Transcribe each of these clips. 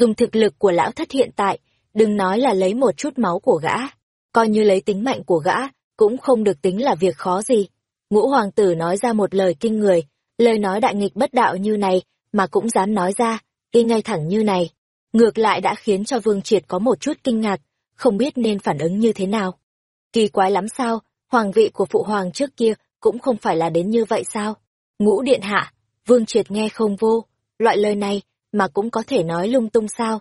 dùng thực lực của lão thất hiện tại, đừng nói là lấy một chút máu của gã, coi như lấy tính mạnh của gã, cũng không được tính là việc khó gì. Ngũ hoàng tử nói ra một lời kinh người, lời nói đại nghịch bất đạo như này mà cũng dám nói ra, y ngay thẳng như này. Ngược lại đã khiến cho Vương Triệt có một chút kinh ngạc, không biết nên phản ứng như thế nào. Kỳ quái lắm sao, hoàng vị của phụ hoàng trước kia cũng không phải là đến như vậy sao? Ngũ điện hạ, Vương Triệt nghe không vô, loại lời này mà cũng có thể nói lung tung sao?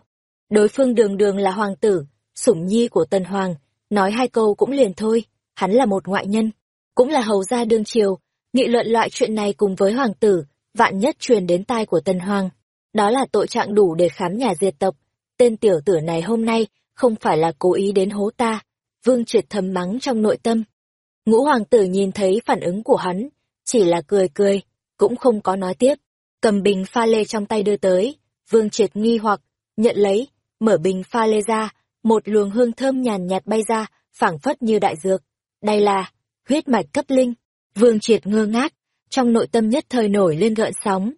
Đối phương đường đường là hoàng tử, sủng nhi của Tần Hoàng, nói hai câu cũng liền thôi, hắn là một ngoại nhân, cũng là hầu gia đương triều, nghị luận loại chuyện này cùng với hoàng tử, vạn nhất truyền đến tai của Tần Hoàng. Đó là tội trạng đủ để khám nhà diệt tộc. Tên tiểu tử này hôm nay không phải là cố ý đến hố ta. Vương triệt thầm mắng trong nội tâm. Ngũ hoàng tử nhìn thấy phản ứng của hắn, chỉ là cười cười, cũng không có nói tiếp. Cầm bình pha lê trong tay đưa tới, vương triệt nghi hoặc, nhận lấy, mở bình pha lê ra, một luồng hương thơm nhàn nhạt bay ra, phảng phất như đại dược. Đây là huyết mạch cấp linh. Vương triệt ngơ ngác, trong nội tâm nhất thời nổi lên gợn sóng.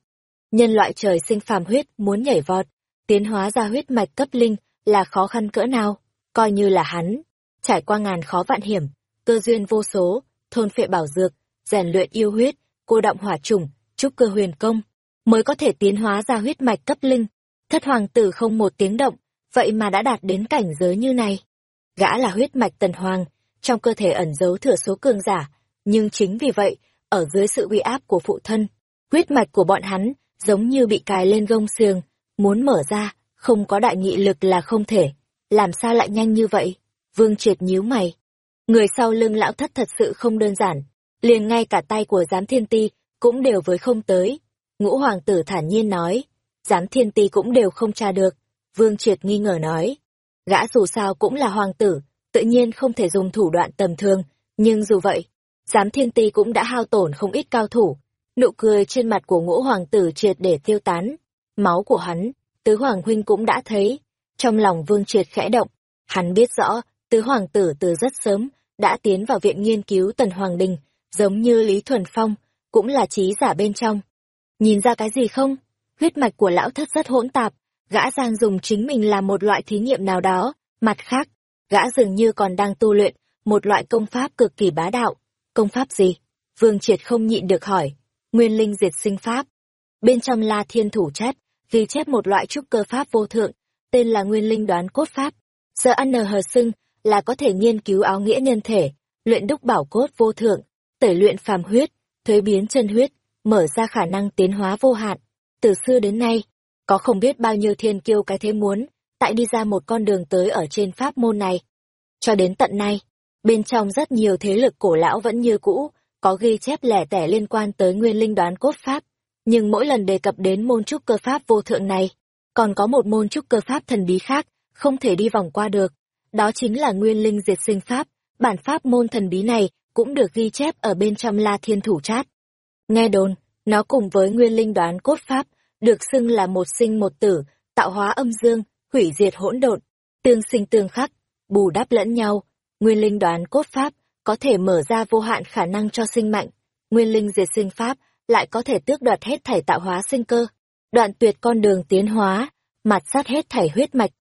Nhân loại trời sinh phàm huyết muốn nhảy vọt, tiến hóa ra huyết mạch cấp linh là khó khăn cỡ nào, coi như là hắn, trải qua ngàn khó vạn hiểm, cơ duyên vô số, thôn phệ bảo dược, rèn luyện yêu huyết, cô động hỏa trùng, trúc cơ huyền công, mới có thể tiến hóa ra huyết mạch cấp linh. Thất hoàng tử không một tiếng động, vậy mà đã đạt đến cảnh giới như này. Gã là huyết mạch tần hoàng, trong cơ thể ẩn giấu thừa số cường giả, nhưng chính vì vậy, ở dưới sự uy áp của phụ thân, huyết mạch của bọn hắn giống như bị cài lên gông xiềng, muốn mở ra, không có đại nghị lực là không thể. Làm sao lại nhanh như vậy? Vương triệt nhíu mày. Người sau lưng lão thất thật sự không đơn giản, liền ngay cả tay của giám thiên ti cũng đều với không tới. Ngũ hoàng tử thản nhiên nói, giám thiên ti cũng đều không tra được. Vương triệt nghi ngờ nói, gã dù sao cũng là hoàng tử, tự nhiên không thể dùng thủ đoạn tầm thường, nhưng dù vậy, giám thiên ti cũng đã hao tổn không ít cao thủ. Nụ cười trên mặt của ngũ hoàng tử triệt để tiêu tán. Máu của hắn, tứ hoàng huynh cũng đã thấy. Trong lòng vương triệt khẽ động, hắn biết rõ, tứ hoàng tử từ rất sớm, đã tiến vào viện nghiên cứu tần hoàng đình, giống như Lý Thuần Phong, cũng là trí giả bên trong. Nhìn ra cái gì không? Huyết mạch của lão thất rất hỗn tạp, gã giang dùng chính mình làm một loại thí nghiệm nào đó, mặt khác, gã dường như còn đang tu luyện một loại công pháp cực kỳ bá đạo. Công pháp gì? Vương Triệt không nhịn được hỏi. Nguyên linh diệt sinh pháp. Bên trong La Thiên Thủ chép, ghi chép một loại trúc cơ pháp vô thượng, tên là Nguyên linh đoán cốt pháp. Giờ ăn nờ hờ sưng là có thể nghiên cứu áo nghĩa nhân thể, luyện đúc bảo cốt vô thượng, tẩy luyện phàm huyết, thuế biến chân huyết, mở ra khả năng tiến hóa vô hạn. Từ xưa đến nay, có không biết bao nhiêu thiên kiêu cái thế muốn, tại đi ra một con đường tới ở trên pháp môn này. Cho đến tận nay, bên trong rất nhiều thế lực cổ lão vẫn như cũ, có ghi chép lẻ tẻ liên quan tới nguyên linh đoán cốt pháp, nhưng mỗi lần đề cập đến môn trúc cơ pháp vô thượng này, còn có một môn trúc cơ pháp thần bí khác, không thể đi vòng qua được. Đó chính là nguyên linh diệt sinh pháp, bản pháp môn thần bí này cũng được ghi chép ở bên trong La Thiên Thủ Chát. Nghe đồn, nó cùng với nguyên linh đoán cốt pháp, được xưng là một sinh một tử, tạo hóa âm dương, hủy diệt hỗn độn, tương sinh tương khắc, bù đắp lẫn nhau. Nguyên linh đoán cốt pháp có thể mở ra vô hạn khả năng cho sinh mạnh, nguyên linh diệt sinh pháp lại có thể tước đoạt hết thảy tạo hóa sinh cơ, đoạn tuyệt con đường tiến hóa, mặt sát hết thảy huyết mạch.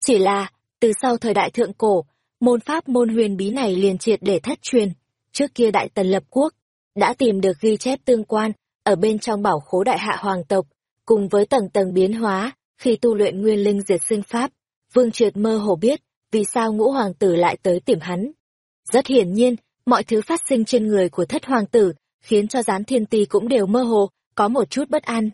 Chỉ là, từ sau thời đại thượng cổ, môn pháp môn huyền bí này liền triệt để thất truyền. Trước kia đại tần lập quốc, đã tìm được ghi chép tương quan, ở bên trong bảo khố đại hạ hoàng tộc, cùng với tầng tầng biến hóa, khi tu luyện nguyên linh diệt sinh pháp, Vương Triệt mơ hồ biết, vì sao ngũ hoàng tử lại tới tìm hắn. Rất hiển nhiên, mọi thứ phát sinh trên người của thất hoàng tử, khiến cho gián thiên ti cũng đều mơ hồ, có một chút bất an.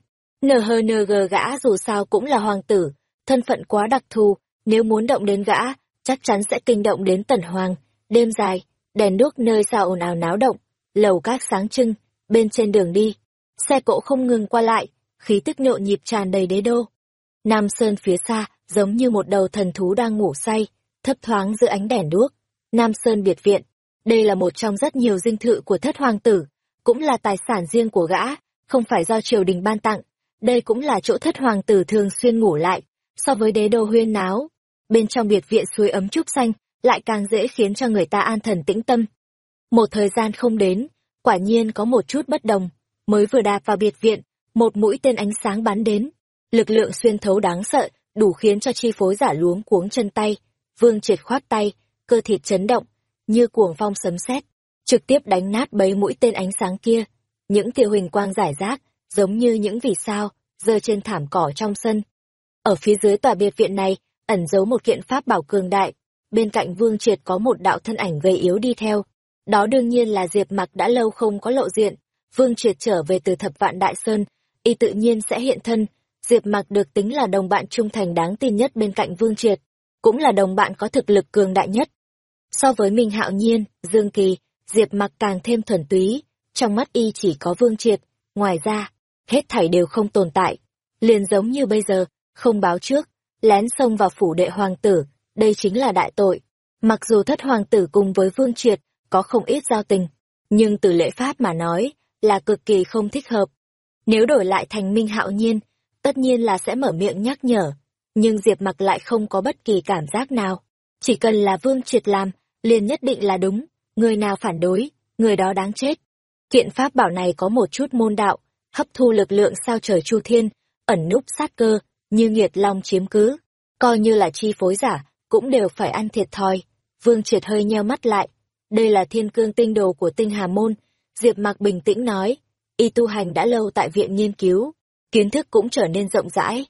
NHNG gã dù sao cũng là hoàng tử, thân phận quá đặc thù, nếu muốn động đến gã, chắc chắn sẽ kinh động đến tần hoàng. Đêm dài, đèn đuốc nơi xa ồn ào náo động, lầu các sáng trưng, bên trên đường đi. Xe cộ không ngừng qua lại, khí tức nhộn nhịp tràn đầy đế đô. Nam Sơn phía xa, giống như một đầu thần thú đang ngủ say, thấp thoáng giữa ánh đèn đuốc. Nam Sơn biệt viện, đây là một trong rất nhiều dinh thự của thất hoàng tử, cũng là tài sản riêng của gã, không phải do triều đình ban tặng. Đây cũng là chỗ thất hoàng tử thường xuyên ngủ lại, so với đế đô huyên náo. Bên trong biệt viện suối ấm trúc xanh, lại càng dễ khiến cho người ta an thần tĩnh tâm. Một thời gian không đến, quả nhiên có một chút bất đồng, mới vừa đạp vào biệt viện, một mũi tên ánh sáng bắn đến. Lực lượng xuyên thấu đáng sợ, đủ khiến cho chi phối giả luống cuống chân tay. Vương triệt khoát tay, cơ thịt chấn động, như cuồng phong sấm sét, trực tiếp đánh nát bấy mũi tên ánh sáng kia. Những tia huỳnh quang giải rác, giống như những vì sao, rơi trên thảm cỏ trong sân. Ở phía dưới tòa biệt viện này, ẩn giấu một kiện pháp bảo cường đại, bên cạnh Vương Triệt có một đạo thân ảnh gầy yếu đi theo. Đó đương nhiên là Diệp Mặc đã lâu không có lộ diện, Vương Triệt trở về từ Thập Vạn Đại Sơn, y tự nhiên sẽ hiện thân, Diệp Mặc được tính là đồng bạn trung thành đáng tin nhất bên cạnh Vương Triệt, cũng là đồng bạn có thực lực cường đại nhất. So với Minh Hạo Nhiên, Dương Kỳ, Diệp Mặc càng thêm thuần túy, trong mắt y chỉ có Vương Triệt, ngoài ra, hết thảy đều không tồn tại. Liền giống như bây giờ, không báo trước, lén xông vào phủ đệ hoàng tử, đây chính là đại tội. Mặc dù thất hoàng tử cùng với Vương Triệt có không ít giao tình, nhưng từ lễ pháp mà nói, là cực kỳ không thích hợp. Nếu đổi lại thành Minh Hạo Nhiên, tất nhiên là sẽ mở miệng nhắc nhở, nhưng Diệp Mặc lại không có bất kỳ cảm giác nào. Chỉ cần là Vương Triệt làm, liền nhất định là đúng, người nào phản đối, người đó đáng chết. Kiện pháp bảo này có một chút môn đạo, hấp thu lực lượng sao trời chu thiên, ẩn núp sát cơ, như nghiệt long chiếm cứ. Coi như là chi phối giả, cũng đều phải ăn thiệt thòi. Vương triệt hơi nheo mắt lại. Đây là thiên cương tinh đồ của tinh hà môn. Diệp Mạc bình tĩnh nói. Y tu hành đã lâu tại viện nghiên cứu, kiến thức cũng trở nên rộng rãi.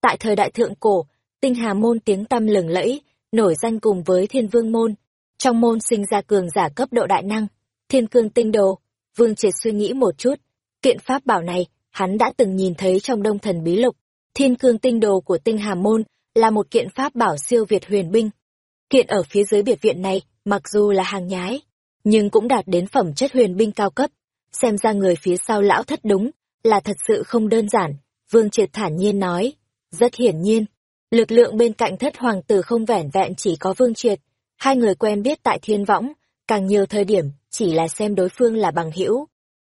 Tại thời đại thượng cổ, tinh hà môn tiếng tăm lừng lẫy, nổi danh cùng với thiên vương môn. Trong môn sinh ra cường giả cấp độ đại năng, thiên cương tinh đồ. Vương triệt suy nghĩ một chút. Kiện pháp bảo này, hắn đã từng nhìn thấy trong đông thần bí lục. Thiên cương tinh đồ của tinh hà môn là một kiện pháp bảo siêu việt huyền binh. Kiện ở phía dưới biệt viện này, mặc dù là hàng nhái, nhưng cũng đạt đến phẩm chất huyền binh cao cấp. Xem ra người phía sau lão thất đúng, là thật sự không đơn giản, Vương Triệt thản nhiên nói. Rất hiển nhiên, lực lượng bên cạnh thất hoàng tử không vẻn vẹn chỉ có Vương Triệt. Hai người quen biết tại thiên võng, càng nhiều thời điểm chỉ là xem đối phương là bằng hữu.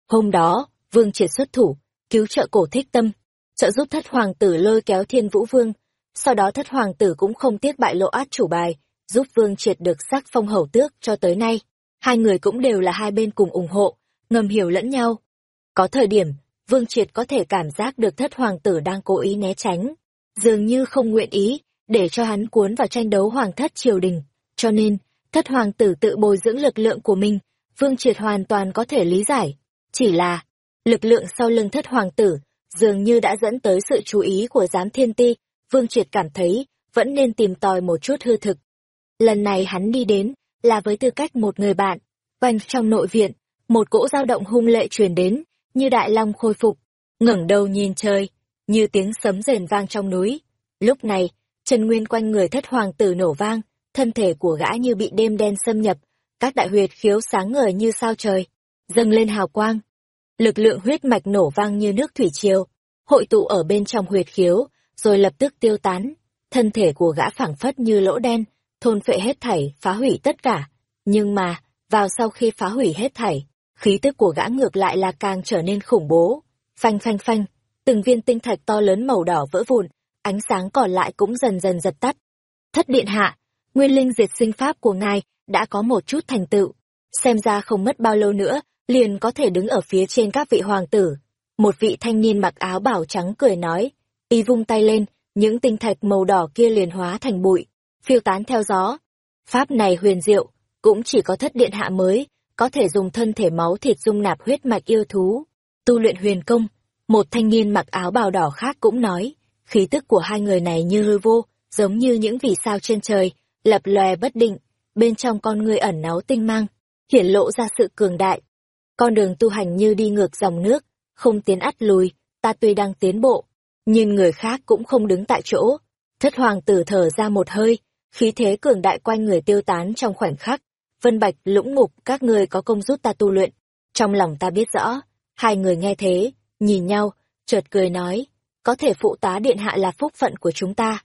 Hôm đó, Vương Triệt xuất thủ, cứu trợ cổ thích tâm, trợ giúp thất hoàng tử lôi kéo thiên vũ vương. Sau đó thất hoàng tử cũng không tiếc bại lộ át chủ bài, giúp vương triệt được sắc phong hầu tước cho tới nay. Hai người cũng đều là hai bên cùng ủng hộ, ngầm hiểu lẫn nhau. Có thời điểm, vương triệt có thể cảm giác được thất hoàng tử đang cố ý né tránh, dường như không nguyện ý, để cho hắn cuốn vào tranh đấu hoàng thất triều đình. Cho nên, thất hoàng tử tự bồi dưỡng lực lượng của mình, vương triệt hoàn toàn có thể lý giải. Chỉ là, lực lượng sau lưng thất hoàng tử dường như đã dẫn tới sự chú ý của giám thiên ti, Vương Triệt cảm thấy vẫn nên tìm tòi một chút hư thực. Lần này hắn đi đến, là với tư cách một người bạn. Quanh trong nội viện, một cỗ dao động hung lệ truyền đến, như đại long khôi phục, ngẩng đầu nhìn trời, như tiếng sấm rền vang trong núi. Lúc này, chân nguyên quanh người thất hoàng tử nổ vang, thân thể của gã như bị đêm đen xâm nhập, các đại huyệt khiếu sáng ngời như sao trời, dâng lên hào quang, lực lượng huyết mạch nổ vang như nước thủy triều, hội tụ ở bên trong huyệt khiếu, rồi lập tức tiêu tán. Thân thể của gã phảng phất như lỗ đen, thôn phệ hết thảy, phá hủy tất cả. Nhưng mà, vào sau khi phá hủy hết thảy, khí tức của gã ngược lại là càng trở nên khủng bố. Phanh phanh phanh, từng viên tinh thạch to lớn màu đỏ vỡ vụn, ánh sáng còn lại cũng dần dần dập tắt. Thất điện hạ, nguyên linh diệt sinh pháp của ngài đã có một chút thành tựu. Xem ra không mất bao lâu nữa, liền có thể đứng ở phía trên các vị hoàng tử. Một vị thanh niên mặc áo bảo trắng cười nói, y vung tay lên, những tinh thạch màu đỏ kia liền hóa thành bụi, phiêu tán theo gió. Pháp này huyền diệu, cũng chỉ có thất điện hạ mới, có thể dùng thân thể máu thịt dung nạp huyết mạch yêu thú. Tu luyện huyền công, một thanh niên mặc áo bào đỏ khác cũng nói, khí tức của hai người này như hư vô, giống như những vì sao trên trời, lập lòe bất định, bên trong con người ẩn náu tinh mang, hiển lộ ra sự cường đại, con đường tu hành như đi ngược dòng nước, không tiến ắt lùi, ta tuy đang tiến bộ, nhưng người khác cũng không đứng tại chỗ. Thất hoàng tử thở ra một hơi, khí thế cường đại quanh người tiêu tán trong khoảnh khắc. Vân Bạch, Lũng Mục, các ngươi có công giúp ta tu luyện. Trong lòng ta biết rõ, hai người nghe thế, nhìn nhau, chợt cười nói, có thể phụ tá điện hạ là phúc phận của chúng ta.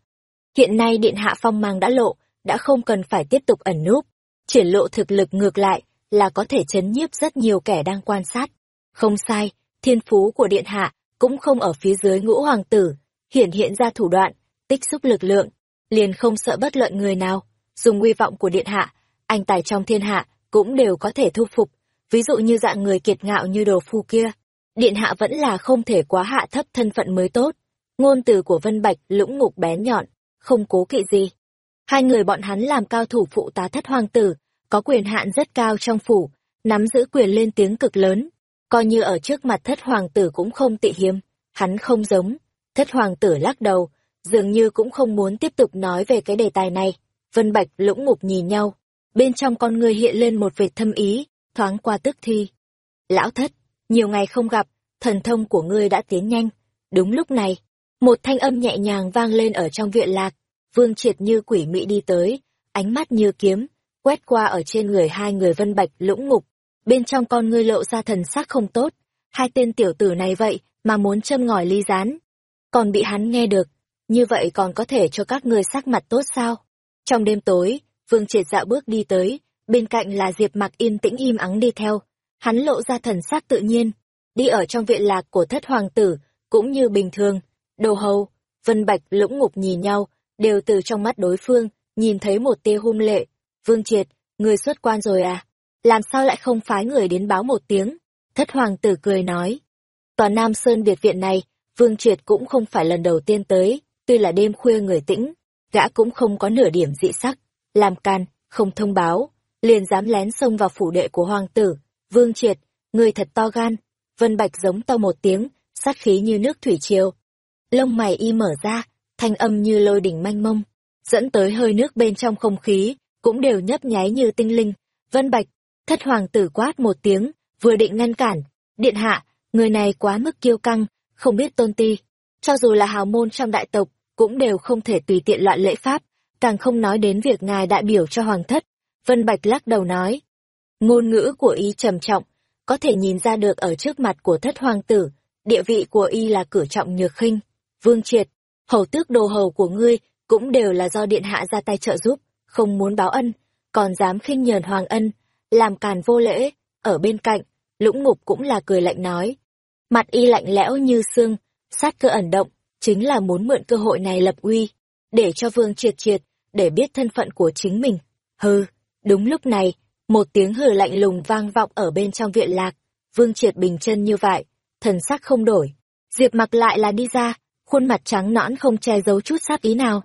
Hiện nay điện hạ phong mang đã lộ, đã không cần phải tiếp tục ẩn núp, triển lộ thực lực ngược lại, là có thể chấn nhiếp rất nhiều kẻ đang quan sát. Không sai, thiên phú của điện hạ cũng không ở phía dưới ngũ hoàng tử, hiển hiện ra thủ đoạn, tích xúc lực lượng, liền không sợ bất luận người nào, dùng uy vọng của điện hạ, anh tài trong thiên hạ cũng đều có thể thu phục, ví dụ như dạng người kiệt ngạo như đồ phu kia. Điện hạ vẫn là không thể quá hạ thấp thân phận mới tốt. ngôn từ của Vân Bạch lũng ngục bé nhọn, không cố kỵ gì. Hai người bọn hắn làm cao thủ phụ tá thất hoàng tử, có quyền hạn rất cao trong phủ, nắm giữ quyền lên tiếng cực lớn, coi như ở trước mặt thất hoàng tử cũng không tị hiếm, hắn không giống. Thất hoàng tử lắc đầu, dường như cũng không muốn tiếp tục nói về cái đề tài này. Vân Bạch lũng ngục nhìn nhau, bên trong con người hiện lên một vệt thâm ý, thoáng qua tức thi. Lão thất, nhiều ngày không gặp, thần thông của ngươi đã tiến nhanh. Đúng lúc này, một thanh âm nhẹ nhàng vang lên ở trong viện lạc, vương triệt như quỷ mị đi tới, ánh mắt như kiếm, quét qua ở trên người hai người vân bạch lũng ngục, bên trong con ngươi lộ ra thần sắc không tốt, hai tên tiểu tử này vậy mà muốn châm ngòi ly rán. Còn bị hắn nghe được, như vậy còn có thể cho các ngươi sắc mặt tốt sao? Trong đêm tối, vương triệt dạo bước đi tới, bên cạnh là diệp mặc yên tĩnh im ắng đi theo, hắn lộ ra thần sắc tự nhiên, đi ở trong viện lạc của thất hoàng tử, cũng như bình thường, đồ hầu, vân bạch lũng ngục nhìn nhau, đều từ trong mắt đối phương, nhìn thấy một tia hung lệ. Vương Triệt, người xuất quan rồi à? Làm sao lại không phái người đến báo một tiếng? Thất hoàng tử cười nói. Tòa Nam Sơn Biệt Viện này, Vương Triệt cũng không phải lần đầu tiên tới, tuy là đêm khuya người tĩnh, gã cũng không có nửa điểm dị sắc, làm can, không thông báo, liền dám lén xông vào phủ đệ của hoàng tử. Vương Triệt, người thật to gan, Vân Bạch giống to một tiếng, sát khí như nước thủy triều. Lông mày y mở ra, thanh âm như lôi đỉnh manh mông, dẫn tới hơi nước bên trong không khí, cũng đều nhấp nháy như tinh linh. Vân Bạch, thất hoàng tử quát một tiếng, vừa định ngăn cản. Điện hạ, người này quá mức kiêu căng, không biết tôn ti. Cho dù là hào môn trong đại tộc, cũng đều không thể tùy tiện loạn lễ pháp, càng không nói đến việc ngài đại biểu cho hoàng thất. Vân Bạch lắc đầu nói. Ngôn ngữ của y trầm trọng, có thể nhìn ra được ở trước mặt của thất hoàng tử, địa vị của y là cử trọng nhược khinh. Vương Triệt, hầu tước đồ hầu của ngươi cũng đều là do điện hạ ra tay trợ giúp, không muốn báo ân, còn dám khinh nhờn hoàng ân, làm càn vô lễ, ở bên cạnh, lũng ngục cũng là cười lạnh nói. Mặt y lạnh lẽo như xương, sát cơ ẩn động, chính là muốn mượn cơ hội này lập uy, để cho vương triệt triệt, để biết thân phận của chính mình. Hừ, đúng lúc này, một tiếng hừ lạnh lùng vang vọng ở bên trong viện lạc, vương triệt bình chân như vậy, thần sắc không đổi. Diệp mặc lại là đi ra, khuôn mặt trắng nõn không che giấu chút sát ý nào.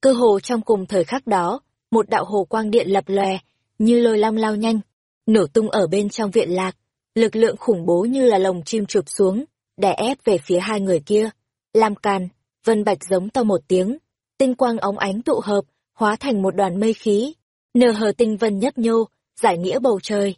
Cơ hồ trong cùng thời khắc đó, một đạo hồ quang điện lập lòe, như lôi long lao nhanh, nổ tung ở bên trong viện lạc, lực lượng khủng bố như là lồng chim chụp xuống, đè ép về phía hai người kia. Lam càn vân bạch giống to một tiếng, tinh quang óng ánh tụ hợp, hóa thành một đoàn mây khí, nờ hờ tinh vân nhấp nhô, giải nghĩa bầu trời.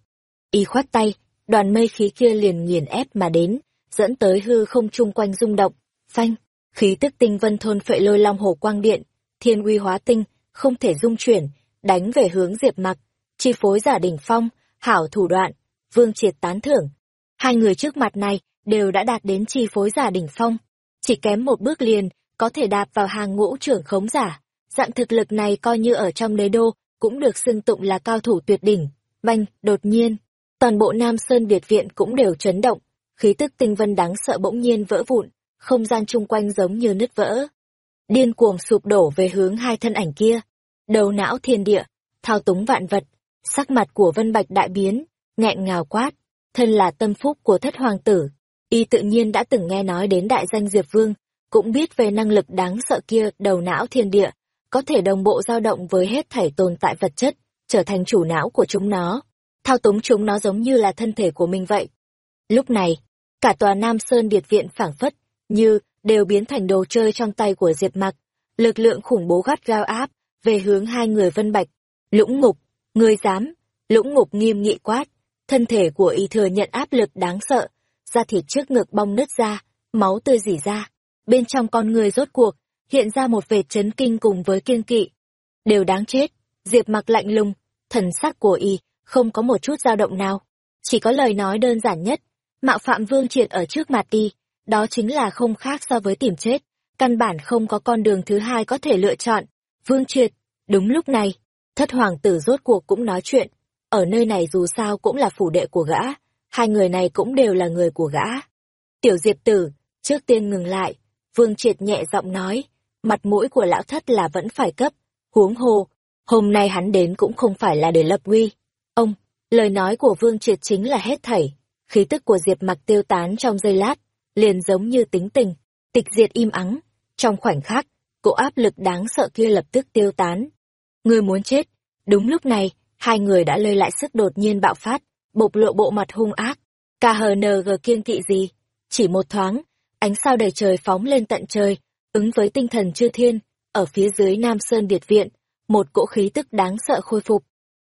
Y khoát tay, đoàn mây khí kia liền nghiền ép mà đến, dẫn tới hư không chung quanh rung động, phanh, khí tức tinh vân thôn phệ lôi long hồ quang điện, thiên uy hóa tinh, không thể dung chuyển, đánh về hướng diệp mặc, chi phối giả đỉnh phong, hảo thủ đoạn, vương triệt tán thưởng. Hai người trước mặt này đều đã đạt đến chi phối giả đỉnh phong, chỉ kém một bước liền, có thể đạp vào hàng ngũ trưởng khống giả. Dạng thực lực này coi như ở trong đế đô, cũng được xưng tụng là cao thủ tuyệt đỉnh. Banh, đột nhiên, toàn bộ Nam Sơn Biệt Viện cũng đều chấn động, khí tức tinh vân đáng sợ bỗng nhiên vỡ vụn, không gian chung quanh giống như nứt vỡ. Điên cuồng sụp đổ về hướng hai thân ảnh kia, đầu não thiên địa, thao túng vạn vật, sắc mặt của Vân Bạch đại biến, nghẹn ngào quát, thân là tâm phúc của thất hoàng tử, y tự nhiên đã từng nghe nói đến đại danh Diệp Vương, cũng biết về năng lực đáng sợ kia đầu não thiên địa, có thể đồng bộ dao động với hết thảy tồn tại vật chất, trở thành chủ não của chúng nó, thao túng chúng nó giống như là thân thể của mình vậy. Lúc này, cả tòa Nam Sơn Điệt Viện phảng phất, như, đều biến thành đồ chơi trong tay của Diệp Mặc. Lực lượng khủng bố gắt gao áp, về hướng hai người vân bạch. Lũng ngục, người dám, lũng ngục nghiêm nghị quát, thân thể của y thừa nhận áp lực đáng sợ, da thịt trước ngực bong nứt ra, máu tươi rỉ ra. Bên trong con người rốt cuộc, hiện ra một vệt chấn kinh cùng với kiên kỵ. Đều đáng chết, Diệp mặc lạnh lùng, thần sắc của y, không có một chút dao động nào. Chỉ có lời nói đơn giản nhất, mạo phạm vương triệt ở trước mặt y, đó chính là không khác so với tìm chết, căn bản không có con đường thứ hai có thể lựa chọn. Vương triệt, đúng lúc này, thất hoàng tử rốt cuộc cũng nói chuyện, ở nơi này dù sao cũng là phủ đệ của gã, hai người này cũng đều là người của gã. Tiểu diệp tử, trước tiên ngừng lại, vương triệt nhẹ giọng nói, mặt mũi của lão thất là vẫn phải cấp, huống hồ, hôm nay hắn đến cũng không phải là để lập uy. Ông, lời nói của vương triệt chính là hết thảy, khí tức của diệp mặc tiêu tán trong giây lát, liền giống như tính tình, tịch diệt im ắng, Trong khoảnh khắc, cỗ áp lực đáng sợ kia lập tức tiêu tán. Người muốn chết. Đúng lúc này, hai người đã lơi lại sức đột nhiên bạo phát, bộc lộ bộ mặt hung ác. KHNG kiên kỵ gì? Chỉ một thoáng, ánh sao đầy trời phóng lên tận trời, ứng với tinh thần chư thiên, ở phía dưới Nam Sơn Biệt Viện, một cỗ khí tức đáng sợ khôi phục.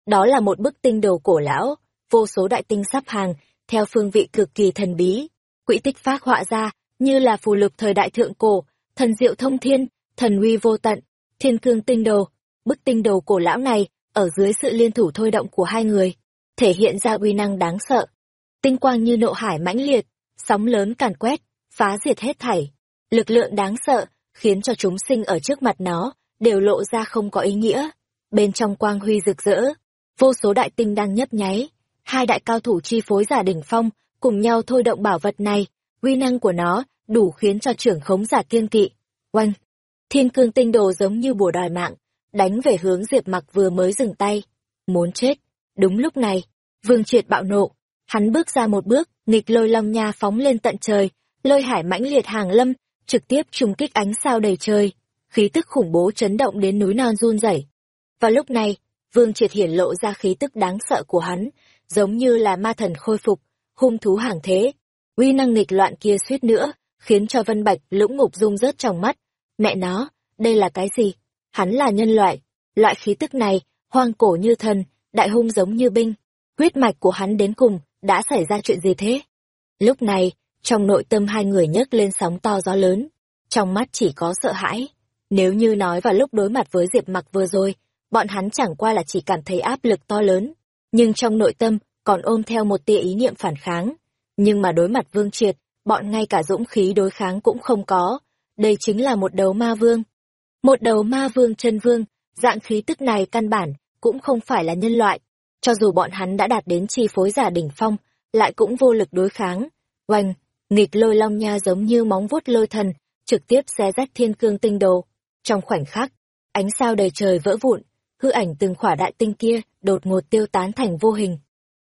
Đó là một bức tinh đồ cổ lão, vô số đại tinh sắp hàng, theo phương vị cực kỳ thần bí. Quỹ tích phát họa ra, như là phù lục thời đại thượng cổ, thần diệu thông thiên, thần uy vô tận, thiên cương tinh đồ. Bức tinh đồ cổ lão này, ở dưới sự liên thủ thôi động của hai người, thể hiện ra uy năng đáng sợ. Tinh quang như nộ hải mãnh liệt, sóng lớn càn quét, phá diệt hết thảy. Lực lượng đáng sợ, khiến cho chúng sinh ở trước mặt nó, đều lộ ra không có ý nghĩa. Bên trong quang huy rực rỡ, vô số đại tinh đang nhấp nháy. Hai đại cao thủ chi phối giả đỉnh phong, cùng nhau thôi động bảo vật này, uy năng của nó đủ khiến cho trưởng khống giả kiên kỵ. Oanh! Thiên cương tinh đồ giống như bùa đòi mạng, đánh về hướng Diệp Mặc vừa mới dừng tay. Muốn chết. Đúng lúc này, Vương Triệt bạo nộ. Hắn bước ra một bước, nghịch lôi long nha phóng lên tận trời, lôi hải mãnh liệt hàng lâm, trực tiếp trùng kích ánh sao đầy trời. Khí tức khủng bố chấn động đến núi non run rẩy. Và lúc này, Vương Triệt hiển lộ ra khí tức đáng sợ của hắn, giống như là ma thần khôi phục, hung thú hàng thế. Uy năng nghịch loạn kia suýt nữa, khiến cho Vân Bạch lũng ngục rung rớt trong mắt. Mẹ nó, đây là cái gì? Hắn là nhân loại. Loại khí tức này, hoang cổ như thần, đại hung giống như binh. Huyết mạch của hắn đến cùng, đã xảy ra chuyện gì thế? Lúc này, trong nội tâm hai người nhấc lên sóng to gió lớn. Trong mắt chỉ có sợ hãi. Nếu như nói vào lúc đối mặt với Diệp Mặc vừa rồi, bọn hắn chẳng qua là chỉ cảm thấy áp lực to lớn. Nhưng trong nội tâm, còn ôm theo một tia ý niệm phản kháng. Nhưng mà đối mặt Vương Triệt, bọn ngay cả dũng khí đối kháng cũng không có. Đây chính là một đầu ma vương. Một đầu ma vương chân vương, dạng khí tức này căn bản, cũng không phải là nhân loại. Cho dù bọn hắn đã đạt đến chi phối giả đỉnh phong, lại cũng vô lực đối kháng. Oanh, nghịch lôi long nha giống như móng vuốt lôi thần, trực tiếp xé rách thiên cương tinh đồ. Trong khoảnh khắc, ánh sao đầy trời vỡ vụn, hư ảnh từng khỏa đại tinh kia đột ngột tiêu tán thành vô hình.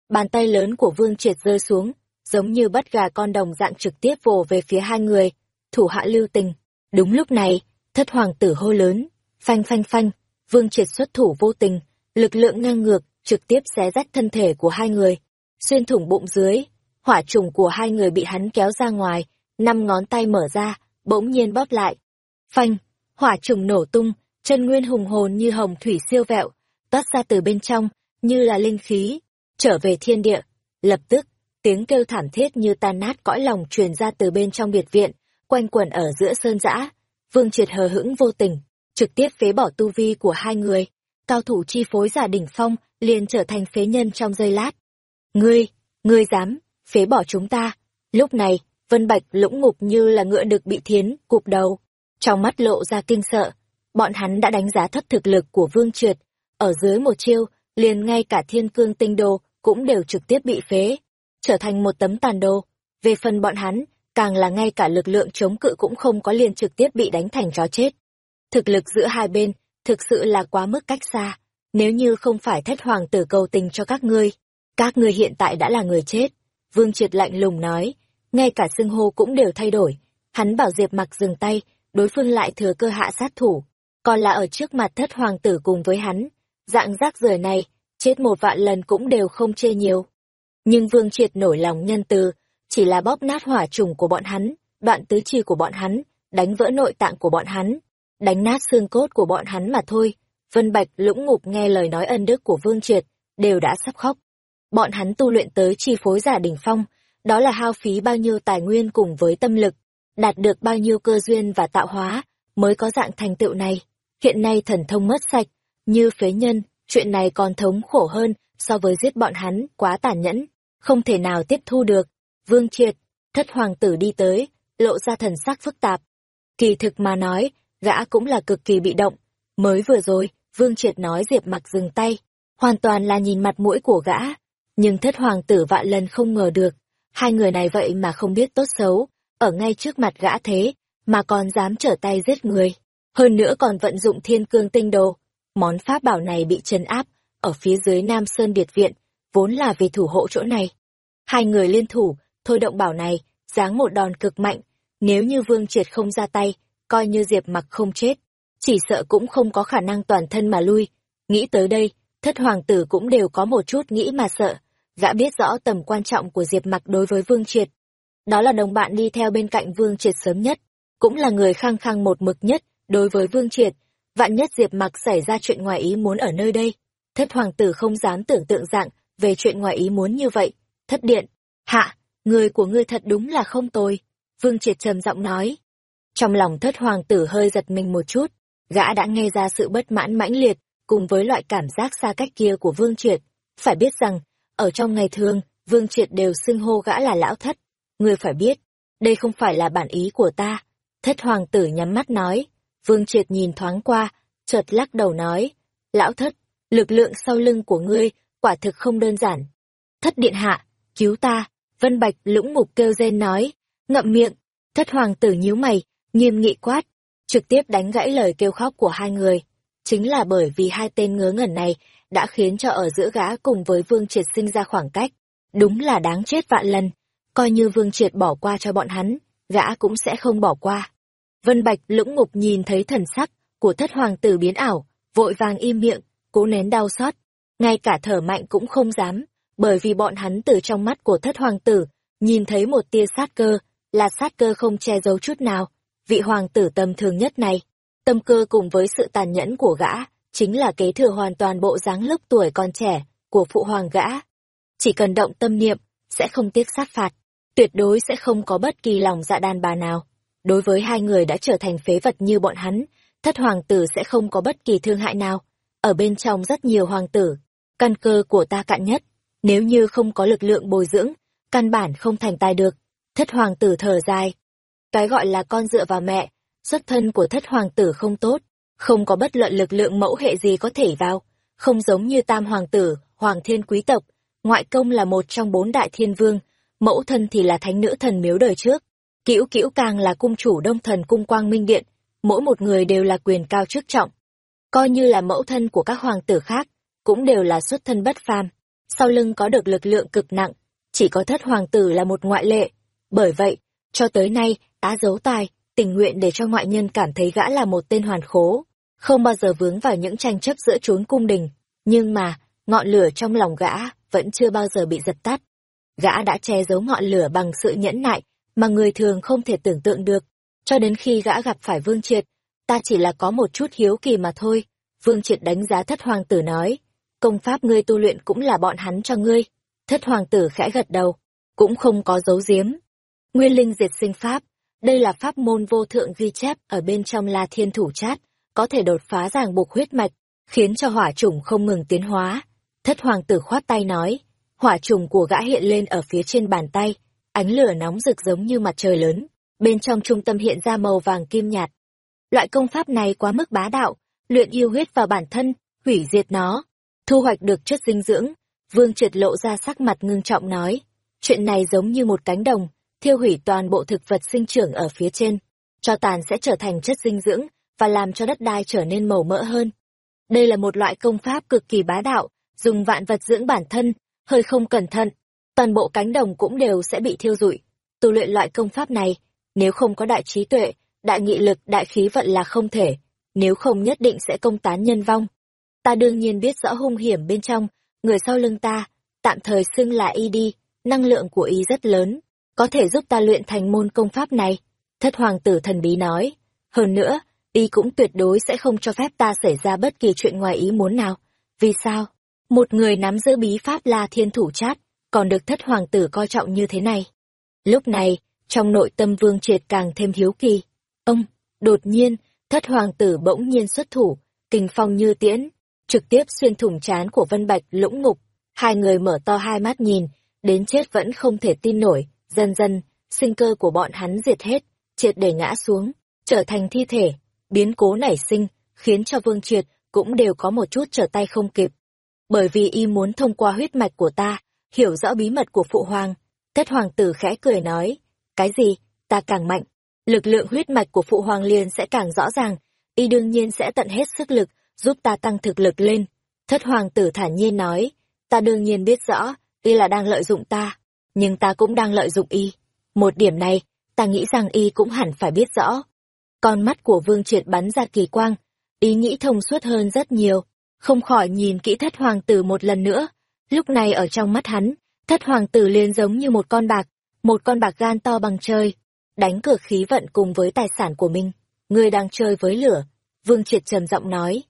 Bàn tay lớn của Vương Triệt rơi xuống, giống như bắt gà con đồng dạng trực tiếp vồ về phía hai người, thủ hạ lưu tình. Đúng lúc này, thất hoàng tử hô lớn, phanh phanh phanh, Vương Triệt xuất thủ vô tình, lực lượng ngang ngược, trực tiếp xé rách thân thể của hai người, xuyên thủng bụng dưới, hỏa trùng của hai người bị hắn kéo ra ngoài, năm ngón tay mở ra, bỗng nhiên bóp lại. Phanh, hỏa trùng nổ tung, chân nguyên hùng hồn như hồng thủy siêu vẹo, toát ra từ bên trong, như là linh khí, trở về thiên địa. Lập tức, tiếng kêu thảm thiết như tan nát cõi lòng truyền ra từ bên trong biệt viện, quanh quẩn ở giữa sơn dã. Vương Triệt hờ hững vô tình, trực tiếp phế bỏ tu vi của hai người. Cao thủ chi phối giả đỉnh phong, liền trở thành phế nhân trong giây lát. Ngươi, ngươi dám, phế bỏ chúng ta. Lúc này, Vân Bạch lũng ngục như là ngựa được bị thiến, cụp đầu. Trong mắt lộ ra kinh sợ, bọn hắn đã đánh giá thấp thực lực của Vương Triệt. Ở dưới một chiêu, liền ngay cả thiên cương tinh đồ cũng đều trực tiếp bị phế, trở thành một tấm tàn đồ. Về phần bọn hắn, càng là ngay cả lực lượng chống cự cũng không có liền trực tiếp bị đánh thành chó chết. Thực lực giữa hai bên, thực sự là quá mức cách xa. Nếu như không phải thất hoàng tử cầu tình cho các ngươi, các ngươi hiện tại đã là người chết. Vương Triệt lạnh lùng nói, ngay cả xưng hô cũng đều thay đổi. Hắn bảo Diệp mặc dừng tay, đối phương lại thừa cơ hạ sát thủ. Còn là ở trước mặt thất hoàng tử cùng với hắn. Dạng rác rưởi này, chết một vạn lần cũng đều không chê nhiều. Nhưng Vương Triệt nổi lòng nhân từ, chỉ là bóp nát hỏa trùng của bọn hắn, đoạn tứ chi của bọn hắn, đánh vỡ nội tạng của bọn hắn, đánh nát xương cốt của bọn hắn mà thôi. Vân Bạch lũng ngục nghe lời nói ân đức của Vương Triệt, đều đã sắp khóc. Bọn hắn tu luyện tới chi phối giả đỉnh phong, đó là hao phí bao nhiêu tài nguyên cùng với tâm lực, đạt được bao nhiêu cơ duyên và tạo hóa, mới có dạng thành tựu này. Hiện nay thần thông mất sạch, như phế nhân, chuyện này còn thống khổ hơn so với giết bọn hắn, quá tàn nhẫn, không thể nào tiếp thu được. Vương Triệt, thất hoàng tử đi tới, lộ ra thần sắc phức tạp. Kỳ thực mà nói, gã cũng là cực kỳ bị động. Mới vừa rồi, Vương Triệt nói Diệp mặc dừng tay, hoàn toàn là nhìn mặt mũi của gã. Nhưng thất hoàng tử vạn lần không ngờ được, hai người này vậy mà không biết tốt xấu, ở ngay trước mặt gã thế, mà còn dám trở tay giết người. Hơn nữa còn vận dụng thiên cương tinh đồ. Món pháp bảo này bị trấn áp, ở phía dưới Nam Sơn Biệt Viện, vốn là vì thủ hộ chỗ này. Hai người liên thủ, thôi động bảo này, giáng một đòn cực mạnh, nếu như Vương Triệt không ra tay, coi như Diệp mặc không chết, chỉ sợ cũng không có khả năng toàn thân mà lui. Nghĩ tới đây, thất hoàng tử cũng đều có một chút nghĩ mà sợ, gã biết rõ tầm quan trọng của Diệp mặc đối với Vương Triệt. Đó là đồng bạn đi theo bên cạnh Vương Triệt sớm nhất, cũng là người khăng khăng một mực nhất đối với Vương Triệt. Vạn nhất Diệp mặc xảy ra chuyện ngoài ý muốn ở nơi đây, thất hoàng tử không dám tưởng tượng dạng về chuyện ngoài ý muốn như vậy. Thất điện, hạ, người của ngươi thật đúng là không tồi. Vương Triệt trầm giọng nói. Trong lòng thất hoàng tử hơi giật mình một chút, gã đã nghe ra sự bất mãn mãnh liệt, cùng với loại cảm giác xa cách kia của Vương Triệt. Phải biết rằng, ở trong ngày thường, Vương Triệt đều xưng hô gã là lão thất. Ngươi phải biết, đây không phải là bản ý của ta. Thất hoàng tử nhắm mắt nói. Vương Triệt nhìn thoáng qua, chợt lắc đầu nói. Lão thất, lực lượng sau lưng của ngươi, quả thực không đơn giản. Thất điện hạ, cứu ta, Vân Bạch lũng mục kêu rên nói, ngậm miệng, thất hoàng tử nhíu mày, nghiêm nghị quát, trực tiếp đánh gãy lời kêu khóc của hai người. Chính là bởi vì hai tên ngớ ngẩn này đã khiến cho ở giữa gã cùng với Vương Triệt sinh ra khoảng cách. Đúng là đáng chết vạn lần. Coi như Vương Triệt bỏ qua cho bọn hắn, gã cũng sẽ không bỏ qua. Vân Bạch lũng ngục nhìn thấy thần sắc của thất hoàng tử biến ảo, vội vàng im miệng, cố nén đau xót. Ngay cả thở mạnh cũng không dám, bởi vì bọn hắn từ trong mắt của thất hoàng tử, nhìn thấy một tia sát cơ, là sát cơ không che giấu chút nào. Vị hoàng tử tầm thường nhất này, tâm cơ cùng với sự tàn nhẫn của gã, chính là kế thừa hoàn toàn bộ dáng lúc tuổi còn trẻ của phụ hoàng gã. Chỉ cần động tâm niệm, sẽ không tiếc sát phạt, tuyệt đối sẽ không có bất kỳ lòng dạ đàn bà nào. Đối với hai người đã trở thành phế vật như bọn hắn, thất hoàng tử sẽ không có bất kỳ thương hại nào. Ở bên trong rất nhiều hoàng tử, căn cơ của ta cạn nhất, nếu như không có lực lượng bồi dưỡng, căn bản không thành tài được. Thất hoàng tử thở dài. Cái gọi là con dựa vào mẹ, xuất thân của thất hoàng tử không tốt, không có bất luận lực lượng mẫu hệ gì có thể vào, không giống như tam hoàng tử, hoàng thiên quý tộc, ngoại công là một trong bốn đại thiên vương, mẫu thân thì là thánh nữ thần miếu đời trước, cữu cữu càng là cung chủ đông thần cung quang minh điện, mỗi một người đều là quyền cao chức trọng. Coi như là mẫu thân của các hoàng tử khác, cũng đều là xuất thân bất phàm, sau lưng có được lực lượng cực nặng, chỉ có thất hoàng tử là một ngoại lệ. Bởi vậy, cho tới nay, tá giấu tài, tình nguyện để cho ngoại nhân cảm thấy gã là một tên hoàn khố, không bao giờ vướng vào những tranh chấp giữa chốn cung đình. Nhưng mà, ngọn lửa trong lòng gã vẫn chưa bao giờ bị dập tắt. Gã đã che giấu ngọn lửa bằng sự nhẫn nại, mà người thường không thể tưởng tượng được. Cho đến khi gã gặp phải Vương Triệt, ta chỉ là có một chút hiếu kỳ mà thôi. Vương Triệt đánh giá thất hoàng tử nói, công pháp ngươi tu luyện cũng là bọn hắn cho ngươi. Thất hoàng tử khẽ gật đầu, cũng không có giấu giếm. Nguyên linh diệt sinh pháp, đây là pháp môn vô thượng ghi chép ở bên trong La Thiên Thủ Chát, có thể đột phá ràng buộc huyết mạch, khiến cho hỏa trùng không ngừng tiến hóa. Thất hoàng tử khoát tay nói, hỏa trùng của gã hiện lên ở phía trên bàn tay, ánh lửa nóng rực giống như mặt trời lớn, bên trong trung tâm hiện ra màu vàng kim nhạt. Loại công pháp này quá mức bá đạo, luyện yêu huyết vào bản thân, hủy diệt nó, thu hoạch được chất dinh dưỡng. Vương triệt lộ ra sắc mặt ngưng trọng nói, chuyện này giống như một cánh đồng, thiêu hủy toàn bộ thực vật sinh trưởng ở phía trên, cho tàn sẽ trở thành chất dinh dưỡng và làm cho đất đai trở nên màu mỡ hơn. Đây là một loại công pháp cực kỳ bá đạo, dùng vạn vật dưỡng bản thân, hơi không cẩn thận, toàn bộ cánh đồng cũng đều sẽ bị thiêu rụi. Tu luyện loại công pháp này, nếu không có đại trí tuệ, đại nghị lực, đại khí vận là không thể, nếu không nhất định sẽ công tán nhân vong. Ta đương nhiên biết rõ hung hiểm bên trong, người sau lưng ta, tạm thời xưng là y đi, năng lượng của y rất lớn, có thể giúp ta luyện thành môn công pháp này. Thất hoàng tử thần bí nói, hơn nữa, y cũng tuyệt đối sẽ không cho phép ta xảy ra bất kỳ chuyện ngoài ý muốn nào. Vì sao? Một người nắm giữ bí pháp là thiên thủ chát, còn được thất hoàng tử coi trọng như thế này. Lúc này, trong nội tâm vương triệt càng thêm hiếu kỳ. Ông, đột nhiên, thất hoàng tử bỗng nhiên xuất thủ, kinh phong như tiễn, trực tiếp xuyên thủng chán của Vân Bạch lũng ngục. Hai người mở to hai mắt nhìn, đến chết vẫn không thể tin nổi, dần dần, sinh cơ của bọn hắn diệt hết, triệt để ngã xuống, trở thành thi thể. Biến cố nảy sinh, khiến cho Vương Triệt cũng đều có một chút trở tay không kịp. Bởi vì y muốn thông qua huyết mạch của ta, hiểu rõ bí mật của Phụ Hoàng. Thất Hoàng tử khẽ cười nói, cái gì, ta càng mạnh, lực lượng huyết mạch của Phụ Hoàng liền sẽ càng rõ ràng, y đương nhiên sẽ tận hết sức lực, giúp ta tăng thực lực lên. Thất Hoàng tử thản nhiên nói, ta đương nhiên biết rõ, y là đang lợi dụng ta, nhưng ta cũng đang lợi dụng y. Một điểm này, ta nghĩ rằng y cũng hẳn phải biết rõ. Con mắt của Vương Triệt bắn ra kỳ quang, ý nghĩ thông suốt hơn rất nhiều, không khỏi nhìn kỹ thất hoàng tử một lần nữa. Lúc này ở trong mắt hắn, thất hoàng tử liền giống như một con bạc, một con bạc gan to bằng trời, đánh cược khí vận cùng với tài sản của mình. Ngươi đang chơi với lửa. Vương Triệt trầm giọng nói.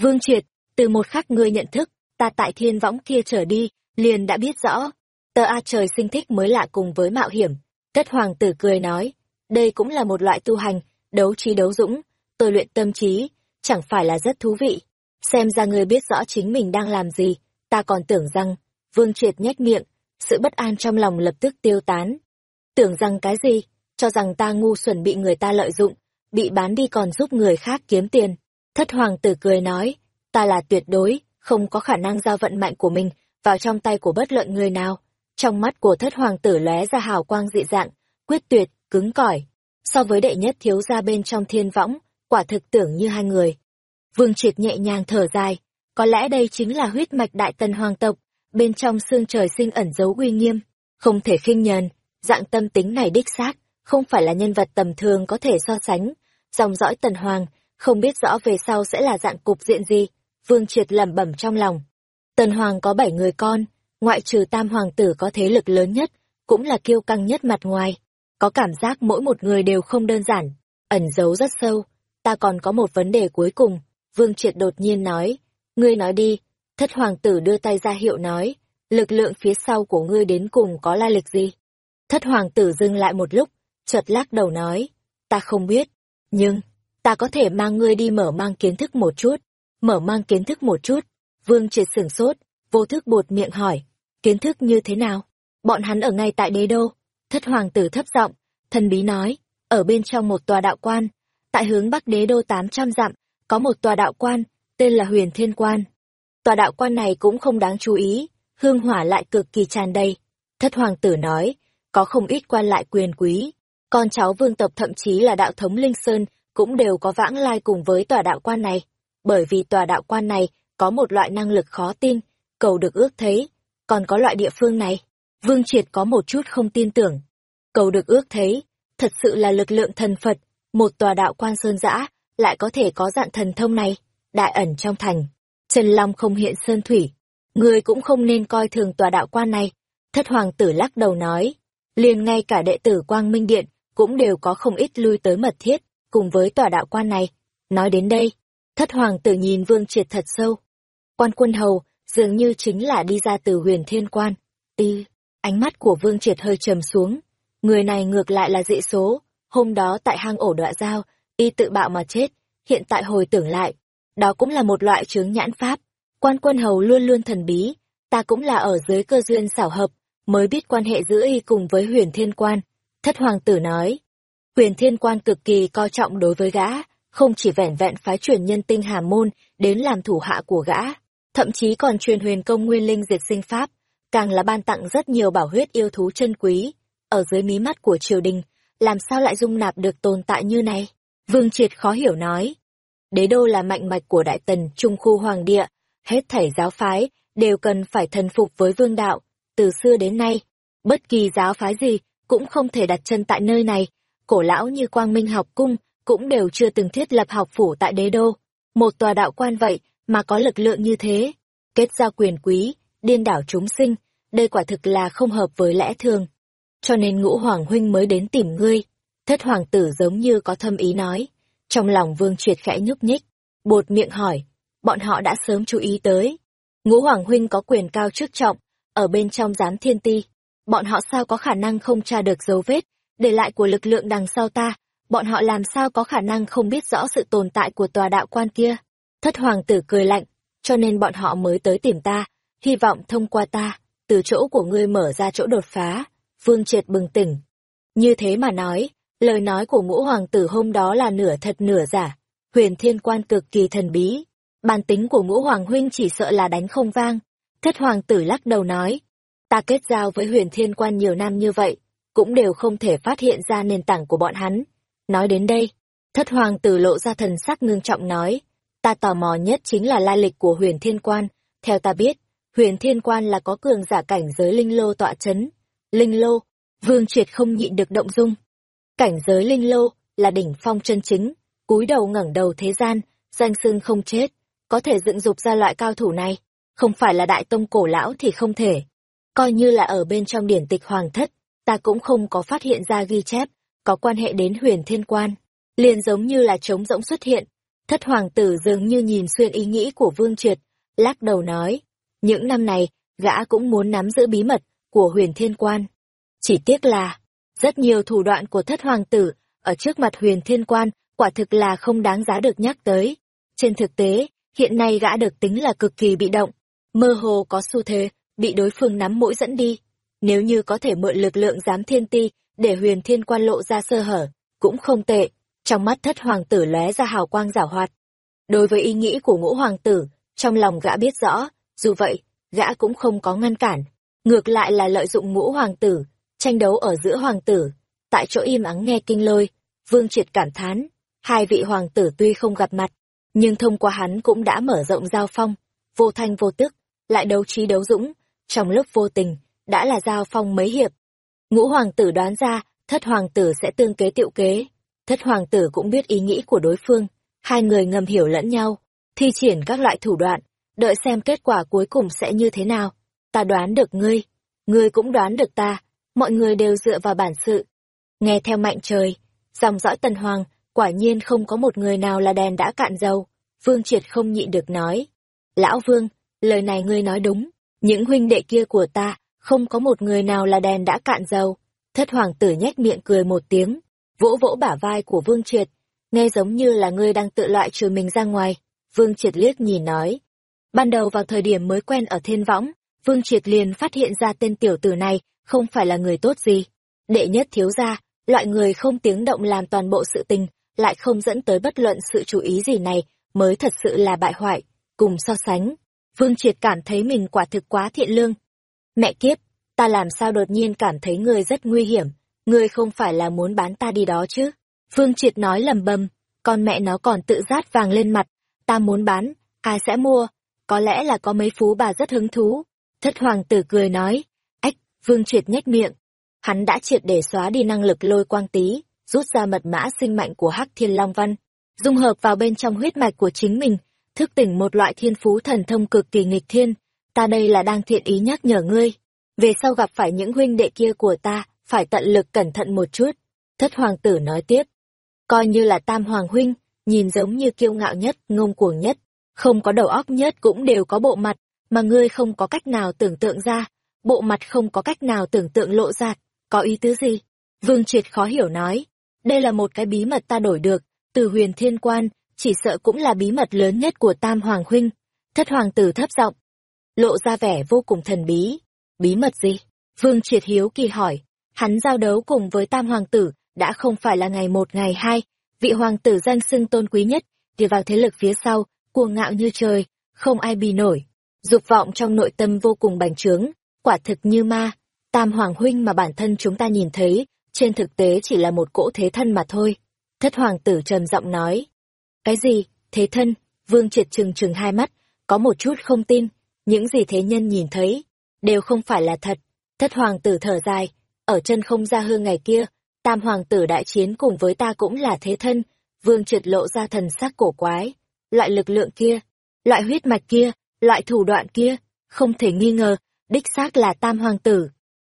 Vương Triệt, từ một khắc ngươi nhận thức, ta tại thiên võng kia trở đi, liền đã biết rõ. Tờ A trời sinh thích mới lạ cùng với mạo hiểm. Tất hoàng tử cười nói, đây cũng là một loại tu hành, đấu trí đấu dũng, tôi luyện tâm trí, chẳng phải là rất thú vị. Xem ra ngươi biết rõ chính mình đang làm gì, ta còn tưởng rằng, vương triệt nhếch miệng, sự bất an trong lòng lập tức tiêu tán. Tưởng rằng cái gì, cho rằng ta ngu xuẩn bị người ta lợi dụng, bị bán đi còn giúp người khác kiếm tiền. Thất hoàng tử cười nói, ta là tuyệt đối, không có khả năng giao vận mạnh của mình vào trong tay của bất luận người nào. Trong mắt của thất hoàng tử lóe ra hào quang dị dạng, quyết tuyệt, cứng cỏi. So với đệ nhất thiếu gia bên trong thiên võng, quả thực tưởng như hai người. Vương triệt nhẹ nhàng thở dài, có lẽ đây chính là huyết mạch đại tần hoàng tộc, bên trong xương trời sinh ẩn dấu uy nghiêm, không thể khinh nhờn, dạng tâm tính này đích xác, không phải là nhân vật tầm thường có thể so sánh. Dòng dõi tần hoàng, không biết rõ về sau sẽ là dạng cục diện gì, Vương Triệt lẩm bẩm trong lòng. Tần Hoàng có bảy người con, ngoại trừ tam hoàng tử có thế lực lớn nhất, cũng là kiêu căng nhất mặt ngoài. Có cảm giác mỗi một người đều không đơn giản, ẩn giấu rất sâu. Ta còn có một vấn đề cuối cùng, Vương Triệt đột nhiên nói. Ngươi nói đi, thất hoàng tử đưa tay ra hiệu nói, lực lượng phía sau của ngươi đến cùng có lai lịch gì? Thất hoàng tử dừng lại một lúc, chợt lắc đầu nói, ta không biết, nhưng, ta có thể mang ngươi đi mở mang kiến thức một chút mở mang kiến thức một chút. Vương triệt sửng sốt, vô thức bột miệng hỏi, kiến thức như thế nào? Bọn hắn ở ngay tại đế đô. Thất hoàng tử thấp giọng, thần bí nói, ở bên trong một tòa đạo quan, tại hướng bắc đế đô 800 dặm, có một tòa đạo quan, tên là huyền thiên quan. Tòa đạo quan này cũng không đáng chú ý, hương hỏa lại cực kỳ tràn đầy. Thất hoàng tử nói, có không ít quan lại quyền quý, con cháu vương tộc thậm chí là đạo thống Linh Sơn cũng đều có vãng lai cùng với tòa đạo quan này bởi vì tòa đạo quan này có một loại năng lực khó tin, cầu được ước thấy, còn có loại địa phương này, Vương Triệt có một chút không tin tưởng. Cầu được ước thấy, thật sự là lực lượng thần Phật, một tòa đạo quan sơn dã lại có thể có dạng thần thông này, đại ẩn trong thành. Trần Long không hiện sơn thủy, người cũng không nên coi thường tòa đạo quan này. Thất hoàng tử lắc đầu nói, liền ngay cả đệ tử Quang Minh Điện cũng đều có không ít lui tới mật thiết, cùng với tòa đạo quan này. Nói đến đây, Thất hoàng tử nhìn Vương Triệt thật sâu. Quan quân hầu, dường như chính là đi ra từ huyền thiên quan. Y, ánh mắt của Vương Triệt hơi trầm xuống. Người này ngược lại là dị số. Hôm đó tại hang ổ đọa giao, y tự bạo mà chết. Hiện tại hồi tưởng lại, đó cũng là một loại chướng nhãn pháp. Quan quân hầu luôn luôn thần bí, ta cũng là ở dưới cơ duyên xảo hợp, mới biết quan hệ giữa y cùng với huyền thiên quan. Thất hoàng tử nói, huyền thiên quan cực kỳ coi trọng đối với gã, không chỉ vẻn vẹn phái truyền nhân tinh hà môn đến làm thủ hạ của gã, thậm chí còn truyền huyền công nguyên linh diệt sinh pháp, càng là ban tặng rất nhiều bảo huyết yêu thú chân quý, ở dưới mí mắt của triều đình, làm sao lại dung nạp được tồn tại như này? Vương Triệt khó hiểu nói. Đế đô là mạnh mạch của đại tần trung khu hoàng địa, hết thảy giáo phái đều cần phải thần phục với vương đạo, từ xưa đến nay, bất kỳ giáo phái gì cũng không thể đặt chân tại nơi này, cổ lão như quang minh học cung cũng đều chưa từng thiết lập học phủ tại đế đô. Một tòa đạo quan vậy mà có lực lượng như thế, kết giao quyền quý, điên đảo chúng sinh, đây quả thực là không hợp với lẽ thường. Cho nên ngũ hoàng huynh mới đến tìm ngươi. Thất hoàng tử giống như có thâm ý nói. Trong lòng vương triệt khẽ nhúc nhích, bột miệng hỏi, bọn họ đã sớm chú ý tới. Ngũ hoàng huynh có quyền cao chức trọng, ở bên trong giám thiên ti. Bọn họ sao có khả năng không tra được dấu vết, để lại của lực lượng đằng sau ta, bọn họ làm sao có khả năng không biết rõ sự tồn tại của tòa đạo quan kia. Thất hoàng tử cười lạnh, cho nên bọn họ mới tới tìm ta, hy vọng thông qua ta, từ chỗ của ngươi mở ra chỗ đột phá. Vương triệt bừng tỉnh. Như thế mà nói, lời nói của ngũ hoàng tử hôm đó là nửa thật nửa giả, huyền thiên quan cực kỳ thần bí. Bản tính của ngũ hoàng huynh chỉ sợ là đánh không vang. Thất hoàng tử lắc đầu nói, ta kết giao với huyền thiên quan nhiều năm như vậy, cũng đều không thể phát hiện ra nền tảng của bọn hắn Nói đến đây, thất hoàng tử lộ ra thần sắc ngưng trọng nói, ta tò mò nhất chính là lai lịch của huyền thiên quan. Theo ta biết, huyền thiên quan là có cường giả cảnh giới linh lô tọa chấn. Linh lô, vương triệt không nhịn được động dung. Cảnh giới linh lô là đỉnh phong chân chính, cúi đầu ngẩng đầu thế gian, danh xưng không chết, có thể dựng dục ra loại cao thủ này, không phải là đại tông cổ lão thì không thể. Coi như là ở bên trong điển tịch hoàng thất, ta cũng không có phát hiện ra ghi chép, có quan hệ đến huyền thiên quan. Liền giống như là trống rỗng xuất hiện, thất hoàng tử dường như nhìn xuyên ý nghĩ của Vương Triệt, lắc đầu nói, những năm này, gã cũng muốn nắm giữ bí mật của huyền thiên quan. Chỉ tiếc là, rất nhiều thủ đoạn của thất hoàng tử, ở trước mặt huyền thiên quan, quả thực là không đáng giá được nhắc tới. Trên thực tế, hiện nay gã được tính là cực kỳ bị động, mơ hồ có xu thế, bị đối phương nắm mũi dẫn đi. Nếu như có thể mượn lực lượng giám thiên ti, để huyền thiên quan lộ ra sơ hở, cũng không tệ. Trong mắt thất hoàng tử lóe ra hào quang giảo hoạt. Đối với ý nghĩ của ngũ hoàng tử, trong lòng gã biết rõ, dù vậy, gã cũng không có ngăn cản. Ngược lại là lợi dụng ngũ hoàng tử, tranh đấu ở giữa hoàng tử. Tại chỗ im ắng nghe kinh lôi, Vương Triệt cảm thán, hai vị hoàng tử tuy không gặp mặt, nhưng thông qua hắn cũng đã mở rộng giao phong, vô thanh vô tức, lại đấu trí đấu dũng, trong lúc vô tình, đã là giao phong mấy hiệp. Ngũ hoàng tử đoán ra, thất hoàng tử sẽ tương kế tiệu kế. Thất hoàng tử cũng biết ý nghĩ của đối phương, hai người ngầm hiểu lẫn nhau, thi triển các loại thủ đoạn, đợi xem kết quả cuối cùng sẽ như thế nào. Ta đoán được ngươi, ngươi cũng đoán được ta, mọi người đều dựa vào bản sự. Nghe theo mạnh trời, dòng dõi tần hoàng, quả nhiên không có một người nào là đèn đã cạn dầu. Vương Triệt không nhịn được nói. Lão Vương, lời này ngươi nói đúng, những huynh đệ kia của ta, không có một người nào là đèn đã cạn dầu. Thất hoàng tử nhếch miệng cười một tiếng, vỗ vỗ bả vai của Vương Triệt, nghe giống như là ngươi đang tự loại trừ mình ra ngoài. Vương Triệt liếc nhìn nói. Ban đầu vào thời điểm mới quen ở thiên võng, Vương Triệt liền phát hiện ra tên tiểu tử này không phải là người tốt gì. Đệ nhất thiếu gia, loại người không tiếng động làm toàn bộ sự tình, lại không dẫn tới bất luận sự chú ý gì này, mới thật sự là bại hoại. Cùng so sánh, Vương Triệt cảm thấy mình quả thực quá thiện lương. Mẹ kiếp, ta làm sao đột nhiên cảm thấy người rất nguy hiểm, ngươi không phải là muốn bán ta đi đó chứ. Vương Triệt nói lầm bầm, con mẹ nó còn tự rát vàng lên mặt, ta muốn bán, ai sẽ mua, có lẽ là có mấy phú bà rất hứng thú. Thất hoàng tử cười nói, ách, Vương Triệt nhếch miệng. Hắn đã triệt để xóa đi năng lực lôi quang tí, rút ra mật mã sinh mạnh của Hắc Thiên Long Văn, dung hợp vào bên trong huyết mạch của chính mình, thức tỉnh một loại thiên phú thần thông cực kỳ nghịch thiên. Ta đây là đang thiện ý nhắc nhở ngươi. Về sau gặp phải những huynh đệ kia của ta, phải tận lực cẩn thận một chút. Thất hoàng tử nói tiếp. Coi như là tam hoàng huynh, nhìn giống như kiêu ngạo nhất, ngông cuồng nhất, không có đầu óc nhất cũng đều có bộ mặt, mà ngươi không có cách nào tưởng tượng ra. Bộ mặt không có cách nào tưởng tượng lộ ra, có ý tứ gì? Vương Triệt khó hiểu nói. Đây là một cái bí mật ta đổi được, từ huyền thiên quan, chỉ sợ cũng là bí mật lớn nhất của Tam Hoàng Huynh. Thất Hoàng tử thấp giọng, lộ ra vẻ vô cùng thần bí. Bí mật gì? Vương Triệt Hiếu kỳ hỏi. Hắn giao đấu cùng với Tam Hoàng tử, đã không phải là ngày một ngày hai. Vị Hoàng tử danh xưng tôn quý nhất, thì vào thế lực phía sau, cuồng ngạo như trời, không ai bì nổi. Dục vọng trong nội tâm vô cùng bành trướng, quả thực như ma. Tam Hoàng Huynh mà bản thân chúng ta nhìn thấy, trên thực tế chỉ là một cỗ thế thân mà thôi. Thất Hoàng tử trầm giọng nói. Cái gì, thế thân, vương triệt trừng trừng hai mắt, có một chút không tin, những gì thế nhân nhìn thấy, đều không phải là thật. Thất hoàng tử thở dài, ở chân không ra hương ngày kia, tam hoàng tử đại chiến cùng với ta cũng là thế thân, vương triệt lộ ra thần sắc cổ quái. Loại lực lượng kia, loại huyết mạch kia, loại thủ đoạn kia, không thể nghi ngờ, đích xác là tam hoàng tử.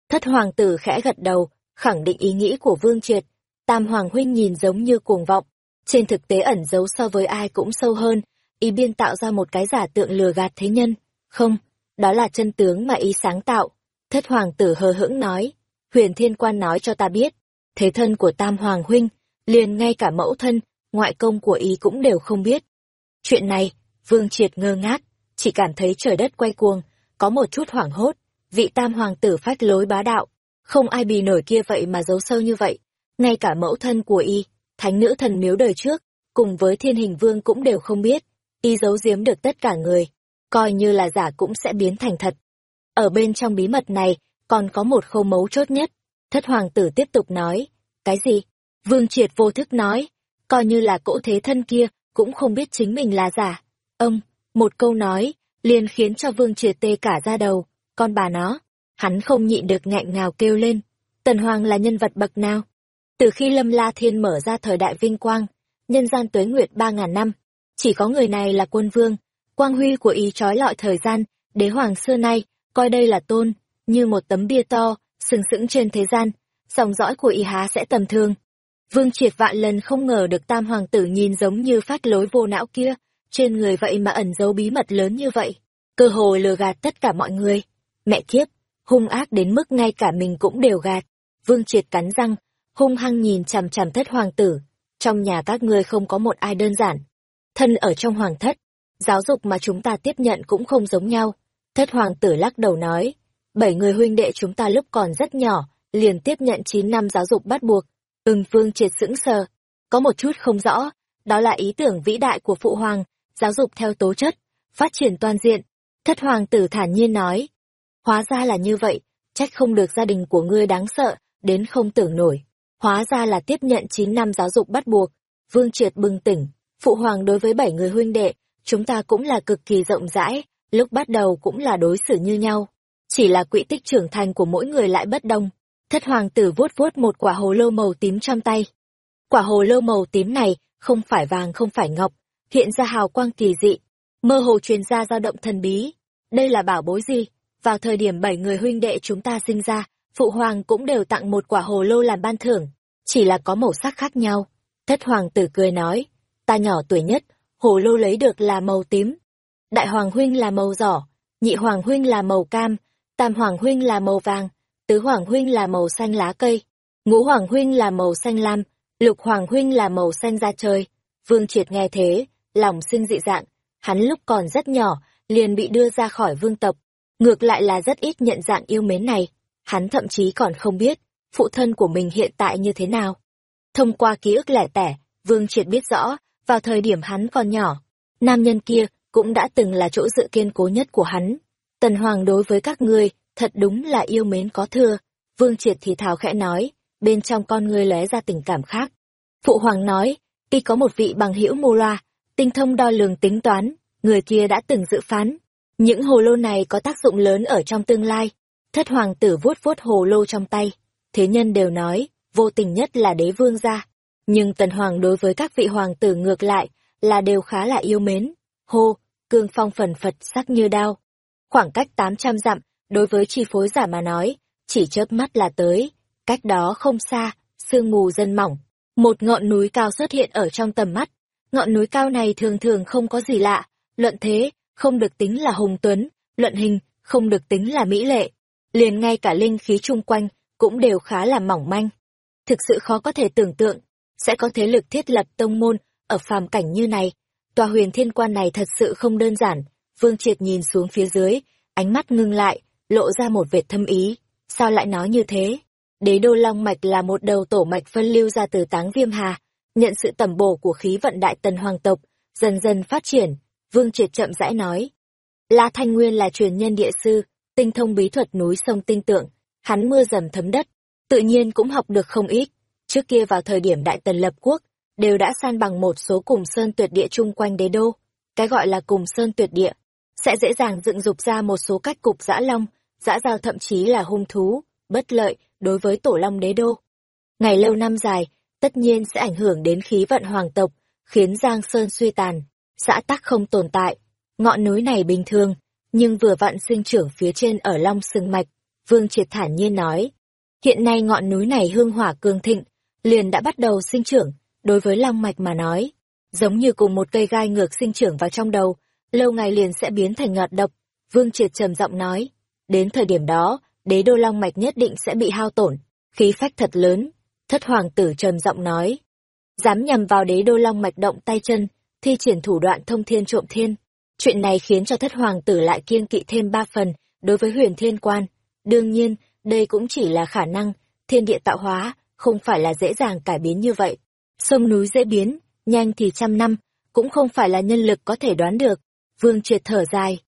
Thất hoàng tử khẽ gật đầu, khẳng định ý nghĩ của vương triệt. Tam hoàng huynh nhìn giống như cuồng vọng, trên thực tế ẩn giấu so với ai cũng sâu hơn, ý biên tạo ra một cái giả tượng lừa gạt thế nhân. Không, đó là chân tướng mà ý sáng tạo. Thất hoàng tử hờ hững nói, huyền thiên quan nói cho ta biết, thế thân của tam hoàng huynh, liền ngay cả mẫu thân, ngoại công của ý cũng đều không biết. Chuyện này, vương triệt ngơ ngác, chỉ cảm thấy trời đất quay cuồng, có một chút hoảng hốt, vị tam hoàng tử phát lối bá đạo, không ai bì nổi kia vậy mà giấu sâu như vậy, ngay cả mẫu thân của y thánh nữ thần miếu đời trước, cùng với thiên hình vương cũng đều không biết, y giấu giếm được tất cả người, coi như là giả cũng sẽ biến thành thật. Ở bên trong bí mật này, còn có một khâu mấu chốt nhất. Thất hoàng tử tiếp tục nói, cái gì? Vương triệt vô thức nói, coi như là cỗ thế thân kia, cũng không biết chính mình là giả. Ông, một câu nói, liền khiến cho vương triệt tê cả ra đầu, con bà nó. Hắn không nhịn được ngạnh ngào kêu lên. Tần Hoàng là nhân vật bậc nào? Từ khi Lâm La Thiên mở ra thời đại vinh quang, nhân gian tuế nguyệt ba ngàn năm, chỉ có người này là quân vương, quang huy của ý trói lọi thời gian, đế hoàng xưa nay, coi đây là tôn, như một tấm bia to, sừng sững trên thế gian, dòng dõi của y há sẽ tầm thường. Vương triệt vạn lần không ngờ được tam hoàng tử nhìn giống như phát lối vô não kia, trên người vậy mà ẩn giấu bí mật lớn như vậy, cơ hồ lừa gạt tất cả mọi người. Mẹ kiếp, hung ác đến mức ngay cả mình cũng đều gạt. Vương triệt cắn răng, hung hăng nhìn chằm chằm thất hoàng tử. Trong nhà các ngươi không có một ai đơn giản. Thân ở trong hoàng thất, giáo dục mà chúng ta tiếp nhận cũng không giống nhau. Thất hoàng tử lắc đầu nói, bảy người huynh đệ chúng ta lúc còn rất nhỏ, liền tiếp nhận 9 năm giáo dục bắt buộc. Ưng vương triệt sững sờ, có một chút không rõ, đó là ý tưởng vĩ đại của phụ hoàng, giáo dục theo tố chất, phát triển toàn diện. Thất hoàng tử thản nhiên nói, hóa ra là như vậy, trách không được gia đình của ngươi đáng sợ, đến không tưởng nổi. Hóa ra là tiếp nhận 9 năm giáo dục bắt buộc. Vương Triệt bừng tỉnh, phụ hoàng đối với bảy người huynh đệ, chúng ta cũng là cực kỳ rộng rãi, lúc bắt đầu cũng là đối xử như nhau. Chỉ là quỹ tích trưởng thành của mỗi người lại bất đồng. Thất hoàng tử vuốt vuốt một quả hồ lô màu tím trong tay. Quả hồ lô màu tím này không phải vàng không phải ngọc, hiện ra hào quang kỳ dị, mơ hồ truyền ra dao động thần bí. Đây là bảo bối gì? Vào thời điểm bảy người huynh đệ chúng ta sinh ra, phụ hoàng cũng đều tặng một quả hồ lô làm ban thưởng, chỉ là có màu sắc khác nhau. Thất hoàng tử cười nói, ta nhỏ tuổi nhất, hồ lô lấy được là màu tím. Đại hoàng huynh là màu giỏ, nhị hoàng huynh là màu cam, tam hoàng huynh là màu vàng, tứ hoàng huynh là màu xanh lá cây, ngũ hoàng huynh là màu xanh lam, lục hoàng huynh là màu xanh da trời. Vương Triệt nghe thế, lòng sinh dị dạng, hắn lúc còn rất nhỏ, liền bị đưa ra khỏi vương tộc, ngược lại là rất ít nhận dạng yêu mến này, hắn thậm chí còn không biết, phụ thân của mình hiện tại như thế nào. Thông qua ký ức lẻ tẻ, Vương Triệt biết rõ, vào thời điểm hắn còn nhỏ, nam nhân kia cũng đã từng là chỗ dựa kiên cố nhất của hắn. Tần Hoàng đối với các ngươi, thật đúng là yêu mến có thừa. Vương Triệt thì thào khẽ nói, bên trong con ngươi lóe ra tình cảm khác. Phụ Hoàng nói, y có một vị bằng hữu mô loa, tinh thông đo lường tính toán, người kia đã từng dự phán. Những hồ lô này có tác dụng lớn ở trong tương lai. Thất hoàng tử vuốt vuốt hồ lô trong tay. Thế nhân đều nói, vô tình nhất là đế vương gia. Nhưng tần hoàng đối với các vị hoàng tử ngược lại, là đều khá là yêu mến. Hô, cương phong phần phật sắc như đao. Khoảng cách 800 dặm, đối với chi phối giả mà nói, chỉ chớp mắt là tới. Cách đó không xa, sương mù dần mỏng. Một ngọn núi cao xuất hiện ở trong tầm mắt. Ngọn núi cao này thường thường không có gì lạ, luận thế, không được tính là hùng tuấn, luận hình, không được tính là mỹ lệ. Liền ngay cả linh khí chung quanh, cũng đều khá là mỏng manh. Thực sự khó có thể tưởng tượng, sẽ có thế lực thiết lập tông môn, ở phàm cảnh như này. Tòa huyền thiên quan này thật sự không đơn giản, Vương Triệt nhìn xuống phía dưới, ánh mắt ngưng lại, lộ ra một vệt thâm ý. Sao lại nói như thế? Đế đô long mạch là một đầu tổ mạch phân lưu ra từ táng viêm hà, nhận sự tẩm bổ của khí vận đại tần hoàng tộc, dần dần phát triển, Vương Triệt chậm rãi nói. La Thanh Nguyên là truyền nhân địa sư, tinh thông bí thuật núi sông tinh tượng, hắn mưa dầm thấm đất, tự nhiên cũng học được không ít. Trước kia vào thời điểm đại tần lập quốc, đều đã san bằng một số cùng sơn tuyệt địa chung quanh đế đô. Cái gọi là cùng sơn tuyệt địa, sẽ dễ dàng dựng dục ra một số cách cục dã long, dã giao thậm chí là hung thú, bất lợi đối với tổ long đế đô. Ngày lâu năm dài, tất nhiên sẽ ảnh hưởng đến khí vận hoàng tộc, khiến Giang Sơn suy tàn, xã tắc không tồn tại. Ngọn núi này bình thường, nhưng vừa vặn sinh trưởng phía trên ở Long Sừng Mạch, Vương Triệt thản nhiên nói. Hiện nay ngọn núi này hương hỏa cường thịnh, liền đã bắt đầu sinh trưởng, đối với Long Mạch mà nói. Giống như cùng một cây gai ngược sinh trưởng vào trong đầu, lâu ngày liền sẽ biến thành ngọt độc. Vương Triệt trầm giọng nói, đến thời điểm đó, đế đô Long Mạch nhất định sẽ bị hao tổn, khí phách thật lớn. Thất hoàng tử trầm giọng nói, dám nhằm vào đế đô Long Mạch động tay chân, thi triển thủ đoạn thông thiên trộm thiên. Chuyện này khiến cho thất hoàng tử lại kiên kỵ thêm ba phần đối với huyền thiên quan. Đương nhiên, đây cũng chỉ là khả năng, thiên địa tạo hóa, không phải là dễ dàng cải biến như vậy. Sông núi dễ biến, nhanh thì trăm năm, cũng không phải là nhân lực có thể đoán được. Vương triệt thở dài.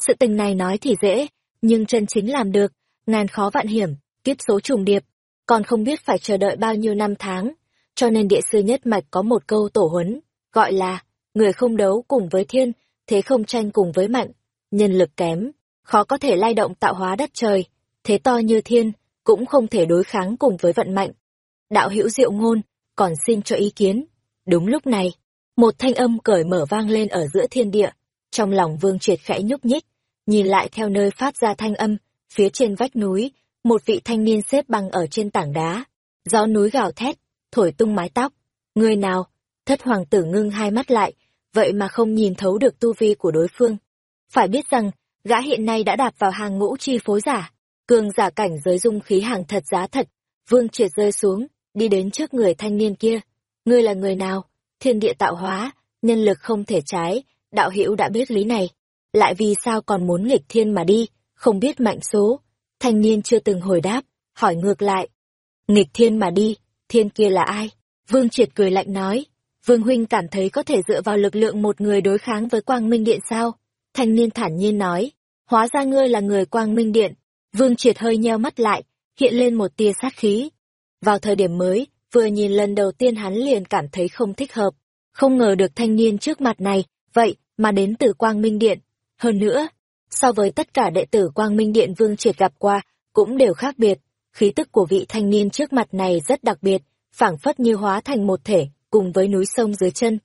Sự tình này nói thì dễ, nhưng chân chính làm được, ngàn khó vạn hiểm, kiếp số trùng điệp, còn không biết phải chờ đợi bao nhiêu năm tháng. Cho nên địa sư nhất mạch có một câu tổ huấn, gọi là người không đấu cùng với thiên, thế không tranh cùng với mạnh, nhân lực kém, khó có thể lay động tạo hóa đất trời, thế to như thiên, cũng không thể đối kháng cùng với vận mạnh. đạo hữu diệu ngôn, còn xin cho ý kiến. Đúng lúc này, một thanh âm cởi mở vang lên ở giữa thiên địa. Trong lòng vương triệt khẽ nhúc nhích, nhìn lại theo nơi phát ra thanh âm, phía trên vách núi, một vị thanh niên xếp bằng ở trên tảng đá. Gió núi gào thét, thổi tung mái tóc. Người nào? Thất hoàng tử ngưng hai mắt lại, vậy mà không nhìn thấu được tu vi của đối phương. Phải biết rằng, gã hiện nay đã đạp vào hàng ngũ chi phối giả, cường giả cảnh giới dung khí hàng thật giá thật. Vương triệt rơi xuống, đi đến trước người thanh niên kia. Ngươi là người nào? Thiên địa tạo hóa, nhân lực không thể trái, đạo hữu đã biết lý này. Lại vì sao còn muốn nghịch thiên mà đi, không biết mạnh số. Thanh niên chưa từng hồi đáp, hỏi ngược lại. Nghịch thiên mà đi, thiên kia là ai? Vương triệt cười lạnh nói. Vương huynh cảm thấy có thể dựa vào lực lượng một người đối kháng với quang minh điện sao? Thanh niên thản nhiên nói. Hóa ra ngươi là người quang minh điện. Vương triệt hơi nheo mắt lại, hiện lên một tia sát khí. Vào thời điểm mới, vừa nhìn lần đầu tiên hắn liền cảm thấy không thích hợp. Không ngờ được thanh niên trước mặt này, vậy mà đến từ Quang Minh Điện. Hơn nữa, so với tất cả đệ tử Quang Minh Điện Vương Triệt gặp qua, cũng đều khác biệt. Khí tức của vị thanh niên trước mặt này rất đặc biệt, phảng phất như hóa thành một thể, cùng với núi sông dưới chân.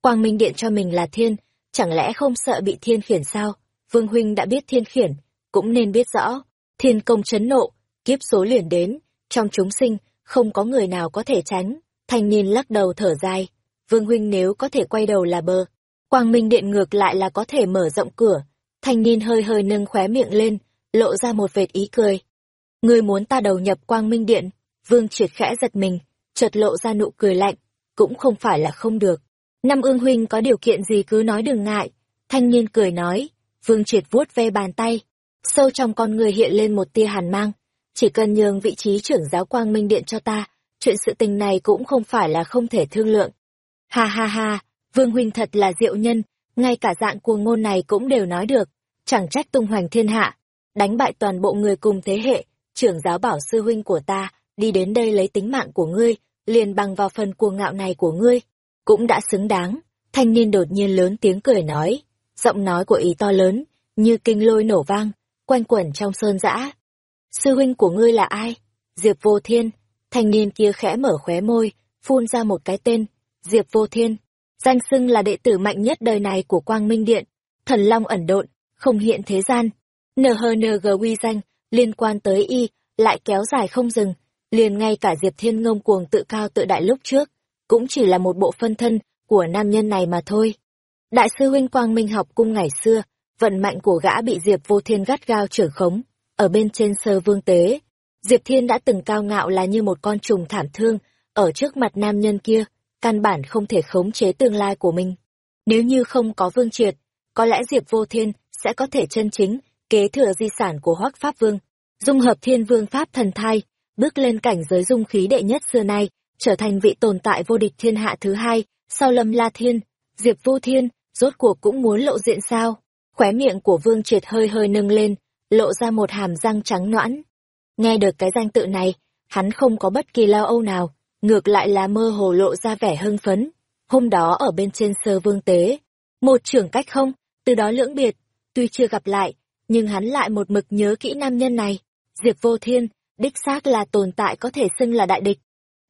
Quang Minh Điện cho mình là thiên, chẳng lẽ không sợ bị thiên khiển sao? Vương Huynh đã biết thiên khiển, cũng nên biết rõ, thiên công chấn nộ, kiếp số liền đến, trong chúng sinh, không có người nào có thể tránh. Thanh niên lắc đầu thở dài, Vương Huynh nếu có thể quay đầu là bờ. Quang Minh Điện ngược lại là có thể mở rộng cửa. Thanh niên hơi hơi nâng khóe miệng lên, lộ ra một vệt ý cười. Ngươi muốn ta đầu nhập Quang Minh Điện? Vương triệt khẽ giật mình, chợt lộ ra nụ cười lạnh, cũng không phải là không được. Năm ương huynh có điều kiện gì cứ nói đừng ngại. Thanh niên cười nói, Vương triệt vuốt ve bàn tay, sâu trong con người hiện lên một tia hàn mang. Chỉ cần nhường vị trí trưởng giáo Quang Minh Điện cho ta, chuyện sự tình này cũng không phải là không thể thương lượng. Ha ha ha, Vương Huynh thật là diệu nhân, ngay cả dạng cuồng ngôn này cũng đều nói được, chẳng trách tung hoành thiên hạ, đánh bại toàn bộ người cùng thế hệ, trưởng giáo bảo sư huynh của ta, đi đến đây lấy tính mạng của ngươi, liền bằng vào phần cuồng ngạo này của ngươi, cũng đã xứng đáng. Thanh niên đột nhiên lớn tiếng cười nói, giọng nói của ý to lớn, như kinh lôi nổ vang, quanh quẩn trong sơn dã. Sư huynh của ngươi là ai? Diệp vô thiên, thanh niên kia khẽ mở khóe môi, phun ra một cái tên, Diệp vô thiên danh xưng là đệ tử mạnh nhất đời này của Quang Minh Điện, thần long ẩn độn, không hiện thế gian. NHNG uy danh, liên quan tới y, lại kéo dài không dừng, liền ngay cả Diệp Thiên ngông cuồng tự cao tự đại lúc trước, cũng chỉ là một bộ phân thân của nam nhân này mà thôi. Đại sư huynh Quang Minh học cung ngày xưa, vận mạnh của gã bị Diệp Vô Thiên gắt gao trưởng khống, ở bên trên sơ vương tế. Diệp Thiên đã từng cao ngạo là như một con trùng thảm thương, ở trước mặt nam nhân kia, căn bản không thể khống chế tương lai của mình. Nếu như không có Vương Triệt, có lẽ Diệp Vô Thiên sẽ có thể chân chính kế thừa di sản của Hoắc Pháp Vương, dung hợp Thiên Vương Pháp thần thai, bước lên cảnh giới dung khí đệ nhất xưa nay, trở thành vị tồn tại vô địch thiên hạ thứ hai, sau Lâm La Thiên, Diệp Vô Thiên, rốt cuộc cũng muốn lộ diện sao? Khóe miệng của Vương Triệt hơi hơi nâng lên, lộ ra một hàm răng trắng noãn. Nghe được cái danh tự này, hắn không có bất kỳ lo âu nào, ngược lại là mơ hồ lộ ra vẻ hưng phấn. Hôm đó ở bên trên sơ vương tế, một trưởng cách không, từ đó lưỡng biệt, tuy chưa gặp lại, nhưng hắn lại một mực nhớ kỹ nam nhân này. Diệp vô thiên, đích xác là tồn tại có thể xưng là đại địch.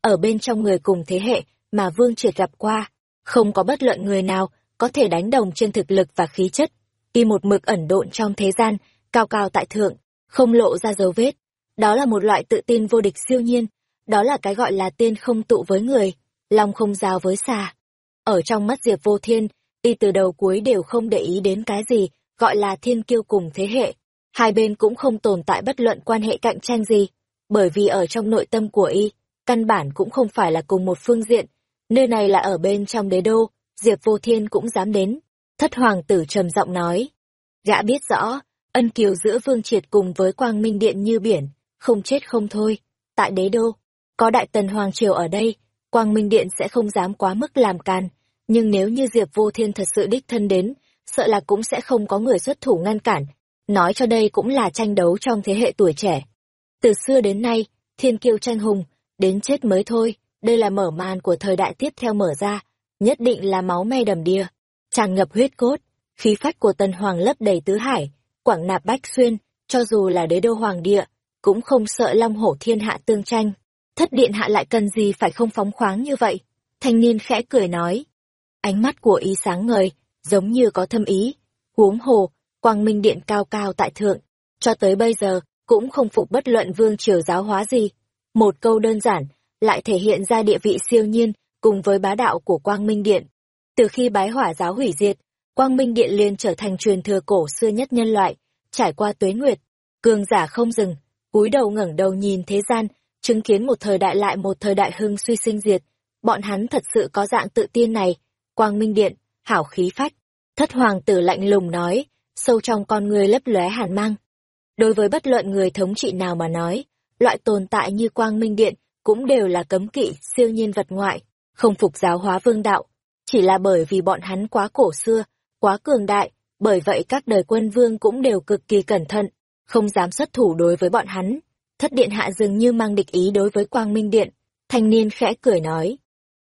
Ở bên trong người cùng thế hệ mà vương triệt gặp qua, không có bất luận người nào có thể đánh đồng trên thực lực và khí chất. Y một mực ẩn độn trong thế gian, cao cao tại thượng, không lộ ra dấu vết. Đó là một loại tự tin vô địch siêu nhiên, đó là cái gọi là tiên không tụ với người, long không giao với xà. Ở trong mắt Diệp Vô Thiên, y từ đầu cuối đều không để ý đến cái gì, gọi là thiên kiêu cùng thế hệ. Hai bên cũng không tồn tại bất luận quan hệ cạnh tranh gì, bởi vì ở trong nội tâm của y, căn bản cũng không phải là cùng một phương diện. Nơi này là ở bên trong đế đô, Diệp Vô Thiên cũng dám đến. Thất hoàng tử trầm giọng nói. Gã biết rõ, ân kiều giữa vương triệt cùng với quang minh điện như biển, không chết không thôi. Tại đế đô, có Đại Tần Hoàng Triều ở đây, Quang Minh Điện sẽ không dám quá mức làm can. Nhưng nếu như Diệp Vô Thiên thật sự đích thân đến, sợ là cũng sẽ không có người xuất thủ ngăn cản. Nói cho đây cũng là tranh đấu trong thế hệ tuổi trẻ. Từ xưa đến nay, thiên kiêu tranh hùng, đến chết mới thôi, đây là mở màn của thời đại tiếp theo mở ra, nhất định là máu me đầm đìa, tràn ngập huyết cốt, khí phách của tần hoàng lấp đầy tứ hải, quảng nạp bách xuyên, cho dù là đế đô hoàng địa, cũng không sợ long hổ thiên hạ tương tranh thất điện hạ lại cần gì phải không phóng khoáng như vậy? Thanh niên khẽ cười nói. Ánh mắt của ý sáng ngời, giống như có thâm ý. Huống hồ, quang minh điện cao cao tại thượng, cho tới bây giờ, cũng không phục bất luận vương triều giáo hóa gì. Một câu đơn giản, lại thể hiện ra địa vị siêu nhiên, cùng với bá đạo của quang minh điện. Từ khi bái hỏa giáo hủy diệt, quang minh điện liền trở thành truyền thừa cổ xưa nhất nhân loại, trải qua tuế nguyệt, cường giả không dừng, cúi đầu ngẩng đầu nhìn thế gian, chứng kiến một thời đại lại một thời đại hưng suy sinh diệt. Bọn hắn thật sự có dạng tự tiên này, quang minh điện, hảo khí phách. Thất hoàng tử lạnh lùng nói, sâu trong con người lấp lóe hàn mang. Đối với bất luận người thống trị nào mà nói, loại tồn tại như quang minh điện cũng đều là cấm kỵ, siêu nhiên vật ngoại, không phục giáo hóa vương đạo. Chỉ là bởi vì bọn hắn quá cổ xưa, quá cường đại, bởi vậy các đời quân vương cũng đều cực kỳ cẩn thận, không dám xuất thủ đối với bọn hắn. Thất điện hạ dường như mang địch ý đối với quang minh điện, thanh niên khẽ cười nói.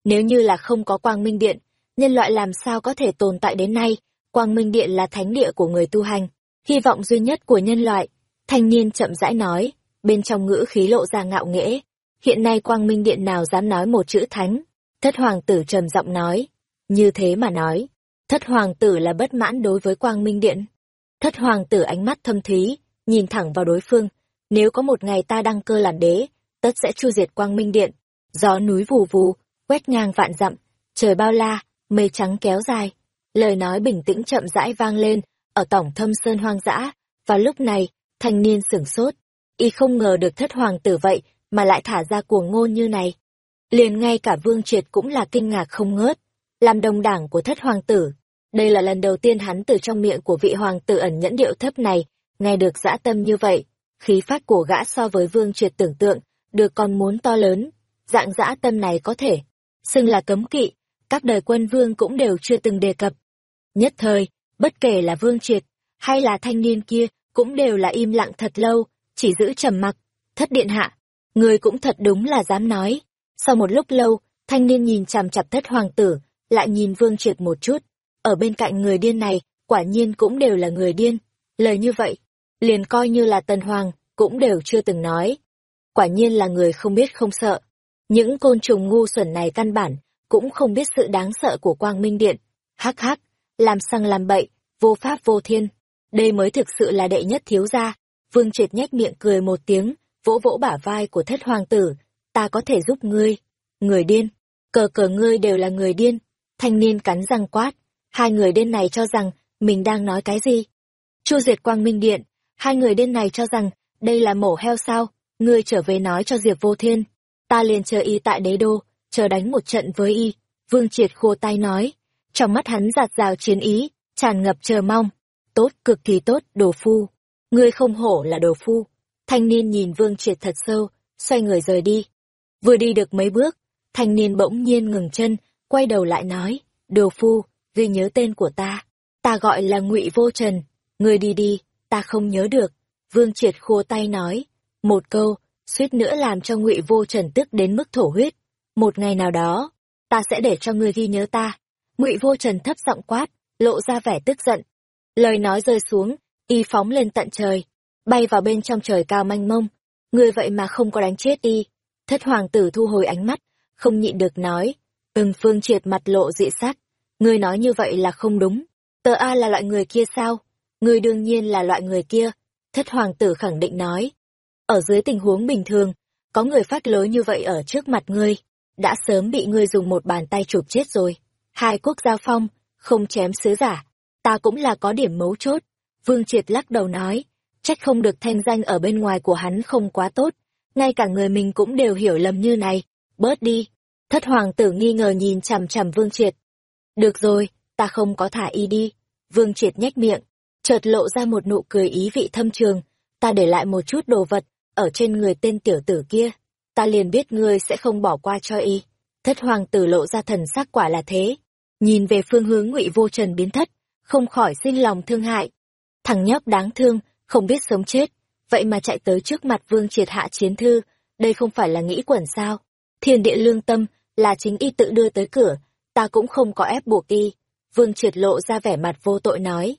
Nếu như là không có quang minh điện, nhân loại làm sao có thể tồn tại đến nay, quang minh điện là thánh địa của người tu hành, hy vọng duy nhất của nhân loại. Thanh niên chậm rãi nói, bên trong ngữ khí lộ ra ngạo nghễ. Hiện nay quang minh điện nào dám nói một chữ thánh? Thất hoàng tử trầm giọng nói. Như thế mà nói, thất hoàng tử là bất mãn đối với quang minh điện. Thất hoàng tử ánh mắt thâm thí nhìn thẳng vào đối phương. Nếu có một ngày ta đăng cơ làm đế, tất sẽ chu diệt quang minh điện. Gió núi vù vù, quét ngang vạn dặm, trời bao la, mây trắng kéo dài. Lời nói bình tĩnh chậm rãi vang lên, ở tổng thâm sơn hoang dã. Và lúc này, thanh niên sửng sốt. Y không ngờ được thất hoàng tử vậy, mà lại thả ra cuồng ngôn như này. Liền ngay cả vương triệt cũng là kinh ngạc không ngớt. Làm đồng đảng của thất hoàng tử. Đây là lần đầu tiên hắn từ trong miệng của vị hoàng tử ẩn nhẫn điệu thấp này, nghe được dã tâm như vậy. Khí phách của gã so với vương triệt tưởng tượng, được còn muốn to lớn. Dạng dã tâm này có thể, xưng là cấm kỵ, các đời quân vương cũng đều chưa từng đề cập. Nhất thời, bất kể là vương triệt, hay là thanh niên kia, cũng đều là im lặng thật lâu, chỉ giữ trầm mặc. Thất điện hạ, người cũng thật đúng là dám nói. Sau một lúc lâu, thanh niên nhìn chằm chặp thất hoàng tử, lại nhìn vương triệt một chút. Ở bên cạnh người điên này, quả nhiên cũng đều là người điên. Lời như vậy, liền coi như là tần hoàng, cũng đều chưa từng nói. Quả nhiên là người không biết không sợ. Những côn trùng ngu xuẩn này căn bản, cũng không biết sự đáng sợ của quang minh điện. Hắc hắc, làm sang làm bậy, vô pháp vô thiên. Đây mới thực sự là đệ nhất thiếu gia. Vương triệt nhếch miệng cười một tiếng, vỗ vỗ bả vai của thất hoàng tử. Ta có thể giúp ngươi. Người điên. Cờ cờ ngươi đều là người điên. Thanh niên cắn răng quát. Hai người điên này cho rằng, mình đang nói cái gì? Chu diệt quang minh điện. Hai người điên này cho rằng, đây là mổ heo sao? Ngươi trở về nói cho Diệp vô thiên. Ta liền chờ y tại đế đô, chờ đánh một trận với y. Vương triệt khô tay nói. Trong mắt hắn giạt rào chiến ý, tràn ngập chờ mong. Tốt, cực kỳ tốt, đồ phu. Ngươi không hổ là đồ phu. Thanh niên nhìn Vương Triệt thật sâu, xoay người rời đi. Vừa đi được mấy bước, thanh niên bỗng nhiên ngừng chân, quay đầu lại nói, đồ phu, ghi nhớ tên của ta. Ta gọi là ngụy Vô Trần. Ngươi đi đi, ta không nhớ được. Vương Triệt khô tay nói, một câu, suýt nữa làm cho ngụy Vô Trần tức đến mức thổ huyết. Một ngày nào đó, ta sẽ để cho ngươi ghi nhớ ta. Ngụy Vô Trần thấp giọng quát, lộ ra vẻ tức giận. Lời nói rơi xuống, y phóng lên tận trời, bay vào bên trong trời cao manh mông. Người vậy mà không có đánh chết y. Thất hoàng tử thu hồi ánh mắt, không nhịn được nói. Ưng phương triệt mặt lộ dị sắc. Ngươi nói như vậy là không đúng. Tờ A là loại người kia sao? Ngươi đương nhiên là loại người kia. Thất hoàng tử khẳng định nói. Ở dưới tình huống bình thường, có người phát lối như vậy ở trước mặt ngươi. Đã sớm bị ngươi dùng một bàn tay chụp chết rồi. Hai quốc giao phong, không chém sứ giả. Ta cũng là có điểm mấu chốt. Vương Triệt lắc đầu nói, trách không được thanh danh ở bên ngoài của hắn không quá tốt, ngay cả người mình cũng đều hiểu lầm như này, bớt đi. Thất hoàng tử nghi ngờ nhìn chằm chằm Vương Triệt. Được rồi, ta không có thả y đi. Vương Triệt nhếch miệng, chợt lộ ra một nụ cười ý vị thâm trường, ta để lại một chút đồ vật, ở trên người tên tiểu tử kia. Ta liền biết ngươi sẽ không bỏ qua cho y. Thất hoàng tử lộ ra thần sắc quả là thế. Nhìn về phương hướng ngụy vô trần biến thất, không khỏi sinh lòng thương hại. Thằng nhóc đáng thương, không biết sống chết, vậy mà chạy tới trước mặt vương triệt hạ chiến thư, đây không phải là nghĩ quẩn sao. Thiên địa lương tâm, là chính y tự đưa tới cửa, ta cũng không có ép buộc y. Vương triệt lộ ra vẻ mặt vô tội nói.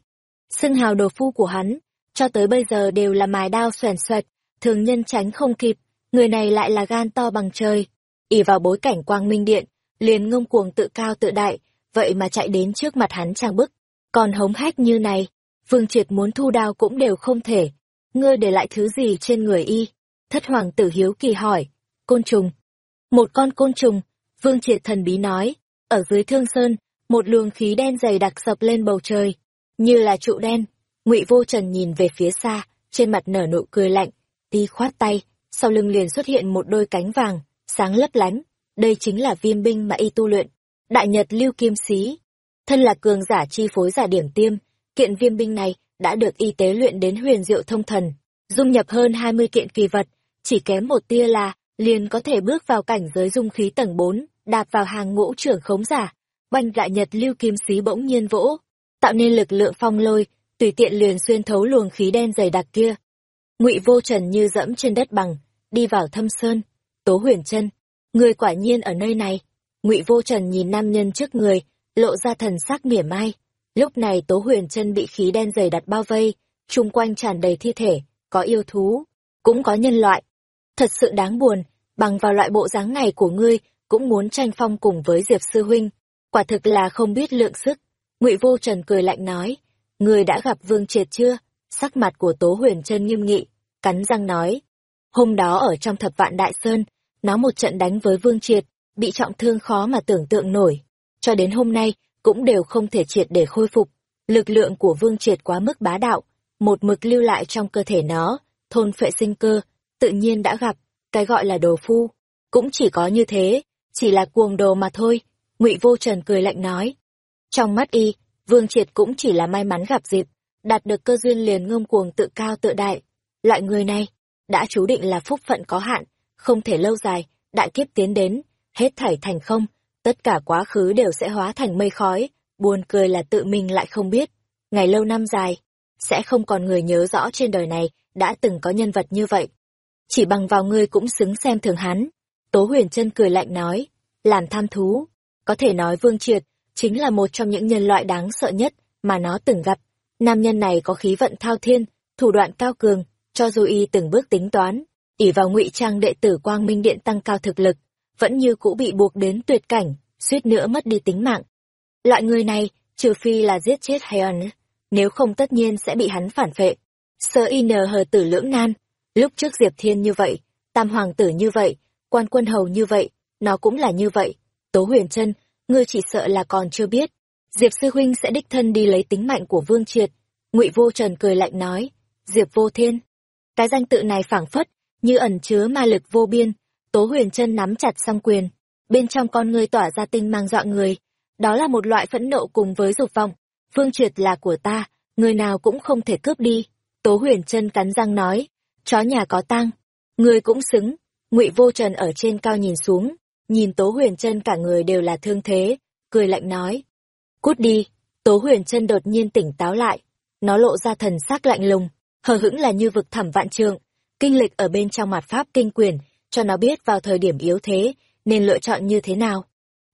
Xưng hào đồ phu của hắn, cho tới bây giờ đều là mài đao xoèn xoẹt, thường nhân tránh không kịp, người này lại là gan to bằng trời, ỉ vào bối cảnh quang minh điện, liền ngông cuồng tự cao tự đại, vậy mà chạy đến trước mặt hắn trang bức, còn hống hách như này, Vương Triệt muốn thu đao cũng đều không thể. Ngươi để lại thứ gì trên người y? Thất hoàng tử hiếu kỳ hỏi. Côn trùng. Một con côn trùng, Vương Triệt thần bí nói. Ở dưới thương sơn, một luồng khí đen dày đặc sập lên bầu trời. Như là trụ đen. ngụy Vô Trần nhìn về phía xa, trên mặt nở nụ cười lạnh. ti khoát tay, sau lưng liền xuất hiện một đôi cánh vàng, sáng lấp lánh. Đây chính là viêm binh mà y tu luyện. Đại Nhật Lưu Kim Xí. Thân là cường giả chi phối giả điểm tiêm, kiện viêm binh này đã được y tế luyện đến huyền diệu thông thần, dung nhập hơn 20 kiện kỳ vật, chỉ kém một tia là liền có thể bước vào cảnh giới dung khí tầng bốn đạp vào hàng ngũ trưởng khống giả. Oanh đại nhật lưu kim xí bỗng nhiên vỗ, tạo nên lực lượng phong lôi, tùy tiện liền xuyên thấu luồng khí đen dày đặc kia. Ngụy Vô Trần như dẫm trên đất bằng, đi vào thâm sơn. Tố Huyền Chân, người quả nhiên ở nơi này. Ngụy Vô Trần nhìn nam nhân trước người, lộ ra thần sắc mỉa mai. Lúc này Tố Huyền chân bị khí đen dày đặc bao vây, chung quanh tràn đầy thi thể, có yêu thú, cũng có nhân loại. Thật sự đáng buồn, bằng vào loại bộ dáng này của ngươi, cũng muốn tranh phong cùng với Diệp Sư Huynh. Quả thực là không biết lượng sức ngụy Vô Trần cười lạnh nói, ngươi đã gặp Vương Triệt chưa? Sắc mặt của Tố Huyền chân nghiêm nghị, cắn răng nói. Hôm đó ở trong thập vạn Đại Sơn, nó một trận đánh với Vương Triệt, bị trọng thương khó mà tưởng tượng nổi. Cho đến hôm nay, cũng đều không thể triệt để khôi phục. Lực lượng của vương triệt quá mức bá đạo, một mực lưu lại trong cơ thể nó, thôn phệ sinh cơ, tự nhiên đã gặp, cái gọi là đồ phu. Cũng chỉ có như thế, chỉ là cuồng đồ mà thôi, ngụy Vô Trần cười lạnh nói. Trong mắt y, vương triệt cũng chỉ là may mắn gặp dịp, đạt được cơ duyên liền ngông cuồng tự cao tự đại. Loại người này, đã chú định là phúc phận có hạn, không thể lâu dài, đại kiếp tiến đến, hết thảy thành không, tất cả quá khứ đều sẽ hóa thành mây khói, buồn cười là tự mình lại không biết. Ngày lâu năm dài, sẽ không còn người nhớ rõ trên đời này đã từng có nhân vật như vậy. Chỉ bằng vào ngươi cũng xứng xem thường hắn. Tố huyền chân cười lạnh nói, làm tham thú. Có thể nói Vương Triệt, chính là một trong những nhân loại đáng sợ nhất mà nó từng gặp. Nam nhân này có khí vận thao thiên, thủ đoạn cao cường, cho dù y từng bước tính toán, ỉ vào ngụy trang đệ tử Quang Minh Điện tăng cao thực lực, vẫn như cũ bị buộc đến tuyệt cảnh, suýt nữa mất đi tính mạng. Loại người này, trừ phi là giết chết Hayon, nếu không tất nhiên sẽ bị hắn phản phệ. Sơ in hờ tử lưỡng nan, lúc trước Diệp Thiên như vậy, Tam Hoàng tử như vậy, quan quân hầu như vậy, nó cũng là như vậy. Tố huyền chân, ngươi chỉ sợ là còn chưa biết. Diệp Sư Huynh sẽ đích thân đi lấy tính mạnh của Vương Triệt. ngụy Vô Trần cười lạnh nói, Diệp Vô Thiên. Cái danh tự này phảng phất, như ẩn chứa ma lực vô biên, Tố huyền chân nắm chặt song quyền, bên trong con ngươi tỏa ra tinh mang dọa người. Đó là một loại phẫn nộ cùng với dục vọng. Vương triệt là của ta, người nào cũng không thể cướp đi. Tố huyền chân cắn răng nói, chó nhà có tang, người cũng xứng. Ngụy Vô Trần ở trên cao nhìn xuống, nhìn Tố Huyền Chân cả người đều là thương thế, cười lạnh nói: "Cút đi." Tố Huyền Chân đột nhiên tỉnh táo lại, nó lộ ra thần sắc lạnh lùng, hờ hững là như vực thẳm vạn trượng, kinh lịch ở bên trong mặt pháp kinh quyền, cho nó biết vào thời điểm yếu thế, nên lựa chọn như thế nào.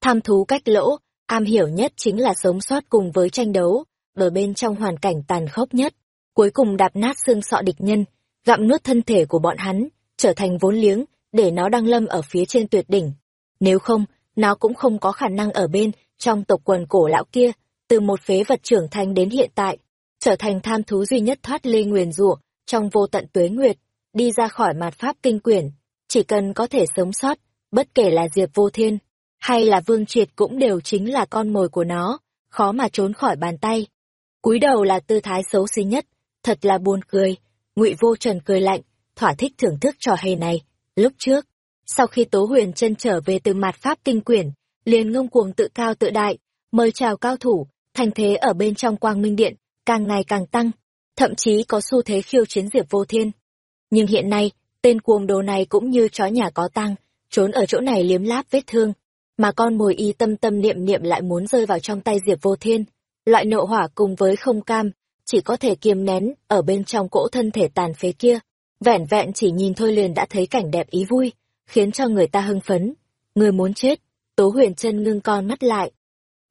Tham thú cách lỗ, am hiểu nhất chính là sống sót cùng với tranh đấu, ở bên trong hoàn cảnh tàn khốc nhất, cuối cùng đạp nát xương sọ địch nhân, gặm nuốt thân thể của bọn hắn, trở thành vốn liếng, để nó đăng lâm ở phía trên tuyệt đỉnh. Nếu không, nó cũng không có khả năng ở bên trong tộc quần cổ lão kia, từ một phế vật trưởng thành đến hiện tại, trở thành tham thú duy nhất thoát ly nguyền rủa trong vô tận tuế nguyệt, đi ra khỏi mạt pháp kinh quyển, chỉ cần có thể sống sót, bất kể là Diệp Vô Thiên hay là Vương Triệt cũng đều chính là con mồi của nó, khó mà trốn khỏi bàn tay. Cúi đầu là tư thái xấu xí nhất, thật là buồn cười. Ngụy Vô Trần cười lạnh, thỏa thích thưởng thức trò hề này. Lúc trước, sau khi Tố Huyền chân trở về từ mặt pháp kinh quyển, liền ngông cuồng tự cao tự đại, mời chào cao thủ, thành thế ở bên trong Quang Minh Điện càng ngày càng tăng, thậm chí có xu thế khiêu chiến Diệp Vô Thiên. Nhưng hiện nay, Tên cuồng đồ này cũng như chó nhà có tăng, trốn ở chỗ này liếm láp vết thương, mà con mồi y tâm tâm niệm niệm lại muốn rơi vào trong tay Diệp Vô Thiên. Loại nộ hỏa cùng với không cam, chỉ có thể kiềm nén ở bên trong cỗ thân thể tàn phế kia. Vẻn vẹn chỉ nhìn thôi liền đã thấy cảnh đẹp ý vui, khiến cho người ta hưng phấn. Người muốn chết, Tố Huyền chân ngưng con mắt lại.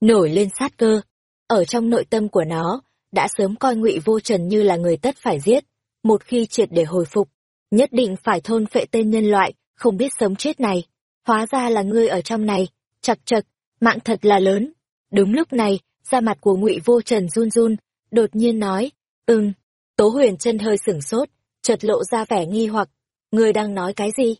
Nổi lên sát cơ. Ở trong nội tâm của nó, đã sớm coi ngụy Vô Trần như là người tất phải giết. Một khi triệt để hồi phục, nhất định phải thôn phệ tên nhân loại không biết sống chết này. Hóa ra là ngươi ở trong này, chật chật, mạng thật là lớn. Đúng lúc này, da mặt của ngụy Vô Trần run run, đột nhiên nói, ừm. Tố huyền chân hơi sửng sốt, chợt lộ ra vẻ nghi hoặc, ngươi đang nói cái gì?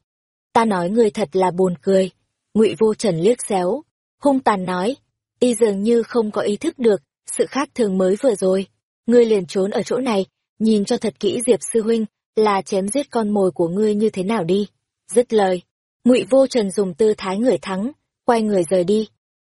Ta nói ngươi thật là buồn cười. Ngụy Vô Trần liếc xéo, hung tàn nói, y dường như không có ý thức được sự khác thường mới vừa rồi. Ngươi liền trốn ở chỗ này, nhìn cho thật kỹ Diệp sư huynh, là chém giết con mồi của ngươi như thế nào đi. Dứt lời, Ngụy Vô Trần dùng tư thái người thắng, quay người rời đi.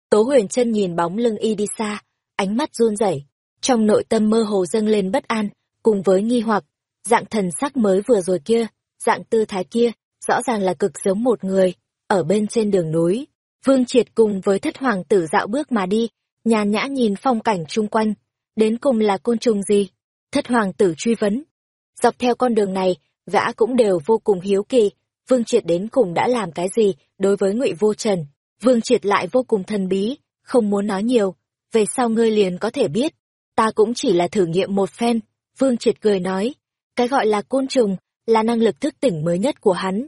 Tố Huyền chân nhìn bóng lưng y đi xa, ánh mắt run rẩy, trong nội tâm mơ hồ dâng lên bất an, cùng với nghi hoặc, dạng thần sắc mới vừa rồi kia, dạng tư thái kia, rõ ràng là cực giống một người, ở bên trên đường núi. Vương Triệt cùng với thất hoàng tử dạo bước mà đi, nhàn nhã nhìn phong cảnh chung quanh, đến cùng là côn trùng gì? Thất hoàng tử truy vấn. Dọc theo con đường này, gã cũng đều vô cùng hiếu kỳ, Vương Triệt đến cùng đã làm cái gì đối với Ngụy Vô Trần. Vương Triệt lại vô cùng thần bí, không muốn nói nhiều, về sau ngươi liền có thể biết. Ta cũng chỉ là thử nghiệm một phen, Vương Triệt cười nói, cái gọi là côn trùng, là năng lực thức tỉnh mới nhất của hắn.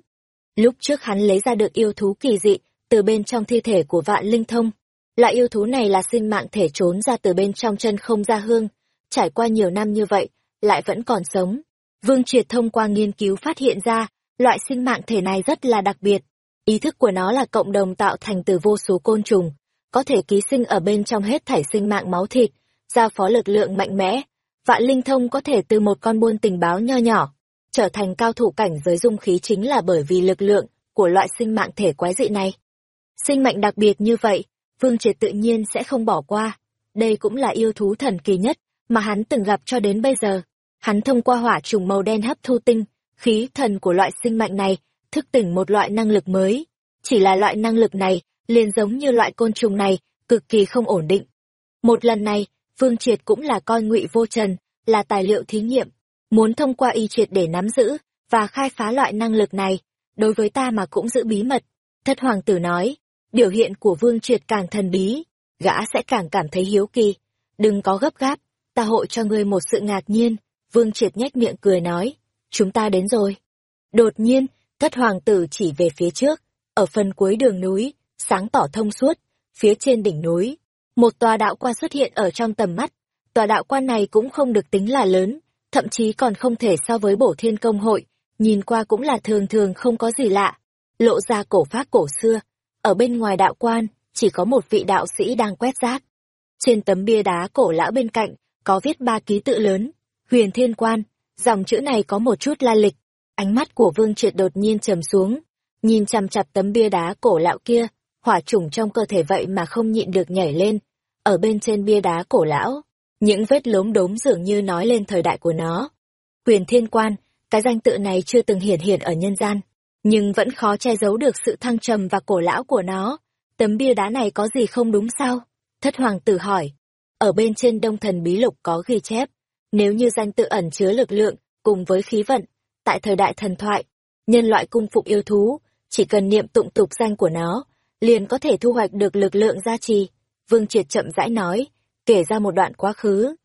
Lúc trước hắn lấy ra được yêu thú kỳ dị, từ bên trong thi thể của vạn linh thông. Loại yêu thú này là sinh mạng thể trốn ra từ bên trong chân không ra hương, trải qua nhiều năm như vậy, lại vẫn còn sống. Vương Triệt thông qua nghiên cứu phát hiện ra, loại sinh mạng thể này rất là đặc biệt. Ý thức của nó là cộng đồng tạo thành từ vô số côn trùng, có thể ký sinh ở bên trong hết thảy sinh mạng máu thịt, giao phó lực lượng mạnh mẽ. Vạn linh thông có thể từ một con buôn tình báo nho nhỏ, trở thành cao thủ cảnh giới dung khí chính là bởi vì lực lượng của loại sinh mạng thể quái dị này. Sinh mệnh đặc biệt như vậy, Vương Triệt tự nhiên sẽ không bỏ qua. Đây cũng là yêu thú thần kỳ nhất mà hắn từng gặp cho đến bây giờ. Hắn thông qua hỏa trùng màu đen hấp thu tinh, khí thần của loại sinh mệnh này, thức tỉnh một loại năng lực mới. Chỉ là loại năng lực này, liền giống như loại côn trùng này, cực kỳ không ổn định. Một lần này, Vương Triệt cũng là coi ngụy vô trần, là tài liệu thí nghiệm, muốn thông qua y triệt để nắm giữ và khai phá loại năng lực này, đối với ta mà cũng giữ bí mật. Thất hoàng tử nói, biểu hiện của Vương Triệt càng thần bí, gã sẽ càng cảm thấy hiếu kỳ. Đừng có gấp gáp, ta hội cho ngươi một sự ngạc nhiên. Vương Triệt nhếch miệng cười nói, chúng ta đến rồi. Đột nhiên, thất hoàng tử chỉ về phía trước, ở phần cuối đường núi, sáng tỏ thông suốt, phía trên đỉnh núi. Một tòa đạo quan xuất hiện ở trong tầm mắt. Tòa đạo quan này cũng không được tính là lớn, thậm chí còn không thể so với bổ thiên công hội, nhìn qua cũng là thường thường không có gì lạ. Lộ ra cổ pháp cổ xưa, ở bên ngoài đạo quan, chỉ có một vị đạo sĩ đang quét rác. Trên tấm bia đá cổ lão bên cạnh, có viết ba ký tự lớn, huyền thiên quan, dòng chữ này có một chút la lịch. Ánh mắt của Vương Triệt đột nhiên trầm xuống, nhìn chằm chặp tấm bia đá cổ lão kia, hỏa chủng trong cơ thể vậy mà không nhịn được nhảy lên. Ở bên trên bia đá cổ lão, những vết lốm đốm dường như nói lên thời đại của nó. Huyền thiên quan, cái danh tự này chưa từng hiển hiện ở nhân gian, nhưng vẫn khó che giấu được sự thăng trầm và cổ lão của nó. Tấm bia đá này có gì không đúng sao? Thất hoàng tử hỏi. Ở bên trên đông thần bí lục có ghi chép, nếu như danh tự ẩn chứa lực lượng, cùng với khí vận, tại thời đại thần thoại, nhân loại cung phục yêu thú, chỉ cần niệm tụng tục danh của nó, liền có thể thu hoạch được lực lượng gia trì. Vương Triệt chậm rãi nói, kể ra một đoạn quá khứ.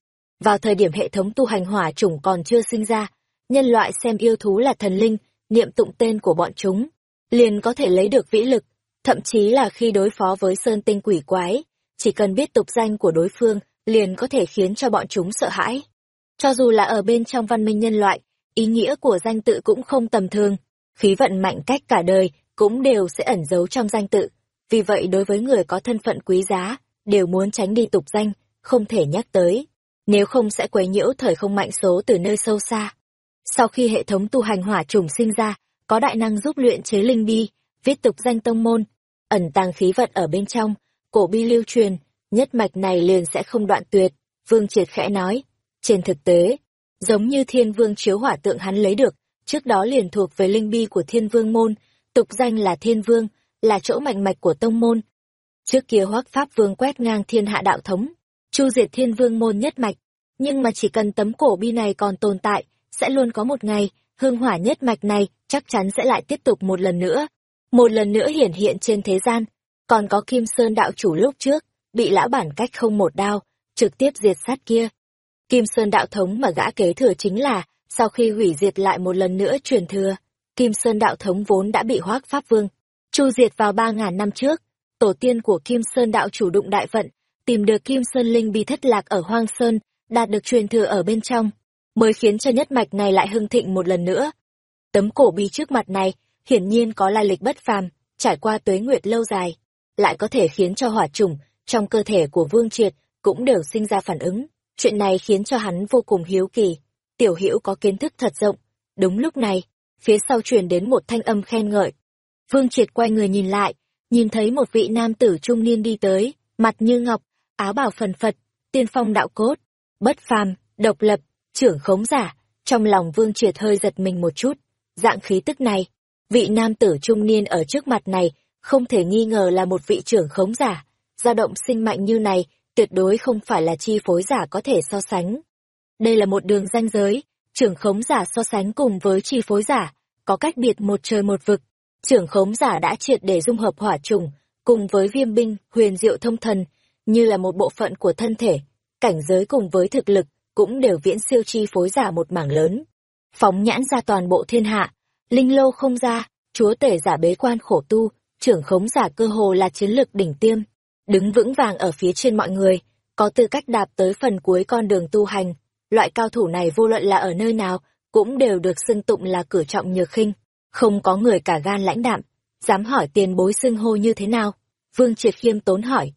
Vào thời điểm hệ thống tu hành hỏa chủng còn chưa sinh ra, nhân loại xem yêu thú là thần linh, niệm tụng tên của bọn chúng, liền có thể lấy được vĩ lực, thậm chí là khi đối phó với sơn tinh quỷ quái, chỉ cần biết tục danh của đối phương, liền có thể khiến cho bọn chúng sợ hãi. Cho dù là ở bên trong văn minh nhân loại, ý nghĩa của danh tự cũng không tầm thường, khí vận mạnh cách cả đời cũng đều sẽ ẩn giấu trong danh tự. Vì vậy đối với người có thân phận quý giá, đều muốn tránh đi tục danh, không thể nhắc tới. Nếu không sẽ quấy nhiễu thời không mạnh số từ nơi sâu xa. Sau khi hệ thống tu hành hỏa trùng sinh ra, có đại năng giúp luyện chế linh bi, viết tục danh tông môn, ẩn tàng khí vận ở bên trong, cổ bi lưu truyền, nhất mạch này liền sẽ không đoạn tuyệt, Vương Triệt khẽ nói. Trên thực tế, giống như thiên vương chiếu hỏa tượng hắn lấy được, trước đó liền thuộc về linh bi của thiên vương môn, tục danh là thiên vương, là chỗ mạnh mạch của tông môn. Trước kia hoác pháp vương quét ngang thiên hạ đạo thống, chu diệt thiên vương môn nhất mạch, nhưng mà chỉ cần tấm cổ bi này còn tồn tại, sẽ luôn có một ngày, hương hỏa nhất mạch này chắc chắn sẽ lại tiếp tục một lần nữa. Một lần nữa hiển hiện trên thế gian. Còn có Kim Sơn đạo chủ lúc trước, bị lão bản cách không một đao, trực tiếp diệt sát kia. Kim Sơn đạo thống mà gã kế thừa chính là, sau khi hủy diệt lại một lần nữa truyền thừa. Kim Sơn đạo thống vốn đã bị Hoác Pháp Vương chu diệt vào ba ngàn năm trước. Tổ tiên của Kim Sơn đạo chủ đụng đại vận, tìm được Kim Sơn linh bị thất lạc ở Hoang Sơn, đạt được truyền thừa ở bên trong, mới khiến cho nhất mạch này lại hưng thịnh một lần nữa. Tấm cổ bi trước mặt này, hiển nhiên có lai lịch bất phàm, trải qua tuế nguyệt lâu dài, lại có thể khiến cho hỏa trùng trong cơ thể của Vương Triệt cũng đều sinh ra phản ứng. Chuyện này khiến cho hắn vô cùng hiếu kỳ. Tiểu Hữu có kiến thức thật rộng. Đúng lúc này, phía sau truyền đến một thanh âm khen ngợi. Vương Triệt quay người nhìn lại, nhìn thấy một vị nam tử trung niên đi tới, mặt như ngọc, áo bào phần phật, tiên phong đạo cốt, bất phàm, độc lập, trưởng khống giả. Trong lòng Vương Triệt hơi giật mình một chút. Dạng khí tức này, vị nam tử trung niên ở trước mặt này không thể nghi ngờ là một vị trưởng khống giả. dao động sinh mạnh như này, tuyệt đối không phải là chi phối giả có thể so sánh. Đây là một đường ranh giới, trưởng khống giả so sánh cùng với chi phối giả, có cách biệt một trời một vực. Trưởng khống giả đã triệt để dung hợp hỏa trùng, cùng với viêm binh, huyền diệu thông thần, như là một bộ phận của thân thể, cảnh giới cùng với thực lực, cũng đều viễn siêu chi phối giả một mảng lớn. Phóng nhãn ra toàn bộ thiên hạ, linh lô không ra, chúa tể giả bế quan khổ tu, trưởng khống giả cơ hồ là chiến lược đỉnh tiêm, đứng vững vàng ở phía trên mọi người, có tư cách đạp tới phần cuối con đường tu hành. Loại cao thủ này vô luận là ở nơi nào, cũng đều được xưng tụng là cử trọng nhược khinh, không có người cả gan lãnh đạm, dám hỏi tiền bối xưng hô như thế nào. Vương Triệt khiêm tốn hỏi.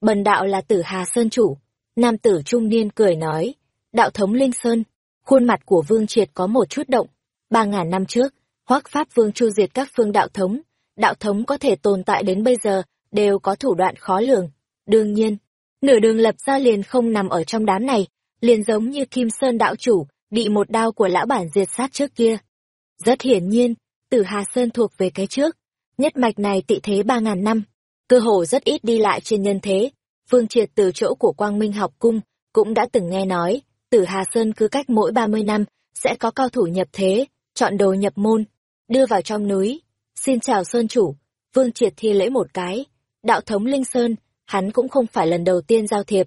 Bần đạo là tử Hà Sơn chủ. Nam tử trung niên cười nói. Đạo thống Linh Sơn. Khuôn mặt của Vương Triệt có một chút động. Ba ngàn năm trước, hoác Pháp Vương chu diệt các phương đạo thống. Đạo thống có thể tồn tại đến bây giờ, đều có thủ đoạn khó lường. Đương nhiên, nửa đường lập ra liền không nằm ở trong đám này, liền giống như Kim Sơn đạo chủ, bị một đao của lão bản diệt sát trước kia. Rất hiển nhiên, tử Hà Sơn thuộc về cái trước. Nhất mạch này tị thế ba ngàn năm, cơ hồ rất ít đi lại trên nhân thế. Phương Triệt từ chỗ của Quang Minh học cung, cũng đã từng nghe nói, tử Hà Sơn cứ cách mỗi ba mươi năm, sẽ có cao thủ nhập thế, chọn đồ nhập môn, đưa vào trong núi. Xin chào Sơn chủ, Vương Triệt thi lễ một cái, đạo thống Linh Sơn, hắn cũng không phải lần đầu tiên giao thiệp.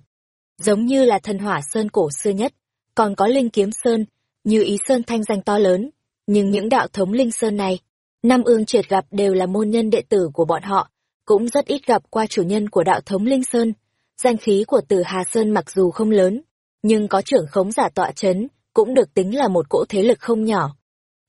Giống như là thần hỏa Sơn cổ xưa nhất, còn có Linh Kiếm Sơn, như Ý Sơn thanh danh to lớn, nhưng những đạo thống Linh Sơn này, Nam Ương triệt gặp đều là môn nhân đệ tử của bọn họ, cũng rất ít gặp qua chủ nhân của đạo thống Linh Sơn. Danh khí của Tử Hà Sơn mặc dù không lớn, nhưng có trưởng khống giả tọa chấn, cũng được tính là một cỗ thế lực không nhỏ.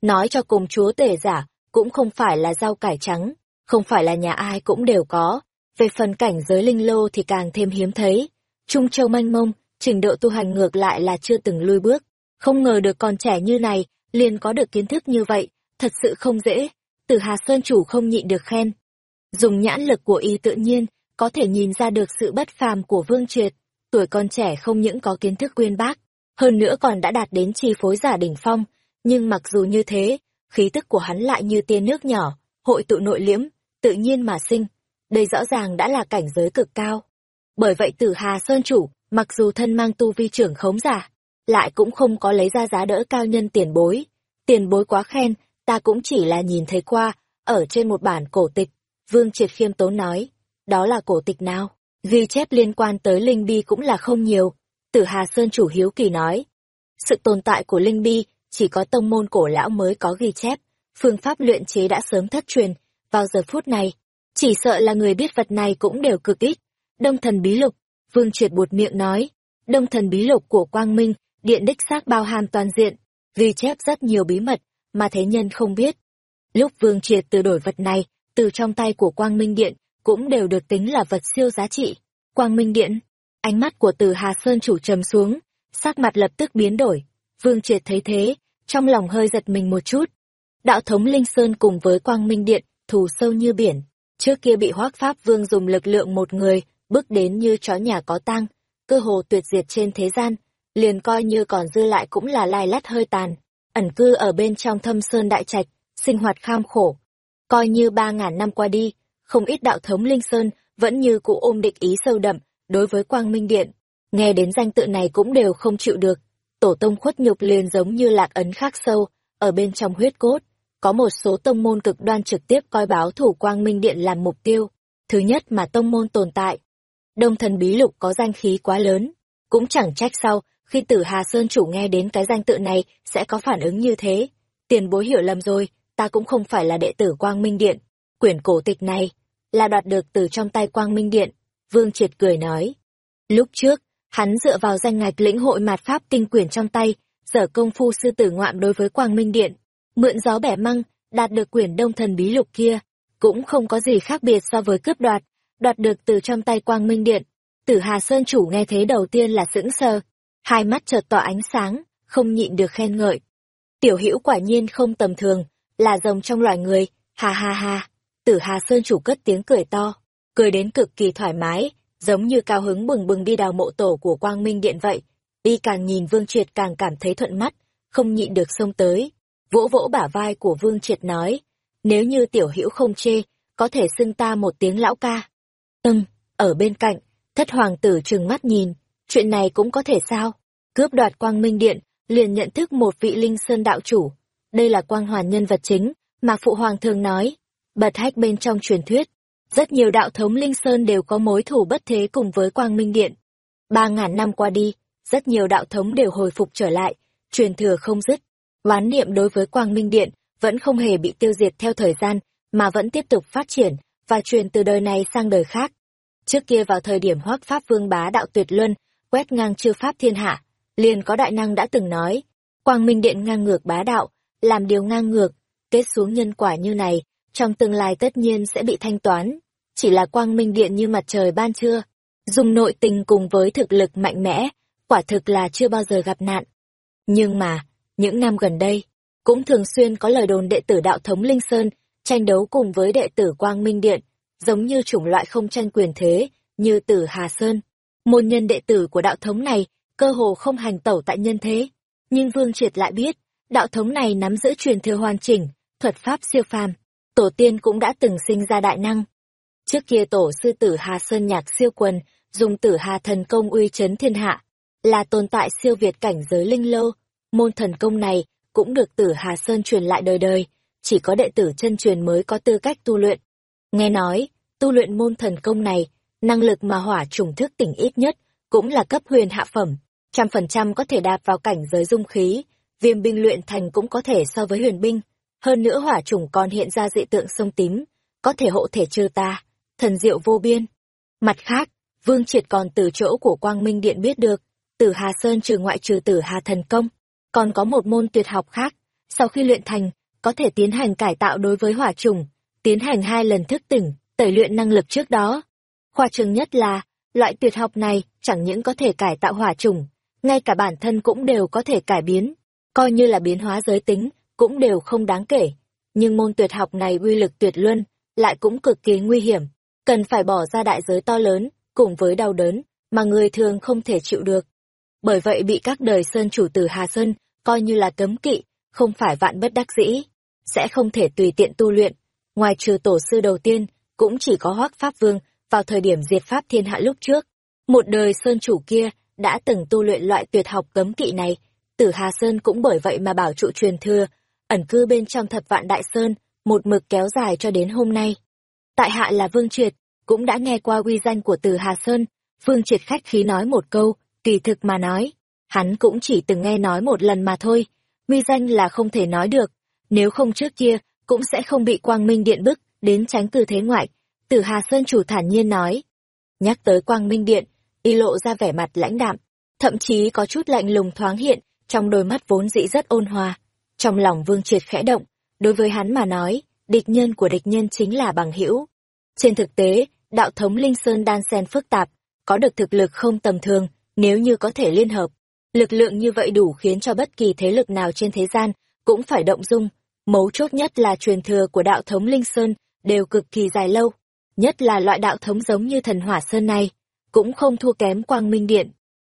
Nói cho cùng chúa tể giả, cũng không phải là rau cải trắng, không phải là nhà ai cũng đều có, về phần cảnh giới linh lô thì càng thêm hiếm thấy. Trung châu manh mông, trình độ tu hành ngược lại là chưa từng lui bước. Không ngờ được con trẻ như này, liền có được kiến thức như vậy, thật sự không dễ. Từ Hà Sơn chủ không nhịn được khen. Dùng nhãn lực của y tự nhiên, có thể nhìn ra được sự bất phàm của Vương Triệt. Tuổi con trẻ không những có kiến thức quyên bác, hơn nữa còn đã đạt đến chi phối giả đỉnh phong. Nhưng mặc dù như thế, khí tức của hắn lại như tia nước nhỏ, hội tụ nội liễm, tự nhiên mà sinh đây rõ ràng đã là cảnh giới cực cao. Bởi vậy tử Hà Sơn Chủ, mặc dù thân mang tu vi trưởng khống giả, lại cũng không có lấy ra giá đỡ cao nhân tiền bối. Tiền bối quá khen, ta cũng chỉ là nhìn thấy qua, ở trên một bản cổ tịch. Vương Triệt khiêm tốn nói, đó là cổ tịch nào? Ghi chép liên quan tới Linh Bi cũng là không nhiều. Tử Hà Sơn Chủ hiếu kỳ nói, sự tồn tại của Linh Bi chỉ có tông môn cổ lão mới có ghi chép, phương pháp luyện chế đã sớm thất truyền, vào giờ phút này, chỉ sợ là người biết vật này cũng đều cực ít. Đông thần bí lục, Vương Triệt buột miệng nói. Đông thần bí lục của Quang Minh, điện đích xác bao hàm toàn diện, ghi chép rất nhiều bí mật, mà thế nhân không biết. Lúc Vương Triệt từ đổi vật này, từ trong tay của Quang Minh Điện, cũng đều được tính là vật siêu giá trị. Quang Minh Điện, ánh mắt của từ Hà Sơn chủ trầm xuống, sắc mặt lập tức biến đổi. Vương Triệt thấy thế, trong lòng hơi giật mình một chút. Đạo thống Linh Sơn cùng với Quang Minh Điện, thù sâu như biển, Trước kia bị hoác pháp vương dùng lực lượng một người, bước đến như chó nhà có tang, cơ hồ tuyệt diệt trên thế gian, liền coi như còn dư lại cũng là lai lắt hơi tàn, ẩn cư ở bên trong thâm sơn đại trạch, sinh hoạt kham khổ. Coi như ba ngàn năm qua đi, không ít đạo thống Linh Sơn vẫn như cũ ôm địch ý sâu đậm đối với Quang Minh Điện. Nghe đến danh tự này cũng đều không chịu được. Tổ tông khuất nhục liền giống như lạc ấn khắc sâu, ở bên trong huyết cốt có một số tông môn cực đoan trực tiếp coi báo thủ quang minh điện làm mục tiêu. Thứ nhất mà tông môn tồn tại. Đông thần bí lục có danh khí quá lớn. Cũng chẳng trách sau, khi tử Hà Sơn chủ nghe đến cái danh tự này sẽ có phản ứng như thế. Tiền bối hiểu lầm rồi, ta cũng không phải là đệ tử Quang Minh Điện. Quyển cổ tịch này là đoạt được từ trong tay Quang Minh Điện. Vương Triệt cười nói. Lúc trước, hắn dựa vào danh ngạch lĩnh hội mạt pháp tinh quyển trong tay, dở công phu sư tử ngoạm đối với Quang Minh Điện. Mượn gió bẻ măng, đạt được quyển đông thần bí lục kia, cũng không có gì khác biệt so với cướp đoạt, đoạt được từ trong tay Quang Minh Điện. Tử Hà Sơn chủ nghe thế đầu tiên là sững sờ, hai mắt chợt tỏa ánh sáng, không nhịn được khen ngợi. Tiểu Hữu quả nhiên không tầm thường, là rồng trong loài người, ha ha ha. Tử Hà Sơn chủ cất tiếng cười to, cười đến cực kỳ thoải mái, giống như cao hứng bừng bừng đi đào mộ tổ của Quang Minh Điện vậy. Y càng nhìn Vương Triệt càng cảm thấy thuận mắt, không nhịn được xông tới. Vỗ vỗ bả vai của Vương Triệt nói, nếu như tiểu hữu không chê, có thể xưng ta một tiếng lão ca. Tâm, ở bên cạnh, thất hoàng tử trừng mắt nhìn, chuyện này cũng có thể sao? Cướp đoạt Quang Minh Điện, liền nhận thức một vị linh sơn đạo chủ. Đây là quang hoàn nhân vật chính, mà Phụ Hoàng thường nói. Bật hách bên trong truyền thuyết, rất nhiều đạo thống linh sơn đều có mối thù bất thế cùng với Quang Minh Điện. Ba ngàn năm qua đi, rất nhiều đạo thống đều hồi phục trở lại, truyền thừa không dứt. Oán niệm đối với Quang Minh Điện vẫn không hề bị tiêu diệt theo thời gian, mà vẫn tiếp tục phát triển, và truyền từ đời này sang đời khác. Trước kia vào thời điểm hoác Pháp Vương bá đạo tuyệt luân, quét ngang chư Pháp thiên hạ, liền có đại năng đã từng nói, Quang Minh Điện ngang ngược bá đạo, làm điều ngang ngược, kết xuống nhân quả như này, trong tương lai tất nhiên sẽ bị thanh toán. Chỉ là Quang Minh Điện như mặt trời ban trưa, dùng nội tình cùng với thực lực mạnh mẽ, quả thực là chưa bao giờ gặp nạn. Nhưng mà, những năm gần đây, cũng thường xuyên có lời đồn đệ tử đạo thống Linh Sơn tranh đấu cùng với đệ tử Quang Minh Điện, giống như chủng loại không tranh quyền thế, như tử Hà Sơn. Môn nhân đệ tử của đạo thống này cơ hồ không hành tẩu tại nhân thế. Nhưng Vương Triệt lại biết, đạo thống này nắm giữ truyền thừa hoàn chỉnh, thuật pháp siêu phàm. Tổ tiên cũng đã từng sinh ra đại năng. Trước kia tổ sư tử Hà Sơn nhạc siêu quần, dùng tử Hà thần công uy chấn thiên hạ, là tồn tại siêu việt cảnh giới linh lô. Môn thần công này cũng được tử Hà Sơn truyền lại đời đời, chỉ có đệ tử chân truyền mới có tư cách tu luyện. Nghe nói, tu luyện môn thần công này, năng lực mà hỏa trùng thức tỉnh ít nhất, cũng là cấp huyền hạ phẩm, trăm phần trăm có thể đạp vào cảnh giới dung khí, viêm binh luyện thành cũng có thể so với huyền binh. Hơn nữa hỏa trùng còn hiện ra dị tượng sông tím, có thể hộ thể trừ ta, thần diệu vô biên. Mặt khác, Vương Triệt còn từ chỗ của Quang Minh Điện biết được, Tử Hà Sơn trừ ngoại trừ Tử Hà Thần Công, còn có một môn tuyệt học khác, sau khi luyện thành, có thể tiến hành cải tạo đối với hỏa trùng, tiến hành hai lần thức tỉnh, tẩy luyện năng lực trước đó. Khoa trương nhất là, loại tuyệt học này chẳng những có thể cải tạo hỏa trùng, ngay cả bản thân cũng đều có thể cải biến, coi như là biến hóa giới tính, cũng đều không đáng kể. Nhưng môn tuyệt học này uy lực tuyệt luân, lại cũng cực kỳ nguy hiểm, cần phải bỏ ra đại giới to lớn, cùng với đau đớn, mà người thường không thể chịu được. Bởi vậy bị các đời sơn chủ tử Hà Sơn coi như là cấm kỵ, không phải vạn bất đắc dĩ, sẽ không thể tùy tiện tu luyện. Ngoài trừ tổ sư đầu tiên, cũng chỉ có Hoắc Pháp Vương vào thời điểm diệt Pháp thiên hạ lúc trước. Một đời sơn chủ kia đã từng tu luyện loại tuyệt học cấm kỵ này, Tử Hà Sơn cũng bởi vậy mà bảo trụ truyền thừa, ẩn cư bên trong thập vạn đại sơn, một mực kéo dài cho đến hôm nay. Tại hạ là Vương Triệt, cũng đã nghe qua uy danh của Tử Hà Sơn, Vương Triệt khách khí nói một câu, tùy thực mà nói, hắn cũng chỉ từng nghe nói một lần mà thôi, uy danh là không thể nói được, nếu không trước kia, cũng sẽ không bị Quang Minh Điện bức, đến tránh từ thế ngoại. Tử Hà Sơn chủ thản nhiên nói. Nhắc tới Quang Minh Điện, y lộ ra vẻ mặt lãnh đạm, thậm chí có chút lạnh lùng thoáng hiện, trong đôi mắt vốn dĩ rất ôn hòa. Trong lòng Vương Triệt khẽ động, đối với hắn mà nói, địch nhân của địch nhân chính là bằng hữu. Trên thực tế, đạo thống Linh Sơn đan sen phức tạp, có được thực lực không tầm thường, nếu như có thể liên hợp. Lực lượng như vậy đủ khiến cho bất kỳ thế lực nào trên thế gian cũng phải động dung, Mấu chốt nhất là truyền thừa của đạo thống Linh Sơn đều cực kỳ dài lâu, nhất là loại đạo thống giống như thần hỏa sơn này, cũng không thua kém quang minh điện.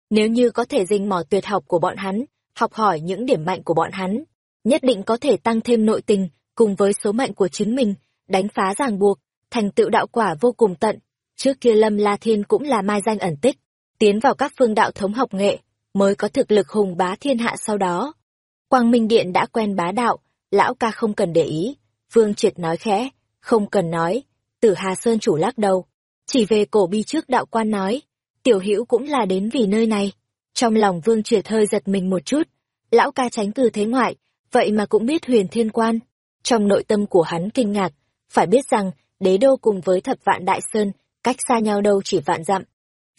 Nếu như có thể dình mò tuyệt học của bọn hắn, học hỏi những điểm mạnh của bọn hắn, nhất định có thể tăng thêm nội tình cùng với số mạnh của chính mình, đánh phá ràng buộc, thành tựu đạo quả vô cùng tận. Trước kia Lâm La Thiên cũng là mai danh ẩn tích, tiến vào các phương đạo thống học nghệ, mới có thực lực hùng bá thiên hạ sau đó. Quang Minh Điện đã quen bá đạo, lão ca không cần để ý. Vương Triệt nói khẽ, không cần nói. Tử Hà Sơn chủ lắc đầu. Chỉ về cổ bi trước đạo quan nói, tiểu hữu cũng là đến vì nơi này. Trong lòng Vương Triệt hơi giật mình một chút. Lão ca tránh từ thế ngoại, vậy mà cũng biết huyền thiên quan. Trong nội tâm của hắn kinh ngạc, phải biết rằng, đế đô cùng với thập vạn đại sơn, cách xa nhau đâu chỉ vạn dặm.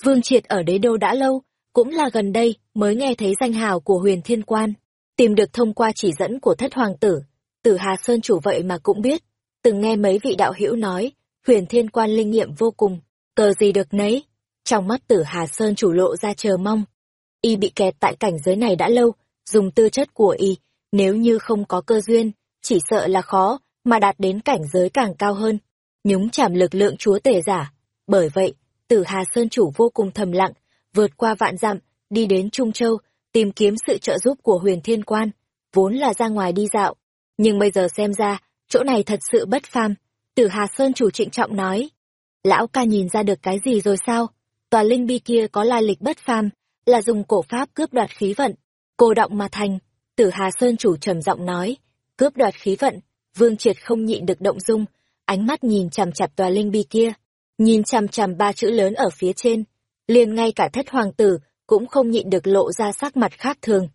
Vương Triệt ở đế đô đã lâu, cũng là gần đây mới nghe thấy danh hào của huyền thiên quan, tìm được thông qua chỉ dẫn của thất hoàng tử. Tử Hà Sơn chủ vậy mà cũng biết, từng nghe mấy vị đạo hữu nói, huyền thiên quan linh nghiệm vô cùng, cờ gì được nấy. Trong mắt tử Hà Sơn chủ lộ ra chờ mong. Y bị kẹt tại cảnh giới này đã lâu, dùng tư chất của Y, nếu như không có cơ duyên, chỉ sợ là khó, mà đạt đến cảnh giới càng cao hơn. Nhúng chạm lực lượng chúa tể giả. Bởi vậy, tử Hà Sơn chủ vô cùng thầm lặng, vượt qua vạn dặm, đi đến Trung Châu, tìm kiếm sự trợ giúp của huyền thiên quan, vốn là ra ngoài đi dạo. Nhưng bây giờ xem ra, chỗ này thật sự bất phàm. Tử Hà Sơn chủ trịnh trọng nói. Lão ca nhìn ra được cái gì rồi sao? Tòa linh bi kia có lai lịch bất phàm, là dùng cổ pháp cướp đoạt khí vận. Cô động mà thành. Tử Hà Sơn chủ trầm giọng nói. Cướp đoạt khí vận, Vương Triệt không nhịn được động dung, ánh mắt nhìn chằm chặt tòa linh bi kia. Nhìn chằm chằm ba chữ lớn ở phía trên. liền ngay cả thất hoàng tử cũng không nhịn được lộ ra sắc mặt khác thường.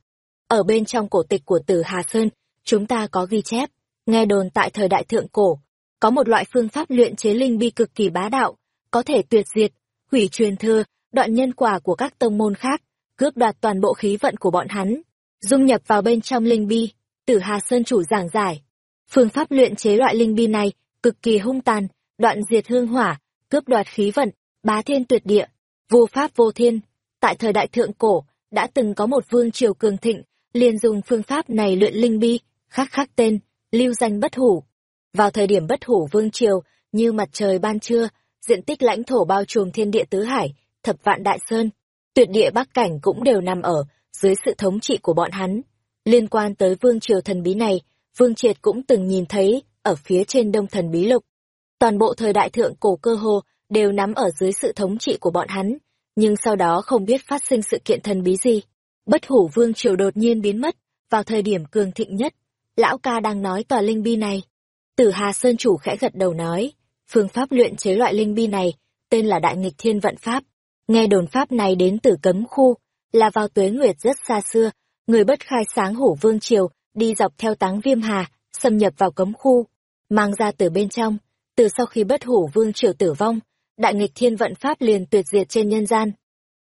Ở bên trong cổ tịch của Tử Hà Sơn, chúng ta có ghi chép, nghe đồn tại thời đại thượng cổ, có một loại phương pháp luyện chế linh bi cực kỳ bá đạo, có thể tuyệt diệt, hủy truyền thừa, đoạn nhân quả của các tông môn khác, cướp đoạt toàn bộ khí vận của bọn hắn, dung nhập vào bên trong linh bi. Tử Hà Sơn chủ giảng giải, phương pháp luyện chế loại linh bi này cực kỳ hung tàn, đoạn diệt hương hỏa, cướp đoạt khí vận, bá thiên tuyệt địa, vô pháp vô thiên. Tại thời đại thượng cổ, đã từng có một vương triều cường thịnh, liền dùng phương pháp này luyện linh bi, khắc khắc tên, lưu danh bất hủ. Vào thời điểm bất hủ vương triều, như mặt trời ban trưa, diện tích lãnh thổ bao trùm thiên địa tứ hải, thập vạn đại sơn, tuyệt địa bắc cảnh cũng đều nằm ở dưới sự thống trị của bọn hắn. Liên quan tới vương triều thần bí này, Vương Triệt cũng từng nhìn thấy ở phía trên đông thần bí lục. Toàn bộ thời đại thượng cổ cơ hồ đều nắm ở dưới sự thống trị của bọn hắn, nhưng sau đó không biết phát sinh sự kiện thần bí gì. Bất hủ vương triều đột nhiên biến mất, vào thời điểm cường thịnh nhất. Lão ca đang nói tòa linh bi này. Tử Hà Sơn chủ khẽ gật đầu nói, phương pháp luyện chế loại linh bi này, tên là Đại nghịch Thiên Vận Pháp. Nghe đồn pháp này đến từ cấm khu, là vào tuế nguyệt rất xa xưa, người bất khai sáng hủ vương triều, đi dọc theo táng viêm hà, xâm nhập vào cấm khu, mang ra từ bên trong, từ sau khi bất hủ vương triều tử vong, đại nghịch thiên vận pháp liền tuyệt diệt trên nhân gian.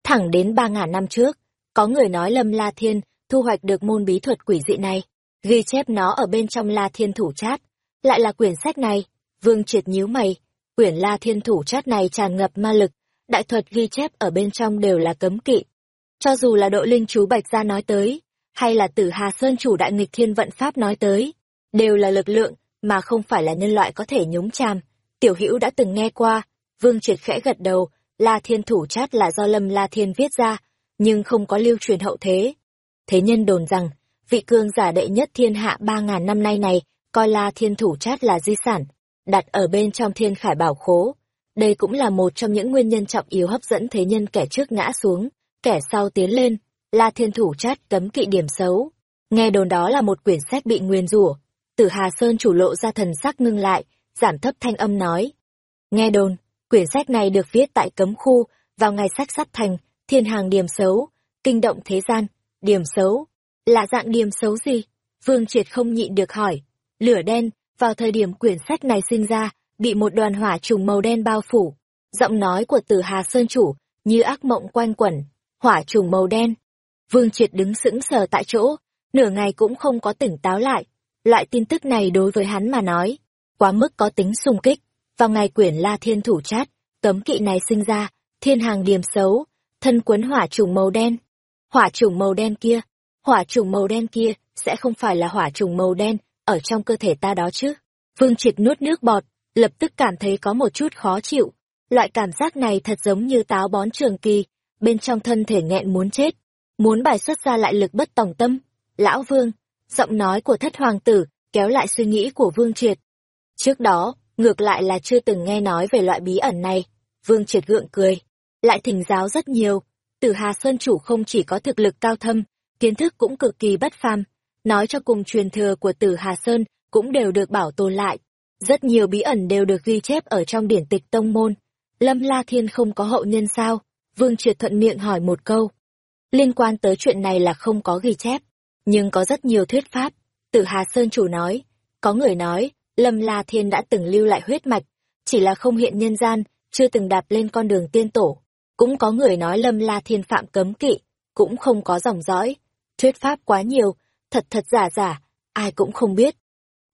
Thẳng đến ba ngàn năm trước, có người nói Lâm La Thiên thu hoạch được môn bí thuật quỷ dị này, ghi chép nó ở bên trong La Thiên thủ chát. Lại là quyển sách này, Vương Triệt nhíu mày, quyển La Thiên thủ chát này tràn ngập ma lực, đại thuật ghi chép ở bên trong đều là cấm kỵ. Cho dù là đội linh chú Bạch Gia nói tới, hay là tử Hà Sơn chủ đại nghịch thiên vận pháp nói tới, đều là lực lượng mà không phải là nhân loại có thể nhúng chàm. Tiểu Hữu đã từng nghe qua, Vương Triệt khẽ gật đầu, La Thiên thủ chát là do Lâm La Thiên viết ra, nhưng không có lưu truyền hậu thế. Thế nhân đồn rằng, vị cương giả đệ nhất thiên hạ ba ngàn năm nay này, coi La Thiên thủ chát là di sản, đặt ở bên trong thiên khải bảo khố. Đây cũng là một trong những nguyên nhân trọng yếu hấp dẫn thế nhân kẻ trước ngã xuống, kẻ sau tiến lên. La Thiên Thủ chát cấm kỵ điểm xấu. Nghe đồn đó là một quyển sách bị nguyền rủa. Tử Hà Sơn chủ lộ ra thần sắc ngưng lại, giảm thấp thanh âm nói. Nghe đồn, quyển sách này được viết tại cấm khu, vào ngày sách sắt thành, thiên hàng điểm xấu, kinh động thế gian, điểm xấu. Là dạng điểm xấu gì? Vương Triệt không nhịn được hỏi. Lửa đen, vào thời điểm quyển sách này sinh ra, bị một đoàn hỏa trùng màu đen bao phủ. Giọng nói của Tử Hà Sơn chủ, như ác mộng quanh quẩn. Hỏa trùng màu đen, Vương Triệt đứng sững sờ tại chỗ, nửa ngày cũng không có tỉnh táo lại. Loại tin tức này đối với hắn mà nói, quá mức có tính xung kích. Vào ngày quyển La Thiên Thủ Chát, cấm kỵ này sinh ra, thiên hàng điểm xấu, thân quấn hỏa trùng màu đen. Hỏa trùng màu đen kia, hỏa trùng màu đen kia sẽ không phải là hỏa trùng màu đen ở trong cơ thể ta đó chứ. Vương Triệt nuốt nước bọt, lập tức cảm thấy có một chút khó chịu. Loại cảm giác này thật giống như táo bón trường kỳ, bên trong thân thể nghẹn muốn chết muốn bài xuất ra lại lực bất tòng tâm. Lão Vương, giọng nói của thất hoàng tử, kéo lại suy nghĩ của Vương Triệt. Trước đó, ngược lại là chưa từng nghe nói về loại bí ẩn này. Vương Triệt gượng cười, lại thỉnh giáo rất nhiều. Tử Hà Sơn chủ không chỉ có thực lực cao thâm, kiến thức cũng cực kỳ bất phàm. Nói cho cùng truyền thừa của Tử Hà Sơn cũng đều được bảo tồn lại. Rất nhiều bí ẩn đều được ghi chép ở trong điển tịch tông môn. Lâm La Thiên không có hậu nhân sao? Vương Triệt thuận miệng hỏi một câu. Liên quan tới chuyện này là không có ghi chép, nhưng có rất nhiều thuyết pháp. Tử Hà Sơn chủ nói, Có người nói, Lâm La Thiên đã từng lưu lại huyết mạch, chỉ là không hiện nhân gian, chưa từng đạp lên con đường tiên tổ. Cũng có người nói Lâm La Thiên phạm cấm kỵ, cũng không có dòng dõi. Thuyết pháp quá nhiều, thật thật giả giả, ai cũng không biết.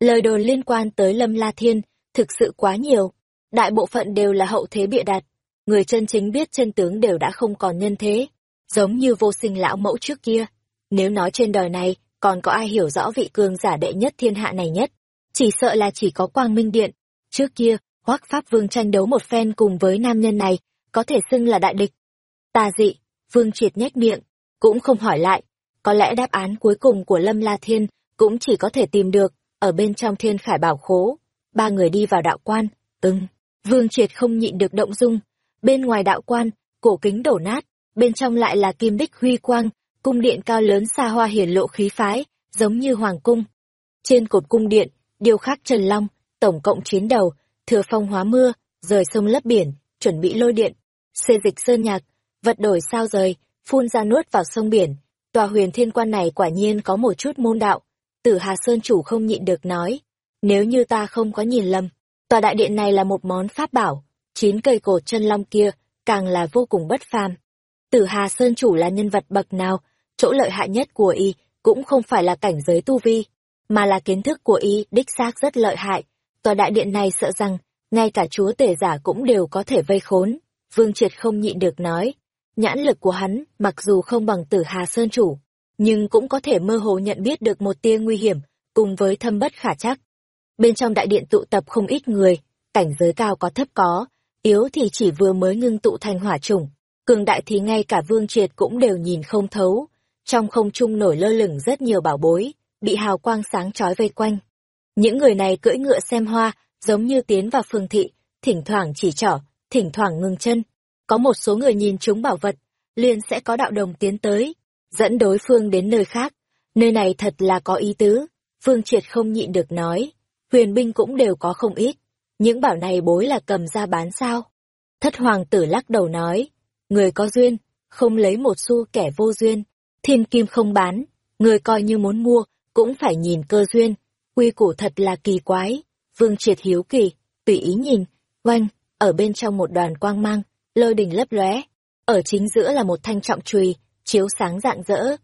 Lời đồn liên quan tới Lâm La Thiên thực sự quá nhiều, đại bộ phận đều là hậu thế bịa đặt. Người chân chính biết chân tướng đều đã không còn nhân thế, giống như vô sinh lão mẫu trước kia. Nếu nói trên đời này, còn có ai hiểu rõ vị cường giả đệ nhất thiên hạ này nhất? Chỉ sợ là chỉ có Quang Minh Điện. Trước kia, Hoắc Pháp Vương tranh đấu một phen cùng với nam nhân này, có thể xưng là đại địch. Tà dị, Vương triệt nhếch miệng, cũng không hỏi lại. Có lẽ đáp án cuối cùng của Lâm La Thiên cũng chỉ có thể tìm được ở bên trong thiên khải bảo khố. Ba người đi vào đạo quan, ưng, Vương triệt không nhịn được động dung. Bên ngoài đạo quan, cổ kính đổ nát, bên trong lại là kim đích huy quang, cung điện cao lớn xa hoa hiển lộ khí phái, giống như hoàng cung. Trên cột cung điện, điêu khắc Trần Long, tổng cộng chiến đầu, thừa phong hóa mưa, rời sông lấp biển, chuẩn bị lôi điện, xê dịch sơn nhạc, vật đổi sao rời, phun ra nuốt vào sông biển. Tòa huyền thiên quan này quả nhiên có một chút môn đạo. Tử Hà Sơn chủ không nhịn được nói. Nếu như ta không có nhìn lầm, tòa đại điện này là một món pháp bảo, chín cây cột chân long kia, càng là vô cùng bất phàm. Tử Hà Sơn chủ là nhân vật bậc nào, chỗ lợi hại nhất của y cũng không phải là cảnh giới tu vi, mà là kiến thức của y đích xác rất lợi hại. Tòa đại điện này sợ rằng, ngay cả chúa tể giả cũng đều có thể vây khốn. Vương Triệt không nhịn được nói, nhãn lực của hắn mặc dù không bằng tử Hà Sơn chủ, nhưng cũng có thể mơ hồ nhận biết được một tia nguy hiểm, cùng với thâm bất khả chắc. Bên trong đại điện tụ tập không ít người, cảnh giới cao có thấp có, yếu thì chỉ vừa mới ngưng tụ thành hỏa chủng, cường đại thì ngay cả Vương Triệt cũng đều nhìn không thấu. Trong không trung nổi lơ lửng rất nhiều bảo bối, bị hào quang sáng chói vây quanh. Những người này cưỡi ngựa xem hoa, giống như tiến vào phường thị, thỉnh thoảng chỉ trỏ, thỉnh thoảng ngừng chân. Có một số người nhìn chúng bảo vật, liền sẽ có đạo đồng tiến tới, dẫn đối phương đến nơi khác. Nơi này thật là có ý tứ. Phương Triệt không nhịn được nói. Huyền binh cũng đều có không ít. Những bảo này bối là cầm ra bán sao. Thất hoàng tử lắc đầu nói. Người có duyên, không lấy một xu kẻ vô duyên. Thiên kim không bán, người coi như muốn mua, cũng phải nhìn cơ duyên. Quy củ thật là kỳ quái. Vương Triệt hiếu kỳ, tùy ý nhìn, oanh, ở bên trong một đoàn quang mang, lôi đỉnh lấp lóe, ở chính giữa là một thanh trọng chùy, chiếu sáng rạng rỡ.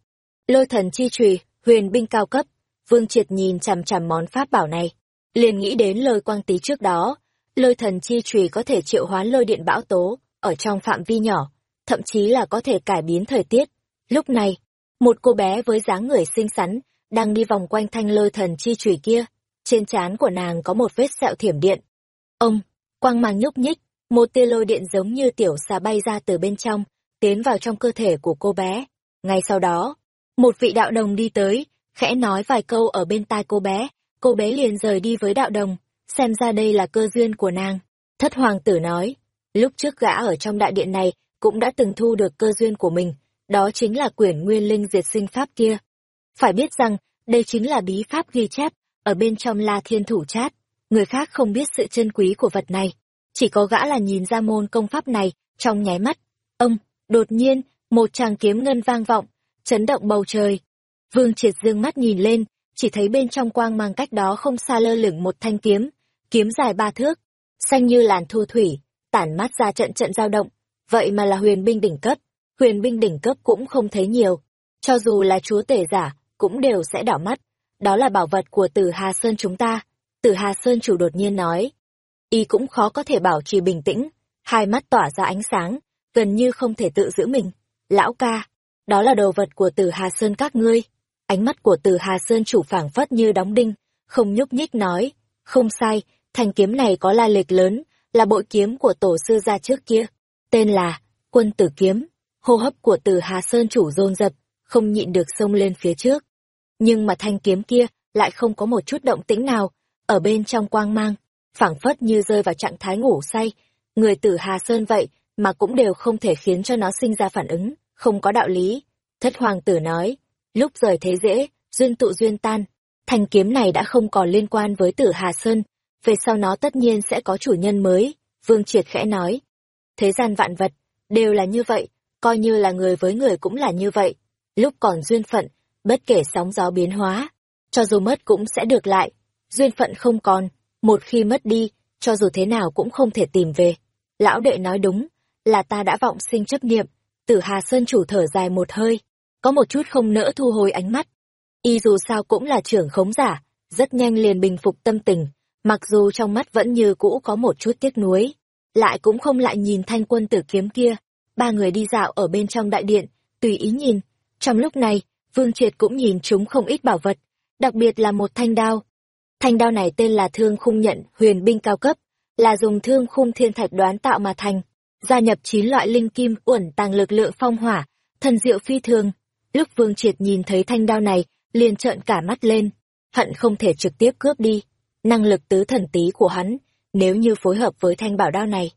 Lôi thần chi trùy, huyền binh cao cấp, Vương Triệt nhìn chằm chằm món pháp bảo này, liền nghĩ đến lôi quang tí trước đó, lôi thần chi trùy có thể triệu hoán lôi điện bão tố ở trong phạm vi nhỏ, thậm chí là có thể cải biến thời tiết. Lúc này, một cô bé với dáng người xinh xắn đang đi vòng quanh thanh lôi thần chi trùy kia, trên trán của nàng có một vết sẹo thiểm điện. Ông, quang mang nhúc nhích, một tia lôi điện giống như tiểu xà bay ra từ bên trong, tiến vào trong cơ thể của cô bé. Ngay sau đó, một vị đạo đồng đi tới, khẽ nói vài câu ở bên tai cô bé, cô bé liền rời đi với đạo đồng, xem ra đây là cơ duyên của nàng. Thất hoàng tử nói, lúc trước gã ở trong đại điện này cũng đã từng thu được cơ duyên của mình, đó chính là quyển nguyên linh diệt sinh pháp kia. Phải biết rằng, đây chính là bí pháp ghi chép, ở bên trong la thiên thủ chát, người khác không biết sự chân quý của vật này. Chỉ có gã là nhìn ra môn công pháp này, trong nháy mắt. Ông, đột nhiên, một tràng kiếm ngân vang vọng, chấn động bầu trời. Vương triệt dương mắt nhìn lên, chỉ thấy bên trong quang mang cách đó không xa lơ lửng một thanh kiếm, kiếm dài ba thước, xanh như làn thu thủy, tản mát ra trận trận dao động. Vậy mà là huyền binh đỉnh cấp, huyền binh đỉnh cấp cũng không thấy nhiều. Cho dù là chúa tể giả, cũng đều sẽ đỏ mắt. Đó là bảo vật của Tử Hà Sơn chúng ta. Tử Hà Sơn chủ đột nhiên nói. Y cũng khó có thể bảo trì bình tĩnh, hai mắt tỏa ra ánh sáng, gần như không thể tự giữ mình. Lão ca, đó là đồ vật của Tử Hà Sơn các ngươi. Ánh mắt của Tử Hà Sơn chủ phảng phất như đóng đinh, không nhúc nhích nói. Không sai, thanh kiếm này có lai lịch lớn, là bội kiếm của tổ sư gia trước kia. Tên là Quân Tử Kiếm. Hô hấp của Tử Hà Sơn chủ dồn dập, không nhịn được xông lên phía trước nhưng mà thanh kiếm kia lại không có một chút động tĩnh nào, ở bên trong quang mang, phảng phất như rơi vào trạng thái ngủ say, người tử Hà Sơn vậy mà cũng đều không thể khiến cho nó sinh ra phản ứng, không có đạo lý. Thất hoàng tử nói, lúc rời thế dễ, duyên tụ duyên tan, thanh kiếm này đã không còn liên quan với tử Hà Sơn, về sau nó tất nhiên sẽ có chủ nhân mới, Vương Triệt khẽ nói. Thế gian vạn vật, đều là như vậy, coi như là người với người cũng là như vậy. Lúc còn duyên phận, bất kể sóng gió biến hóa, cho dù mất cũng sẽ được lại. duyên phận không còn, một khi mất đi, cho dù thế nào cũng không thể tìm về. Lão đệ nói đúng, là ta đã vọng sinh chấp niệm, tử Hà Sơn chủ thở dài một hơi, có một chút không nỡ thu hồi ánh mắt. Y dù sao cũng là trưởng khống giả, rất nhanh liền bình phục tâm tình, mặc dù trong mắt vẫn như cũ có một chút tiếc nuối, lại cũng không lại nhìn thanh quân tử kiếm kia. Ba người đi dạo ở bên trong đại điện, tùy ý nhìn. Trong lúc này, Vương Triệt cũng nhìn chúng không ít bảo vật, đặc biệt là một thanh đao. Thanh đao này tên là Thương Khung Nhận Huyền binh cao cấp, là dùng Thương Khung Thiên Thạch đoán tạo mà thành, gia nhập chín loại linh kim uẩn tàng lực lượng phong hỏa, thần diệu phi thường. Lúc Vương Triệt nhìn thấy thanh đao này, liền trợn cả mắt lên, hận không thể trực tiếp cướp đi. Năng lực tứ thần tí của hắn, nếu như phối hợp với thanh bảo đao này,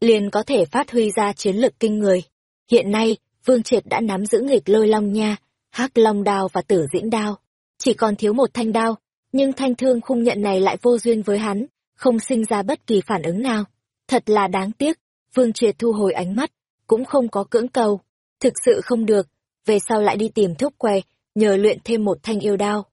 liền có thể phát huy ra chiến lực kinh người. Hiện nay, Vương Triệt đã nắm giữ nghịch lôi long nha, hắc long đao và tử diễn đao. Chỉ còn thiếu một thanh đao, nhưng thanh thương khung nhận này lại vô duyên với hắn, không sinh ra bất kỳ phản ứng nào. Thật là đáng tiếc, Vương Triệt thu hồi ánh mắt, cũng không có cưỡng cầu. Thực sự không được, về sau lại đi tìm thúc que, nhờ luyện thêm một thanh yêu đao.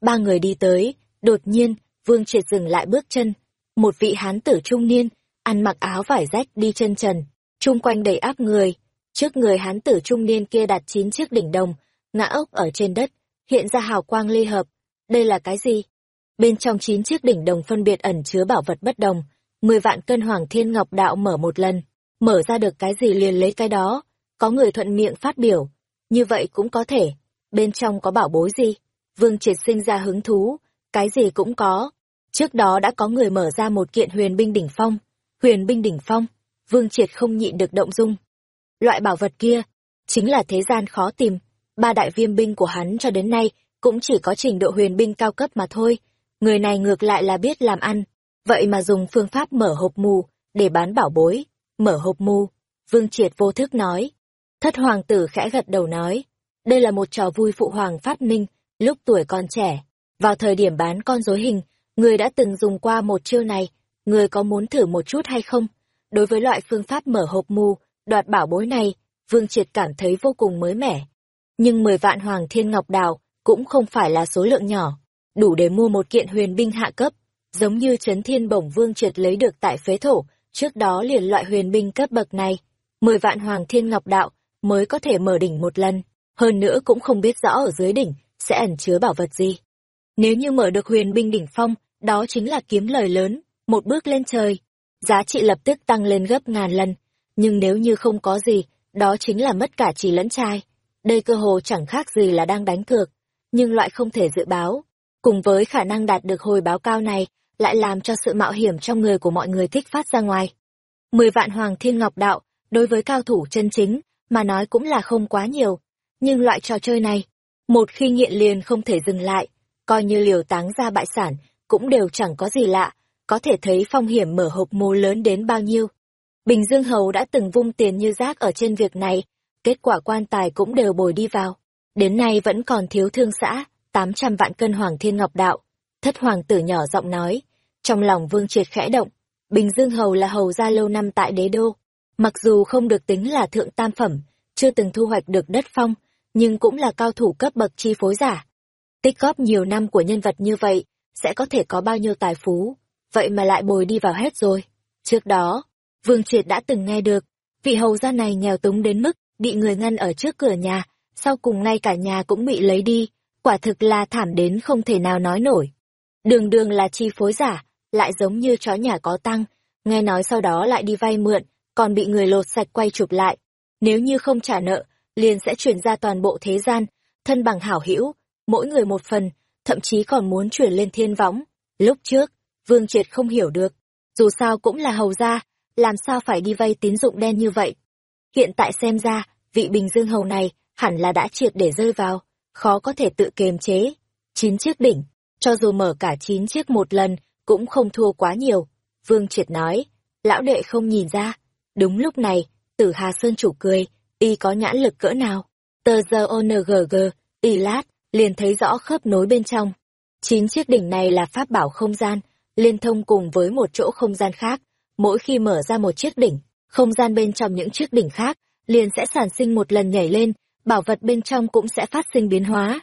Ba người đi tới, đột nhiên, Vương Triệt dừng lại bước chân. Một vị hán tử trung niên, ăn mặc áo vải rách đi chân trần, chung quanh đầy áp người. Trước người hán tử trung niên kia đặt chín chiếc đỉnh đồng, ngã ốc ở trên đất, hiện ra hào quang ly hợp. Đây là cái gì? Bên trong chín chiếc đỉnh đồng phân biệt ẩn chứa bảo vật bất đồng, mười vạn cân hoàng thiên ngọc đạo mở một lần, mở ra được cái gì liền lấy cái đó. Có người thuận miệng phát biểu, như vậy cũng có thể. Bên trong có bảo bối gì? Vương triệt sinh ra hứng thú, cái gì cũng có. Trước đó đã có người mở ra một kiện huyền binh đỉnh phong. Huyền binh đỉnh phong, Vương triệt không nhịn được động dung. Loại bảo vật kia, chính là thế gian khó tìm. Ba đại viêm binh của hắn cho đến nay cũng chỉ có trình độ huyền binh cao cấp mà thôi. Người này ngược lại là biết làm ăn. Vậy mà dùng phương pháp mở hộp mù để bán bảo bối. Mở hộp mù, Vương Triệt vô thức nói. Thất hoàng tử khẽ gật đầu nói. Đây là một trò vui phụ hoàng phát minh, lúc tuổi còn trẻ. Vào thời điểm bán con rối hình, người đã từng dùng qua một chiêu này. Người có muốn thử một chút hay không? Đối với loại phương pháp mở hộp mù, đoạt bảo bối này, Vương Triệt cảm thấy vô cùng mới mẻ. Nhưng mười vạn hoàng thiên ngọc đào cũng không phải là số lượng nhỏ, đủ để mua một kiện huyền binh hạ cấp, giống như Trấn Thiên Bổng Vương Triệt lấy được tại phế thổ, trước đó liền loại huyền binh cấp bậc này, mười vạn hoàng thiên ngọc đạo mới có thể mở đỉnh một lần, hơn nữa cũng không biết rõ ở dưới đỉnh sẽ ẩn chứa bảo vật gì. Nếu như mở được huyền binh đỉnh phong, đó chính là kiếm lời lớn, một bước lên trời, giá trị lập tức tăng lên gấp ngàn lần, nhưng nếu như không có gì, đó chính là mất cả chỉ lẫn trai. Đây cơ hồ chẳng khác gì là đang đánh cược, nhưng loại không thể dự báo, cùng với khả năng đạt được hồi báo cao này, lại làm cho sự mạo hiểm trong người của mọi người kích phát ra ngoài. Mười vạn hoàng thiên ngọc đạo, đối với cao thủ chân chính, mà nói cũng là không quá nhiều. Nhưng loại trò chơi này, một khi nghiện liền không thể dừng lại, coi như liều táng ra bại sản, cũng đều chẳng có gì lạ, có thể thấy phong hiểm mở hộp mô lớn đến bao nhiêu. Bình Dương Hầu đã từng vung tiền như rác ở trên việc này, kết quả quan tài cũng đều bồi đi vào. Đến nay vẫn còn thiếu thương xã, 800 vạn cân hoàng thiên ngọc đạo. Thất hoàng tử nhỏ giọng nói, trong lòng vương triệt khẽ động, Bình Dương Hầu là hầu gia lâu năm tại đế đô. Mặc dù không được tính là thượng tam phẩm, chưa từng thu hoạch được đất phong, nhưng cũng là cao thủ cấp bậc chi phối giả. Tích góp nhiều năm của nhân vật như vậy, sẽ có thể có bao nhiêu tài phú, vậy mà lại bồi đi vào hết rồi. Trước đó, Vương Triệt đã từng nghe được, vị hầu gia này nghèo túng đến mức bị người ngăn ở trước cửa nhà, sau cùng ngay cả nhà cũng bị lấy đi, quả thực là thảm đến không thể nào nói nổi. Đường đường là chi phối giả, lại giống như chó nhà có tăng, nghe nói sau đó lại đi vay mượn, còn bị người lột sạch quay chụp lại. Nếu như không trả nợ, liền sẽ chuyển ra toàn bộ thế gian, thân bằng hảo hữu, mỗi người một phần, thậm chí còn muốn chuyển lên thiên võng. Lúc trước, Vương Triệt không hiểu được, dù sao cũng là hầu gia, làm sao phải đi vay tín dụng đen như vậy. Hiện tại xem ra, vị Bình Dương hầu này hẳn là đã triệt để rơi vào, khó có thể tự kiềm chế. Chín chiếc đỉnh, cho dù mở cả chín chiếc một lần, cũng không thua quá nhiều. Vương Triệt nói, lão đệ không nhìn ra. Đúng lúc này, tử Hà Sơn chủ cười, y có nhãn lực cỡ nào. Tờ giờ ONGG, y lát, liền thấy rõ khớp nối bên trong. Chín chiếc đỉnh này là pháp bảo không gian, liên thông cùng với một chỗ không gian khác. Mỗi khi mở ra một chiếc đỉnh, không gian bên trong những chiếc đỉnh khác, liền sẽ sản sinh một lần nhảy lên, bảo vật bên trong cũng sẽ phát sinh biến hóa.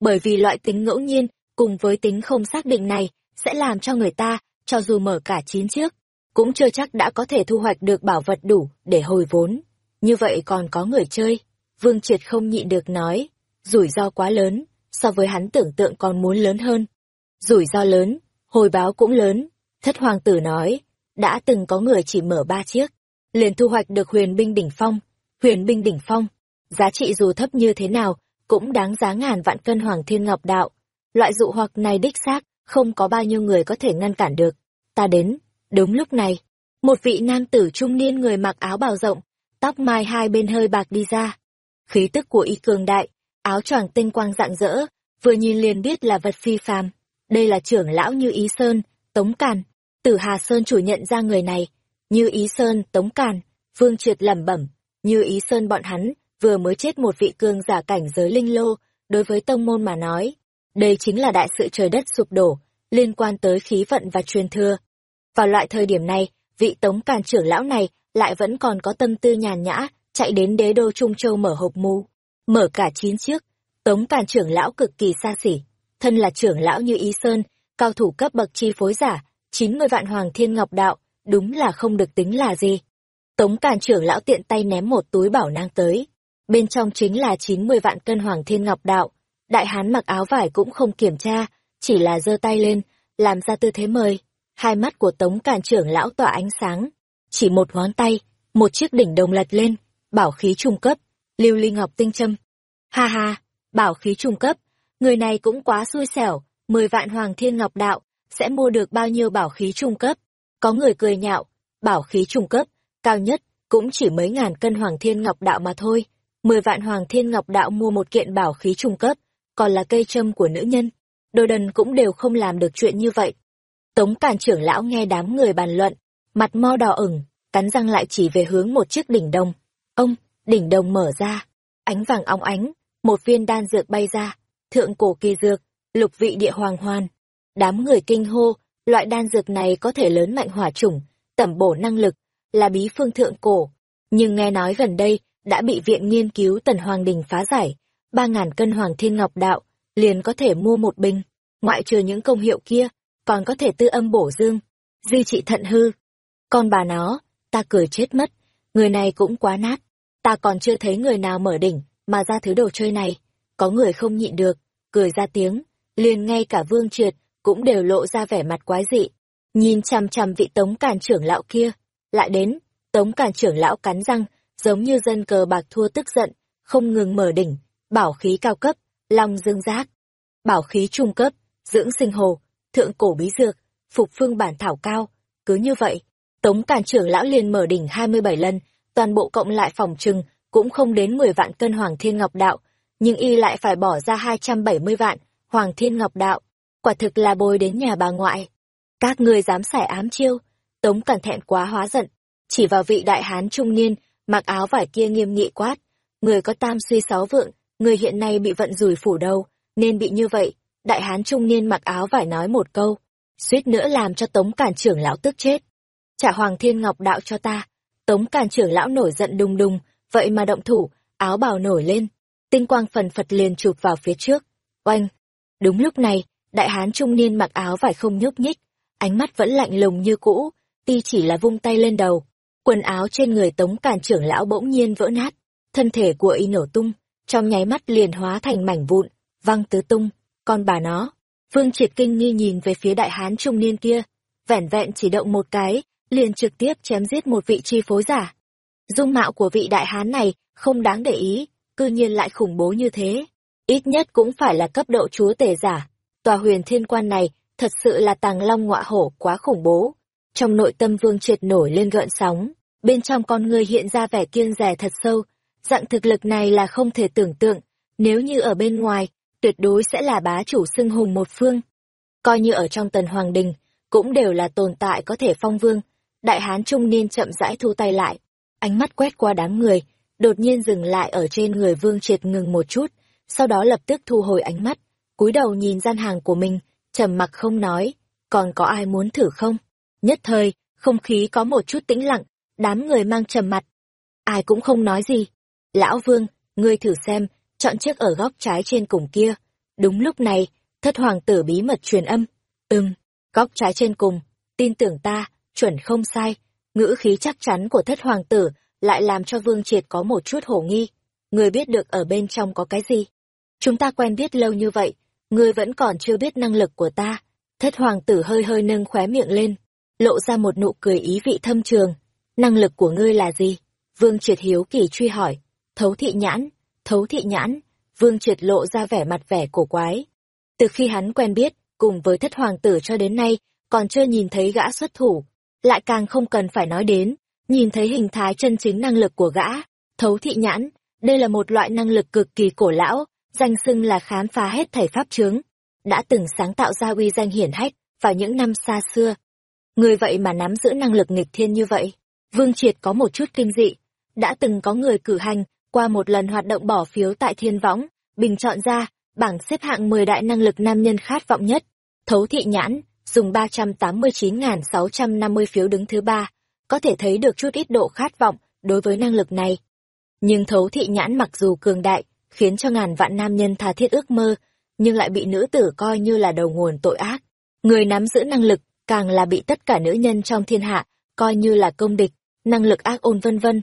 Bởi vì loại tính ngẫu nhiên, cùng với tính không xác định này, sẽ làm cho người ta, cho dù mở cả chín chiếc, cũng chưa chắc đã có thể thu hoạch được bảo vật đủ để hồi vốn. Như vậy còn có người chơi. Vương Triệt không nhịn được nói, rủi ro quá lớn, so với hắn tưởng tượng còn muốn lớn hơn. Rủi ro lớn, hồi báo cũng lớn. Thất hoàng tử nói, đã từng có người chỉ mở ba chiếc, liền thu hoạch được huyền binh đỉnh phong. Huyền binh đỉnh phong, giá trị dù thấp như thế nào, cũng đáng giá ngàn vạn cân hoàng thiên ngọc đạo. Loại dụ hoặc này đích xác, không có bao nhiêu người có thể ngăn cản được. Ta đến, đúng lúc này, một vị nam tử trung niên người mặc áo bào rộng, tóc mai hai bên hơi bạc đi ra. Khí tức của y cường đại, áo choàng tinh quang rạng rỡ, vừa nhìn liền biết là vật phi phàm. Đây là trưởng lão Như Ý Sơn, Tống Càn. Tử Hà Sơn chủ nhận ra người này, Như Ý Sơn, Tống Càn, Vương Triệt lẩm bẩm, Như Ý Sơn bọn hắn vừa mới chết một vị cương giả cảnh giới linh lô, đối với tông môn mà nói, đây chính là đại sự trời đất sụp đổ, liên quan tới khí vận và truyền thừa. Vào loại thời điểm này, vị Tống Càn trưởng lão này lại vẫn còn có tâm tư nhàn nhã, chạy đến đế đô Trung Châu mở hộp mù, mở cả chín chiếc. Tống Càn trưởng lão cực kỳ xa xỉ, thân là trưởng lão như Ý Sơn, cao thủ cấp bậc chi phối giả, chín mươi vạn hoàng thiên ngọc đạo, đúng là không được tính là gì. Tống Càn trưởng lão tiện tay ném một túi bảo nang tới, bên trong chính là chín mươi vạn cân hoàng thiên ngọc đạo. Đại hán mặc áo vải cũng không kiểm tra, chỉ là giơ tay lên, làm ra tư thế mời. Hai mắt của Tống Càn trưởng lão tỏa ánh sáng, chỉ một ngón tay, một chiếc đỉnh đồng lật lên, bảo khí trung cấp, lưu ly ngọc tinh châm. Ha ha, bảo khí trung cấp, người này cũng quá xui xẻo, mười vạn hoàng thiên ngọc đạo, sẽ mua được bao nhiêu bảo khí trung cấp. Có người cười nhạo, bảo khí trung cấp, cao nhất, cũng chỉ mấy ngàn cân hoàng thiên ngọc đạo mà thôi. Mười vạn hoàng thiên ngọc đạo mua một kiện bảo khí trung cấp, còn là cây châm của nữ nhân. Đồ đần cũng đều không làm được chuyện như vậy. Tống càn trưởng lão nghe đám người bàn luận, mặt mo đỏ ửng, cắn răng lại chỉ về hướng một chiếc đỉnh đồng. Ông, đỉnh đồng mở ra, ánh vàng óng ánh, một viên đan dược bay ra, thượng cổ kỳ dược, lục vị địa hoàng hoàn. Đám người kinh hô, loại đan dược này có thể lớn mạnh hỏa chủng, tẩm bổ năng lực, là bí phương thượng cổ. Nhưng nghe nói gần đây, đã bị viện nghiên cứu tần hoàng đình phá giải, ba ngàn cân hoàng thiên ngọc đạo, liền có thể mua một bình, ngoại trừ những công hiệu kia, còn có thể tư âm bổ dương, duy trị thận hư. Con bà nó, ta cười chết mất, người này cũng quá nát, ta còn chưa thấy người nào mở đỉnh, mà ra thứ đồ chơi này. Có người không nhịn được, cười ra tiếng, liền ngay cả vương triệt, cũng đều lộ ra vẻ mặt quái dị. Nhìn chằm chằm vị tống càn trưởng lão kia, lại đến, tống càn trưởng lão cắn răng, giống như dân cờ bạc thua tức giận, không ngừng mở đỉnh, bảo khí cao cấp, long dương giác, bảo khí trung cấp, dưỡng sinh hồ, thượng cổ bí dược, phục phương bản thảo cao. Cứ như vậy, Tống Càn trưởng lão liền mở đỉnh 27 lần, toàn bộ cộng lại phòng trừng cũng không đến 10 vạn cân Hoàng Thiên Ngọc Đạo, nhưng y lại phải bỏ ra 270 vạn Hoàng Thiên Ngọc Đạo. Quả thực là bồi đến nhà bà ngoại. Các ngươi dám xài ám chiêu, Tống Càn thẹn quá hóa giận, chỉ vào vị đại hán trung niên, mặc áo vải kia nghiêm nghị quát, người có tam suy sáu vượng, người hiện nay bị vận rủi phủ đầu, nên bị như vậy. Đại hán trung niên mặc áo vải nói một câu, suýt nữa làm cho Tống Càn trưởng lão tức chết. Trả Hoàng Thiên Ngọc đạo cho ta. Tống Càn trưởng lão nổi giận đùng đùng, vậy mà động thủ, áo bào nổi lên, tinh quang phần phật liền chụp vào phía trước. Oanh! Đúng lúc này, đại hán trung niên mặc áo vải không nhúc nhích, ánh mắt vẫn lạnh lùng như cũ, ti chỉ là vung tay lên đầu. Quần áo trên người Tống Càn trưởng lão bỗng nhiên vỡ nát, thân thể của y nổ tung, trong nháy mắt liền hóa thành mảnh vụn, văng tứ tung, con bà nó. Phương Triệt kinh nghi nhìn về phía đại hán trung niên kia, vẻn vẹn chỉ động một cái, liền trực tiếp chém giết một vị chi phối giả. Dung mạo của vị đại hán này không đáng để ý, cư nhiên lại khủng bố như thế. Ít nhất cũng phải là cấp độ chúa tể giả. Tòa huyền thiên quan này thật sự là tàng long ngọa hổ quá khủng bố. Trong nội tâm vương triệt nổi lên gợn sóng, bên trong con người hiện ra vẻ kiêng rẻ thật sâu. Dạng thực lực này là không thể tưởng tượng, nếu như ở bên ngoài, tuyệt đối sẽ là bá chủ xưng hùng một phương. Coi như ở trong tần hoàng đình, cũng đều là tồn tại có thể phong vương. Đại hán trung niên chậm rãi thu tay lại, ánh mắt quét qua đám người, đột nhiên dừng lại ở trên người vương triệt ngừng một chút, sau đó lập tức thu hồi ánh mắt, cúi đầu nhìn gian hàng của mình, trầm mặc không nói, còn có ai muốn thử không? Nhất thời, không khí có một chút tĩnh lặng, đám người mang trầm mặt. Ai cũng không nói gì. Lão Vương, ngươi thử xem, chọn chiếc ở góc trái trên cùng kia. Đúng lúc này, thất hoàng tử bí mật truyền âm. Ừm, Góc trái trên cùng, tin tưởng ta, chuẩn không sai, ngữ khí chắc chắn của thất hoàng tử lại làm cho Vương Triệt có một chút hổ nghi. Người biết được ở bên trong có cái gì? Chúng ta quen biết lâu như vậy, ngươi vẫn còn chưa biết năng lực của ta. Thất hoàng tử hơi hơi nâng khóe miệng lên, lộ ra một nụ cười ý vị thâm trường. Năng lực của ngươi là gì? Vương Triệt hiếu kỳ truy hỏi. Thấu thị nhãn, thấu thị nhãn, Vương Triệt lộ ra vẻ mặt vẻ cổ quái. Từ khi hắn quen biết, cùng với thất hoàng tử cho đến nay, còn chưa nhìn thấy gã xuất thủ. Lại càng không cần phải nói đến, nhìn thấy hình thái chân chính năng lực của gã. Thấu thị nhãn, đây là một loại năng lực cực kỳ cổ lão, danh xưng là khám phá hết thảy pháp chướng, đã từng sáng tạo ra uy danh hiển hách vào những năm xa xưa. Người vậy mà nắm giữ năng lực nghịch thiên như vậy, Vương Triệt có một chút kinh dị, đã từng có người cử hành qua một lần hoạt động bỏ phiếu tại Thiên Võng, bình chọn ra bảng xếp hạng 10 đại năng lực nam nhân khát vọng nhất. Thấu thị nhãn, dùng 389.650 phiếu đứng thứ ba, có thể thấy được chút ít độ khát vọng đối với năng lực này. Nhưng thấu thị nhãn mặc dù cường đại, khiến cho ngàn vạn nam nhân tha thiết ước mơ, nhưng lại bị nữ tử coi như là đầu nguồn tội ác. Người nắm giữ năng lực, càng là bị tất cả nữ nhân trong thiên hạ, coi như là công địch, năng lực ác ôn vân vân.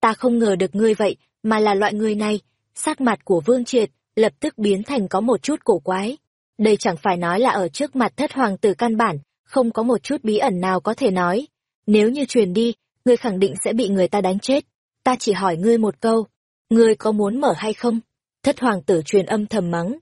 Ta không ngờ được ngươi vậy, mà là loại người này. Sắc mặt của Vương Triệt, lập tức biến thành có một chút cổ quái. Đây chẳng phải nói là ở trước mặt thất hoàng tử căn bản, không có một chút bí ẩn nào có thể nói. Nếu như truyền đi, ngươi khẳng định sẽ bị người ta đánh chết. Ta chỉ hỏi ngươi một câu, ngươi có muốn mở hay không? Thất hoàng tử truyền âm thầm mắng.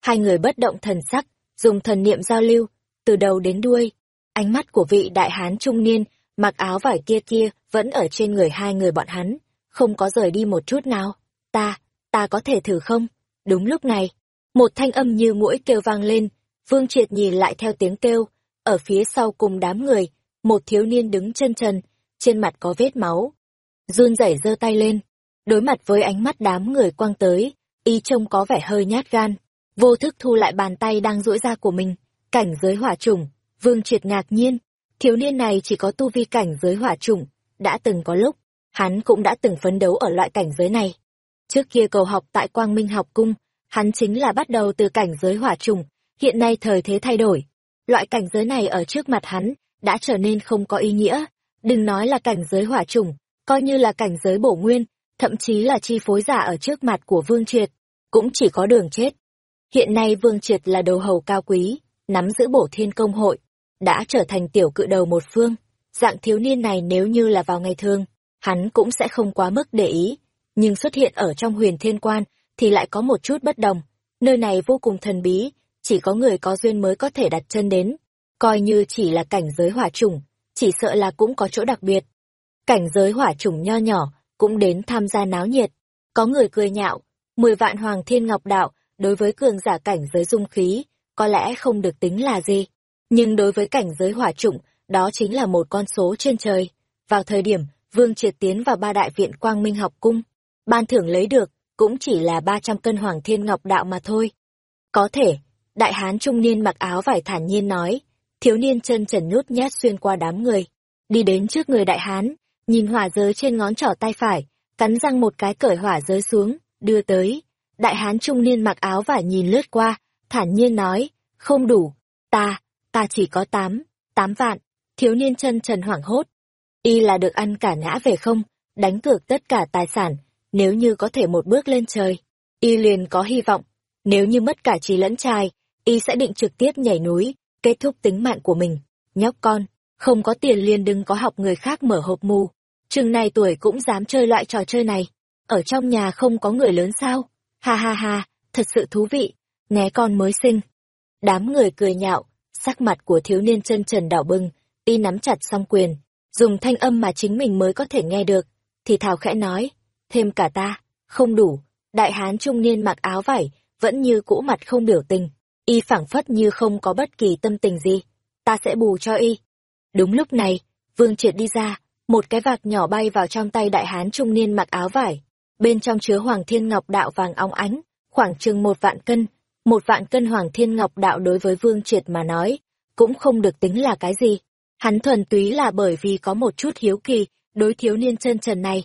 Hai người bất động thần sắc, dùng thần niệm giao lưu, từ đầu đến đuôi. Ánh mắt của vị đại hán trung niên, mặc áo vải kia kia, vẫn ở trên người hai người bọn hắn, không có rời đi một chút nào. Ta, ta có thể thử không? Đúng lúc này, một thanh âm như mũi kêu vang lên, Vương Triệt nhìn lại theo tiếng kêu, ở phía sau cùng đám người, một thiếu niên đứng chân trần, trên mặt có vết máu. Run rẩy giơ tay lên, đối mặt với ánh mắt đám người quăng tới, y trông có vẻ hơi nhát gan, vô thức thu lại bàn tay đang duỗi ra của mình, cảnh giới hỏa trùng, Vương Triệt ngạc nhiên, thiếu niên này chỉ có tu vi cảnh giới hỏa trùng, đã từng có lúc, hắn cũng đã từng phấn đấu ở loại cảnh giới này. Trước kia cầu học tại Quang Minh học cung, hắn chính là bắt đầu từ cảnh giới hỏa trùng, hiện nay thời thế thay đổi. Loại cảnh giới này ở trước mặt hắn, đã trở nên không có ý nghĩa. Đừng nói là cảnh giới hỏa trùng, coi như là cảnh giới bổ nguyên, thậm chí là chi phối giả ở trước mặt của Vương Triệt, cũng chỉ có đường chết. Hiện nay Vương Triệt là đầu hầu cao quý, nắm giữ bổ thiên công hội, đã trở thành tiểu cự đầu một phương. Dạng thiếu niên này nếu như là vào ngày thường, hắn cũng sẽ không quá mức để ý, nhưng xuất hiện ở trong huyền thiên quan thì lại có một chút bất đồng. Nơi này vô cùng thần bí, chỉ có người có duyên mới có thể đặt chân đến. Coi như chỉ là cảnh giới hỏa chủng, chỉ sợ là cũng có chỗ đặc biệt. Cảnh giới hỏa chủng nho nhỏ, cũng đến tham gia náo nhiệt. Có người cười nhạo, mười vạn hoàng thiên ngọc đạo, đối với cường giả cảnh giới dung khí, có lẽ không được tính là gì. Nhưng đối với cảnh giới hỏa chủng, đó chính là một con số trên trời. Vào thời điểm, Vương Triệt tiến vào ba đại viện Quang Minh học cung, ban thưởng lấy được, cũng chỉ là 300 cân hoàng thiên ngọc đạo mà thôi. Có thể, đại hán trung niên mặc áo vải thản nhiên nói, thiếu niên chân trần nhút nhát xuyên qua đám người, đi đến trước người đại hán, nhìn hỏa giới trên ngón trỏ tay phải, cắn răng một cái cởi hỏa giới xuống, đưa tới. Đại hán trung niên mặc áo vải nhìn lướt qua, thản nhiên nói, không đủ, ta, ta chỉ có tám, tám vạn. Thiếu niên chân trần hoảng hốt. Y là được ăn cả ngã về không, đánh cược tất cả tài sản, nếu như có thể một bước lên trời. Y liền có hy vọng, nếu như mất cả trí lẫn trai, Y sẽ định trực tiếp nhảy núi, kết thúc tính mạng của mình. Nhóc con, không có tiền liền đừng có học người khác mở hộp mù. Chừng này tuổi cũng dám chơi loại trò chơi này. Ở trong nhà không có người lớn sao? Ha ha ha, thật sự thú vị. Nghe con mới sinh. Đám người cười nhạo, sắc mặt của thiếu niên chân trần đỏ bừng, y nắm chặt song quyền, dùng thanh âm mà chính mình mới có thể nghe được, thì thào khẽ nói, thêm cả ta, không đủ, đại hán trung niên mặc áo vải, vẫn như cũ mặt không biểu tình, y phảng phất như không có bất kỳ tâm tình gì, ta sẽ bù cho y. Đúng lúc này, Vương Triệt đi ra, một cái vạc nhỏ bay vào trong tay đại hán trung niên mặc áo vải, bên trong chứa hoàng thiên ngọc đạo vàng óng ánh, khoảng chừng một vạn cân, một vạn cân hoàng thiên ngọc đạo đối với Vương Triệt mà nói, cũng không được tính là cái gì. Hắn thuần túy là bởi vì có một chút hiếu kỳ, đối thiếu niên chân trần này.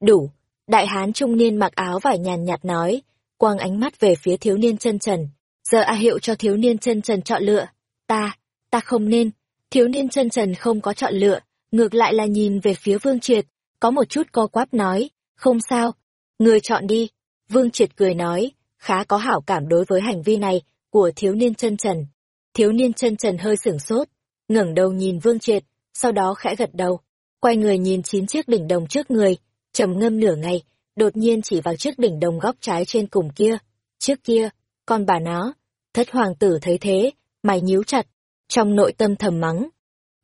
Đủ, đại hán trung niên mặc áo vải nhàn nhạt nói, quang ánh mắt về phía thiếu niên chân trần. Giờ A hiệu cho thiếu niên chân trần chọn lựa. Ta, ta không nên. Thiếu niên chân trần không có chọn lựa, ngược lại là nhìn về phía Vương Triệt, có một chút co quắp nói, không sao, người chọn đi. Vương Triệt cười nói, khá có hảo cảm đối với hành vi này của thiếu niên chân trần. Thiếu niên chân trần hơi sửng sốt, ngẩng đầu nhìn Vương Triệt, sau đó khẽ gật đầu, quay người nhìn chín chiếc đỉnh đồng trước người, trầm ngâm nửa ngày, đột nhiên chỉ vào chiếc đỉnh đồng góc trái trên cùng kia. Trước kia, con bà nó, thất hoàng tử thấy thế, mày nhíu chặt, trong nội tâm thầm mắng.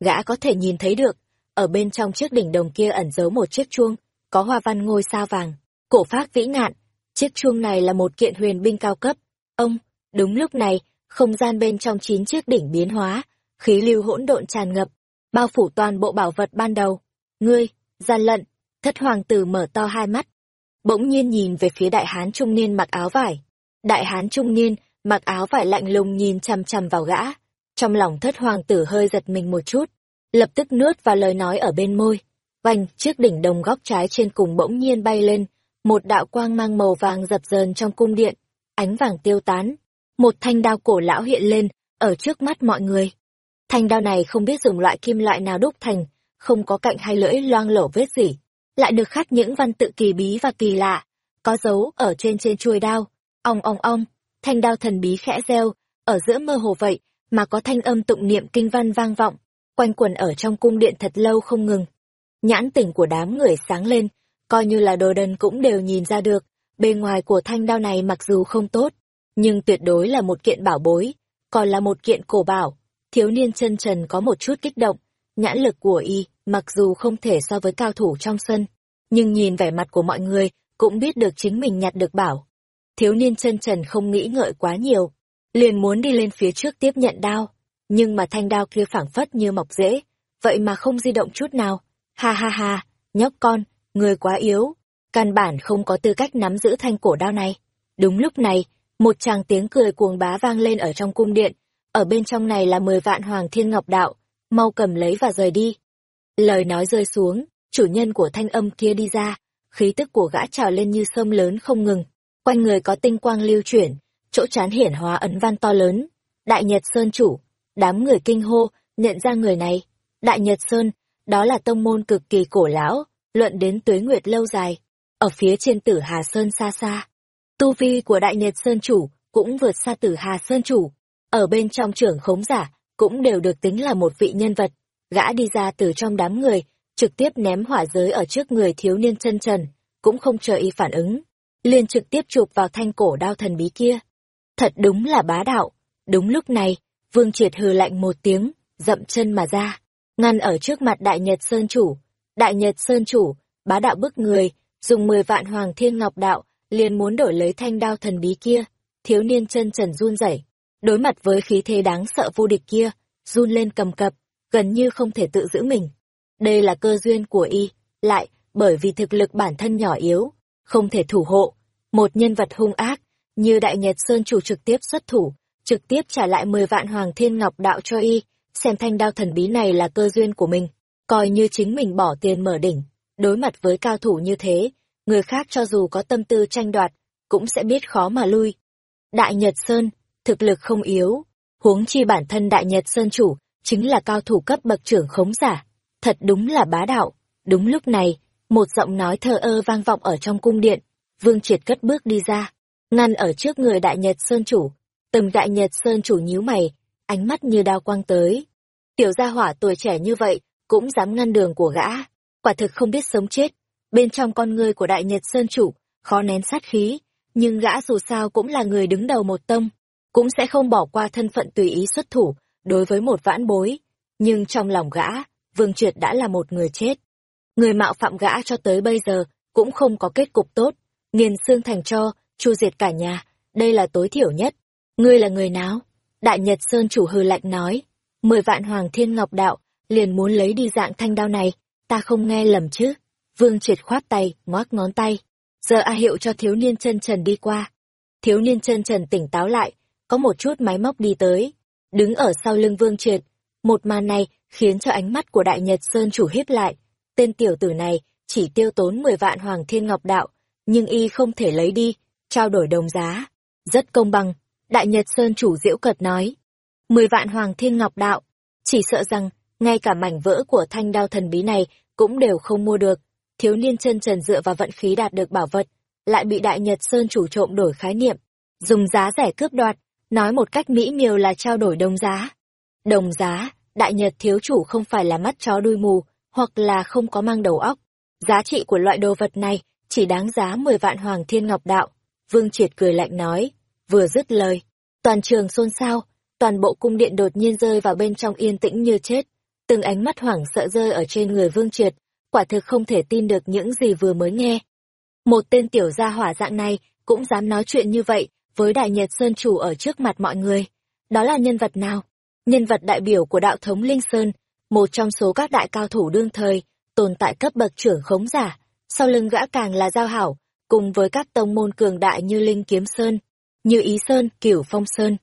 Gã có thể nhìn thấy được, ở bên trong chiếc đỉnh đồng kia ẩn giấu một chiếc chuông, có hoa văn ngôi sao vàng, cổ phác vĩ ngạn. Chiếc chuông này là một kiện huyền binh cao cấp. Ông, đúng lúc này, không gian bên trong chín chiếc đỉnh biến hóa, khí lưu hỗn độn tràn ngập, bao phủ toàn bộ bảo vật ban đầu. Ngươi, gian lận, thất hoàng tử mở to hai mắt. Bỗng nhiên nhìn về phía đại hán trung niên mặc áo vải. Đại hán trung niên, mặc áo vải lạnh lùng nhìn chằm chằm vào gã. Trong lòng thất hoàng tử hơi giật mình một chút, lập tức nuốt vào lời nói ở bên môi. Vành, chiếc đỉnh đồng góc trái trên cùng bỗng nhiên bay lên, một đạo quang mang màu vàng dập dờn trong cung điện, ánh vàng tiêu tán. Một thanh đao cổ lão hiện lên, ở trước mắt mọi người. Thanh đao này không biết dùng loại kim loại nào đúc thành, không có cạnh hay lưỡi loang lổ vết gì, lại được khắc những văn tự kỳ bí và kỳ lạ, có dấu ở trên trên chuôi đao. Ong ong ong, thanh đao thần bí khẽ reo, ở giữa mơ hồ vậy mà có thanh âm tụng niệm kinh văn vang vọng, quanh quẩn ở trong cung điện thật lâu không ngừng. Nhãn tỉnh của đám người sáng lên, coi như là đồ đần cũng đều nhìn ra được, bề ngoài của thanh đao này mặc dù không tốt, nhưng tuyệt đối là một kiện bảo bối, còn là một kiện cổ bảo. Thiếu niên chân trần có một chút kích động, nhãn lực của y, mặc dù không thể so với cao thủ trong sân, nhưng nhìn vẻ mặt của mọi người, cũng biết được chính mình nhặt được bảo. Thiếu niên chân trần không nghĩ ngợi quá nhiều, liền muốn đi lên phía trước tiếp nhận đao, nhưng mà thanh đao kia phảng phất như mọc rễ, vậy mà không di động chút nào. Ha ha ha, nhóc con, người quá yếu, căn bản không có tư cách nắm giữ thanh cổ đao này. Đúng lúc này, một tràng tiếng cười cuồng bá vang lên ở trong cung điện, ở bên trong này là mười vạn hoàng thiên ngọc đạo, mau cầm lấy và rời đi. Lời nói rơi xuống, chủ nhân của thanh âm kia đi ra, khí tức của gã trào lên như sông lớn không ngừng, quanh người có tinh quang lưu chuyển, chỗ chán hiển hóa ấn văn to lớn. Đại Nhật Sơn chủ, đám người kinh hô, nhận ra người này. Đại Nhật Sơn, đó là tông môn cực kỳ cổ lão, luận đến tuế nguyệt lâu dài, ở phía trên tử Hà Sơn xa xa. Tu vi của Đại Nhật Sơn chủ cũng vượt xa tử Hà Sơn chủ, ở bên trong trưởng khống giả cũng đều được tính là một vị nhân vật. Gã đi ra từ trong đám người, trực tiếp ném hỏa giới ở trước người thiếu niên chân trần, cũng không chờ y phản ứng, liền trực tiếp chụp vào thanh cổ đao thần bí kia. Thật đúng là bá đạo. Đúng lúc này, Vương Triệt hừ lạnh một tiếng, dậm chân mà ra, ngăn ở trước mặt Đại Nhật Sơn Chủ. Đại Nhật Sơn Chủ, bá đạo bức người, dùng mười vạn hoàng thiên ngọc đạo, liền muốn đổi lấy thanh đao thần bí kia. Thiếu niên chân trần run rẩy, đối mặt với khí thế đáng sợ vô địch kia, run lên cầm cập, gần như không thể tự giữ mình. Đây là cơ duyên của y, lại, bởi vì thực lực bản thân nhỏ yếu, không thể thủ hộ. Một nhân vật hung ác, như Đại Nhật Sơn chủ trực tiếp xuất thủ, trực tiếp trả lại 10 vạn Hoàng Thiên Ngọc đạo cho y, xem thanh đao thần bí này là cơ duyên của mình, coi như chính mình bỏ tiền mở đỉnh. Đối mặt với cao thủ như thế, người khác cho dù có tâm tư tranh đoạt, cũng sẽ biết khó mà lui. Đại Nhật Sơn, thực lực không yếu, huống chi bản thân Đại Nhật Sơn chủ, chính là cao thủ cấp bậc trưởng khống giả. Thật đúng là bá đạo. Đúng lúc này, một giọng nói thờ ơ vang vọng ở trong cung điện. Vương Triệt cất bước đi ra, ngăn ở trước người Đại Nhật Sơn chủ. Từng Đại Nhật Sơn chủ nhíu mày, ánh mắt như đao quang tới. Tiểu gia hỏa tuổi trẻ như vậy, cũng dám ngăn đường của gã. Quả thực không biết sống chết. Bên trong con người của Đại Nhật Sơn chủ, khó nén sát khí. Nhưng gã dù sao cũng là người đứng đầu một tông, cũng sẽ không bỏ qua thân phận tùy ý xuất thủ đối với một vãn bối. Nhưng trong lòng gã, Vương Triệt đã là một người chết. Người mạo phạm gã cho tới bây giờ cũng không có kết cục tốt, nghiền xương thành cho, chu diệt cả nhà, đây là tối thiểu nhất. Ngươi là người nào? Đại Nhật Sơn chủ hư lạnh nói, mười vạn hoàng thiên ngọc đạo, liền muốn lấy đi dạng thanh đao này, ta không nghe lầm chứ. Vương triệt khoát tay, ngoác ngón tay. Giờ A hiệu cho thiếu niên chân trần đi qua. Thiếu niên chân trần tỉnh táo lại, có một chút máy móc đi tới. Đứng ở sau lưng vương triệt. Một màn này khiến cho ánh mắt của Đại Nhật Sơn chủ hiếp lại. Tên tiểu tử này chỉ tiêu tốn mười vạn hoàng thiên ngọc đạo, nhưng y không thể lấy đi, trao đổi đồng giá. Rất công bằng, Đại Nhật Sơn chủ diễu cật nói. Mười vạn hoàng thiên ngọc đạo, Chỉ sợ rằng, ngay cả mảnh vỡ của thanh đao thần bí này cũng đều không mua được. Thiếu niên chân trần dựa vào vận khí đạt được bảo vật, lại bị Đại Nhật Sơn chủ trộm đổi khái niệm, dùng giá rẻ cướp đoạt, nói một cách mỹ miều là trao đổi đồng giá. Đồng giá, Đại Nhật thiếu chủ không phải là mắt chó đuôi mù, hoặc là không có mang đầu óc. Giá trị của loại đồ vật này chỉ đáng giá 10 vạn hoàng thiên ngọc đạo. Vương Triệt cười lạnh nói, vừa dứt lời. Toàn trường xôn xao, toàn bộ cung điện đột nhiên rơi vào bên trong yên tĩnh như chết. Từng ánh mắt hoảng sợ rơi ở trên người Vương Triệt, quả thực không thể tin được những gì vừa mới nghe. Một tên tiểu gia hỏa dạng này cũng dám nói chuyện như vậy với Đại Nhật Sơn Chủ ở trước mặt mọi người. Đó là nhân vật nào? Nhân vật đại biểu của đạo thống Linh Sơn, một trong số các đại cao thủ đương thời, tồn tại cấp bậc trưởng khống giả. Sau lưng gã càng là giao hảo, cùng với các tông môn cường đại như Linh Kiếm Sơn, như Ý Sơn, Cửu Phong Sơn.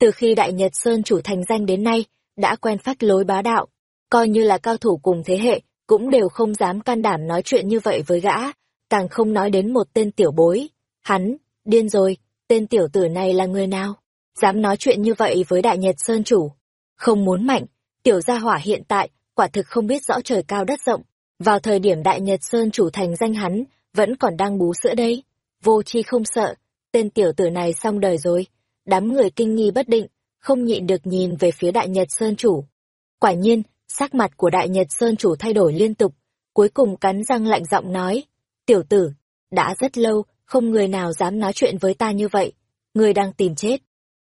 Từ khi Đại Nhật Sơn chủ thành danh đến nay, đã quen phát lối bá đạo, coi như là cao thủ cùng thế hệ, cũng đều không dám can đảm nói chuyện như vậy với gã, càng không nói đến một tên tiểu bối. Hắn, điên rồi, tên tiểu tử này là người nào? Dám nói chuyện như vậy với Đại Nhật Sơn chủ. Không muốn mạnh, tiểu gia hỏa hiện tại, quả thực không biết rõ trời cao đất rộng. Vào thời điểm Đại Nhật Sơn chủ thành danh hắn, vẫn còn đang bú sữa đây. Vô chi không sợ, tên tiểu tử này xong đời rồi. Đám người kinh nghi bất định, không nhịn được nhìn về phía Đại Nhật Sơn chủ. Quả nhiên, sắc mặt của Đại Nhật Sơn chủ thay đổi liên tục, cuối cùng cắn răng lạnh giọng nói, tiểu tử, đã rất lâu, không người nào dám nói chuyện với ta như vậy, người đang tìm chết.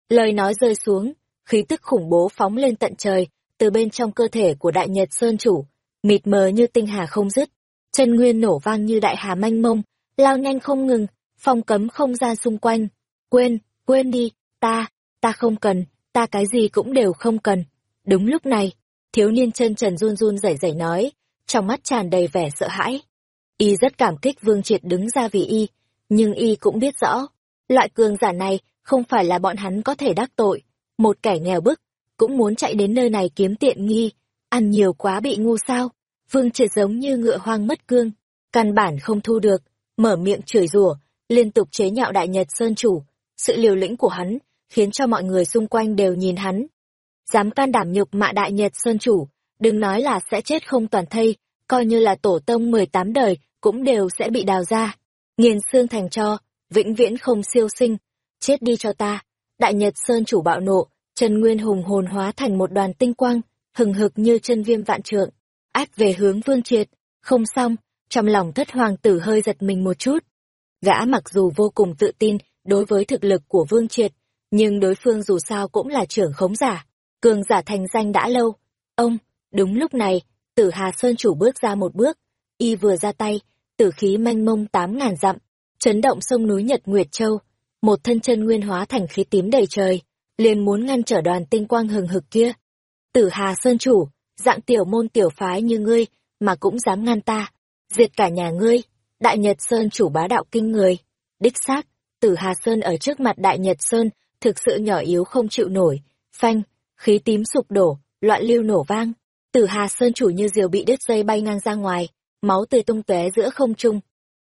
Lời nói rơi xuống, khí tức khủng bố phóng lên tận trời, từ bên trong cơ thể của Đại Nhật Sơn chủ, mịt mờ như tinh hà không dứt, chân nguyên nổ vang như đại hà manh mông, lao nhanh không ngừng, phong cấm không gian xung quanh. Quên, quên đi, ta, ta không cần, ta cái gì cũng đều không cần. Đúng lúc này, thiếu niên chân trần run run rẩy rẩy nói, trong mắt tràn đầy vẻ sợ hãi. Y rất cảm kích Vương Triệt đứng ra vì Y, nhưng Y cũng biết rõ, loại cường giả này không phải là bọn hắn có thể đắc tội. Một kẻ nghèo bức, cũng muốn chạy đến nơi này kiếm tiện nghi, ăn nhiều quá bị ngu sao. Vương Triệt giống như ngựa hoang mất cương, căn bản không thu được, mở miệng chửi rủa, liên tục chế nhạo Đại Nhật Sơn chủ. Sự liều lĩnh của hắn, khiến cho mọi người xung quanh đều nhìn hắn. Dám can đảm nhục mạ Đại Nhật Sơn chủ, đừng nói là sẽ chết không toàn thây, coi như là tổ tông 18 đời, cũng đều sẽ bị đào ra. Nghiền xương thành cho, vĩnh viễn không siêu sinh. Chết đi cho ta. Đại Nhật Sơn chủ bạo nộ, Trần Nguyên hùng hồn hóa thành một đoàn tinh quang, hừng hực như chân viêm vạn trượng. Ách về hướng vương triệt. Không xong, trong lòng thất hoàng tử hơi giật mình một chút. Gã mặc dù vô cùng tự tin đối với thực lực của vương triệt, nhưng đối phương dù sao cũng là trưởng khống giả. Cường giả thành danh đã lâu. Ông, đúng lúc này, tử Hà Sơn chủ bước ra một bước. Y vừa ra tay, tử khí manh mông tám ngàn dặm, chấn động sông núi Nhật Nguyệt Châu, một thân chân nguyên hóa thành khí tím đầy trời, liền muốn ngăn trở đoàn tinh quang hừng hực kia. Tử Hà Sơn chủ, dạng tiểu môn tiểu phái như ngươi, mà cũng dám ngăn ta, diệt cả nhà ngươi, Đại Nhật Sơn chủ bá đạo kinh người. Đích xác, Tử Hà Sơn ở trước mặt Đại Nhật Sơn, thực sự nhỏ yếu không chịu nổi, phanh, khí tím sụp đổ, loạn lưu nổ vang. Tử Hà Sơn chủ như diều bị đứt dây bay ngang ra ngoài, máu tươi tung tóe giữa không trung.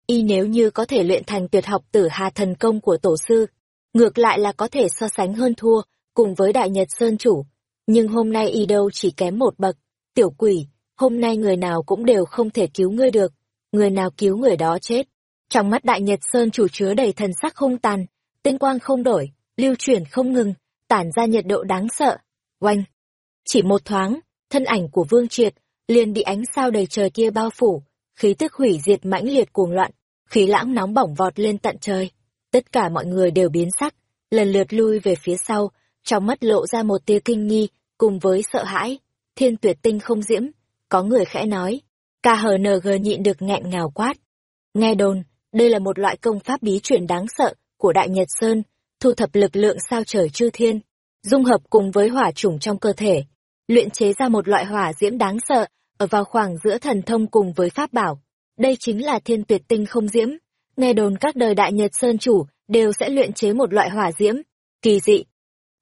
Y nếu như có thể luyện thành tuyệt học tử hà thần công của tổ sư, ngược lại là có thể so sánh hơn thua, cùng với Đại Nhật Sơn chủ. Nhưng hôm nay y đâu chỉ kém một bậc. Tiểu quỷ, hôm nay người nào cũng đều không thể cứu ngươi được. Người nào cứu người đó chết. Trong mắt Đại Nhật Sơn chủ chứa đầy thần sắc hung tàn, tinh quang không đổi, lưu chuyển không ngừng, tản ra nhiệt độ đáng sợ. Oanh! Chỉ một thoáng, thân ảnh của Vương Triệt liền bị ánh sao đầy trời kia bao phủ, khí tức hủy diệt mãnh liệt cuồng loạn, khí lãng nóng bỏng vọt lên tận trời. Tất cả mọi người đều biến sắc, lần lượt lui về phía sau, trong mắt lộ ra một tia kinh nghi, cùng với sợ hãi. Thiên tuyệt tinh không diễm, có người khẽ nói. KHNG nhịn được nghẹn ngào quát. Nghe đồn, đây là một loại công pháp bí truyền đáng sợ của Đại Nhật Sơn, thu thập lực lượng sao trời chư thiên, dung hợp cùng với hỏa chủng trong cơ thể, luyện chế ra một loại hỏa diễm đáng sợ, ở vào khoảng giữa thần thông cùng với pháp bảo. Đây chính là thiên tuyệt tinh không diễm. Nghe đồn các đời đại nhật sơn chủ đều sẽ luyện chế một loại hỏa diễm, kỳ dị.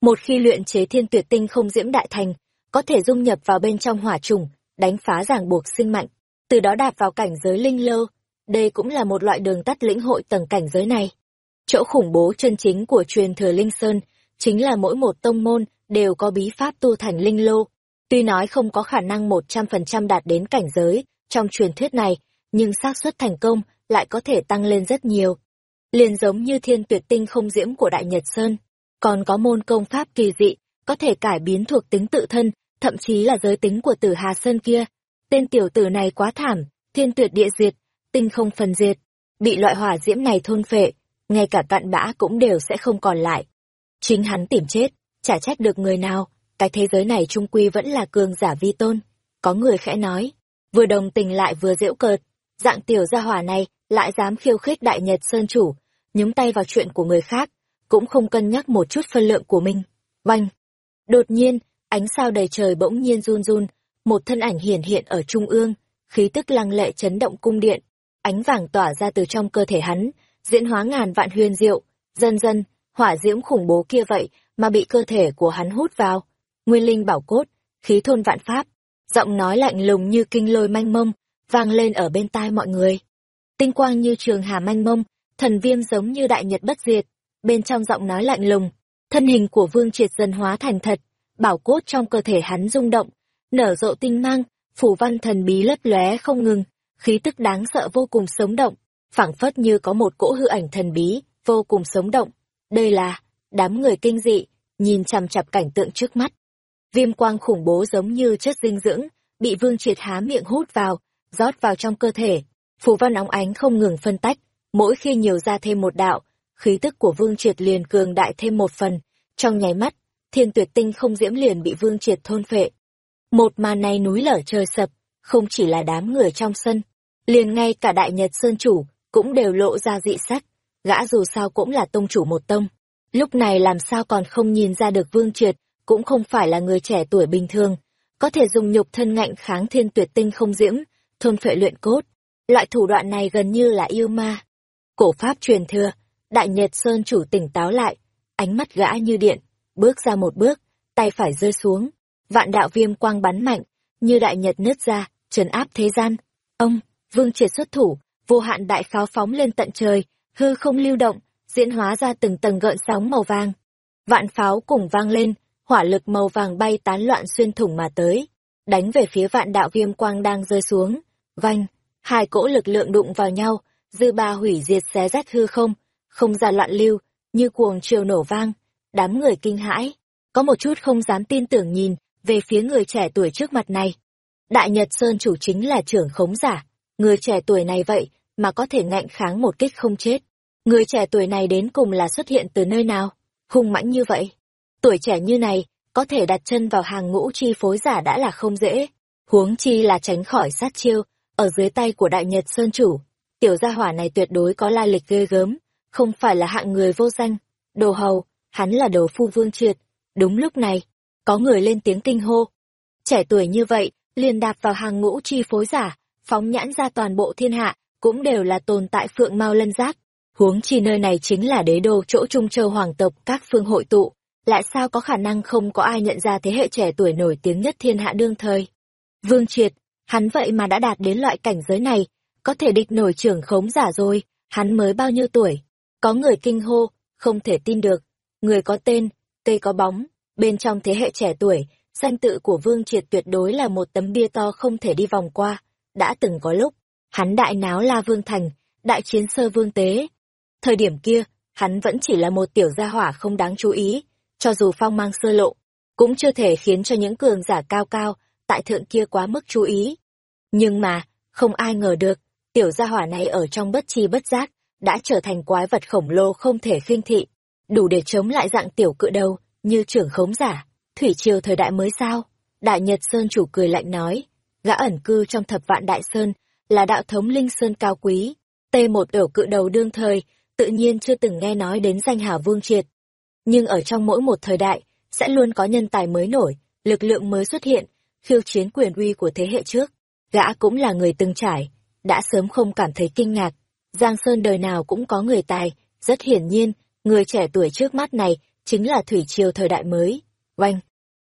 Một khi luyện chế thiên tuyệt tinh không diễm đại thành, có thể dung nhập vào bên trong hỏa trùng, đánh phá ràng buộc sinh mạnh, từ đó đạp vào cảnh giới linh lơ. Đây cũng là một loại đường tắt lĩnh hội tầng cảnh giới này. Chỗ khủng bố chân chính của truyền thừa Linh Sơn chính là mỗi một tông môn đều có bí pháp tu thành linh lô. Tuy nói không có khả năng 100% đạt đến cảnh giới trong truyền thuyết này, nhưng xác suất thành công lại có thể tăng lên rất nhiều. Liền giống như thiên tuyệt tinh không diễm của Đại Nhật Sơn, còn có môn công pháp kỳ dị, có thể cải biến thuộc tính tự thân, thậm chí là giới tính của tử Hà Sơn kia. Tên tiểu tử này quá thảm, thiên tuyệt địa diệt, tinh không phần diệt, bị loại hỏa diễm này thôn phệ, ngay cả cặn bã cũng đều sẽ không còn lại. Chính hắn tìm chết, chả trách được người nào, cái thế giới này trung quy vẫn là cường giả vi tôn. Có người khẽ nói, vừa đồng tình lại vừa giễu cợt, dạng tiểu gia hỏa này lại dám khiêu khích đại nhật sơn chủ, nhúng tay vào chuyện của người khác, cũng không cân nhắc một chút phân lượng của mình. Oanh! Đột nhiên, ánh sao đầy trời bỗng nhiên run run, một thân ảnh hiển hiện ở trung ương, khí tức lăng lệ chấn động cung điện, ánh vàng tỏa ra từ trong cơ thể hắn, diễn hóa ngàn vạn huyền diệu, dần dần, hỏa diễm khủng bố kia vậy mà bị cơ thể của hắn hút vào. Nguyên linh bảo cốt, khí thôn vạn pháp, giọng nói lạnh lùng như kinh lôi manh mông, vang lên ở bên tai mọi người. Tinh quang như trường hà manh mông, thần viêm giống như đại nhật bất diệt, bên trong giọng nói lạnh lùng, thân hình của vương triệt dần hóa thành thật, bảo cốt trong cơ thể hắn rung động, nở rộ tinh mang, phủ văn thần bí lấp lóe không ngừng, khí tức đáng sợ vô cùng sống động, phảng phất như có một cỗ hư ảnh thần bí, vô cùng sống động. Đây là, đám người kinh dị, nhìn chằm chặp cảnh tượng trước mắt. Viêm quang khủng bố giống như chất dinh dưỡng, bị vương triệt há miệng hút vào, rót vào trong cơ thể. Phù văn óng ánh không ngừng phân tách, mỗi khi nhiều ra thêm một đạo, khí tức của vương triệt liền cường đại thêm một phần. Trong nháy mắt, thiên tuyệt tinh không diễm liền bị vương triệt thôn phệ. Một màn này núi lở trời sập, không chỉ là đám người trong sân, liền ngay cả đại nhật sơn chủ, cũng đều lộ ra dị sắc. Gã dù sao cũng là tông chủ một tông. Lúc này làm sao còn không nhìn ra được vương triệt, cũng không phải là người trẻ tuổi bình thường, có thể dùng nhục thân ngạnh kháng thiên tuyệt tinh không diễm, thôn phệ luyện cốt. Loại thủ đoạn này gần như là yêu ma. Cổ pháp truyền thừa, đại nhật sơn chủ tỉnh táo lại, ánh mắt gã như điện, bước ra một bước, tay phải rơi xuống, vạn đạo viêm quang bắn mạnh, như đại nhật nứt ra, trấn áp thế gian. Ông, vương triệt xuất thủ, vô hạn đại pháo phóng lên tận trời, hư không lưu động, diễn hóa ra từng tầng gợn sóng màu vàng. Vạn pháo cùng vang lên, hỏa lực màu vàng bay tán loạn xuyên thủng mà tới, đánh về phía vạn đạo viêm quang đang rơi xuống. Vanh, hai cỗ lực lượng đụng vào nhau, dư ba hủy diệt xé rách hư không, không gian loạn lưu, như cuồng triều nổ vang, đám người kinh hãi, có một chút không dám tin tưởng nhìn về phía người trẻ tuổi trước mặt này. Đại Nhật Sơn chủ chính là trưởng khống giả, người trẻ tuổi này vậy mà có thể ngạnh kháng một kích không chết. Người trẻ tuổi này đến cùng là xuất hiện từ nơi nào? Hung mãnh như vậy. Tuổi trẻ như này, có thể đặt chân vào hàng ngũ chi phối giả đã là không dễ. Huống chi là tránh khỏi sát chiêu, ở dưới tay của Đại Nhật Sơn chủ. Tiểu gia hỏa này tuyệt đối có lai lịch ghê gớm, không phải là hạng người vô danh. Đồ hầu, hắn là đồ phu vương triệt. Đúng lúc này, có người lên tiếng kinh hô. Trẻ tuổi như vậy, liền đạp vào hàng ngũ chi phối giả, phóng nhãn ra toàn bộ thiên hạ, cũng đều là tồn tại phượng mau lân giác. Huống chi nơi này chính là đế đô chỗ Trung Châu Hoàng tộc các phương hội tụ, lại sao có khả năng không có ai nhận ra thế hệ trẻ tuổi nổi tiếng nhất thiên hạ đương thời. Vương Triệt, hắn vậy mà đã đạt đến loại cảnh giới này, có thể địch nổi trưởng khống giả rồi, hắn mới bao nhiêu tuổi. Có người kinh hô, không thể tin được, người có tên, cây có bóng, bên trong thế hệ trẻ tuổi, danh tự của Vương Triệt tuyệt đối là một tấm bia to không thể đi vòng qua. Đã từng có lúc, hắn đại náo La Vương Thành, đại chiến sơ vương tế. Thời điểm kia, hắn vẫn chỉ là một tiểu gia hỏa không đáng chú ý, cho dù phong mang sơ lộ, cũng chưa thể khiến cho những cường giả cao cao, tại thượng kia quá mức chú ý. Nhưng mà, không ai ngờ được, tiểu gia hỏa này ở trong bất chi bất giác, đã trở thành quái vật khổng lồ không thể khinh thị, đủ để chống lại dạng tiểu cự đầu, như trưởng khống giả, thủy triều thời đại mới sao? Đại Nhật Sơn chủ cười lạnh nói, gã ẩn cư trong thập vạn đại sơn, là đạo thống linh sơn cao quý, t một tiểu cự đầu đương thời, tự nhiên chưa từng nghe nói đến danh hào vương triệt. Nhưng ở trong mỗi một thời đại, sẽ luôn có nhân tài mới nổi, lực lượng mới xuất hiện, khiêu chiến quyền uy của thế hệ trước. Gã cũng là người từng trải, đã sớm không cảm thấy kinh ngạc. Giang Sơn đời nào cũng có người tài, rất hiển nhiên, người trẻ tuổi trước mắt này chính là thủy triều thời đại mới. Oanh!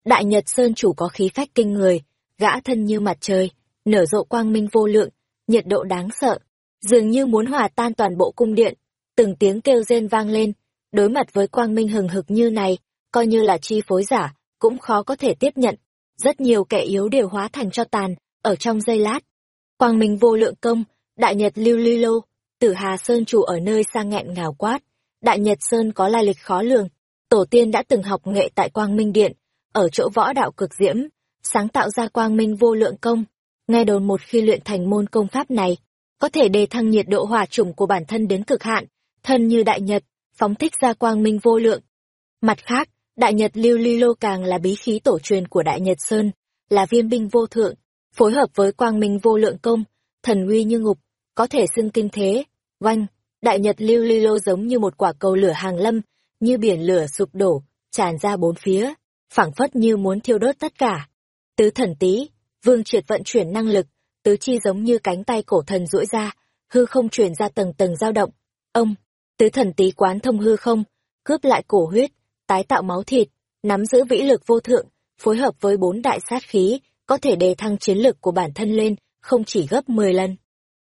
Đại Nhật Sơn chủ có khí phách kinh người, gã thân như mặt trời, nở rộ quang minh vô lượng, nhiệt độ đáng sợ, dường như muốn hòa tan toàn bộ cung điện. Từng tiếng kêu rên vang lên, đối mặt với quang minh hừng hực như này, coi như là chi phối giả, cũng khó có thể tiếp nhận. rất nhiều kẻ yếu đều hóa thành cho tàn, ở trong giây lát. Quang Minh vô lượng công, Đại Nhật lưu lưu lô, tử Hà Sơn chủ ở nơi sang nghẹn ngào quát. Đại Nhật Sơn có lai lịch khó lường, tổ tiên đã từng học nghệ tại Quang Minh Điện, ở chỗ võ đạo cực diễm, sáng tạo ra Quang Minh vô lượng công. Nghe đồn một khi luyện thành môn công pháp này, có thể đề thăng nhiệt độ hỏa chủng của bản thân đến cực hạn, thân như Đại Nhật, phóng thích ra Quang Minh vô lượng. Mặt khác, Đại Nhật lưu ly lô càng là bí khí tổ truyền của Đại Nhật Sơn, là viêm binh vô thượng, phối hợp với quang minh vô lượng công, thần uy như ngục, có thể xưng kinh thế. Oanh, Đại Nhật lưu ly lô giống như một quả cầu lửa hàng lâm, như biển lửa sụp đổ, tràn ra bốn phía, phảng phất như muốn thiêu đốt tất cả. Tứ thần tý, vương triệt vận chuyển năng lực, tứ chi giống như cánh tay cổ thần duỗi ra, hư không truyền ra tầng tầng dao động. Ông, tứ thần tý quán thông hư không, cướp lại cổ huyết, tái tạo máu thịt, nắm giữ vĩ lực vô thượng, phối hợp với bốn đại sát khí, có thể đề thăng chiến lực của bản thân lên, không chỉ gấp 10 lần.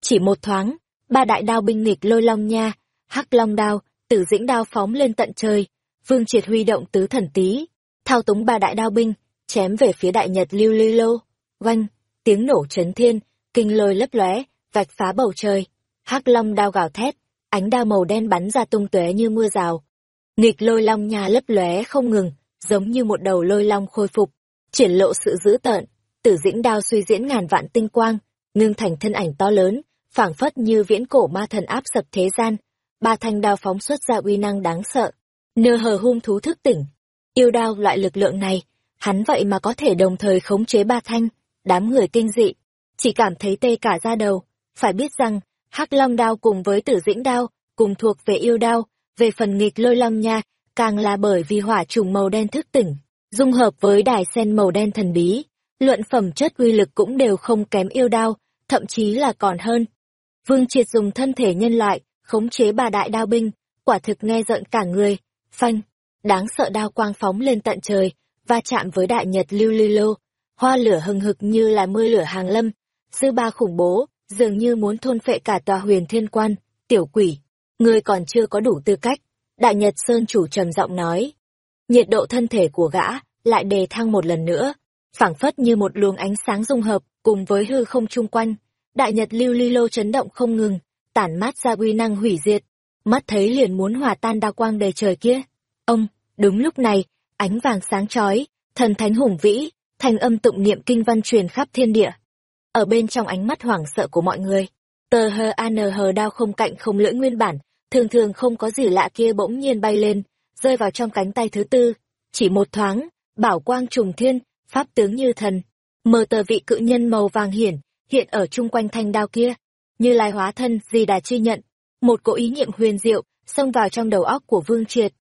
Chỉ một thoáng, ba đại đao binh nghịch lôi long nha, hắc long đao, tử dĩnh đao phóng lên tận trời, vương triệt huy động tứ thần tý, thao túng ba đại đao binh, chém về phía đại nhật lưu lưu lô, oanh, tiếng nổ chấn thiên, kinh lôi lấp lóe, vạch phá bầu trời, hắc long đao gào thét, ánh đao màu đen bắn ra tung tóe như mưa rào. Nghịch lôi long nhà lấp lóe không ngừng, giống như một đầu lôi long khôi phục, triển lộ sự dữ tợn, tử dĩnh đao suy diễn ngàn vạn tinh quang, ngưng thành thân ảnh to lớn, phảng phất như viễn cổ ma thần áp sập thế gian. Ba thanh đao phóng xuất ra uy năng đáng sợ. Nơ hờ hung thú thức tỉnh. Yêu đao loại lực lượng này, hắn vậy mà có thể đồng thời khống chế ba thanh, đám người kinh dị. Chỉ cảm thấy tê cả da đầu. Phải biết rằng, hắc long đao cùng với tử dĩnh đao, cùng thuộc về yêu đao, về phần nghịch lôi long nha, càng là bởi vì hỏa trùng màu đen thức tỉnh, dung hợp với đài sen màu đen thần bí, luận phẩm chất uy lực cũng đều không kém yêu đao, thậm chí là còn hơn. Vương Triệt dùng thân thể nhân loại, khống chế bà đại đao binh, quả thực nghe giận cả người, phanh, đáng sợ đao quang phóng lên tận trời, va chạm với đại nhật lưu lưu lô, hoa lửa hừng hực như là mưa lửa hàng lâm, sư ba khủng bố, dường như muốn thôn phệ cả tòa huyền thiên quan, tiểu quỷ, ngươi còn chưa có đủ tư cách, đại nhật sơn chủ trầm giọng nói. Nhiệt độ thân thể của gã lại đề thăng một lần nữa, phảng phất như một luồng ánh sáng dung hợp cùng với hư không chung quanh. Đại nhật lưu ly lô chấn động không ngừng tản mát ra uy năng hủy diệt. Mắt thấy liền muốn hòa tan đa quang đầy trời kia. Ông đúng lúc này ánh vàng sáng chói thần thánh hùng vĩ thành âm tụng niệm kinh văn truyền khắp thiên địa ở bên trong ánh mắt hoảng sợ của mọi người. Tờ hờ an hờ đao không cạnh không lưỡi nguyên bản thường thường không có gì lạ kia bỗng nhiên bay lên rơi vào trong cánh tay thứ tư. Chỉ một thoáng bảo quang trùng thiên pháp tướng như thần, mờ tờ vị cự nhân màu vàng hiển, hiện ở chung quanh thanh đao kia, như lai hóa thân gì đà chi nhận, một cỗ ý niệm huyền diệu xông vào trong đầu óc của Vương Triệt.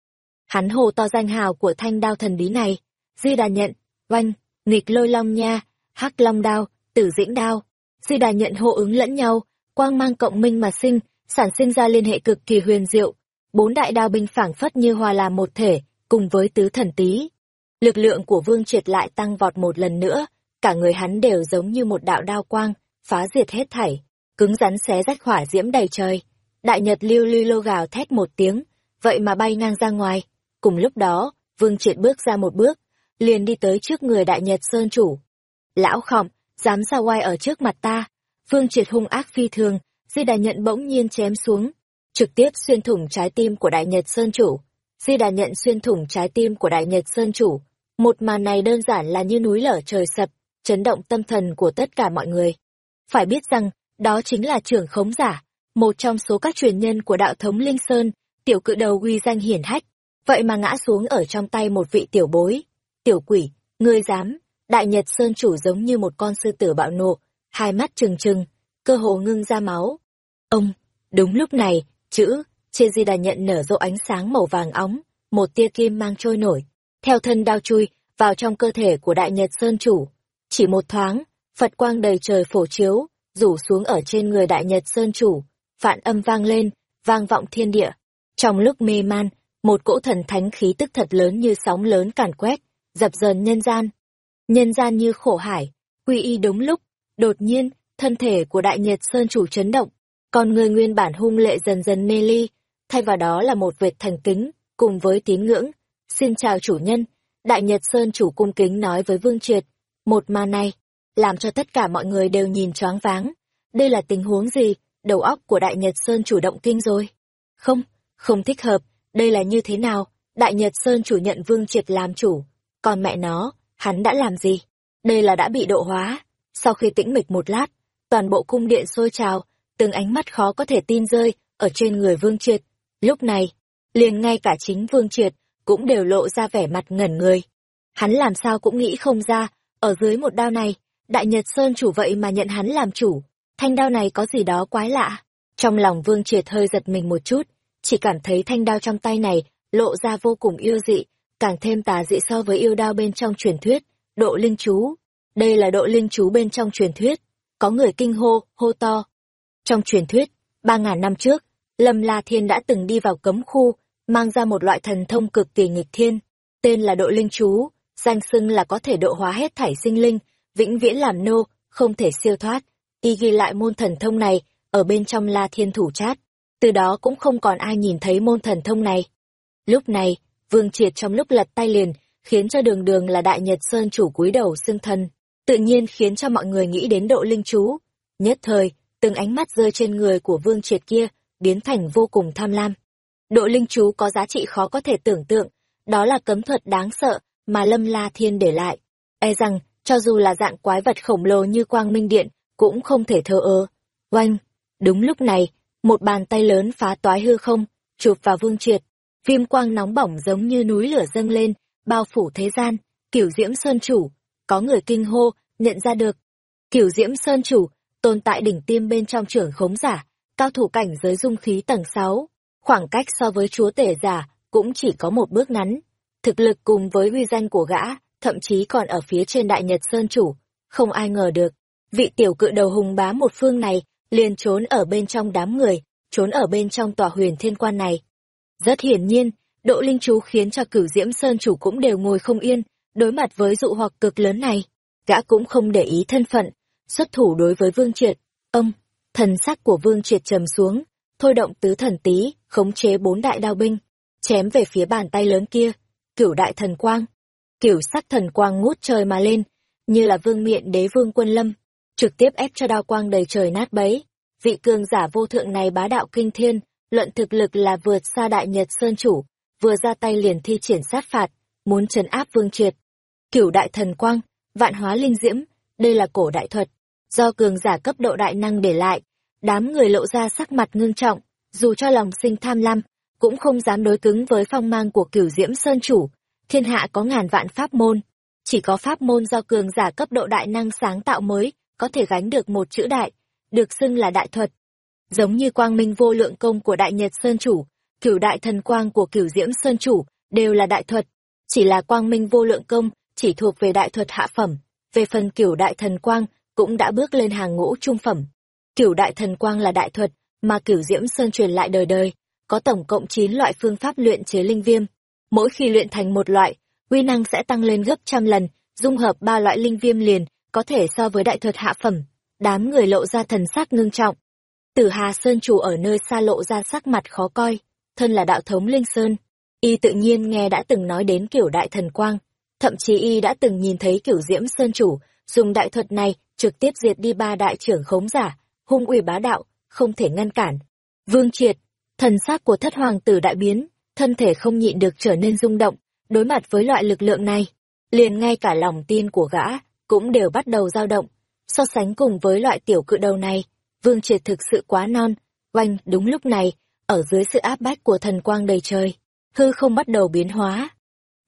Hắn hồ to danh hào của thanh đao thần bí này, di đà nhận, oanh, nghịch lôi long nha, hắc long đao, tử dĩnh đao, di đà nhận hô ứng lẫn nhau, quang mang cộng minh mà sinh, sản sinh ra liên hệ cực kỳ huyền diệu. Bốn đại đao binh phảng phất như hòa làm một thể, cùng với tứ thần tý, Lực lượng của Vương Triệt lại tăng vọt một lần nữa, cả người hắn đều giống như một đạo đao quang, phá diệt hết thảy, cứng rắn xé rách hỏa diễm đầy trời. Đại Nhật lưu Lưu lô gào thét một tiếng, vậy mà bay ngang ra ngoài. Cùng lúc đó, Vương Triệt bước ra một bước, liền đi tới trước người Đại Nhật Sơn Chủ. Lão khỏm, dám ra oai ở trước mặt ta. Vương Triệt hung ác phi thường, Di Đà nhận bỗng nhiên chém xuống, trực tiếp xuyên thủng trái tim của Đại Nhật Sơn Chủ. Di Đà nhận xuyên thủng trái tim của Đại Nhật Sơn Chủ, một màn này đơn giản là như núi lở trời sập, chấn động tâm thần của tất cả mọi người. Phải biết rằng, đó chính là trưởng khống giả, một trong số các truyền nhân của đạo thống Linh Sơn, tiểu cự đầu uy danh hiển hách. Vậy mà ngã xuống ở trong tay một vị tiểu bối. Tiểu quỷ, ngươi dám, đại nhật sơn chủ giống như một con sư tử bạo nộ, hai mắt trừng trừng, cơ hồ ngưng ra máu. Ông, đúng lúc này, chữ, trên di đà nhận nở rộ ánh sáng màu vàng óng, một tia kim mang trôi nổi, theo thân đao chui vào trong cơ thể của đại nhật sơn chủ. Chỉ một thoáng phật quang đầy trời phổ chiếu rủ xuống ở trên người đại nhật sơn chủ phản âm vang lên vang vọng thiên địa. Trong lúc mê man một cỗ thần thánh khí tức thật lớn như sóng lớn càn quét dập dờn nhân gian nhân gian như khổ hải quy y đúng lúc đột nhiên thân thể của đại nhật sơn chủ chấn động còn người nguyên bản hung lệ dần dần mê ly thay vào đó là một vệt thành kính cùng với tín ngưỡng Xin chào chủ nhân, Đại Nhật Sơn chủ cung kính nói với Vương Triệt, Một màn này, làm cho tất cả mọi người đều nhìn choáng váng. Đây là tình huống gì? Đầu óc của Đại Nhật Sơn chủ động kinh rồi. Không, không thích hợp, đây là như thế nào? Đại Nhật Sơn chủ nhận Vương Triệt làm chủ. Còn mẹ nó, hắn đã làm gì? Đây là đã bị độ hóa. Sau khi tĩnh mịch một lát, toàn bộ cung điện sôi trào, từng ánh mắt khó có thể tin rơi ở trên người Vương Triệt. Lúc này, liền ngay cả chính Vương Triệt cũng đều lộ ra vẻ mặt ngẩn người. Hắn làm sao cũng nghĩ không ra, ở dưới một đao này, Đại Nhật Sơn chủ vậy mà nhận hắn làm chủ, thanh đao này có gì đó quái lạ. Trong lòng Vương Triệt hơi giật mình một chút, chỉ cảm thấy thanh đao trong tay này lộ ra vô cùng yêu dị, càng thêm tà dị so với yêu đao bên trong truyền thuyết, độ linh chú. Đây là độ linh chú bên trong truyền thuyết, có người kinh hô, hô to. Trong truyền thuyết, ba ngàn năm trước, Lâm La Thiên đã từng đi vào cấm khu, mang ra một loại thần thông cực kỳ nghịch thiên, tên là độ linh chú, danh xưng là có thể độ hóa hết thảy sinh linh, vĩnh viễn làm nô, không thể siêu thoát. Y ghi lại môn thần thông này ở bên trong La Thiên thủ chát, từ đó cũng không còn ai nhìn thấy môn thần thông này. Lúc này, Vương Triệt trong lúc lật tay liền, khiến cho đường đường là Đại Nhật Sơn chủ cúi đầu xưng thân, tự nhiên khiến cho mọi người nghĩ đến độ linh chú. Nhất thời, từng ánh mắt rơi trên người của Vương Triệt kia, biến thành vô cùng tham lam. Độ linh chú có giá trị khó có thể tưởng tượng, đó là cấm thuật đáng sợ mà Lâm La Thiên để lại. E rằng, cho dù là dạng quái vật khổng lồ như Quang Minh Điện, cũng không thể thờ ơ. Oanh! Đúng lúc này, một bàn tay lớn phá toái hư không, chụp vào Vương Triệt kim quang nóng bỏng giống như núi lửa dâng lên, bao phủ thế gian, kiểu diễm sơn chủ. Có người kinh hô, nhận ra được. Kiểu diễm sơn chủ, tồn tại đỉnh tiêm bên trong trưởng khống giả, cao thủ cảnh giới dung khí tầng 6. Khoảng cách so với chúa tể giả, cũng chỉ có một bước ngắn. Thực lực cùng với uy danh của gã, thậm chí còn ở phía trên đại nhật sơn chủ. Không ai ngờ được, vị tiểu cự đầu hùng bá một phương này, liền trốn ở bên trong đám người, trốn ở bên trong tòa huyền thiên quan này. Rất hiển nhiên, độ linh chú khiến cho cửu diễm sơn chủ cũng đều ngồi không yên, đối mặt với dụ hoặc cực lớn này. Gã cũng không để ý thân phận, xuất thủ đối với vương triệt. Ông, thần sắc của vương triệt trầm xuống, thôi động tứ thần tí, khống chế bốn đại đao binh, chém về phía bàn tay lớn kia, cửu đại thần quang. Cửu sắc thần quang ngút trời mà lên, như là vương miện đế vương quân lâm, trực tiếp ép cho đao quang đầy trời nát bấy. Vị cường giả vô thượng này bá đạo kinh thiên, luận thực lực là vượt xa đại nhật sơn chủ, vừa ra tay liền thi triển sát phạt, muốn trấn áp vương triệt. Cửu đại thần quang, vạn hóa linh diễm, đây là cổ đại thuật, do cường giả cấp độ đại năng để lại. Đám người lộ ra sắc mặt ngưng trọng, dù cho lòng sinh tham lam, cũng không dám đối cứng với phong mang của cửu diễm sơn chủ. Thiên hạ có ngàn vạn pháp môn, chỉ có pháp môn do cường giả cấp độ đại năng sáng tạo mới, có thể gánh được một chữ đại, được xưng là đại thuật. Giống như quang minh vô lượng công của đại nhật sơn chủ, cửu đại thần quang của cửu diễm sơn chủ, đều là đại thuật. Chỉ là quang minh vô lượng công, chỉ thuộc về đại thuật hạ phẩm. Về phần cửu đại thần quang, cũng đã bước lên hàng ngũ trung phẩm. Cửu đại thần quang là đại thuật, mà cửu diễm sơn truyền lại đời đời, có tổng cộng chín loại phương pháp luyện chế linh viêm. Mỗi khi luyện thành một loại, uy năng sẽ tăng lên gấp trăm lần, dung hợp ba loại linh viêm liền, có thể so với đại thuật hạ phẩm. Đám người lộ ra thần sắc ngưng trọng. Tử Hà Sơn chủ ở nơi xa lộ ra sắc mặt khó coi, thân là đạo thống Linh Sơn. Y tự nhiên nghe đã từng nói đến kiểu đại thần quang, thậm chí Y đã từng nhìn thấy kiểu diễm Sơn chủ, dùng đại thuật này trực tiếp diệt đi ba đại trưởng khống giả, hung uy bá đạo, không thể ngăn cản. Vương Triệt, thần sắc của thất hoàng tử đại biến, thân thể không nhịn được trở nên rung động, đối mặt với loại lực lượng này. Liền ngay cả lòng tin của gã, cũng đều bắt đầu dao động. So sánh cùng với loại tiểu cự đầu này, Vương Triệt thực sự quá non. Oanh, đúng lúc này, ở dưới sự áp bách của thần quang đầy trời, hư không bắt đầu biến hóa.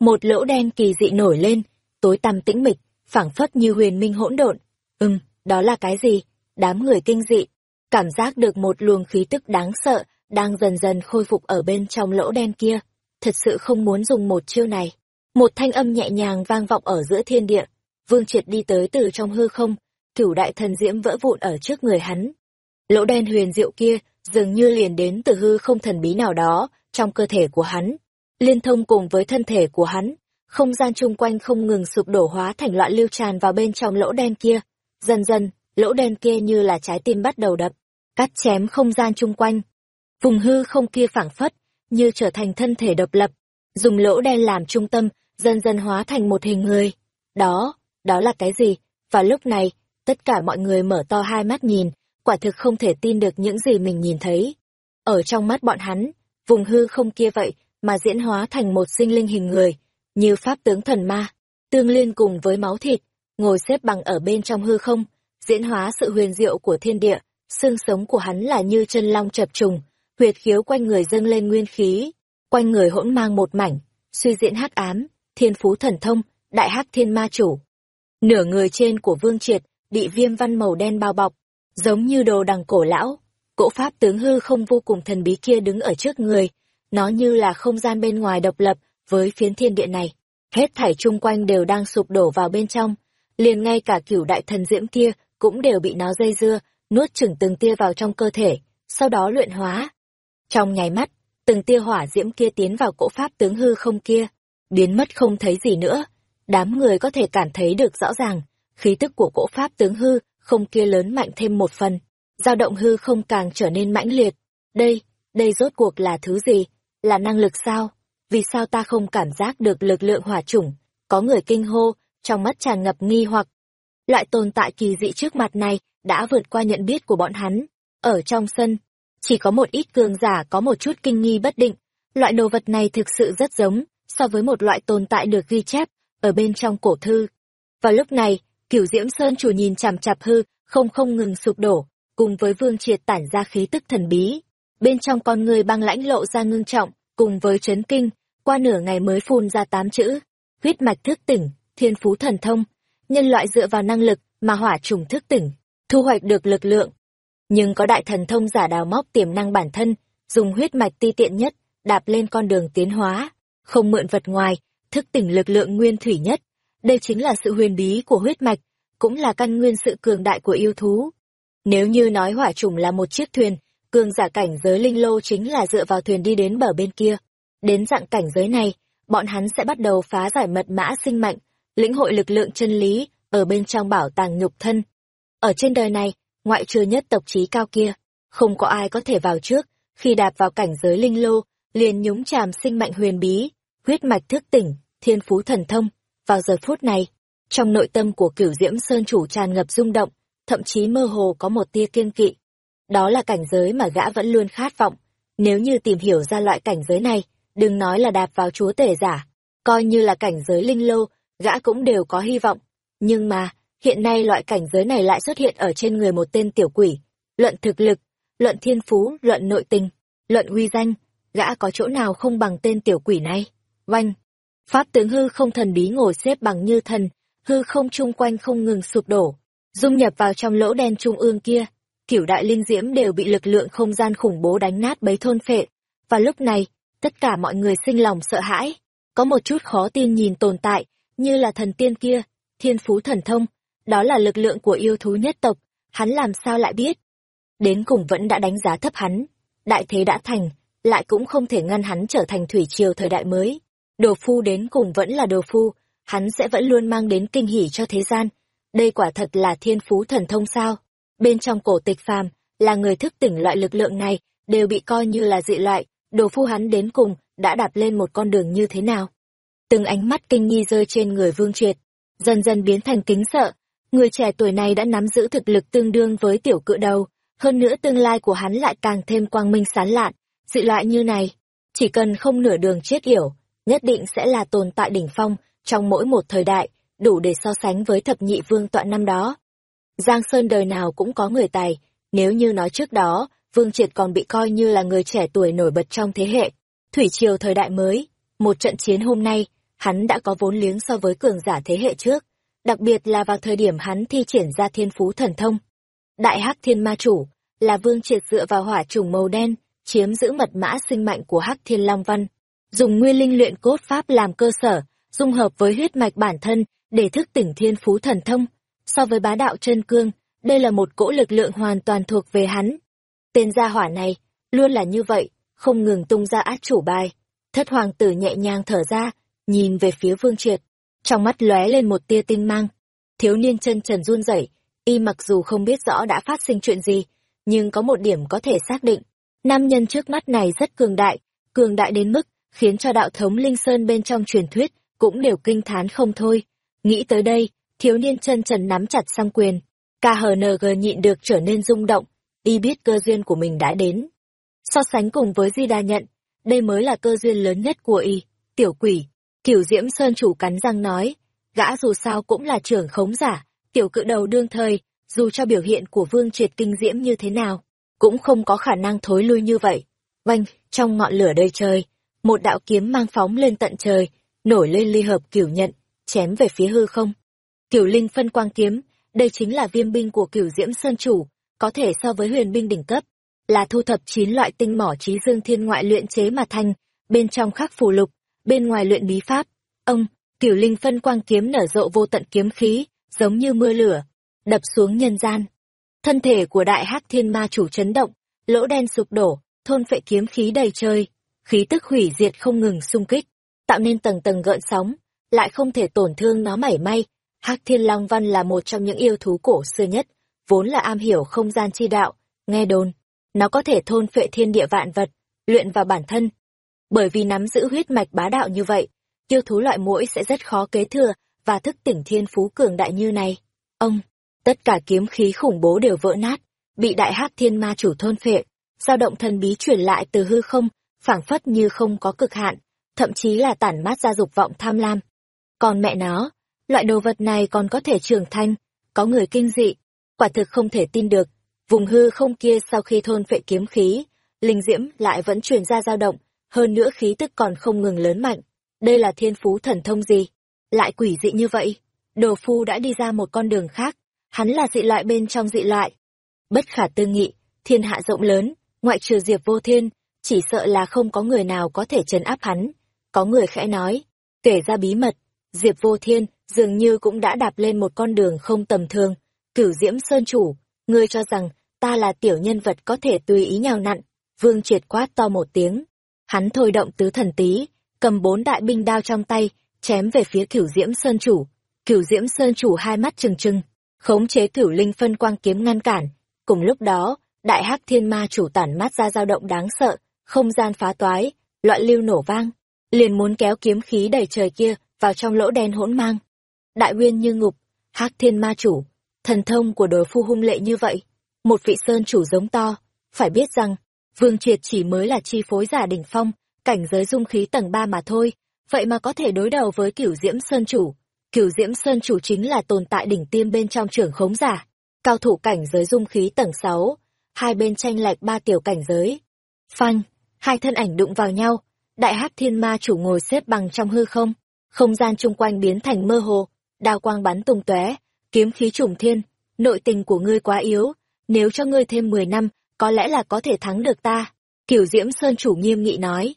Một lỗ đen kỳ dị nổi lên, tối tăm tĩnh mịch, phảng phất như huyền minh hỗn độn. Ừm, đó là cái gì? Đám người kinh dị, cảm giác được một luồng khí tức đáng sợ, đang dần dần khôi phục ở bên trong lỗ đen kia. Thật sự không muốn dùng một chiêu này. Một thanh âm nhẹ nhàng vang vọng ở giữa thiên địa. Vương Triệt đi tới từ trong hư không, cửu đại thần diễm vỡ vụn ở trước người hắn. Lỗ đen huyền diệu kia dường như liền đến từ hư không thần bí nào đó trong cơ thể của hắn. Liên thông cùng với thân thể của hắn, không gian chung quanh không ngừng sụp đổ hóa thành loạn lưu tràn vào bên trong lỗ đen kia. Dần dần, lỗ đen kia như là trái tim bắt đầu đập, cắt chém không gian chung quanh. Vùng hư không kia phảng phất, như trở thành thân thể độc lập, dùng lỗ đen làm trung tâm, dần dần hóa thành một hình người. Đó, đó là cái gì? Và lúc này, tất cả mọi người mở to hai mắt nhìn, quả thực không thể tin được những gì mình nhìn thấy. Ở trong mắt bọn hắn, vùng hư không kia vậy mà diễn hóa thành một sinh linh hình người, như pháp tướng thần ma, tương liên cùng với máu thịt, ngồi xếp bằng ở bên trong hư không, diễn hóa sự huyền diệu của thiên địa, xương sống của hắn là như chân long chập trùng, huyệt khiếu quanh người dâng lên nguyên khí, quanh người hỗn mang một mảnh, suy diễn hắc ám, thiên phú thần thông, đại hắc thiên ma chủ. Nửa người trên của Vương Triệt bị viêm văn màu đen bao bọc, giống như đồ đằng cổ lão. Cỗ pháp tướng hư không vô cùng thần bí kia đứng ở trước người, nó như là không gian bên ngoài độc lập với phiến thiên địa này. Hết thảy chung quanh đều đang sụp đổ vào bên trong, liền ngay cả cửu đại thần diễm kia cũng đều bị nó dây dưa, nuốt chửng từng tia vào trong cơ thể, sau đó luyện hóa. Trong nháy mắt, từng tia hỏa diễm kia tiến vào cỗ pháp tướng hư không kia, biến mất không thấy gì nữa. Đám người có thể cảm thấy được rõ ràng, khí tức của cỗ pháp tướng hư không kia lớn mạnh thêm một phần, dao động hư không càng trở nên mãnh liệt. Đây, đây rốt cuộc là thứ gì? Là năng lực sao? Vì sao ta không cảm giác được lực lượng hỏa chủng? Có người kinh hô, trong mắt tràn ngập nghi hoặc. Loại tồn tại kỳ dị trước mặt này đã vượt qua nhận biết của bọn hắn. Ở trong sân, chỉ có một ít cường giả có một chút kinh nghi bất định. Loại đồ vật này thực sự rất giống so với một loại tồn tại được ghi chép ở bên trong cổ thư. Vào lúc này, Cửu Diễm Sơn chủ nhìn chằm chằm hư, không không ngừng sụp đổ, cùng với Vương Triệt tản ra khí tức thần bí. Bên trong con người băng lãnh lộ ra ngưng trọng, cùng với chấn kinh, qua nửa ngày mới phun ra tám chữ: huyết mạch thức tỉnh, thiên phú thần thông, nhân loại dựa vào năng lực mà hỏa trùng thức tỉnh, thu hoạch được lực lượng. Nhưng có đại thần thông giả đào móc tiềm năng bản thân, dùng huyết mạch ti tiện nhất, đạp lên con đường tiến hóa, không mượn vật ngoài, thức tỉnh lực lượng nguyên thủy nhất. Đây chính là sự huyền bí của huyết mạch, cũng là căn nguyên sự cường đại của yêu thú. Nếu như nói hỏa trùng là một chiếc thuyền, cường giả cảnh giới linh lô chính là dựa vào thuyền đi đến bờ bên kia. Đến dạng cảnh giới này, bọn hắn sẽ bắt đầu phá giải mật mã sinh mạnh, lĩnh hội lực lượng chân lý ở bên trong bảo tàng nhục thân. Ở trên đời này, ngoại trừ nhất tộc trí cao kia, không có ai có thể vào trước, khi đạp vào cảnh giới linh lô, liền nhúng chàm sinh mạnh huyền bí, huyết mạch thức tỉnh, thiên phú thần thông. Vào giờ phút này, trong nội tâm của cửu diễm sơn chủ tràn ngập rung động, thậm chí mơ hồ có một tia kiên kỵ. Đó là cảnh giới mà gã vẫn luôn khát vọng. Nếu như tìm hiểu ra loại cảnh giới này, đừng nói là đạp vào chúa tể giả, coi như là cảnh giới linh lô, gã cũng đều có hy vọng. Nhưng mà, hiện nay loại cảnh giới này lại xuất hiện ở trên người một tên tiểu quỷ. Luận thực lực, luận thiên phú, luận nội tình, luận uy danh, gã có chỗ nào không bằng tên tiểu quỷ này? Oanh! Pháp tướng hư không thần bí ngồi xếp bằng như thần, hư không chung quanh không ngừng sụp đổ, dung nhập vào trong lỗ đen trung ương kia. Kiểu đại linh diễm đều bị lực lượng không gian khủng bố đánh nát bấy thôn phệ. Và lúc này, tất cả mọi người sinh lòng sợ hãi, có một chút khó tin nhìn tồn tại, như là thần tiên kia, thiên phú thần thông, đó là lực lượng của yêu thú nhất tộc, hắn làm sao lại biết. Đến cùng vẫn đã đánh giá thấp hắn, đại thế đã thành, lại cũng không thể ngăn hắn trở thành thủy triều thời đại mới. Đồ phu đến cùng vẫn là đồ phu, hắn sẽ vẫn luôn mang đến kinh hỉ cho thế gian. Đây quả thật là thiên phú thần thông sao. Bên trong cổ tịch phàm, là người thức tỉnh loại lực lượng này, đều bị coi như là dị loại, đồ phu hắn đến cùng, đã đạp lên một con đường như thế nào. Từng ánh mắt kinh nghi rơi trên người vương triệt, dần dần biến thành kính sợ. Người trẻ tuổi này đã nắm giữ thực lực tương đương với tiểu cự đầu, hơn nữa tương lai của hắn lại càng thêm quang minh sán lạn, dị loại như này. Chỉ cần không nửa đường chết yểu, nhất định sẽ là tồn tại đỉnh phong trong mỗi một thời đại, đủ để so sánh với thập nhị vương tọa năm đó. Giang Sơn đời nào cũng có người tài, nếu như nói trước đó, Vương Triệt còn bị coi như là người trẻ tuổi nổi bật trong thế hệ. Thủy triều thời đại mới, một trận chiến hôm nay, hắn đã có vốn liếng so với cường giả thế hệ trước, đặc biệt là vào thời điểm hắn thi triển ra thiên phú thần thông. Đại Hắc Thiên Ma Chủ, là Vương Triệt dựa vào hỏa trùng màu đen, chiếm giữ mật mã sinh mạnh của Hắc Thiên Long Văn, dùng nguyên linh luyện cốt pháp làm cơ sở, dung hợp với huyết mạch bản thân để thức tỉnh thiên phú thần thông. So với bá đạo chân cương, đây là một cỗ lực lượng hoàn toàn thuộc về hắn. Tên gia hỏa này, luôn là như vậy, không ngừng tung ra át chủ bài. Thất hoàng tử nhẹ nhàng thở ra, nhìn về phía vương triệt. Trong mắt lóe lên một tia tinh mang. Thiếu niên chân trần run rẩy, y mặc dù không biết rõ đã phát sinh chuyện gì, nhưng có một điểm có thể xác định. Nam nhân trước mắt này rất cường đại, cường đại đến mức khiến cho đạo thống Linh Sơn bên trong truyền thuyết cũng đều kinh thán không thôi. Nghĩ tới đây, Thiếu niên chân trần nắm chặt sang quyền. KHNG nhịn được trở nên rung động, y biết cơ duyên của mình đã đến. So sánh cùng với Di đa nhận, đây mới là cơ duyên lớn nhất của y. Tiểu quỷ, Kiểu Diễm Sơn chủ cắn răng nói, gã dù sao cũng là trưởng khống giả, tiểu cự đầu đương thời, dù cho biểu hiện của Vương Triệt kinh diễm như thế nào, cũng không có khả năng thối lui như vậy. Oanh, trong ngọn lửa đầy trời, một đạo kiếm mang phóng lên tận trời, nổi lên ly hợp cửu nhận, chém về phía hư không. Cửu linh phân quang kiếm, đây chính là viêm binh của cửu diễm sơn chủ, có thể so với huyền binh đỉnh cấp, là thu thập chín loại tinh mỏ trí dương thiên ngoại luyện chế mà thành, bên trong khắc phù lục, bên ngoài luyện bí pháp. Ông, cửu linh phân quang kiếm nở rộ vô tận kiếm khí, giống như mưa lửa, đập xuống nhân gian. Thân thể của đại hắc thiên ma chủ chấn động, lỗ đen sụp đổ, thôn phệ kiếm khí đầy trời, khí tức hủy diệt không ngừng xung kích, tạo nên tầng tầng gợn sóng, lại không thể tổn thương nó mảy may. Hắc Thiên Long Văn là một trong những yêu thú cổ xưa nhất, vốn là am hiểu không gian chi đạo, nghe đồn, nó có thể thôn phệ thiên địa vạn vật, luyện vào bản thân. Bởi vì nắm giữ huyết mạch bá đạo như vậy, yêu thú loại mũi sẽ rất khó kế thừa và thức tỉnh thiên phú cường đại như này. Ông, tất cả kiếm khí khủng bố đều vỡ nát, bị đại hắc thiên ma chủ thôn phệ, dao động thần bí truyền lại từ hư không, phảng phất như không có cực hạn, thậm chí là tản mát ra dục vọng tham lam. Còn mẹ nó, loại đồ vật này còn có thể trưởng thành, có người kinh dị, quả thực không thể tin được. Vùng hư không kia sau khi thôn phệ kiếm khí, linh diễm lại vẫn truyền ra dao động, hơn nữa khí tức còn không ngừng lớn mạnh. Đây là thiên phú thần thông gì? Lại quỷ dị như vậy? Đồ phu đã đi ra một con đường khác, hắn là dị loại bên trong dị loại. Bất khả tư nghị, thiên hạ rộng lớn, ngoại trừ Diệp Vô Thiên, chỉ sợ là không có người nào có thể trấn áp hắn. Có người khẽ nói, kể ra bí mật, Diệp Vô Thiên dường như cũng đã đạp lên một con đường không tầm thường. Cửu Diễm Sơn Chủ, ngươi cho rằng ta là tiểu nhân vật có thể tùy ý nhào nặn. Vương triệt quát to một tiếng. Hắn thôi động tứ thần tí, cầm bốn đại binh đao trong tay, chém về phía Cửu Diễm Sơn Chủ. Cửu Diễm Sơn Chủ hai mắt trừng trừng, khống chế Cửu Linh phân quang kiếm ngăn cản. Cùng lúc đó, đại hắc thiên ma chủ tản mát ra dao động đáng sợ, không gian phá toái, loạn lưu nổ vang, liền muốn kéo kiếm khí đầy trời kia vào trong lỗ đen hỗn mang. Đại uyên như ngục, hắc thiên ma chủ, thần thông của đối phu hung lệ như vậy, một vị sơn chủ giống to, phải biết rằng, vương triệt chỉ mới là chi phối giả đỉnh phong, cảnh giới dung khí tầng ba mà thôi, vậy mà có thể đối đầu với cửu diễm sơn chủ. Cửu diễm sơn chủ chính là tồn tại đỉnh tiêm bên trong trưởng khống giả, cao thủ cảnh giới dung khí tầng sáu hai bên tranh lệch ba tiểu cảnh giới. Phanh, hai thân ảnh đụng vào nhau, đại hắc thiên ma chủ ngồi xếp bằng trong hư không, không gian chung quanh biến thành mơ hồ, đao quang bắn tung tóe, kiếm khí trùng thiên, nội tình của ngươi quá yếu, nếu cho ngươi thêm 10 năm, có lẽ là có thể thắng được ta. Kiểu Diễm Sơn chủ nghiêm nghị nói.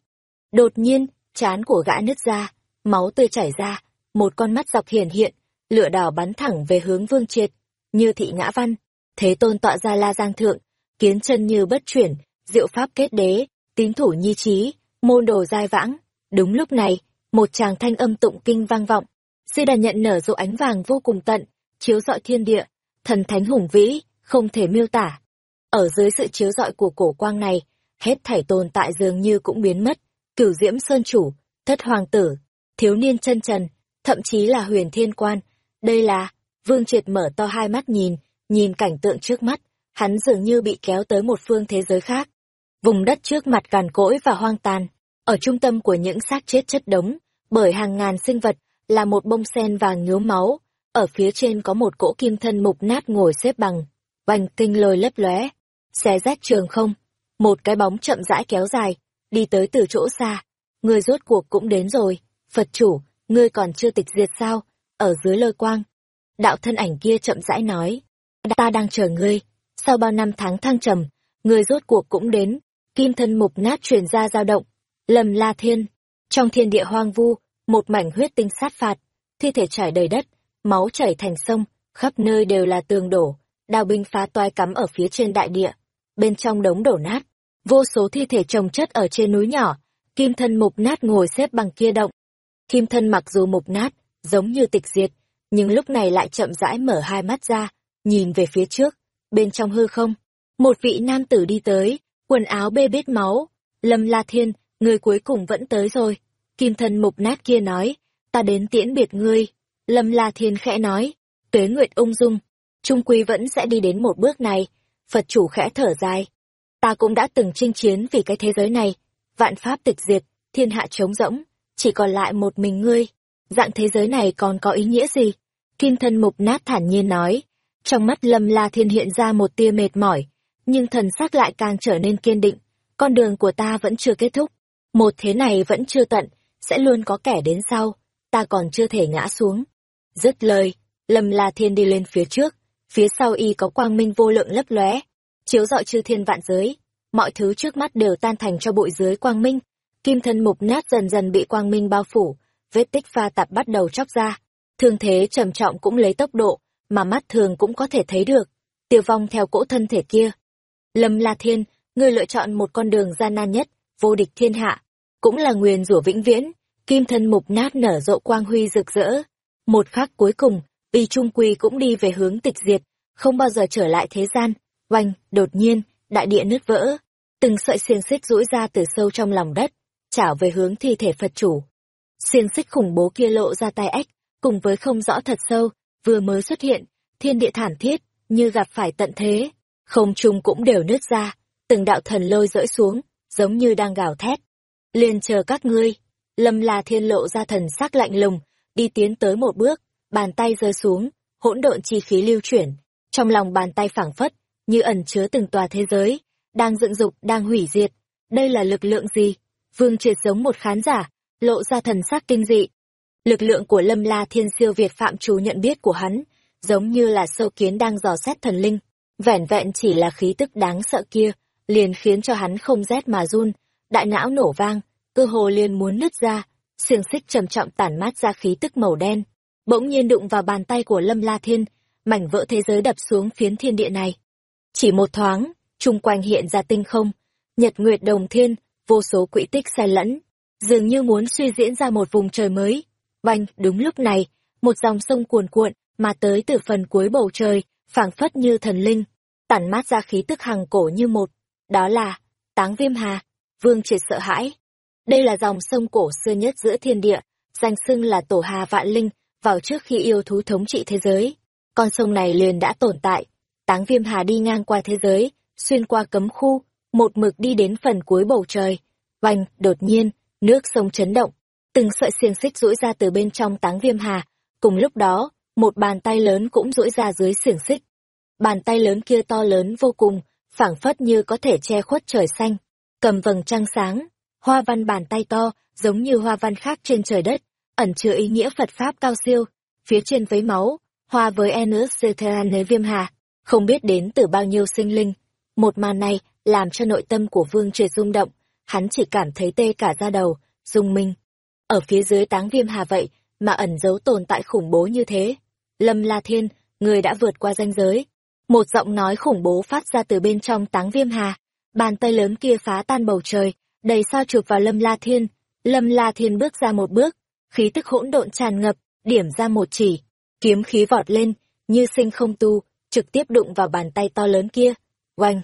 Đột nhiên, chán của gã nứt ra, máu tươi chảy ra, một con mắt dọc hiển hiện, lửa đỏ bắn thẳng về hướng Vương Triệt, như thị ngã văn. Thế tôn tọa ra la giang thượng, kiến chân như bất chuyển, diệu pháp kết đế, tín thủ nhi trí, môn đồ giai vãng. Đúng lúc này, một tràng thanh âm tụng kinh vang vọng, sư đà nhận nở rộ ánh vàng vô cùng tận, chiếu rọi thiên địa, thần thánh hùng vĩ, không thể miêu tả. Ở dưới sự chiếu rọi của cổ quang này, hết thảy tồn tại dường như cũng biến mất, cửu diễm sơn chủ, thất hoàng tử, thiếu niên chân trần, thậm chí là huyền thiên quan. Đây là, vương triệt mở to hai mắt nhìn, nhìn cảnh tượng trước mắt, hắn dường như bị kéo tới một phương thế giới khác. Vùng đất trước mặt càn cỗi và hoang tàn, ở trung tâm của những xác chết chất đống, bởi hàng ngàn sinh vật, là một bông sen vàng nhuốm máu, ở phía trên có một cỗ kim thân mục nát ngồi xếp bằng, vành kinh lôi lấp lóe, xé rách trường không, một cái bóng chậm rãi kéo dài, đi tới từ chỗ xa, ngươi rốt cuộc cũng đến rồi, Phật chủ, ngươi còn chưa tịch diệt sao, ở dưới lôi quang. Đạo thân ảnh kia chậm rãi nói, ta đang chờ ngươi, sau bao năm tháng thăng trầm, người rốt cuộc cũng đến, kim thân mục nát truyền ra dao động, lầm la thiên. Trong thiên địa hoang vu, một mảnh huyết tinh sát phạt, thi thể trải đầy đất, máu chảy thành sông, khắp nơi đều là tường đổ, đao binh phá toai cắm ở phía trên đại địa. Bên trong đống đổ nát, vô số thi thể chồng chất ở trên núi nhỏ, kim thân mục nát ngồi xếp bằng kia động. Kim thân mặc dù mục nát, giống như tịch diệt, nhưng lúc này lại chậm rãi mở hai mắt ra, nhìn về phía trước, bên trong hư không, một vị nam tử đi tới, quần áo bê bết máu. Lâm La Thiên, người cuối cùng vẫn tới rồi. Kim thân mục nát kia nói, ta đến tiễn biệt ngươi. Lâm La Thiên khẽ nói, tuế nguyệt ung dung, trung quy vẫn sẽ đi đến một bước này. Phật chủ khẽ thở dài. Ta cũng đã từng chinh chiến vì cái thế giới này, vạn pháp tịch diệt, thiên hạ trống rỗng, chỉ còn lại một mình ngươi. Dạng thế giới này còn có ý nghĩa gì? Kim thân mục nát thản nhiên nói. Trong mắt lâm la thiên hiện ra một tia mệt mỏi, nhưng thần sắc lại càng trở nên kiên định. Con đường của ta vẫn chưa kết thúc. Một thế này vẫn chưa tận, sẽ luôn có kẻ đến sau. Ta còn chưa thể ngã xuống. Dứt lời, lâm la thiên đi lên phía trước. Phía sau y có quang minh vô lượng lấp lóe, chiếu rọi chư thiên vạn giới. Mọi thứ trước mắt đều tan thành cho bụi dưới quang minh. Kim thân mục nát dần dần bị quang minh bao phủ, vết tích pha tạp bắt đầu chóc ra. Thương thế trầm trọng cũng lấy tốc độ, mà mắt thường cũng có thể thấy được. Tiêu vong theo cỗ thân thể kia. Lâm La Thiên, ngươi lựa chọn một con đường gian nan nhất, vô địch thiên hạ. Cũng là nguyền rủa vĩnh viễn, kim thân mục nát nở rộ quang huy rực rỡ. Một khắc cuối cùng, y trung quy cũng đi về hướng tịch diệt, không bao giờ trở lại thế gian. Oanh, đột nhiên, đại địa nứt vỡ. Từng sợi xiềng xích rũi ra từ sâu trong lòng đất, chảo về hướng thi thể Phật chủ. Xiềng xích khủng bố kia lộ ra tai ếch, cùng với không rõ thật sâu, vừa mới xuất hiện, thiên địa thản thiết, như gặp phải tận thế. Không trung cũng đều nứt ra, từng đạo thần lôi rỡi xuống, giống như đang gào thét. Liền chờ các ngươi, lâm la thiên lộ ra thần sắc lạnh lùng, đi tiến tới một bước, bàn tay rơi xuống, hỗn độn chi khí lưu chuyển. Trong lòng bàn tay phảng phất, như ẩn chứa từng tòa thế giới, đang dựng dục, đang hủy diệt. Đây là lực lượng gì? Vương triệt giống một khán giả, lộ ra thần sắc kinh dị. Lực lượng của Lâm La Thiên siêu việt phạm trù nhận biết của hắn, giống như là sâu kiến đang dò xét thần linh. Vẻn vẹn chỉ là khí tức đáng sợ kia, liền khiến cho hắn không rét mà run, đại não nổ vang, cơ hồ liền muốn nứt ra, xiềng xích trầm trọng tản mát ra khí tức màu đen, bỗng nhiên đụng vào bàn tay của Lâm La Thiên, mảnh vỡ thế giới đập xuống phiến thiên địa này. Chỉ một thoáng, chung quanh hiện ra tinh không, nhật nguyệt đồng thiên, vô số quỹ tích xen lẫn, dường như muốn suy diễn ra một vùng trời mới. Banh, đúng lúc này, một dòng sông cuồn cuộn, mà tới từ phần cuối bầu trời, phảng phất như thần linh, tản mát ra khí tức hằng cổ như một. Đó là, táng viêm hà, vương triệt sợ hãi. Đây là dòng sông cổ xưa nhất giữa thiên địa, danh xưng là tổ hà vạn linh, vào trước khi yêu thú thống trị thế giới. Con sông này liền đã tồn tại, táng viêm hà đi ngang qua thế giới, xuyên qua cấm khu, một mực đi đến phần cuối bầu trời. Oanh, đột nhiên, nước sông chấn động, từng sợi xiềng xích rũi ra từ bên trong táng viêm hà. Cùng lúc đó, một bàn tay lớn cũng duỗi ra dưới xiềng xích. Bàn tay lớn kia to lớn vô cùng, phảng phất như có thể che khuất trời xanh, cầm vầng trăng sáng, hoa văn bàn tay to, giống như hoa văn khác trên trời đất, ẩn chứa ý nghĩa Phật Pháp cao siêu, phía trên vấy máu, hoa với Enus Zeteran viêm hà, không biết đến từ bao nhiêu sinh linh. Một màn này làm cho nội tâm của Vương Triệt rung động, hắn chỉ cảm thấy tê cả da đầu, rung minh. Ở phía dưới táng viêm hà vậy mà ẩn giấu tồn tại khủng bố như thế. Lâm La Thiên, người đã vượt qua ranh giới. Một giọng nói khủng bố phát ra từ bên trong táng viêm hà. Bàn tay lớn kia phá tan bầu trời, đầy sao chụp vào Lâm La Thiên. Lâm La Thiên bước ra một bước, khí tức hỗn độn tràn ngập, điểm ra một chỉ. Kiếm khí vọt lên, như sinh không tu, trực tiếp đụng vào bàn tay to lớn kia. Oanh!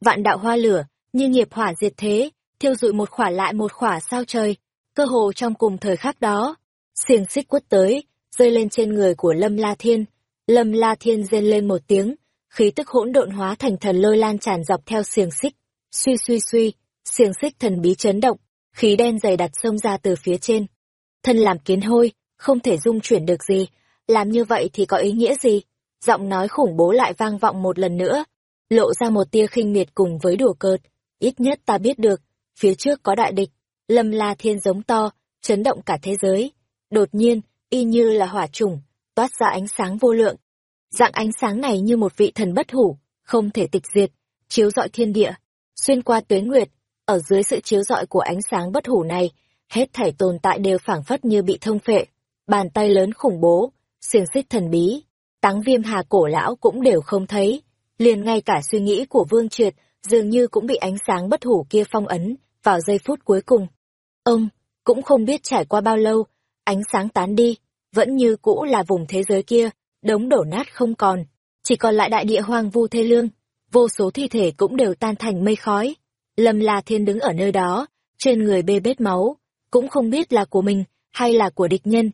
Vạn đạo hoa lửa, như nghiệp hỏa diệt thế, thiêu dụi một khỏa lại một khỏa sao trời. Cơ hồ trong cùng thời khắc đó, xiềng xích quất tới, rơi lên trên người của Lâm La Thiên. Lâm La Thiên rên lên một tiếng, khí tức hỗn độn hóa thành thần lôi lan tràn dọc theo xiềng xích. Suy suy suy, xiềng xích thần bí chấn động, khí đen dày đặt xông ra từ phía trên. Thân làm kiến hôi, không thể dung chuyển được gì, làm như vậy thì có ý nghĩa gì? Giọng nói khủng bố lại vang vọng một lần nữa, lộ ra một tia khinh miệt cùng với đùa cợt. Ít nhất ta biết được, phía trước có đại địch, lâm la thiên giống to, chấn động cả thế giới. Đột nhiên, y như là hỏa trùng, toát ra ánh sáng vô lượng. Dạng ánh sáng này như một vị thần bất hủ, không thể tịch diệt, chiếu rọi thiên địa, xuyên qua tuyến nguyệt, ở dưới sự chiếu rọi của ánh sáng bất hủ này, hết thảy tồn tại đều phảng phất như bị thông phệ. Bàn tay lớn khủng bố, xiềng xích thần bí, táng viêm hà cổ lão cũng đều không thấy. Liền ngay cả suy nghĩ của Vương Triệt dường như cũng bị ánh sáng bất hủ kia phong ấn vào giây phút cuối cùng. Ông, cũng không biết trải qua bao lâu, ánh sáng tán đi, vẫn như cũ là vùng thế giới kia, đống đổ nát không còn, chỉ còn lại đại địa hoang vu thê lương, vô số thi thể cũng đều tan thành mây khói. Lâm La Thiên đứng ở nơi đó, trên người bê bết máu, cũng không biết là của mình hay là của địch nhân.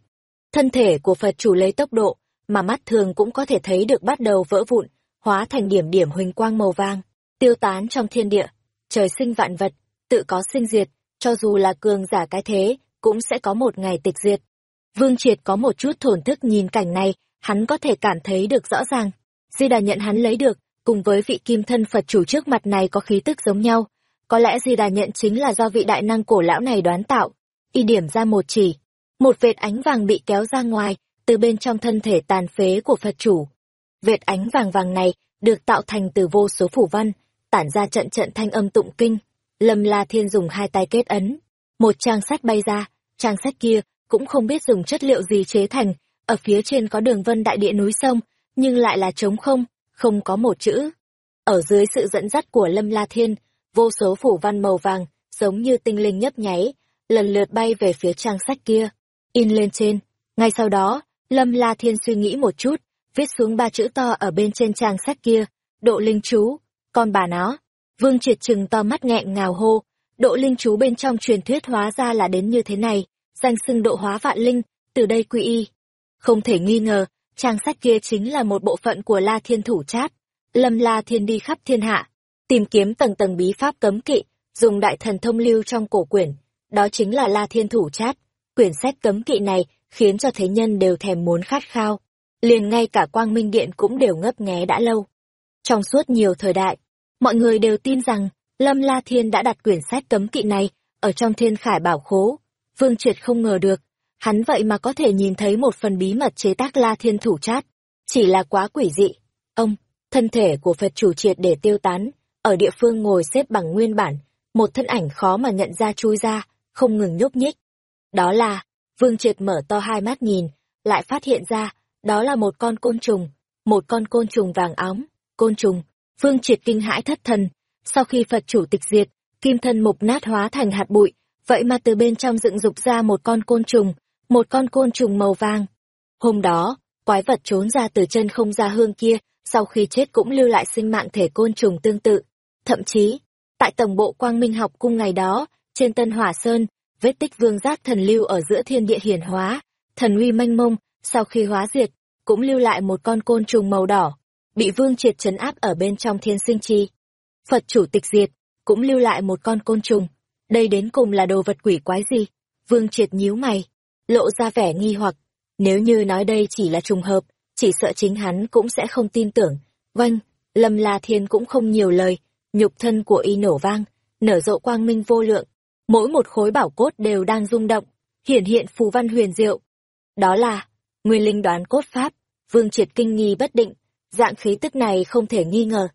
Thân thể của Phật chủ lấy tốc độ mà mắt thường cũng có thể thấy được bắt đầu vỡ vụn, hóa thành điểm điểm huỳnh quang màu vàng, tiêu tán trong thiên địa. Trời sinh vạn vật, tự có sinh diệt, cho dù là cường giả cái thế, cũng sẽ có một ngày tịch diệt. Vương Triệt có một chút thổn thức nhìn cảnh này, hắn có thể cảm thấy được rõ ràng. Di Đà nhận hắn lấy được, cùng với vị kim thân Phật chủ trước mặt này có khí tức giống nhau. Có lẽ Di Đà nhận chính là do vị đại năng cổ lão này đoán tạo. Y điểm ra một chỉ. Một vệt ánh vàng bị kéo ra ngoài, từ bên trong thân thể tàn phế của Phật chủ. Vệt ánh vàng vàng này được tạo thành từ vô số phủ văn, tản ra trận trận thanh âm tụng kinh. Lâm La Thiên dùng hai tay kết ấn. Một trang sách bay ra, trang sách kia cũng không biết dùng chất liệu gì chế thành, ở phía trên có đường vân đại địa núi sông, nhưng lại là trống không, không có một chữ. Ở dưới sự dẫn dắt của Lâm La Thiên, vô số phủ văn màu vàng, giống như tinh linh nhấp nháy, lần lượt bay về phía trang sách kia, in lên trên. Ngay sau đó, Lâm La Thiên suy nghĩ một chút, viết xuống ba chữ to ở bên trên trang sách kia, độ linh chú, con bà nó. Vương triệt trừng to mắt nghẹn ngào hô, độ linh chú bên trong truyền thuyết hóa ra là đến như thế này, danh xưng độ hóa vạn linh, từ đây quy y. Không thể nghi ngờ, trang sách kia chính là một bộ phận của La Thiên Thủ Chát. Lâm La Thiên đi khắp thiên hạ, tìm kiếm tầng tầng bí pháp cấm kỵ, dùng đại thần thông lưu trong cổ quyển, đó chính là La Thiên Thủ Chát. Quyển sách cấm kỵ này khiến cho thế nhân đều thèm muốn khát khao, liền ngay cả Quang Minh Điện cũng đều ngấp nghé đã lâu. Trong suốt nhiều thời đại, mọi người đều tin rằng Lâm La Thiên đã đặt quyển sách cấm kỵ này ở trong thiên khải bảo khố. Vương Triệt không ngờ được, hắn vậy mà có thể nhìn thấy một phần bí mật chế tác La Thiên thủ chát. Chỉ là quá quỷ dị. Ông, thân thể của Phật chủ triệt để tiêu tán, ở địa phương ngồi xếp bằng nguyên bản, một thân ảnh khó mà nhận ra chui ra, không ngừng nhúc nhích. Đó là, Vương Triệt mở to hai mắt nhìn, lại phát hiện ra, đó là một con côn trùng, một con côn trùng vàng óng, côn trùng. Vương Triệt kinh hãi thất thần, sau khi Phật chủ tịch diệt, kim thân mục nát hóa thành hạt bụi, vậy mà từ bên trong dựng dục ra một con côn trùng, một con côn trùng màu vàng. Hôm đó, quái vật trốn ra từ chân không ra hương kia, sau khi chết cũng lưu lại sinh mạng thể côn trùng tương tự. Thậm chí, tại tổng bộ quang minh học cung ngày đó, trên Tân Hỏa Sơn, vết tích vương giác thần lưu ở giữa thiên địa hiển hóa, thần uy manh mông, sau khi hóa diệt, cũng lưu lại một con côn trùng màu đỏ, bị vương triệt trấn áp ở bên trong thiên sinh chi. Phật chủ tịch diệt, cũng lưu lại một con côn trùng. Đây đến cùng là đồ vật quỷ quái gì? Vương triệt nhíu mày, lộ ra vẻ nghi hoặc. Nếu như nói đây chỉ là trùng hợp, chỉ sợ chính hắn cũng sẽ không tin tưởng. Vâng, Lâm La Thiên cũng không nhiều lời, nhục thân của y nổ vang, nở rộ quang minh vô lượng. Mỗi một khối bảo cốt đều đang rung động, hiển hiện phù văn huyền diệu. Đó là, nguyên linh đoán cốt pháp, vương triệt kinh nghi bất định, dạng khí tức này không thể nghi ngờ.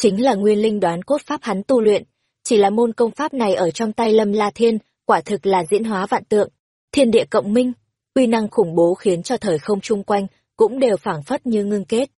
Chính là nguyên linh đoán cốt pháp hắn tu luyện, chỉ là môn công pháp này ở trong tay lâm la thiên, quả thực là diễn hóa vạn tượng thiên địa cộng minh, uy năng khủng bố khiến cho thời không chung quanh cũng đều phảng phất như ngưng kết.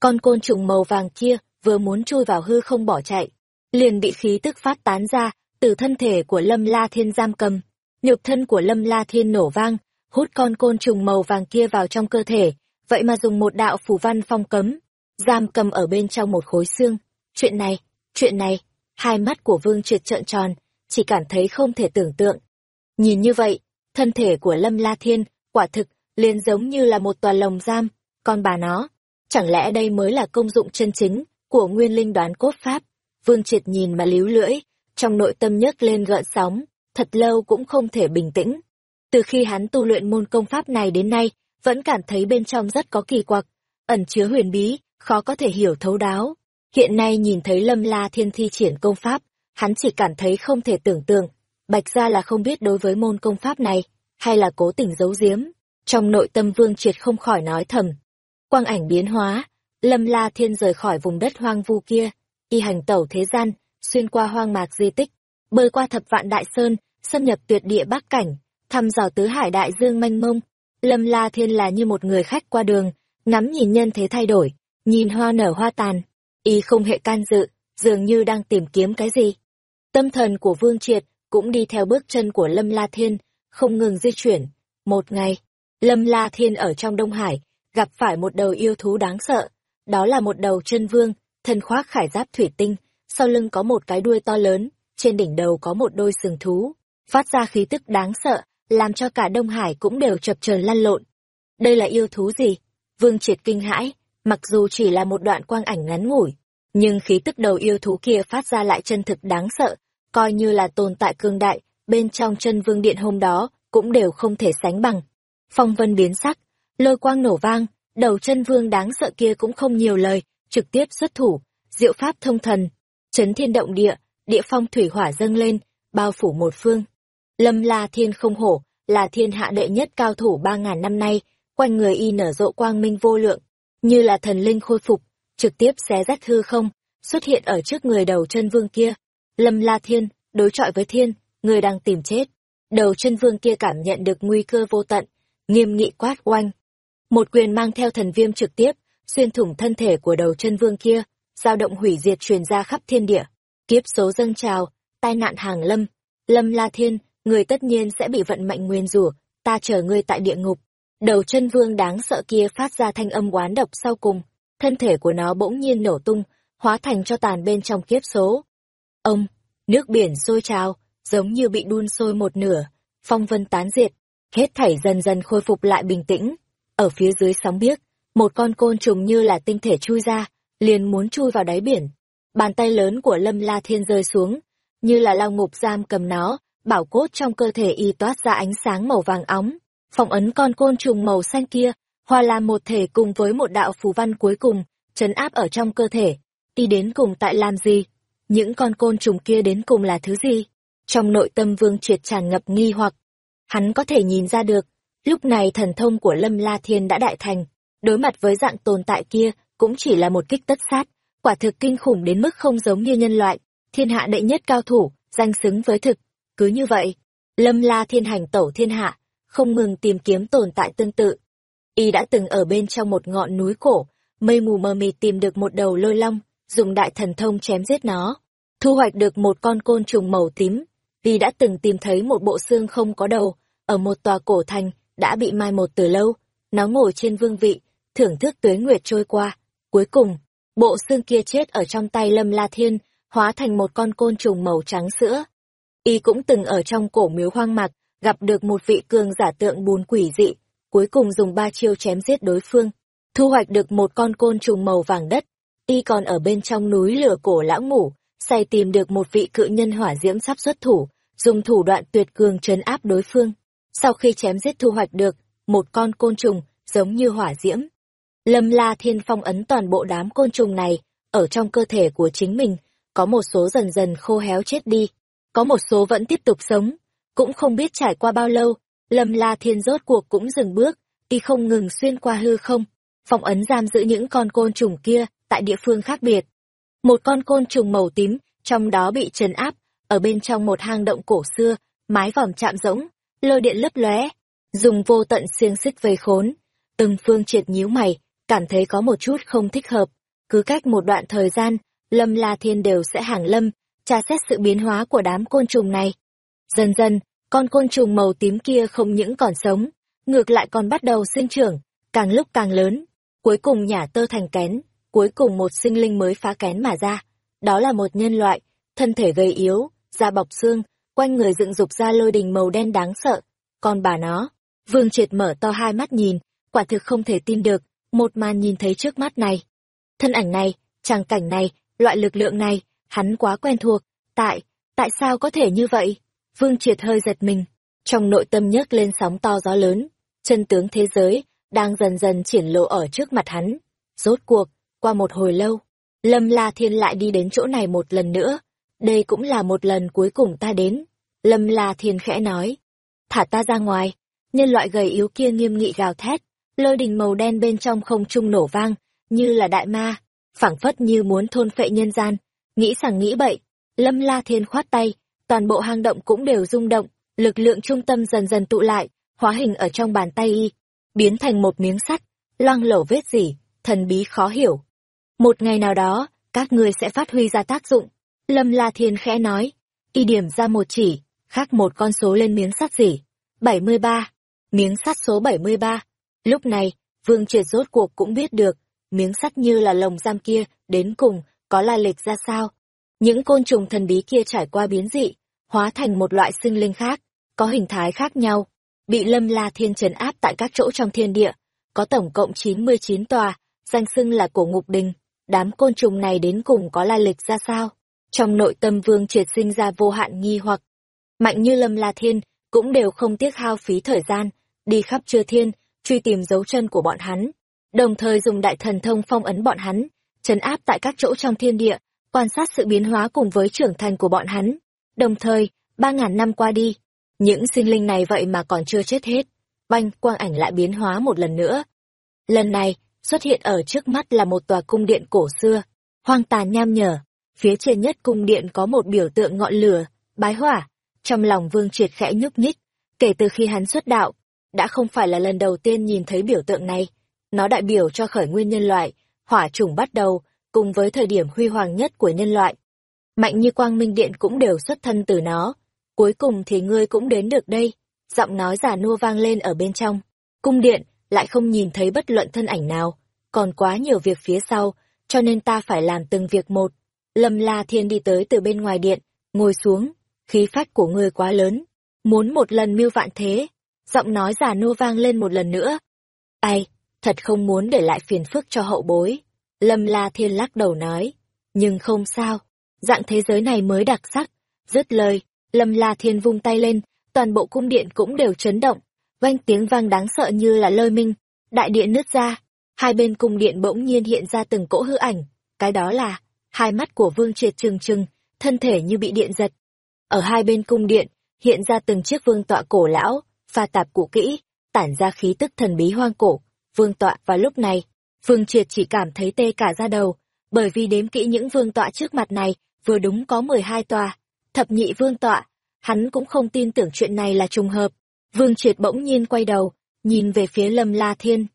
Con côn trùng màu vàng kia vừa muốn chui vào hư không bỏ chạy, liền bị khí tức phát tán ra từ thân thể của Lâm La Thiên giam cầm. Nhục thân của Lâm La Thiên nổ vang, hút con côn trùng màu vàng kia vào trong cơ thể, vậy mà dùng một đạo phù văn phong cấm, giam cầm ở bên trong một khối xương. Chuyện này, chuyện này, hai mắt của Vương Triệt trợn tròn, chỉ cảm thấy không thể tưởng tượng. Nhìn như vậy, thân thể của Lâm La Thiên, quả thực, liền giống như là một tòa lồng giam, còn bà nó, chẳng lẽ đây mới là công dụng chân chính của nguyên linh đoán cốt pháp? Vương Triệt nhìn mà líu lưỡi, trong nội tâm nhấc lên gợn sóng, thật lâu cũng không thể bình tĩnh. Từ khi hắn tu luyện môn công pháp này đến nay, vẫn cảm thấy bên trong rất có kỳ quặc, ẩn chứa huyền bí, khó có thể hiểu thấu đáo. Hiện nay nhìn thấy Lâm La Thiên thi triển công pháp, hắn chỉ cảm thấy không thể tưởng tượng, Bạch gia là không biết đối với môn công pháp này, hay là cố tình giấu giếm. Trong nội tâm vương triệt không khỏi nói thầm. Quang ảnh biến hóa, lâm la thiên rời khỏi vùng đất hoang vu kia, y hành tẩu thế gian, xuyên qua hoang mạc di tích, bơi qua thập vạn đại sơn, xâm nhập tuyệt địa bắc cảnh, thăm dò tứ hải đại dương mênh mông. Lâm la thiên là như một người khách qua đường, ngắm nhìn nhân thế thay đổi, nhìn hoa nở hoa tàn. Y không hề can dự, dường như đang tìm kiếm cái gì. Tâm thần của Vương Triệt cũng đi theo bước chân của Lâm La Thiên, không ngừng di chuyển. Một ngày, Lâm La Thiên ở trong Đông Hải, gặp phải một đầu yêu thú đáng sợ. Đó là một đầu chân vương, thân khoác khải giáp thủy tinh, sau lưng có một cái đuôi to lớn, trên đỉnh đầu có một đôi sừng thú, phát ra khí tức đáng sợ, làm cho cả Đông Hải cũng đều chập chờn lăn lộn. Đây là yêu thú gì? Vương Triệt kinh hãi, mặc dù chỉ là một đoạn quang ảnh ngắn ngủi, nhưng khí tức đầu yêu thú kia phát ra lại chân thực đáng sợ, coi như là tồn tại cương đại, bên trong chân vương điện hôm đó, cũng đều không thể sánh bằng. Phong vân biến sắc, lôi quang nổ vang, đầu chân vương đáng sợ kia cũng không nhiều lời, trực tiếp xuất thủ, diệu pháp thông thần, chấn thiên động địa, địa phong thủy hỏa dâng lên, bao phủ một phương. Lâm La Thiên không hổ, là thiên hạ đệ nhất cao thủ ba ngàn năm nay, quanh người y nở rộ quang minh vô lượng, như là thần linh khôi phục, trực tiếp xé rách hư không, xuất hiện ở trước người đầu chân vương kia. Lâm La Thiên, đối chọi với thiên, người đang tìm chết. Đầu chân vương kia cảm nhận được nguy cơ vô tận, nghiêm nghị quát oanh. Một quyền mang theo thần viêm trực tiếp, xuyên thủng thân thể của đầu chân vương kia, dao động hủy diệt truyền ra khắp thiên địa. Kiếp số dâng trào, tai nạn hàng lâm. Lâm La Thiên, người tất nhiên sẽ bị vận mệnh nguyên rủa, ta chờ ngươi tại địa ngục. Đầu chân vương đáng sợ kia phát ra thanh âm oán độc sau cùng, thân thể của nó bỗng nhiên nổ tung, hóa thành cho tàn bên trong kiếp số. Ông, nước biển sôi trào, giống như bị đun sôi một nửa, phong vân tán diệt, hết thảy dần dần khôi phục lại bình tĩnh. Ở phía dưới sóng biếc, một con côn trùng như là tinh thể chui ra, liền muốn chui vào đáy biển. Bàn tay lớn của Lâm La Thiên rơi xuống, như là lao ngục giam cầm nó, bảo cốt trong cơ thể y toát ra ánh sáng màu vàng óng. Phong ấn con côn trùng màu xanh kia, hòa làm một thể cùng với một đạo phù văn cuối cùng, chấn áp ở trong cơ thể. Y đến cùng tại làm gì? Những con côn trùng kia đến cùng là thứ gì? Trong nội tâm vương triệt tràn ngập nghi hoặc. Hắn có thể nhìn ra được, lúc này thần thông của Lâm La Thiên đã đại thành, đối mặt với dạng tồn tại kia, cũng chỉ là một kích tất sát, quả thực kinh khủng đến mức không giống như nhân loại, thiên hạ đệ nhất cao thủ, danh xứng với thực. Cứ như vậy, Lâm La Thiên hành tẩu thiên hạ, không ngừng tìm kiếm tồn tại tương tự. Y đã từng ở bên trong một ngọn núi cổ, mây mù mờ mịt tìm được một đầu lôi long, dùng đại thần thông chém giết nó, thu hoạch được một con côn trùng màu tím. Y đã từng tìm thấy một bộ xương không có đầu, ở một tòa cổ thành, đã bị mai một từ lâu, nó ngồi trên vương vị, thưởng thức tuế nguyệt trôi qua. Cuối cùng, bộ xương kia chết ở trong tay Lâm La Thiên, hóa thành một con côn trùng màu trắng sữa. Y cũng từng ở trong cổ miếu hoang mạc, gặp được một vị cường giả tượng bùn quỷ dị, cuối cùng dùng ba chiêu chém giết đối phương, thu hoạch được một con côn trùng màu vàng đất. Y còn ở bên trong núi lửa cổ lão ngủ, say tìm được một vị cự nhân hỏa diễm sắp xuất thủ, dùng thủ đoạn tuyệt cường trấn áp đối phương. Sau khi chém giết thu hoạch được, một con côn trùng, giống như hỏa diễm. Lâm La Thiên Phong ấn toàn bộ đám côn trùng này, ở trong cơ thể của chính mình, có một số dần dần khô héo chết đi, có một số vẫn tiếp tục sống, cũng không biết trải qua bao lâu, Lâm La Thiên rốt cuộc cũng dừng bước, y không ngừng xuyên qua hư không, phong ấn giam giữ những con côn trùng kia tại địa phương khác biệt. Một con côn trùng màu tím, trong đó bị trấn áp, ở bên trong một hang động cổ xưa, mái vòm chạm rỗng, lôi điện lấp lóe, dùng vô tận xiềng xích vây khốn. Từng phương triệt nhíu mày, cảm thấy có một chút không thích hợp. Cứ cách một đoạn thời gian, Lâm La Thiên đều sẽ hàng lâm, tra xét sự biến hóa của đám côn trùng này. Dần dần, con côn trùng màu tím kia không những còn sống, ngược lại còn bắt đầu sinh trưởng, càng lúc càng lớn. Cuối cùng nhả tơ thành kén, cuối cùng một sinh linh mới phá kén mà ra. Đó là một nhân loại, thân thể gầy yếu, da bọc xương, quanh người dựng dục ra lôi đình màu đen đáng sợ. Còn bà nó, Vương Triệt mở to hai mắt nhìn, quả thực không thể tin được, một màn nhìn thấy trước mắt này. Thân ảnh này, tràng cảnh này, loại lực lượng này, hắn quá quen thuộc, tại, tại sao có thể như vậy? Vương Triệt hơi giật mình, trong nội tâm nhấc lên sóng to gió lớn, chân tướng thế giới, đang dần dần triển lộ ở trước mặt hắn. Rốt cuộc, qua một hồi lâu, Lâm La Thiên lại đi đến chỗ này một lần nữa, đây cũng là một lần cuối cùng ta đến. Lâm La Thiên khẽ nói, thả ta ra ngoài, nhân loại gầy yếu kia nghiêm nghị gào thét, lôi đình màu đen bên trong không trung nổ vang, như là đại ma, phảng phất như muốn thôn phệ nhân gian, nghĩ sằng nghĩ bậy, Lâm La Thiên khoát tay, toàn bộ hang động cũng đều rung động, lực lượng trung tâm dần dần tụ lại, hóa hình ở trong bàn tay y, biến thành một miếng sắt, loang lổ vết gì, thần bí khó hiểu. Một ngày nào đó, các ngươi sẽ phát huy ra tác dụng. Lâm La Thiên khẽ nói, y điểm ra một chỉ, khác một con số lên miếng sắt gì. 73. Miếng sắt số 73. Lúc này, Vương Triệt rốt cuộc cũng biết được, miếng sắt như là lồng giam kia, đến cùng, có là lịch ra sao. Những côn trùng thần bí kia trải qua biến dị, hóa thành một loại sinh linh khác, có hình thái khác nhau, bị lâm la thiên trấn áp tại các chỗ trong thiên địa, có tổng cộng 99 tòa, danh xưng là cổ ngục đình. Đám côn trùng này đến cùng có lai lịch ra sao? Trong nội tâm Vương Triệt sinh ra vô hạn nghi hoặc. Mạnh như Lâm La Thiên, cũng đều không tiếc hao phí thời gian, đi khắp chư thiên, truy tìm dấu chân của bọn hắn, đồng thời dùng đại thần thông phong ấn bọn hắn, trấn áp tại các chỗ trong thiên địa, quan sát sự biến hóa cùng với trưởng thành của bọn hắn. Đồng thời, ba ngàn năm qua đi, những sinh linh này vậy mà còn chưa chết hết. Banh, quang ảnh lại biến hóa một lần nữa. Lần này, xuất hiện ở trước mắt là một tòa cung điện cổ xưa, hoang tàn nham nhở. Phía trên nhất cung điện có một biểu tượng ngọn lửa, bái hỏa. Trong lòng vương triệt khẽ nhúc nhích, kể từ khi hắn xuất đạo, đã không phải là lần đầu tiên nhìn thấy biểu tượng này. Nó đại biểu cho khởi nguyên nhân loại, hỏa chủng bắt đầu, cùng với thời điểm huy hoàng nhất của nhân loại. Mạnh như quang minh điện cũng đều xuất thân từ nó. Cuối cùng thì ngươi cũng đến được đây. Giọng nói giả nua vang lên ở bên trong. Cung điện, lại không nhìn thấy bất luận thân ảnh nào. Còn quá nhiều việc phía sau, cho nên ta phải làm từng việc một. Lâm La Thiên đi tới từ bên ngoài điện, ngồi xuống. Khí phách của ngươi quá lớn. Muốn một lần mưu vạn thế. Giọng nói giả nua vang lên một lần nữa. Ai, thật không muốn để lại phiền phức cho hậu bối. Lâm La Thiên lắc đầu nói, nhưng không sao, dạng thế giới này mới đặc sắc. Dứt lời, Lâm La Thiên vung tay lên, toàn bộ cung điện cũng đều chấn động, vang tiếng vang đáng sợ như là lôi minh, đại điện nứt ra, hai bên cung điện bỗng nhiên hiện ra từng cỗ hư ảnh, cái đó là hai mắt của Vương Triệt trừng trừng, thân thể như bị điện giật. Ở hai bên cung điện, hiện ra từng chiếc vương tọa cổ lão, pha tạp cụ kỹ, tản ra khí tức thần bí hoang cổ. Vương tọa vào lúc này, Vương Triệt chỉ cảm thấy tê cả da đầu, bởi vì đếm kỹ những vương tọa trước mặt này, vừa đúng có 12 tòa. Thập nhị vương tọa, hắn cũng không tin tưởng chuyện này là trùng hợp. Vương Triệt bỗng nhiên quay đầu, nhìn về phía Lâm La Thiên.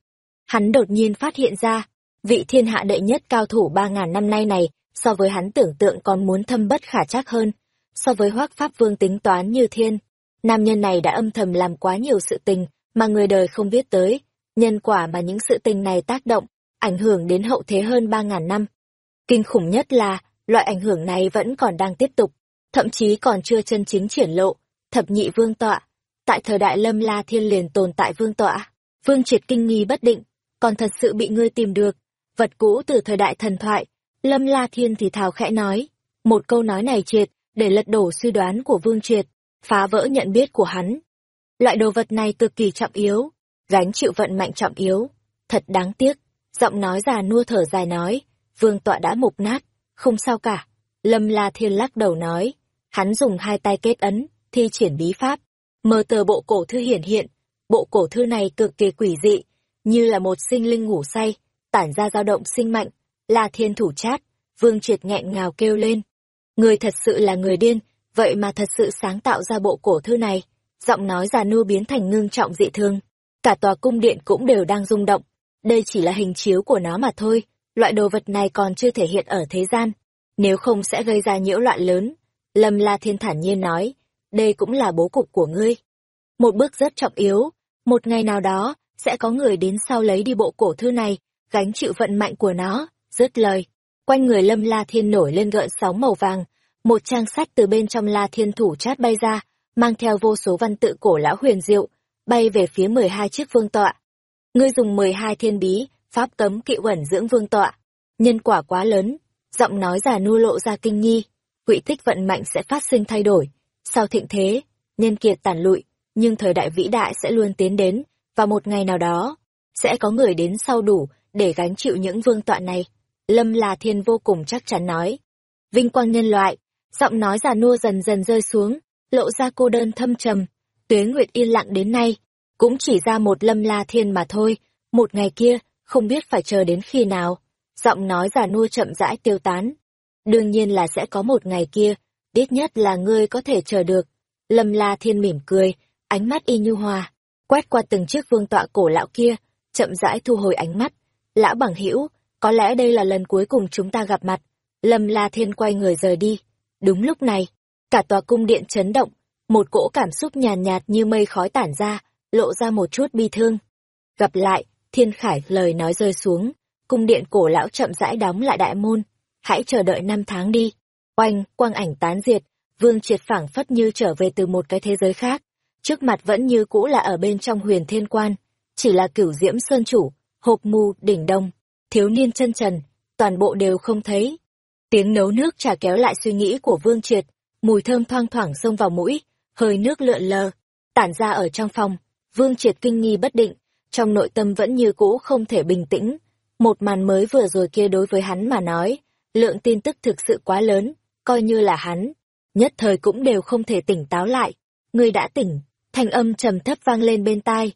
Hắn đột nhiên phát hiện ra, vị thiên hạ đệ nhất cao thủ 3.000 năm nay này, so với hắn tưởng tượng còn muốn thâm bất khả chắc hơn. So với hoác pháp vương tính toán như thiên, nam nhân này đã âm thầm làm quá nhiều sự tình mà người đời không biết tới. Nhân quả mà những sự tình này tác động, ảnh hưởng đến hậu thế hơn 3.000 năm. Kinh khủng nhất là, loại ảnh hưởng này vẫn còn đang tiếp tục, thậm chí còn chưa chân chính triển lộ, thập nhị vương tọa. Tại thời đại lâm la thiên liền tồn tại vương tọa, vương triệt kinh nghi bất định, còn thật sự bị ngươi tìm được. Vật cũ từ thời đại thần thoại, lâm la thiên thì thào khẽ nói. Một câu nói này triệt, để lật đổ suy đoán của vương triệt, phá vỡ nhận biết của hắn. Loại đồ vật này cực kỳ trọng yếu, gánh chịu vận mạnh trọng yếu. Thật đáng tiếc, giọng nói già nua thở dài nói, vương tọa đã mục nát, không sao cả. Lâm La Thiên lắc đầu nói, hắn dùng hai tay kết ấn, thi triển bí pháp, mờ tờ bộ cổ thư hiển hiện. Bộ cổ thư này cực kỳ quỷ dị, như là một sinh linh ngủ say, tản ra dao động sinh mạnh, La Thiên thủ chát, vương triệt nghẹn ngào kêu lên. Người thật sự là người điên, vậy mà thật sự sáng tạo ra bộ cổ thư này. Giọng nói già nua biến thành ngưng trọng dị thương. Cả tòa cung điện cũng đều đang rung động, đây chỉ là hình chiếu của nó mà thôi, loại đồ vật này còn chưa thể hiện ở thế gian, nếu không sẽ gây ra nhiễu loạn lớn. Lâm La Thiên thản nhiên nói, đây cũng là bố cục của ngươi. Một bước rất trọng yếu, một ngày nào đó, sẽ có người đến sau lấy đi bộ cổ thư này, gánh chịu vận mạnh của nó, dứt lời. Quanh người Lâm La Thiên nổi lên gợn sóng màu vàng, một trang sách từ bên trong La Thiên thủ chát bay ra, mang theo vô số văn tự cổ lão huyền diệu, bay về phía 12 chiếc vương tọa ngươi dùng mười hai thiên bí, pháp cấm kỵ uẩn dưỡng vương tọa. Nhân quả quá lớn, giọng nói già nua lộ ra kinh nghi, quỹ tích vận mạnh sẽ phát sinh thay đổi. Sau thịnh thế, nhân kiệt tàn lụi, nhưng thời đại vĩ đại sẽ luôn tiến đến, và một ngày nào đó, sẽ có người đến sau đủ để gánh chịu những vương tọa này. Lâm là thiên vô cùng chắc chắn nói. Vinh quang nhân loại, giọng nói già nua dần dần rơi xuống, lộ ra cô đơn thâm trầm. Tuế Nguyệt yên lặng đến nay, cũng chỉ ra một lâm la thiên mà thôi, một ngày kia, không biết phải chờ đến khi nào. Giọng nói già nua chậm rãi tiêu tán. Đương nhiên là sẽ có một ngày kia, ít nhất là ngươi có thể chờ được. Lâm la thiên mỉm cười, ánh mắt y như hoa, quét qua từng chiếc vương tọa cổ lão kia, chậm rãi thu hồi ánh mắt. Lão bằng hữu có lẽ đây là lần cuối cùng chúng ta gặp mặt. Lâm la thiên quay người rời đi. Đúng lúc này, cả tòa cung điện chấn động, một cỗ cảm xúc nhàn nhạt, nhạt như mây khói tản ra, lộ ra một chút bi thương. Gặp lại, thiên khải lời nói rơi xuống, cung điện cổ lão chậm rãi đóng lại đại môn, hãy chờ đợi năm tháng đi. Oanh, quang ảnh tán diệt, vương triệt phảng phất như trở về từ một cái thế giới khác, trước mặt vẫn như cũ là ở bên trong huyền thiên quan. chỉ là cửu diễm sơn chủ, hộp mù, đỉnh đông, thiếu niên chân trần, toàn bộ đều không thấy. Tiếng nấu nước trà kéo lại suy nghĩ của Vương Triệt, mùi thơm thoang thoảng xông vào mũi, hơi nước lượn lờ, tản ra ở trong phòng. Vương Triệt kinh nghi bất định, trong nội tâm vẫn như cũ không thể bình tĩnh. Một màn mới vừa rồi kia đối với hắn mà nói, lượng tin tức thực sự quá lớn, coi như là hắn. Nhất thời cũng đều không thể tỉnh táo lại. Người đã tỉnh, thanh âm trầm thấp vang lên bên tai.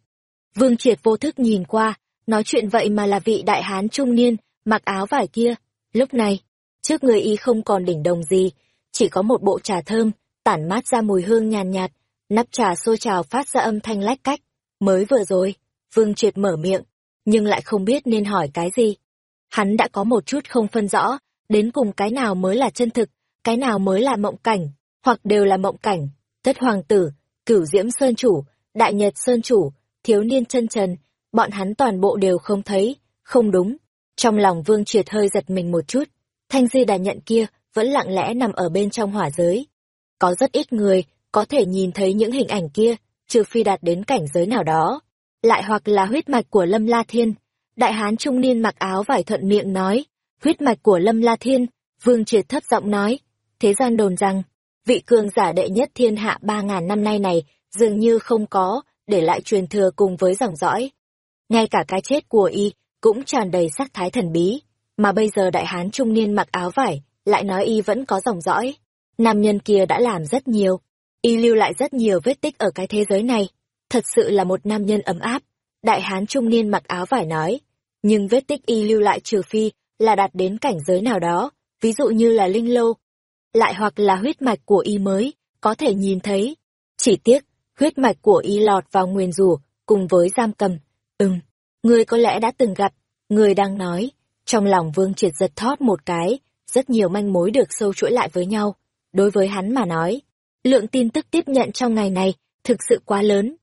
Vương Triệt vô thức nhìn qua, nói chuyện vậy mà là vị đại hán trung niên, mặc áo vải kia. Lúc này, trước người y không còn đỉnh đồng gì, chỉ có một bộ trà thơm, tản mát ra mùi hương nhàn nhạt, nhạt, nắp trà sôi trào phát ra âm thanh lách cách. Mới vừa rồi, Vương Triệt mở miệng, nhưng lại không biết nên hỏi cái gì. Hắn đã có một chút không phân rõ, đến cùng cái nào mới là chân thực, cái nào mới là mộng cảnh, hoặc đều là mộng cảnh. Tất hoàng tử, cửu diễm sơn chủ, đại nhật sơn chủ, thiếu niên chân trần, bọn hắn toàn bộ đều không thấy, không đúng. Trong lòng Vương Triệt hơi giật mình một chút, thanh di đà nhận kia vẫn lặng lẽ nằm ở bên trong hỏa giới. Có rất ít người có thể nhìn thấy những hình ảnh kia, trừ phi đạt đến cảnh giới nào đó. Lại hoặc là huyết mạch của Lâm La Thiên. Đại hán trung niên mặc áo vải thuận miệng nói, huyết mạch của Lâm La Thiên, Vương Triệt thấp giọng nói, thế gian đồn rằng, vị cường giả đệ nhất thiên hạ ba ngàn năm nay này dường như không có, để lại truyền thừa cùng với dòng dõi. Ngay cả cái chết của y cũng tràn đầy sắc thái thần bí, mà bây giờ đại hán trung niên mặc áo vải, lại nói y vẫn có dòng dõi. Nam nhân kia đã làm rất nhiều, y lưu lại rất nhiều vết tích ở cái thế giới này. Thật sự là một nam nhân ấm áp. Đại hán trung niên mặc áo vải nói, nhưng vết tích y lưu lại trừ phi là đạt đến cảnh giới nào đó, ví dụ như là linh lô, lại hoặc là huyết mạch của y mới, có thể nhìn thấy. Chỉ tiếc, huyết mạch của y lọt vào nguyền rủa cùng với giam cầm. Ừm, người có lẽ đã từng gặp, người đang nói. Trong lòng vương triệt giật thót một cái, rất nhiều manh mối được sâu chuỗi lại với nhau. Đối với hắn mà nói, lượng tin tức tiếp nhận trong ngày này thực sự quá lớn.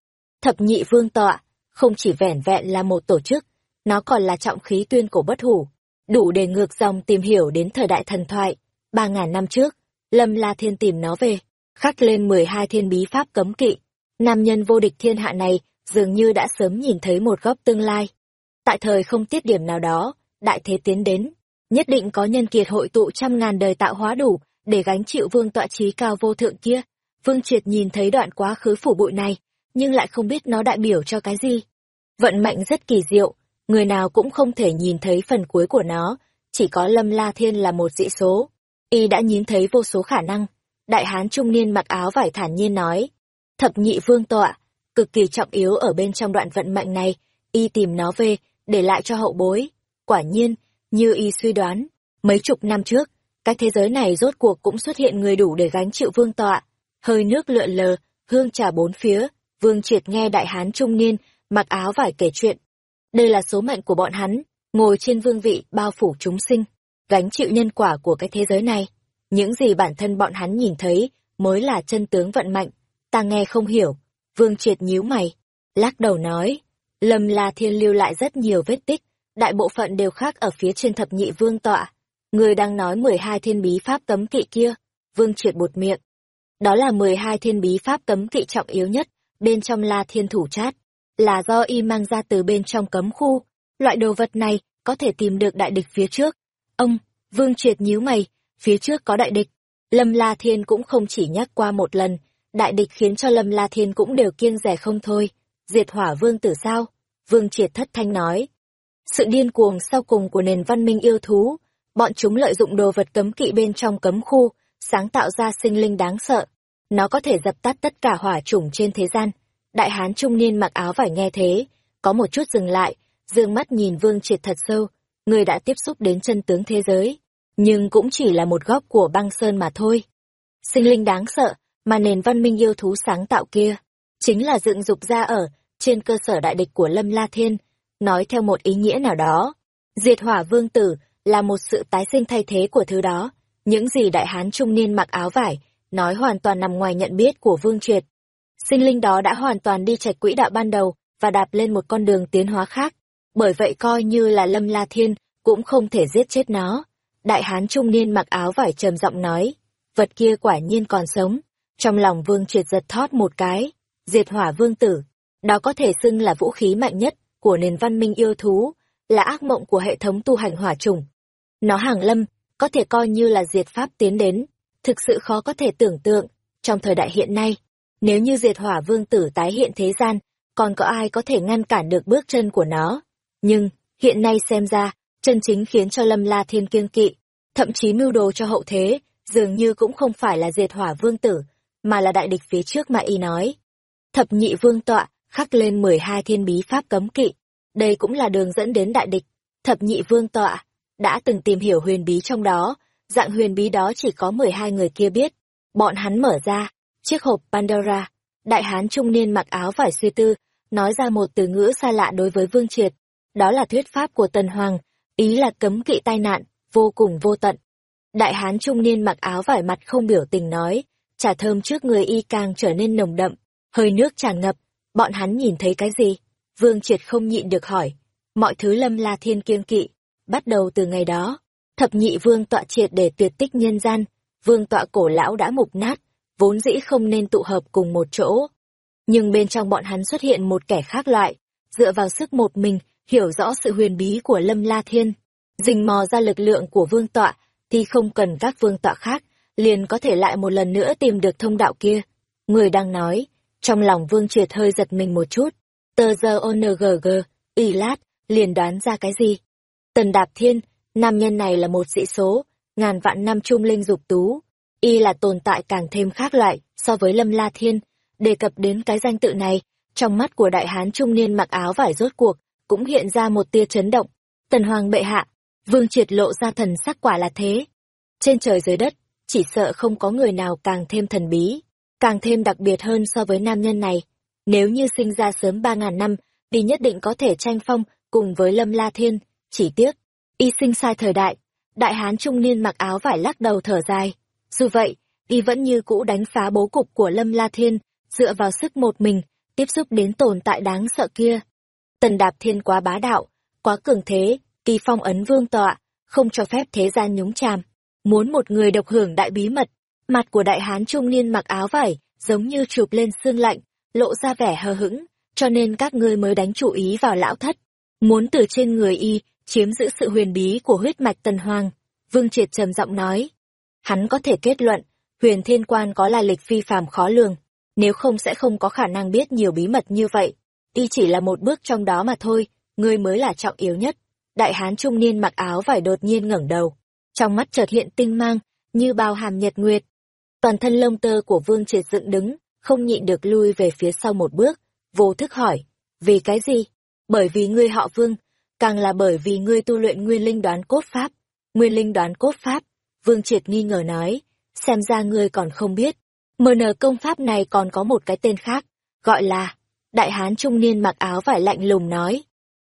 Thập nhị vương tọa, không chỉ vẻn vẹn là một tổ chức, nó còn là trọng khí tuyên cổ bất hủ, đủ để ngược dòng tìm hiểu đến thời đại thần thoại. Ba ngàn năm trước, Lâm La Thiên tìm nó về, khắc lên mười hai thiên bí pháp cấm kỵ. Nam nhân vô địch thiên hạ này dường như đã sớm nhìn thấy một góc tương lai. Tại thời không tiết điểm nào đó, đại thế tiến đến, nhất định có nhân kiệt hội tụ trăm ngàn đời tạo hóa đủ để gánh chịu vương tọa trí cao vô thượng kia. Vương Triệt nhìn thấy đoạn quá khứ phủ bụi này, nhưng lại không biết nó đại biểu cho cái gì. Vận mệnh rất kỳ diệu, người nào cũng không thể nhìn thấy phần cuối của nó, chỉ có Lâm La Thiên là một dị số. Y đã nhìn thấy vô số khả năng. Đại hán trung niên mặc áo vải thản nhiên nói. Thập nhị vương tọa, cực kỳ trọng yếu ở bên trong đoạn vận mệnh này, Y tìm nó về, để lại cho hậu bối. Quả nhiên, như Y suy đoán, mấy chục năm trước, cái thế giới này rốt cuộc cũng xuất hiện người đủ để gánh chịu vương tọa. Hơi nước lượn lờ, hương trà bốn phía, vương triệt nghe đại hán trung niên, mặc áo vải kể chuyện. Đây là số mệnh của bọn hắn, ngồi trên vương vị bao phủ chúng sinh gánh chịu nhân quả của cái thế giới này. Những gì bản thân bọn hắn nhìn thấy mới là chân tướng vận mệnh. Ta nghe không hiểu. Vương Triệt nhíu mày, lắc đầu nói. Lâm La Thiên lưu lại rất nhiều vết tích, đại bộ phận đều khác ở phía trên thập nhị vương tọa. Người đang nói 12 thiên bí pháp cấm kỵ kia. Vương Triệt bột miệng. Đó là 12 thiên bí pháp cấm kỵ trọng yếu nhất, bên trong La Thiên thủ chát. Là do y mang ra từ bên trong cấm khu. Loại đồ vật này có thể tìm được đại địch phía trước, Ông, Vương Triệt nhíu mày, phía trước có đại địch. Lâm La Thiên cũng không chỉ nhắc qua một lần, đại địch khiến cho Lâm La Thiên cũng đều kiêng rẻ không thôi. Diệt hỏa vương tử sao? Vương Triệt thất thanh nói. Sự điên cuồng sau cùng của nền văn minh yêu thú, bọn chúng lợi dụng đồ vật cấm kỵ bên trong cấm khu, sáng tạo ra sinh linh đáng sợ. Nó có thể dập tắt tất cả hỏa chủng trên thế gian. Đại hán trung niên mặc áo vải nghe thế, có một chút dừng lại, dương mắt nhìn Vương Triệt thật sâu, người đã tiếp xúc đến chân tướng thế giới, nhưng cũng chỉ là một góc của băng sơn mà thôi. Sinh linh đáng sợ, mà nền văn minh yêu thú sáng tạo kia, chính là dựng dục ra ở, trên cơ sở đại địch của Lâm La Thiên, nói theo một ý nghĩa nào đó. Diệt hỏa vương tử là một sự tái sinh thay thế của thứ đó, những gì đại hán trung niên mặc áo vải, nói hoàn toàn nằm ngoài nhận biết của vương triệt. Sinh linh đó đã hoàn toàn đi chạch quỹ đạo ban đầu, và đạp lên một con đường tiến hóa khác bởi vậy coi như là Lâm La Thiên cũng không thể giết chết nó. Đại hán trung niên mặc áo vải trầm giọng nói, vật kia quả nhiên còn sống. Trong lòng vương triệt giật thót một cái, diệt hỏa vương tử, đó có thể xưng là vũ khí mạnh nhất của nền văn minh yêu thú, là ác mộng của hệ thống tu hành hỏa trùng. Nó hàng lâm, có thể coi như là diệt pháp tiến đến, thực sự khó có thể tưởng tượng, trong thời đại hiện nay, nếu như diệt hỏa vương tử tái hiện thế gian, còn có ai có thể ngăn cản được bước chân của nó. Nhưng, hiện nay xem ra, chân chính khiến cho Lâm La Thiên kiêng kỵ, thậm chí mưu đồ cho hậu thế, dường như cũng không phải là diệt hỏa vương tử, mà là đại địch phía trước mà y nói. Thập nhị vương tọa, khắc lên 12 thiên bí pháp cấm kỵ. Đây cũng là đường dẫn đến đại địch. Thập nhị vương tọa, đã từng tìm hiểu huyền bí trong đó, dạng huyền bí đó chỉ có 12 người kia biết. Bọn hắn mở ra, chiếc hộp Pandora, đại hán trung niên mặc áo vải suy tư, nói ra một từ ngữ xa lạ đối với Vương Triệt. Đó là thuyết pháp của Tần Hoàng, ý là cấm kỵ tai nạn, vô cùng vô tận. Đại hán trung niên mặc áo vải mặt không biểu tình nói, trà thơm trước người y càng trở nên nồng đậm, hơi nước tràn ngập, bọn hắn nhìn thấy cái gì? Vương Triệt không nhịn được hỏi. Mọi thứ lâm la thiên kiêng kỵ, bắt đầu từ ngày đó, thập nhị vương tọa triệt để tuyệt tích nhân gian, vương tọa cổ lão đã mục nát, vốn dĩ không nên tụ hợp cùng một chỗ. Nhưng bên trong bọn hắn xuất hiện một kẻ khác loại, dựa vào sức một mình, hiểu rõ sự huyền bí của lâm la thiên, rình mò ra lực lượng của vương tọa, thì không cần các vương tọa khác, liền có thể lại một lần nữa tìm được thông đạo kia. Người đang nói, trong lòng vương triệt hơi giật mình một chút, tờ giờ ONGG, y lát, liền đoán ra cái gì. Tần Đạp Thiên, nam nhân này là một dị số, ngàn vạn năm trung linh dục tú, y là tồn tại càng thêm khác loại so với Lâm La Thiên. Đề cập đến cái danh tự này, trong mắt của đại hán trung niên mặc áo vải rốt cuộc, cũng hiện ra một tia chấn động. Tần Hoàng bệ hạ, vương triệt lộ ra thần sắc quả là thế. Trên trời dưới đất, chỉ sợ không có người nào càng thêm thần bí, càng thêm đặc biệt hơn so với nam nhân này. Nếu như sinh ra sớm ba ngàn năm, thì nhất định có thể tranh phong cùng với Lâm La Thiên, chỉ tiếc, y sinh sai thời đại. Đại hán trung niên mặc áo vải lắc đầu thở dài. Dù vậy, y vẫn như cũ đánh phá bố cục của Lâm La Thiên, dựa vào sức một mình, tiếp xúc đến tồn tại đáng sợ kia. Tần Đạp Thiên quá bá đạo, quá cường thế, kỳ phong ấn vương tọa, không cho phép thế gian nhúng chàm. Muốn một người độc hưởng đại bí mật, mặt của đại hán trung niên mặc áo vải, giống như chụp lên xương lạnh, lộ ra vẻ hờ hững, cho nên các ngươi mới đánh chủ ý vào lão thất. Muốn từ trên người y, chiếm giữ sự huyền bí của huyết mạch tần hoàng. Vương Triệt trầm giọng nói. Hắn có thể kết luận, huyền thiên quan có là lịch phi phàm khó lường, nếu không sẽ không có khả năng biết nhiều bí mật như vậy. Y chỉ là một bước trong đó mà thôi, ngươi mới là trọng yếu nhất. Đại hán trung niên mặc áo vải đột nhiên ngẩng đầu, trong mắt chợt hiện tinh mang, như bao hàm nhật nguyệt. Toàn thân lông tơ của Vương Triệt dựng đứng, không nhịn được lui về phía sau một bước, vô thức hỏi, vì cái gì? Bởi vì ngươi họ Vương, càng là bởi vì ngươi tu luyện nguyên linh đoán cốt pháp. Nguyên linh đoán cốt pháp, Vương Triệt nghi ngờ nói, xem ra ngươi còn không biết. Mờ nờ công pháp này còn có một cái tên khác, gọi là, đại hán trung niên mặc áo vải lạnh lùng nói.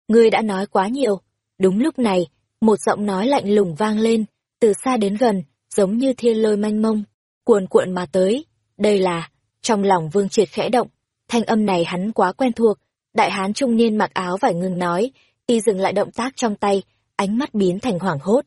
Ngươi đã nói quá nhiều. Đúng lúc này, một giọng nói lạnh lùng vang lên, từ xa đến gần, giống như thiên lôi manh mông, cuồn cuộn mà tới. Đây là, trong lòng Vương Triệt khẽ động, thanh âm này hắn quá quen thuộc, đại hán trung niên mặc áo vải ngừng nói, y dừng lại động tác trong tay, ánh mắt biến thành hoảng hốt.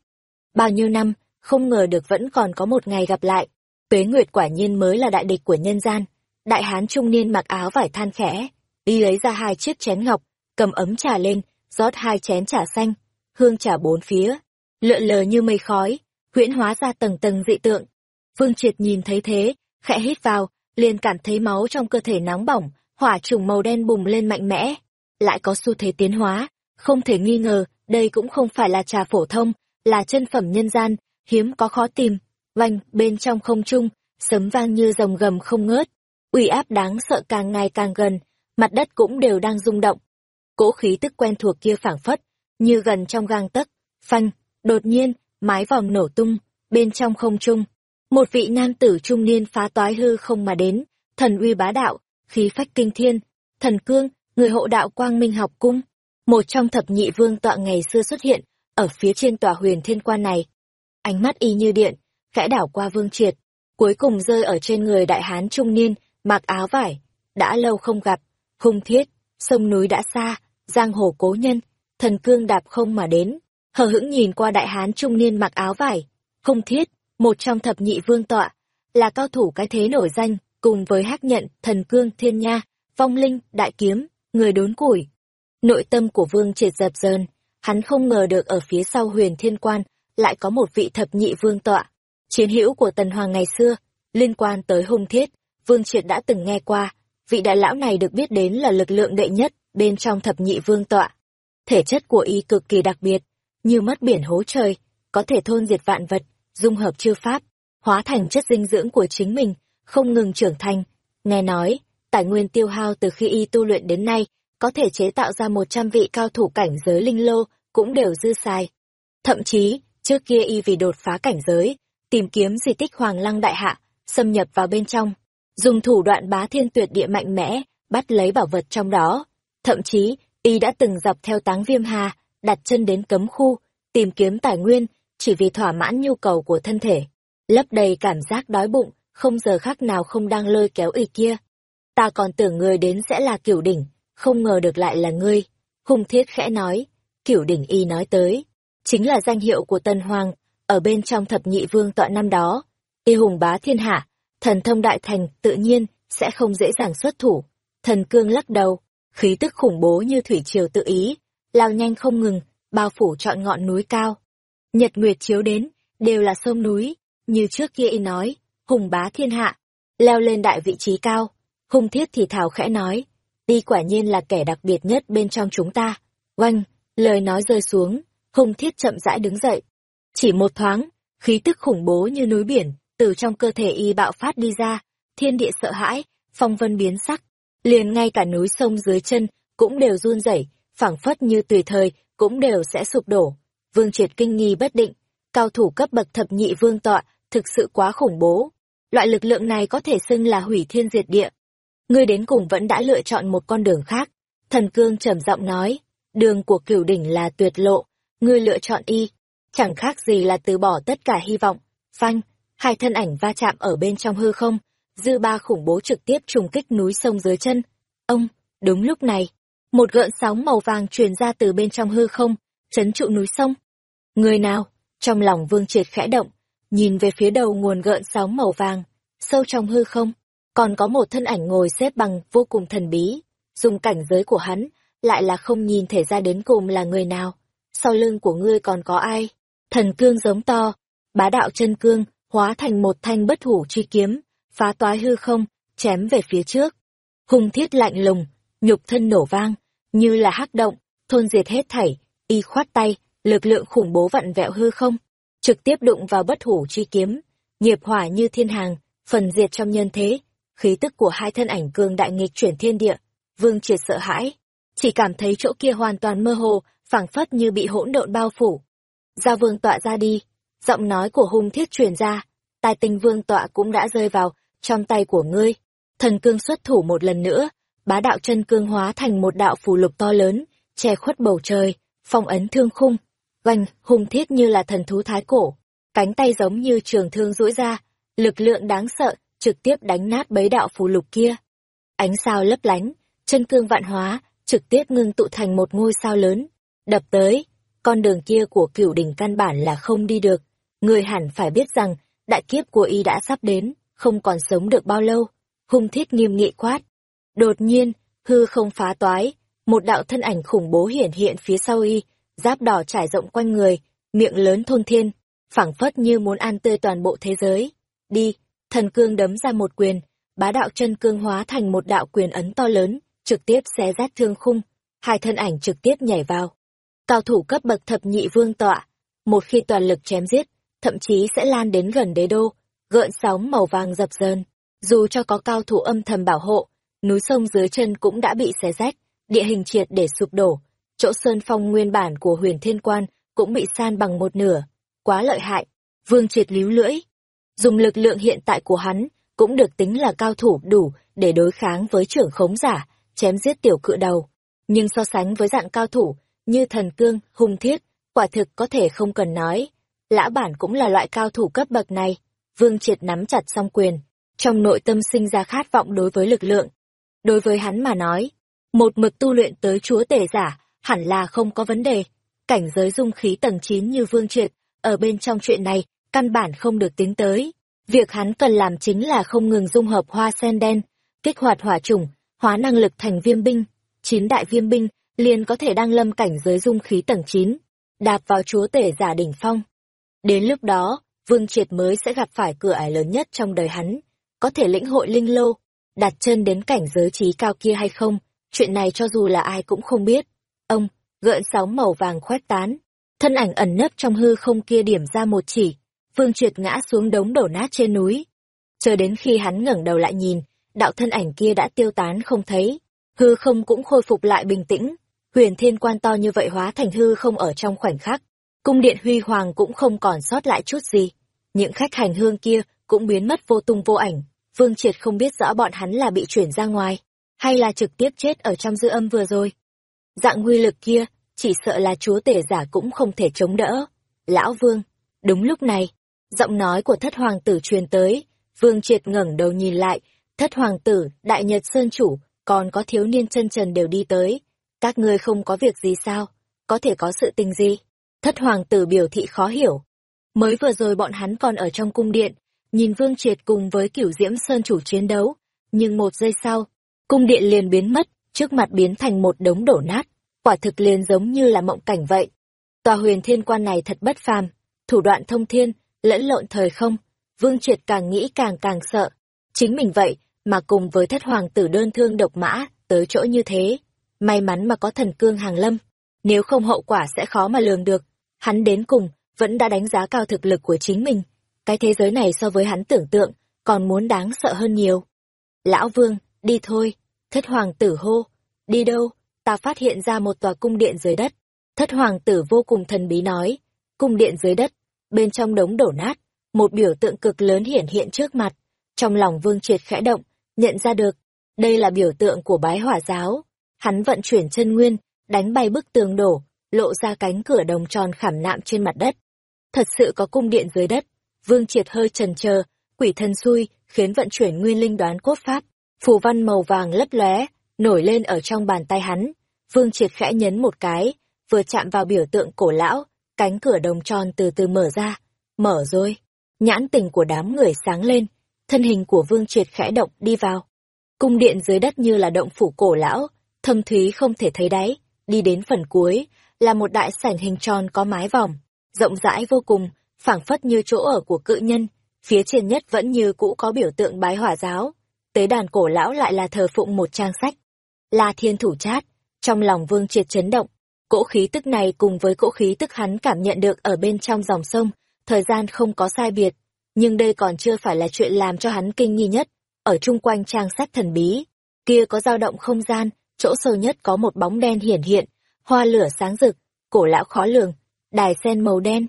Bao nhiêu năm, không ngờ được vẫn còn có một ngày gặp lại. Tuế Nguyệt quả nhiên mới là đại địch của nhân gian. Đại hán trung niên mặc áo vải than khẽ, y lấy ra hai chiếc chén ngọc, cầm ấm trà lên, rót hai chén trà xanh, hương trà bốn phía, lượn lờ như mây khói, huyễn hóa ra tầng tầng dị tượng. Vương Triệt nhìn thấy thế, khẽ hít vào, liền cảm thấy máu trong cơ thể nóng bỏng, hỏa trùng màu đen bùng lên mạnh mẽ, lại có xu thế tiến hóa, không thể nghi ngờ, đây cũng không phải là trà phổ thông, là chân phẩm nhân gian, hiếm có khó tìm. Vành, bên trong không trung, sấm vang như rồng gầm không ngớt, uy áp đáng sợ càng ngày càng gần, mặt đất cũng đều đang rung động. Cỗ khí tức quen thuộc kia phảng phất, như gần trong gang tấc, phanh, đột nhiên, mái vòm nổ tung, bên trong không trung. Một vị nam tử trung niên phá toái hư không mà đến, thần uy bá đạo, khí phách kinh thiên, thần cương, người hộ đạo quang minh học cung. Một trong thập nhị vương tọa ngày xưa xuất hiện, ở phía trên tòa huyền thiên quan này. Ánh mắt y như điện, khẽ đảo qua vương triệt, cuối cùng rơi ở trên người đại hán trung niên, mặc áo vải. Đã lâu không gặp, hung thiết, sông núi đã xa, giang hồ cố nhân, thần cương đạp không mà đến, hờ hững nhìn qua đại hán trung niên mặc áo vải. Hung thiết, một trong thập nhị vương tọa, là cao thủ cái thế nổi danh, cùng với hắc nhận, thần cương, thiên nha, vong linh, đại kiếm, người đốn củi. Nội tâm của Vương Triệt dập dờn, hắn không ngờ được ở phía sau huyền thiên quan, lại có một vị thập nhị vương tọa. Chiến hữu của Tần Hoàng ngày xưa, liên quan tới hung thiết, Vương Triệt đã từng nghe qua, vị đại lão này được biết đến là lực lượng đệ nhất bên trong thập nhị vương tọa. Thể chất của y cực kỳ đặc biệt, như mất biển hố trời, có thể thôn diệt vạn vật, dung hợp chư pháp, hóa thành chất dinh dưỡng của chính mình, không ngừng trưởng thành. Nghe nói, tài nguyên tiêu hao từ khi y tu luyện đến nay, có thể chế tạo ra một trăm vị cao thủ cảnh giới linh lô, cũng đều dư xài. Thậm chí, trước kia y vì đột phá cảnh giới, tìm kiếm di tích Hoàng Lăng Đại Hạ, xâm nhập vào bên trong, dùng thủ đoạn bá thiên tuyệt địa mạnh mẽ, bắt lấy bảo vật trong đó. Thậm chí, y đã từng dọc theo táng viêm hà, đặt chân đến cấm khu, tìm kiếm tài nguyên, chỉ vì thỏa mãn nhu cầu của thân thể. Lấp đầy cảm giác đói bụng, không giờ khác nào không đang lôi kéo y kia. Ta còn tưởng người đến sẽ là kiểu đỉnh, không ngờ được lại là ngươi. Hùng thiết khẽ nói, kiểu đỉnh y nói tới, chính là danh hiệu của Tân Hoàng, ở bên trong thập nhị vương tọa năm đó. Y hùng bá thiên hạ, thần thông đại thành tự nhiên sẽ không dễ dàng xuất thủ. Thần cương lắc đầu, khí tức khủng bố như thủy triều tự ý, lao nhanh không ngừng, bao phủ trọn ngọn núi cao. Nhật Nguyệt chiếu đến, đều là sông núi, như trước kia y nói, hùng bá thiên hạ, leo lên đại vị trí cao. Hùng thiết thì thảo khẽ nói, y quả nhiên là kẻ đặc biệt nhất bên trong chúng ta. Oanh, lời nói rơi xuống, Hung thiết chậm rãi đứng dậy. Chỉ một thoáng, khí tức khủng bố như núi biển, từ trong cơ thể y bạo phát đi ra, thiên địa sợ hãi, phong vân biến sắc, liền ngay cả núi sông dưới chân cũng đều run rẩy, phảng phất như tùy thời cũng đều sẽ sụp đổ. Vương Triệt kinh nghi bất định, cao thủ cấp bậc thập nhị vương tọa, thực sự quá khủng bố. Loại lực lượng này có thể xưng là hủy thiên diệt địa. Ngươi đến cùng vẫn đã lựa chọn một con đường khác. Thần Cương trầm giọng nói, đường của cửu đỉnh là tuyệt lộ, ngươi lựa chọn y. Chẳng khác gì là từ bỏ tất cả hy vọng. Phanh, hai thân ảnh va chạm ở bên trong hư không, dư ba khủng bố trực tiếp trùng kích núi sông dưới chân. Ông, đúng lúc này, một gợn sóng màu vàng truyền ra từ bên trong hư không, chấn trụ núi sông. Người nào? Trong lòng Vương Triệt khẽ động, nhìn về phía đầu nguồn gợn sóng màu vàng, sâu trong hư không, còn có một thân ảnh ngồi xếp bằng vô cùng thần bí, dùng cảnh giới của hắn, lại là không nhìn thể ra đến cùng là người nào. Sau lưng của ngươi còn có ai? Thần cương giống to, bá đạo chân cương, hóa thành một thanh bất hủ truy kiếm, phá toái hư không, chém về phía trước. Hung thiết lạnh lùng, nhục thân nổ vang, như là hắc động, thôn diệt hết thảy, y khoát tay, lực lượng khủng bố vặn vẹo hư không, trực tiếp đụng vào bất hủ truy kiếm, nghiệp hỏa như thiên hàng, phần diệt trong nhân thế, khí tức của hai thân ảnh cường đại nghịch chuyển thiên địa, vương triệt sợ hãi, chỉ cảm thấy chỗ kia hoàn toàn mơ hồ, phảng phất như bị hỗn độn bao phủ. Giao vương tọa ra đi, giọng nói của hung thiết truyền ra, tài tình vương tọa cũng đã rơi vào trong tay của ngươi. Thần cương xuất thủ một lần nữa, bá đạo chân cương hóa thành một đạo phù lục to lớn, che khuất bầu trời, phong ấn thương khung. Oanh, hung thiết như là thần thú thái cổ, cánh tay giống như trường thương duỗi ra, lực lượng đáng sợ, trực tiếp đánh nát bấy đạo phù lục kia. Ánh sao lấp lánh, chân cương vạn hóa, trực tiếp ngưng tụ thành một ngôi sao lớn, đập tới, con đường kia của cửu đỉnh căn bản là không đi được. Người hẳn phải biết rằng, đại kiếp của y đã sắp đến, không còn sống được bao lâu. Hung thiết nghiêm nghị quát. Đột nhiên, hư không phá toái, một đạo thân ảnh khủng bố hiển hiện phía sau y, giáp đỏ trải rộng quanh người, miệng lớn thôn thiên, phảng phất như muốn ăn tươi toàn bộ thế giới. Đi, thần cương đấm ra một quyền, bá đạo chân cương hóa thành một đạo quyền ấn to lớn, trực tiếp xé rách thương khung, hai thân ảnh trực tiếp nhảy vào. Cao thủ cấp bậc thập nhị vương tọa, một khi toàn lực chém giết, thậm chí sẽ lan đến gần đế đô, gợn sóng màu vàng dập dờn. Dù cho có cao thủ âm thầm bảo hộ, núi sông dưới chân cũng đã bị xé rách, địa hình triệt để sụp đổ. Chỗ sơn phong nguyên bản của huyền thiên quan cũng bị san bằng một nửa. Quá lợi hại, vương triệt líu lưỡi. Dùng lực lượng hiện tại của hắn, cũng được tính là cao thủ đủ để đối kháng với trưởng khống giả, chém giết tiểu cự đầu. Nhưng so sánh với dạng cao thủ, như thần cương, hung thiết, quả thực có thể không cần nói. Lã bản cũng là loại cao thủ cấp bậc này. Vương triệt nắm chặt song quyền, trong nội tâm sinh ra khát vọng đối với lực lượng. Đối với hắn mà nói, một mực tu luyện tới chúa tể giả, hẳn là không có vấn đề. Cảnh giới dung khí tầng 9 như vương triệt, ở bên trong chuyện này, căn bản không được tính tới. Việc hắn cần làm chính là không ngừng dung hợp hoa sen đen, kích hoạt hỏa trùng, hóa năng lực thành viêm binh. Chín đại viêm binh liền có thể đăng lâm cảnh giới dung khí tầng 9, đạp vào chúa tể giả đỉnh phong. Đến lúc đó, Vương Triệt mới sẽ gặp phải cửa ải lớn nhất trong đời hắn, có thể lĩnh hội linh lô, đặt chân đến cảnh giới trí cao kia hay không, chuyện này cho dù là ai cũng không biết. Ông, gợn sóng màu vàng khoét tán, thân ảnh ẩn nấp trong hư không kia điểm ra một chỉ, Vương Triệt ngã xuống đống đổ nát trên núi. Chờ đến khi hắn ngẩng đầu lại nhìn, đạo thân ảnh kia đã tiêu tán không thấy, hư không cũng khôi phục lại bình tĩnh, huyền thiên quan to như vậy hóa thành hư không ở trong khoảnh khắc. Cung điện huy hoàng cũng không còn sót lại chút gì. Những khách hành hương kia cũng biến mất vô tung vô ảnh. Vương Triệt không biết rõ bọn hắn là bị chuyển ra ngoài, hay là trực tiếp chết ở trong dư âm vừa rồi. Dạng nguy lực kia, chỉ sợ là chúa tể giả cũng không thể chống đỡ. Lão Vương, đúng lúc này, giọng nói của thất hoàng tử truyền tới, Vương Triệt ngẩng đầu nhìn lại, thất hoàng tử, đại nhật sơn chủ, còn có thiếu niên chân trần đều đi tới. Các ngươi không có việc gì sao? Có thể có sự tình gì? Thất hoàng tử biểu thị khó hiểu. Mới vừa rồi bọn hắn còn ở trong cung điện, nhìn Vương Triệt cùng với cửu diễm sơn chủ chiến đấu. Nhưng một giây sau, cung điện liền biến mất, trước mặt biến thành một đống đổ nát. Quả thực liền giống như là mộng cảnh vậy. Tòa huyền thiên quan này thật bất phàm, thủ đoạn thông thiên, lẫn lộn thời không. Vương Triệt càng nghĩ càng càng sợ. Chính mình vậy, mà cùng với thất hoàng tử đơn thương độc mã, tới chỗ như thế. May mắn mà có thần cương hàng lâm. Nếu không hậu quả sẽ khó mà lường được. Hắn đến cùng, vẫn đã đánh giá cao thực lực của chính mình. Cái thế giới này so với hắn tưởng tượng, còn muốn đáng sợ hơn nhiều. Lão Vương, đi thôi. Thất hoàng tử hô. Đi đâu? Ta phát hiện ra một tòa cung điện dưới đất. Thất hoàng tử vô cùng thần bí nói. Cung điện dưới đất, bên trong đống đổ nát, một biểu tượng cực lớn hiển hiện trước mặt. Trong lòng Vương Triệt khẽ động, nhận ra được, đây là biểu tượng của bái hỏa giáo. Hắn vận chuyển chân nguyên, đánh bay bức tường đổ, lộ ra cánh cửa đồng tròn khảm nạm trên mặt đất. Thật sự có cung điện dưới đất, Vương Triệt hơi trần chờ, quỷ thần xui, khiến vận chuyển nguyên linh đoán cốt pháp, phù văn màu vàng lấp lóe, nổi lên ở trong bàn tay hắn. Vương Triệt khẽ nhấn một cái, vừa chạm vào biểu tượng cổ lão, cánh cửa đồng tròn từ từ mở ra. Mở rồi. Nhãn tình của đám người sáng lên, thân hình của Vương Triệt khẽ động đi vào. Cung điện dưới đất như là động phủ cổ lão, thâm thúy không thể thấy đáy, đi đến phần cuối, là một đại sảnh hình tròn có mái vòm, rộng rãi vô cùng, phảng phất như chỗ ở của cự nhân, phía trên nhất vẫn như cũ có biểu tượng bái hỏa giáo, tế đàn cổ lão lại là thờ phụng một trang sách. La Thiên Thủ Chát, trong lòng Vương Triệt chấn động, cỗ khí tức này cùng với cỗ khí tức hắn cảm nhận được ở bên trong dòng sông, thời gian không có sai biệt, nhưng đây còn chưa phải là chuyện làm cho hắn kinh nghi nhất. Ở chung quanh trang sách thần bí, kia có dao động không gian, chỗ sâu nhất có một bóng đen hiển hiện, hoa lửa sáng rực, cổ lão khó lường, đài sen màu đen.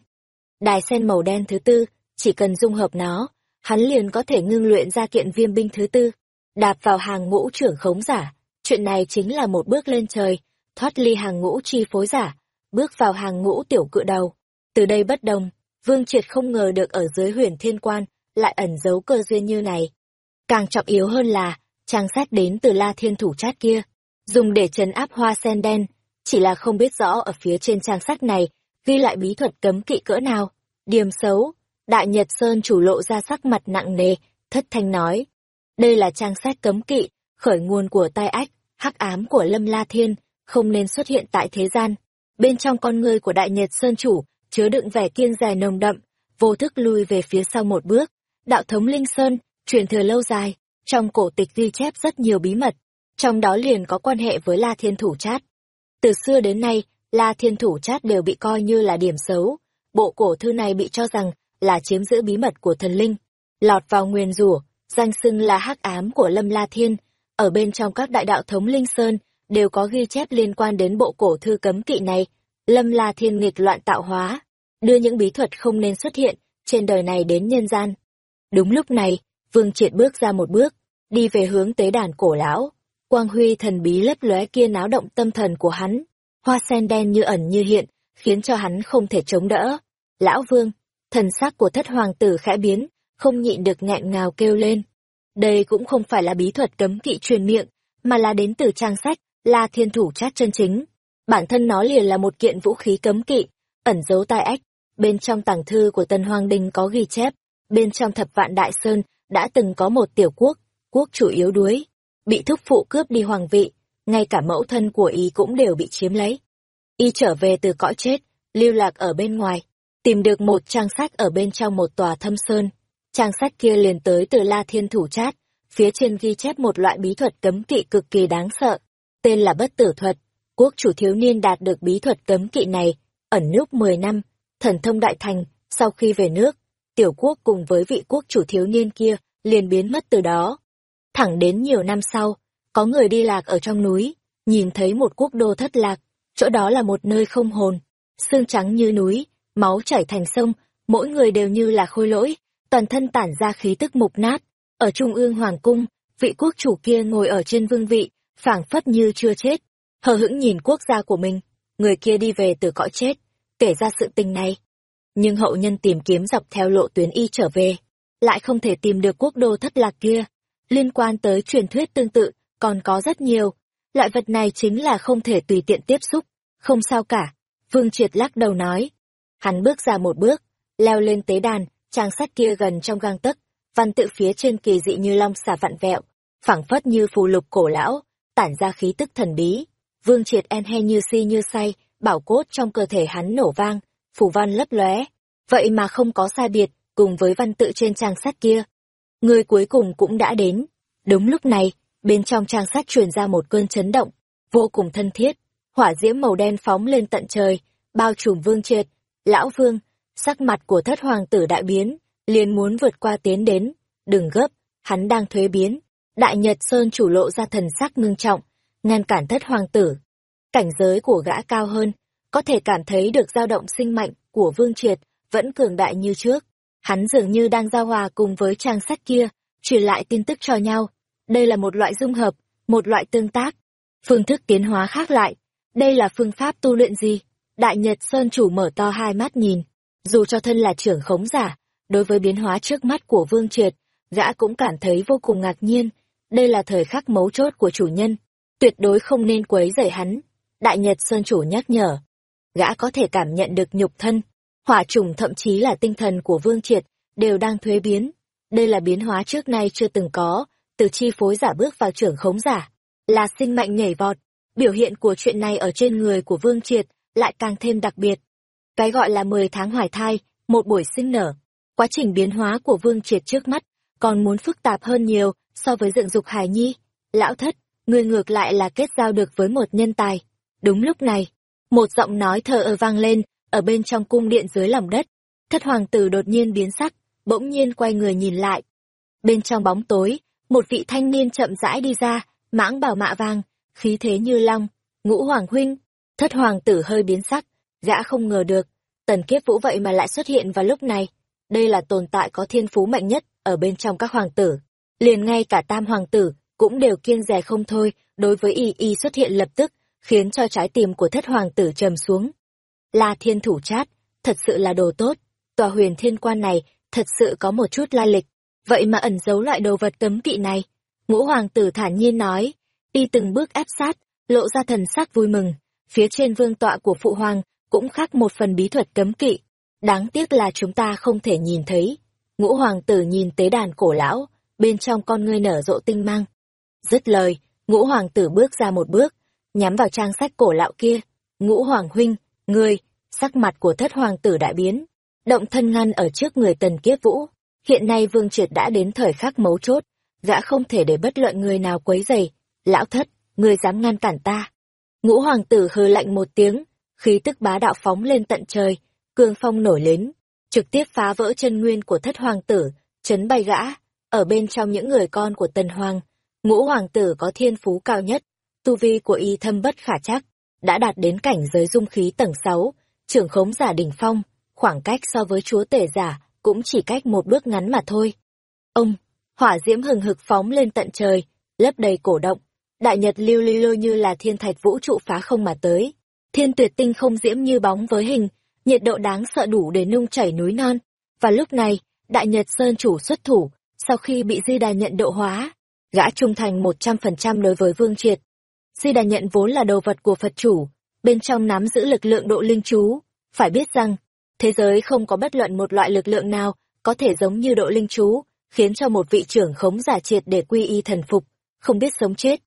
Đài sen màu đen thứ tư, chỉ cần dung hợp nó, hắn liền có thể ngưng luyện ra kiện viêm binh thứ tư, đạp vào hàng ngũ trưởng khống giả. Chuyện này chính là một bước lên trời, thoát ly hàng ngũ chi phối giả, bước vào hàng ngũ tiểu cự đầu. Từ đây bất đồng, Vương Triệt không ngờ được ở dưới huyền thiên quan, lại ẩn giấu cơ duyên như này. Càng trọng yếu hơn là, trang sách đến từ la thiên thủ chát kia, dùng để trấn áp hoa sen đen, chỉ là không biết rõ ở phía trên trang sách này, ghi lại bí thuật cấm kỵ cỡ nào. Điềm xấu, Đại Nhật Sơn chủ lộ ra sắc mặt nặng nề, thất thanh nói. Đây là trang sách cấm kỵ, khởi nguồn của tai ách, hắc ám của Lâm La Thiên, không nên xuất hiện tại thế gian. Bên trong con người của Đại Nhật Sơn chủ, chứa đựng vẻ kiên dài nồng đậm, vô thức lui về phía sau một bước. Đạo thống Linh Sơn, truyền thừa lâu dài, trong cổ tịch ghi chép rất nhiều bí mật, trong đó liền có quan hệ với La Thiên Thủ Chát. Từ xưa đến nay, La Thiên Thủ Chát đều bị coi như là điểm xấu. Bộ cổ thư này bị cho rằng là chiếm giữ bí mật của thần linh, lọt vào nguyền rủa, danh xưng là hắc ám của Lâm La Thiên. Ở bên trong các đại đạo thống Linh Sơn, đều có ghi chép liên quan đến bộ cổ thư cấm kỵ này. Lâm La Thiên nghịch loạn tạo hóa, đưa những bí thuật không nên xuất hiện trên đời này đến nhân gian. Đúng lúc này, Vương Triệt bước ra một bước, đi về hướng tế đàn cổ lão. Quang huy thần bí lấp lóe kia náo động tâm thần của hắn, hoa sen đen như ẩn như hiện, khiến cho hắn không thể chống đỡ. Lão Vương, thần sắc của thất hoàng tử khẽ biến, không nhịn được nghẹn ngào kêu lên. Đây cũng không phải là bí thuật cấm kỵ truyền miệng, mà là đến từ trang sách, La Thiên Thủ Chát chân chính. Bản thân nó liền là một kiện vũ khí cấm kỵ, ẩn giấu tai ách. Bên trong tàng thư của Tân Hoàng Đình có ghi chép, bên trong thập vạn đại sơn đã từng có một tiểu quốc, quốc chủ yếu đuối, bị thúc phụ cướp đi hoàng vị. ngay cả mẫu thân của y cũng đều bị chiếm lấy. Y trở về từ cõi chết, lưu lạc ở bên ngoài, tìm được một trang sách ở bên trong một tòa thâm sơn. Trang sách kia liền tới từ La Thiên Thủ Chát, phía trên ghi chép một loại bí thuật cấm kỵ cực kỳ đáng sợ, tên là bất tử thuật. Quốc chủ thiếu niên đạt được bí thuật cấm kỵ này, ẩn núp 10 năm, thần thông đại thành, sau khi về nước, tiểu quốc cùng với vị quốc chủ thiếu niên kia liền biến mất từ đó. Thẳng đến nhiều năm sau, có người đi lạc ở trong núi, nhìn thấy một quốc đô thất lạc, chỗ đó là một nơi không hồn, xương trắng như núi, máu chảy thành sông, mỗi người đều như là khôi lỗi, toàn thân tản ra khí tức mục nát. Ở trung ương hoàng cung, vị quốc chủ kia ngồi ở trên vương vị, phảng phất như chưa chết, hờ hững nhìn quốc gia của mình, người kia đi về từ cõi chết, kể ra sự tình này. Nhưng hậu nhân tìm kiếm dọc theo lộ tuyến y trở về, lại không thể tìm được quốc đô thất lạc kia. Liên quan tới truyền thuyết tương tự, còn có rất nhiều. Loại vật này chính là không thể tùy tiện tiếp xúc, không sao cả. Vương Triệt lắc đầu nói. Hắn bước ra một bước, leo lên tế đàn, trang sách kia gần trong gang tấc, văn tự phía trên kỳ dị như long xà vặn vẹo, phảng phất như phù lục cổ lão, tản ra khí tức thần bí. Vương Triệt en he như si như say, bảo cốt trong cơ thể hắn nổ vang, phủ văn lấp lóe. Vậy mà không có sai biệt, cùng với văn tự trên trang sách kia. Người cuối cùng cũng đã đến. Đúng lúc này, bên trong trang sách truyền ra một cơn chấn động, vô cùng thân thiết. Hỏa diễm màu đen phóng lên tận trời, bao trùm vương triệt. Lão vương, sắc mặt của thất hoàng tử đại biến, liền muốn vượt qua tiến đến. Đừng gấp, hắn đang thuế biến. Đại Nhật Sơn chủ lộ ra thần sắc ngưng trọng, ngăn cản thất hoàng tử. Cảnh giới của gã cao hơn, có thể cảm thấy được dao động sinh mạnh của Vương Triệt vẫn cường đại như trước. Hắn dường như đang giao hòa cùng với trang sách kia, truyền lại tin tức cho nhau. Đây là một loại dung hợp, một loại tương tác. Phương thức tiến hóa khác lại. Đây là phương pháp tu luyện gì? Đại Nhật Sơn chủ mở to hai mắt nhìn. Dù cho thân là trưởng khống giả, đối với biến hóa trước mắt của Vương Triệt, gã cũng cảm thấy vô cùng ngạc nhiên. Đây là thời khắc mấu chốt của chủ nhân. Tuyệt đối không nên quấy rầy hắn. Đại Nhật Sơn chủ nhắc nhở. Gã có thể cảm nhận được nhục thân, hỏa trùng thậm chí là tinh thần của Vương Triệt, đều đang thuế biến. Đây là biến hóa trước nay chưa từng có, từ chi phối giả bước vào trưởng khống giả, là sinh mạnh nhảy vọt. Biểu hiện của chuyện này ở trên người của Vương Triệt lại càng thêm đặc biệt. Cái gọi là 10 tháng hoài thai, một buổi sinh nở. Quá trình biến hóa của Vương Triệt trước mắt còn muốn phức tạp hơn nhiều so với dựng dục hải nhi. Lão thất, người ngược lại là kết giao được với một nhân tài. Đúng lúc này, một giọng nói thờ ơ vang lên, ở bên trong cung điện dưới lòng đất. Thất hoàng tử đột nhiên biến sắc, bỗng nhiên quay người nhìn lại. Bên trong bóng tối, một vị thanh niên chậm rãi đi ra, mãng bảo mạ vàng, khí thế như long, ngũ hoàng huynh. Thất hoàng tử hơi biến sắc, gã không ngờ được, tần kiếp vũ vậy mà lại xuất hiện vào lúc này. Đây là tồn tại có thiên phú mạnh nhất ở bên trong các hoàng tử. Liền ngay cả tam hoàng tử cũng đều kiên rè không thôi đối với y y xuất hiện lập tức, khiến cho trái tim của thất hoàng tử trầm xuống. La thiên thủ chát, thật sự là đồ tốt, tòa huyền thiên quan này thật sự có một chút la lịch, vậy mà ẩn giấu loại đồ vật cấm kỵ này. Ngũ hoàng tử thản nhiên nói, y từng bước ép sát, lộ ra thần sắc vui mừng, phía trên vương tọa của phụ hoàng cũng khác một phần bí thuật cấm kỵ. Đáng tiếc là chúng ta không thể nhìn thấy. Ngũ hoàng tử nhìn tế đàn cổ lão, bên trong con ngươi nở rộ tinh mang. Dứt lời, ngũ hoàng tử bước ra một bước, nhắm vào trang sách cổ lão kia. Ngũ hoàng huynh, ngươi, sắc mặt của thất hoàng tử đại biến, động thân ngăn ở trước người tần kiếp vũ. Hiện nay vương triệt đã đến thời khắc mấu chốt, gã không thể để bất luận người nào quấy rầy. Lão thất, ngươi dám ngăn cản ta. Ngũ hoàng tử hừ lạnh một tiếng, khí tức bá đạo phóng lên tận trời, cương phong nổi lên, trực tiếp phá vỡ chân nguyên của thất hoàng tử, chấn bay gã. Ở bên trong những người con của tần hoàng, ngũ hoàng tử có thiên phú cao nhất, tu vi của y thâm bất khả chắc, đã đạt đến cảnh giới dung khí tầng 6, trưởng khống giả đỉnh phong, khoảng cách so với chúa tể giả cũng chỉ cách một bước ngắn mà thôi. Ông, hỏa diễm hừng hực phóng lên tận trời, lấp đầy cổ động, đại nhật lưu ly lôi như là thiên thạch vũ trụ phá không mà tới. Thiên tuyệt tinh không diễm như bóng với hình, nhiệt độ đáng sợ đủ để nung chảy núi non. Và lúc này, đại nhật sơn chủ xuất thủ, sau khi bị di đà nhận độ hóa, gã trung thành một trăm phần trăm đối với vương triệt. Di đà nhận vốn là đồ vật của Phật chủ, bên trong nắm giữ lực lượng độ linh chú. Phải biết rằng, thế giới không có bất luận một loại lực lượng nào có thể giống như độ linh chú, khiến cho một vị trưởng khống giả triệt để quy y thần phục, không biết sống chết.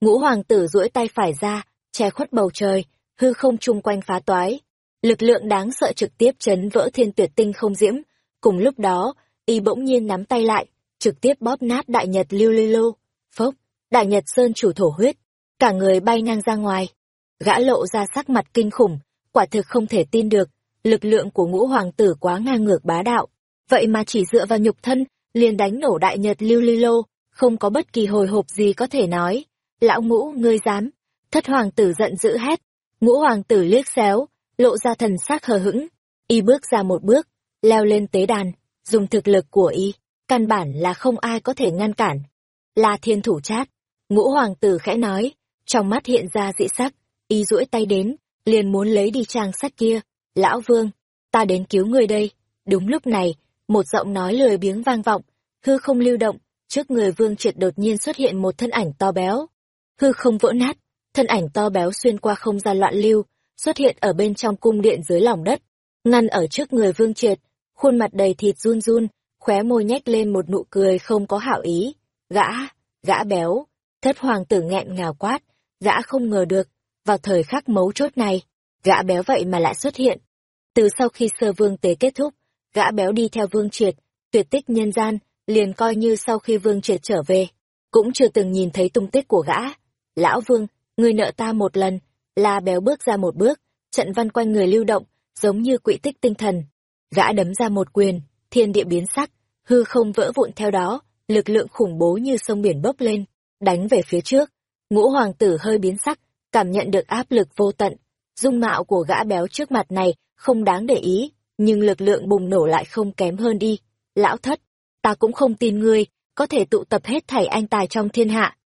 Ngũ hoàng tử duỗi tay phải ra, che khuất bầu trời, hư không chung quanh phá toái. Lực lượng đáng sợ trực tiếp chấn vỡ thiên tuyệt tinh không diễm. Cùng lúc đó, y bỗng nhiên nắm tay lại, trực tiếp bóp nát đại nhật lưu ly lô. Phốc, đại nhật sơn chủ thổ huyết, cả người bay ngang ra ngoài. Gã lộ ra sắc mặt kinh khủng, quả thực không thể tin được, lực lượng của ngũ hoàng tử quá ngang ngược bá đạo. Vậy mà chỉ dựa vào nhục thân, liền đánh nổ đại nhật lưu ly lô, không có bất kỳ hồi hộp gì có thể nói. Lão ngũ, ngươi dám. Thất hoàng tử giận dữ hét. Ngũ hoàng tử liếc xéo, lộ ra thần sắc hờ hững. Y bước ra một bước, leo lên tế đàn, dùng thực lực của y, căn bản là không ai có thể ngăn cản. Là thiên thủ chát. Ngũ hoàng tử khẽ nói, trong mắt hiện ra dị sắc, y duỗi tay đến, liền muốn lấy đi trang sách kia. Lão vương, ta đến cứu người đây. Đúng lúc này, một giọng nói lười biếng vang vọng, hư không lưu động, trước người vương triệt đột nhiên xuất hiện một thân ảnh to béo. Hư không vỡ nát, thân ảnh to béo xuyên qua không gian loạn lưu, xuất hiện ở bên trong cung điện dưới lòng đất, ngăn ở trước người vương triệt, khuôn mặt đầy thịt run run, khóe môi nhếch lên một nụ cười không có hảo ý. Gã, gã béo, thất hoàng tử nghẹn ngào quát, gã không ngờ được, vào thời khắc mấu chốt này, gã béo vậy mà lại xuất hiện. Từ sau khi sơ vương tế kết thúc, gã béo đi theo vương triệt, tuyệt tích nhân gian, liền coi như sau khi vương triệt trở về, cũng chưa từng nhìn thấy tung tích của gã. Lão vương, người nợ ta một lần, la béo bước ra một bước, trận văn quanh người lưu động, giống như quỹ tích tinh thần. Gã đấm ra một quyền, thiên địa biến sắc, hư không vỡ vụn theo đó, lực lượng khủng bố như sông biển bốc lên, đánh về phía trước. Ngũ hoàng tử hơi biến sắc, cảm nhận được áp lực vô tận. Dung mạo của gã béo trước mặt này không đáng để ý, nhưng lực lượng bùng nổ lại không kém hơn đi. Lão thất, ta cũng không tin ngươi, có thể tụ tập hết thảy anh tài trong thiên hạ.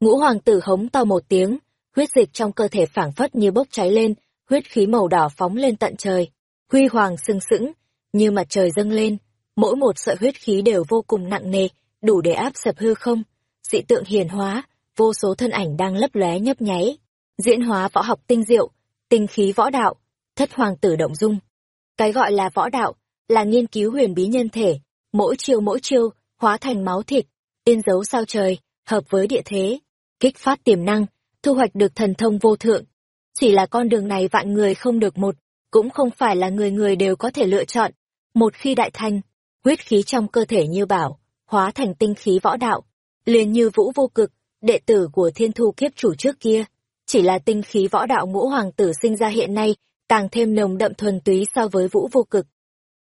Ngũ hoàng tử hống to một tiếng, huyết dịch trong cơ thể phảng phất như bốc cháy lên, huyết khí màu đỏ phóng lên tận trời. Huy hoàng sừng sững, như mặt trời dâng lên, mỗi một sợi huyết khí đều vô cùng nặng nề, đủ để áp sập hư không. Dị tượng hiển hóa, vô số thân ảnh đang lấp lóe nhấp nháy. Diễn hóa võ học tinh diệu, tinh khí võ đạo, thất hoàng tử động dung. Cái gọi là võ đạo, là nghiên cứu huyền bí nhân thể, mỗi chiêu mỗi chiêu, hóa thành máu thịt, in dấu sao trời, hợp với địa thế, kích phát tiềm năng, thu hoạch được thần thông vô thượng. Chỉ là con đường này vạn người không được một, cũng không phải là người người đều có thể lựa chọn. Một khi đại thành, huyết khí trong cơ thể như bảo, hóa thành tinh khí võ đạo, liền như vũ vô cực, đệ tử của thiên thu kiếp chủ trước kia. Chỉ là tinh khí võ đạo ngũ hoàng tử sinh ra hiện nay, càng thêm nồng đậm thuần túy so với vũ vô cực.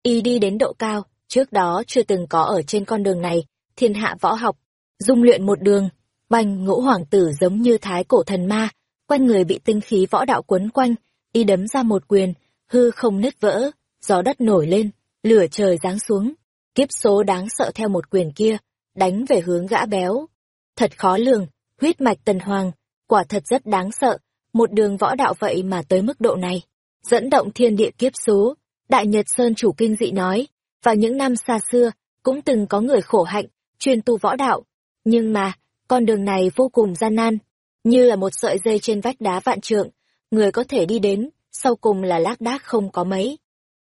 Y đi đến độ cao, trước đó chưa từng có ở trên con đường này, thiên hạ võ học, dung luyện một đường, Bành ngũ hoàng tử giống như thái cổ thần ma, quanh người bị tinh khí võ đạo quấn quanh, y đấm ra một quyền, hư không nứt vỡ, gió đất nổi lên, lửa trời giáng xuống, kiếp số đáng sợ theo một quyền kia, đánh về hướng gã béo. Thật khó lường, huyết mạch tần hoàng, quả thật rất đáng sợ, một đường võ đạo vậy mà tới mức độ này. Dẫn động thiên địa kiếp số, Đại Nhật Sơn chủ kinh dị nói, vào những năm xa xưa, cũng từng có người khổ hạnh, chuyên tu võ đạo. Nhưng mà, con đường này vô cùng gian nan, như là một sợi dây trên vách đá vạn trượng, người có thể đi đến, sau cùng là lác đác không có mấy.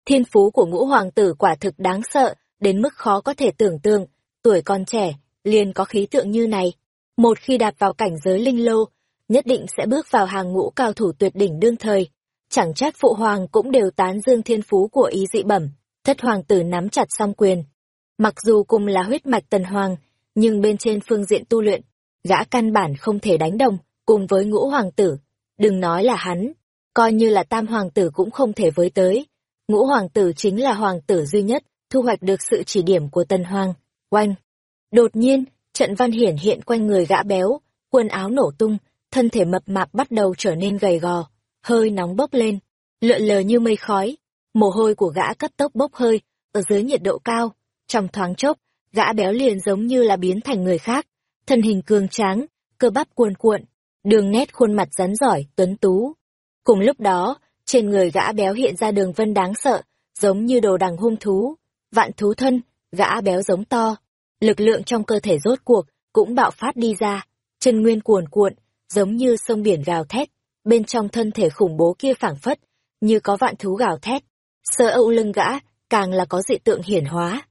Thiên phú của ngũ hoàng tử quả thực đáng sợ, đến mức khó có thể tưởng tượng, tuổi còn trẻ, liền có khí tượng như này. Một khi đạp vào cảnh giới linh lô, nhất định sẽ bước vào hàng ngũ cao thủ tuyệt đỉnh đương thời. Chẳng trách phụ hoàng cũng đều tán dương thiên phú của ý dị bẩm, thất hoàng tử nắm chặt song quyền. Mặc dù cùng là huyết mạch tần hoàng, nhưng bên trên phương diện tu luyện, gã căn bản không thể đánh đồng, cùng với ngũ hoàng tử. Đừng nói là hắn, coi như là tam hoàng tử cũng không thể với tới. Ngũ hoàng tử chính là hoàng tử duy nhất, thu hoạch được sự chỉ điểm của tần hoàng. Oanh! Đột nhiên, trận văn hiển hiện quanh người gã béo, quần áo nổ tung, thân thể mập mạp bắt đầu trở nên gầy gò, hơi nóng bốc lên, lượn lờ như mây khói. Mồ hôi của gã cấp tốc bốc hơi, ở dưới nhiệt độ cao. Trong thoáng chốc, gã béo liền giống như là biến thành người khác, thân hình cường tráng, cơ bắp cuồn cuộn, đường nét khuôn mặt rắn giỏi, tuấn tú. Cùng lúc đó, trên người gã béo hiện ra đường vân đáng sợ, giống như đồ đằng hung thú, vạn thú thân, gã béo giống to. Lực lượng trong cơ thể rốt cuộc, cũng bạo phát đi ra, chân nguyên cuồn cuộn, giống như sông biển gào thét, bên trong thân thể khủng bố kia phảng phất, như có vạn thú gào thét. Sơ âu lưng gã, càng là có dị tượng hiển hóa.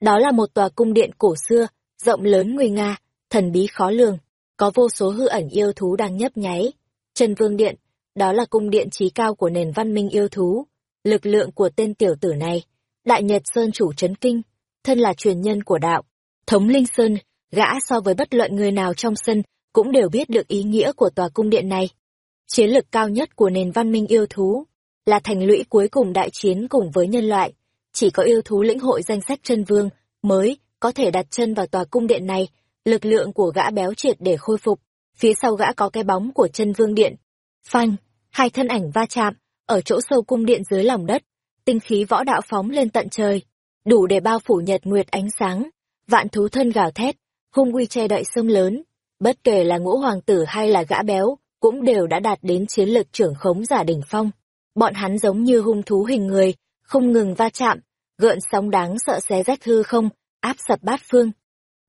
Đó là một tòa cung điện cổ xưa, rộng lớn nguy nga, thần bí khó lường. có vô số hư ẩn yêu thú đang nhấp nháy. Chân Vương Điện, đó là cung điện trí cao của nền văn minh yêu thú. Lực lượng của tên tiểu tử này, Đại Nhật Sơn chủ chấn kinh, thân là truyền nhân của đạo. Thống Linh Sơn, gã so với bất luận người nào trong sân, cũng đều biết được ý nghĩa của tòa cung điện này. Chiến lực cao nhất của nền văn minh yêu thú, là thành lũy cuối cùng đại chiến cùng với nhân loại. Chỉ có yêu thú lĩnh hội danh sách chân vương mới có thể đặt chân vào tòa cung điện này, lực lượng của gã béo triệt để khôi phục. Phía sau gã có cái bóng của chân vương điện. Phanh, hai thân ảnh va chạm, ở chỗ sâu cung điện dưới lòng đất, tinh khí võ đạo phóng lên tận trời, đủ để bao phủ nhật nguyệt ánh sáng. Vạn thú thân gào thét, hung uy che đậy sông lớn. Bất kể là ngũ hoàng tử hay là gã béo, cũng đều đã đạt đến chiến lực trưởng khống giả đỉnh phong. Bọn hắn giống như hung thú hình người, không ngừng va chạm, gợn sóng đáng sợ xé rách hư không, áp sập bát phương.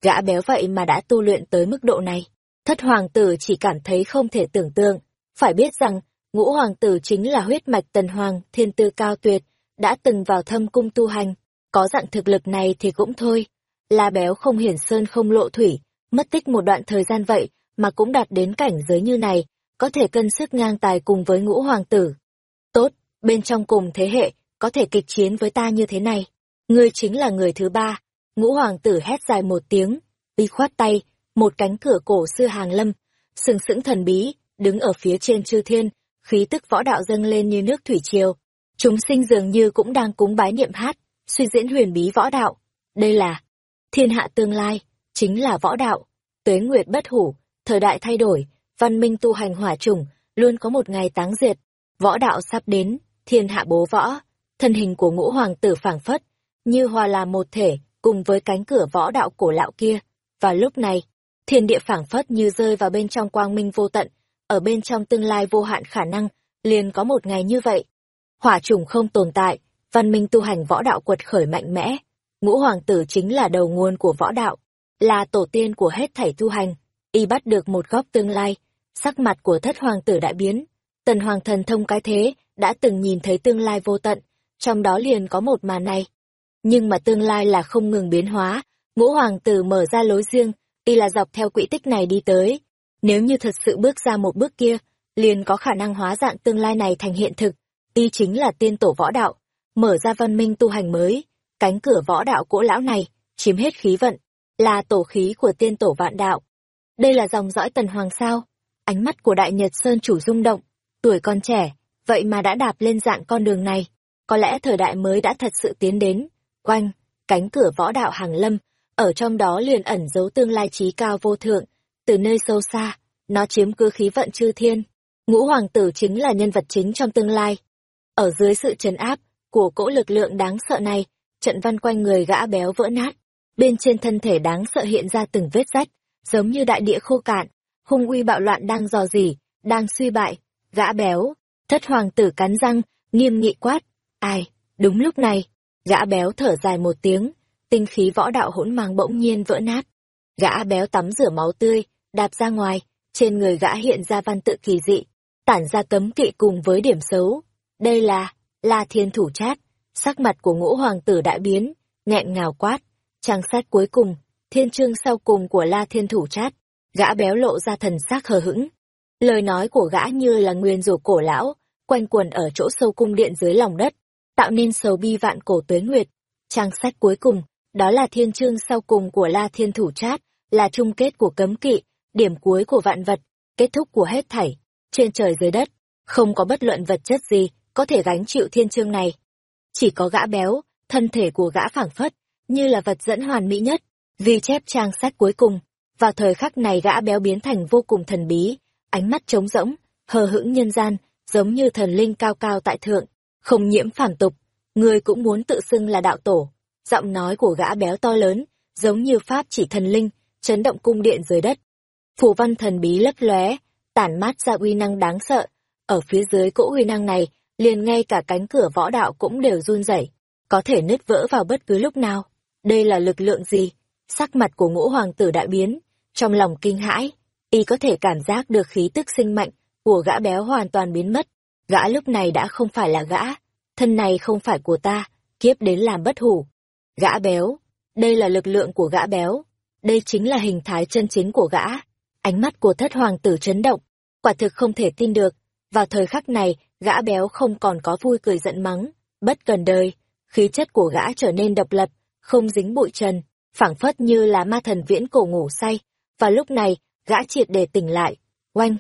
Gã béo vậy mà đã tu luyện tới mức độ này. Thất hoàng tử chỉ cảm thấy không thể tưởng tượng. Phải biết rằng, ngũ hoàng tử chính là huyết mạch tần hoàng, thiên tư cao tuyệt, đã từng vào thâm cung tu hành. Có dạng thực lực này thì cũng thôi. La béo không hiển sơn không lộ thủy, mất tích một đoạn thời gian vậy mà cũng đạt đến cảnh giới như này, có thể cân sức ngang tài cùng với ngũ hoàng tử. Tốt, bên trong cùng thế hệ, có thể kịch chiến với ta như thế này. Ngươi chính là người thứ ba. Ngũ hoàng tử hét dài một tiếng, đi khoát tay, một cánh cửa cổ xưa hàng lâm, sừng sững thần bí, đứng ở phía trên chư thiên, khí tức võ đạo dâng lên như nước thủy triều. Chúng sinh dường như cũng đang cúng bái niệm hát, suy diễn huyền bí võ đạo. Đây là thiên hạ tương lai, chính là võ đạo. Tuế nguyệt bất hủ, thời đại thay đổi, văn minh tu hành hỏa chủng, luôn có một ngày táng diệt. Võ đạo sắp đến, thiên hạ bố võ, thân hình của ngũ hoàng tử phảng phất, như hòa là một thể, cùng với cánh cửa võ đạo cổ lão kia. Và lúc này, thiên địa phảng phất như rơi vào bên trong quang minh vô tận, ở bên trong tương lai vô hạn khả năng, liền có một ngày như vậy. Hỏa trùng không tồn tại, văn minh tu hành võ đạo quật khởi mạnh mẽ. Ngũ hoàng tử chính là đầu nguồn của võ đạo, là tổ tiên của hết thảy tu hành. Y bắt được một góc tương lai, sắc mặt của thất hoàng tử đại biến. Tần hoàng thần thông cái thế, đã từng nhìn thấy tương lai vô tận, trong đó liền có một màn này. Nhưng mà tương lai là không ngừng biến hóa, ngũ hoàng tử mở ra lối riêng, y là dọc theo quỹ tích này đi tới. Nếu như thật sự bước ra một bước kia, liền có khả năng hóa dạng tương lai này thành hiện thực. Y chính là tiên tổ võ đạo, mở ra văn minh tu hành mới. Cánh cửa võ đạo cỗ lão này, chiếm hết khí vận, là tổ khí của tiên tổ vạn đạo. Đây là dòng dõi tần hoàng sao? Ánh mắt của đại nhật sơn chủ rung động, tuổi còn trẻ, vậy mà đã đạp lên dạng con đường này. Có lẽ thời đại mới đã thật sự tiến đến. Quanh, cánh cửa võ đạo hàng lâm, ở trong đó liền ẩn giấu tương lai trí cao vô thượng, từ nơi sâu xa, nó chiếm cứ khí vận chư thiên. Ngũ hoàng tử chính là nhân vật chính trong tương lai. Ở dưới sự trấn áp của cỗ lực lượng đáng sợ này, trận văn quanh người gã béo vỡ nát, bên trên thân thể đáng sợ hiện ra từng vết rách, giống như đại địa khô cạn, hung uy bạo loạn đang dò dỉ, đang suy bại, gã béo, thất hoàng tử cắn răng, nghiêm nghị quát, ai, đúng lúc này, gã béo thở dài một tiếng, tinh khí võ đạo hỗn mang bỗng nhiên vỡ nát, gã béo tắm rửa máu tươi, đạp ra ngoài, trên người gã hiện ra văn tự kỳ dị, tản ra cấm kỵ cùng với điểm xấu, đây là, là thiên thủ chát, sắc mặt của ngũ hoàng tử đại biến, nghẹn ngào quát, trang sát cuối cùng, thiên chương sau cùng của la thiên thủ chát, gã béo lộ ra thần sắc hờ hững. Lời nói của gã như là nguyên rủa cổ lão, quanh quần ở chỗ sâu cung điện dưới lòng đất, tạo nên sầu bi vạn cổ tuế nguyệt. Trang sách cuối cùng, đó là thiên chương sau cùng của La Thiên Thủ Trát, là chung kết của cấm kỵ, điểm cuối của vạn vật, kết thúc của hết thảy. Trên trời dưới đất, không có bất luận vật chất gì có thể gánh chịu thiên chương này. Chỉ có gã béo, thân thể của gã phảng phất, như là vật dẫn hoàn mỹ nhất, ghi chép trang sách cuối cùng. Vào thời khắc này gã béo biến thành vô cùng thần bí, ánh mắt trống rỗng, hờ hững nhân gian, giống như thần linh cao cao tại thượng, không nhiễm phản tục, ngươi cũng muốn tự xưng là đạo tổ. Giọng nói của gã béo to lớn, giống như pháp chỉ thần linh, chấn động cung điện dưới đất. Phù văn thần bí lấp lóe, tản mát ra uy năng đáng sợ. Ở phía dưới cỗ uy năng này, liền ngay cả cánh cửa võ đạo cũng đều run rẩy, có thể nứt vỡ vào bất cứ lúc nào. Đây là lực lượng gì? Sắc mặt của ngũ hoàng tử đại biến, trong lòng kinh hãi, y có thể cảm giác được khí tức sinh mạnh của gã béo hoàn toàn biến mất. Gã lúc này đã không phải là gã, thân này không phải của ta, kiếp đến làm bất hủ. Gã béo, đây là lực lượng của gã béo, đây chính là hình thái chân chính của gã. Ánh mắt của thất hoàng tử chấn động, quả thực không thể tin được. Vào thời khắc này, gã béo không còn có vui cười giận mắng, bất cần đời, khí chất của gã trở nên độc lập, không dính bụi trần, phảng phất như là ma thần viễn cổ ngủ say. Và lúc này, gã triệt để tỉnh lại, oanh,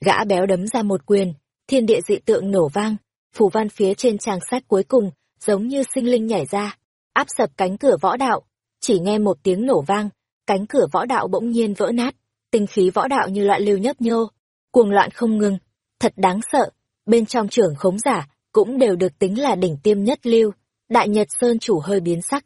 gã béo đấm ra một quyền, thiên địa dị tượng nổ vang, phù văn phía trên trang sách cuối cùng, giống như sinh linh nhảy ra, áp sập cánh cửa võ đạo, chỉ nghe một tiếng nổ vang, cánh cửa võ đạo bỗng nhiên vỡ nát, tinh khí võ đạo như loạn lưu nhấp nhô, cuồng loạn không ngừng, thật đáng sợ, bên trong trưởng khống giả cũng đều được tính là đỉnh tiêm nhất lưu, đại nhật sơn chủ hơi biến sắc.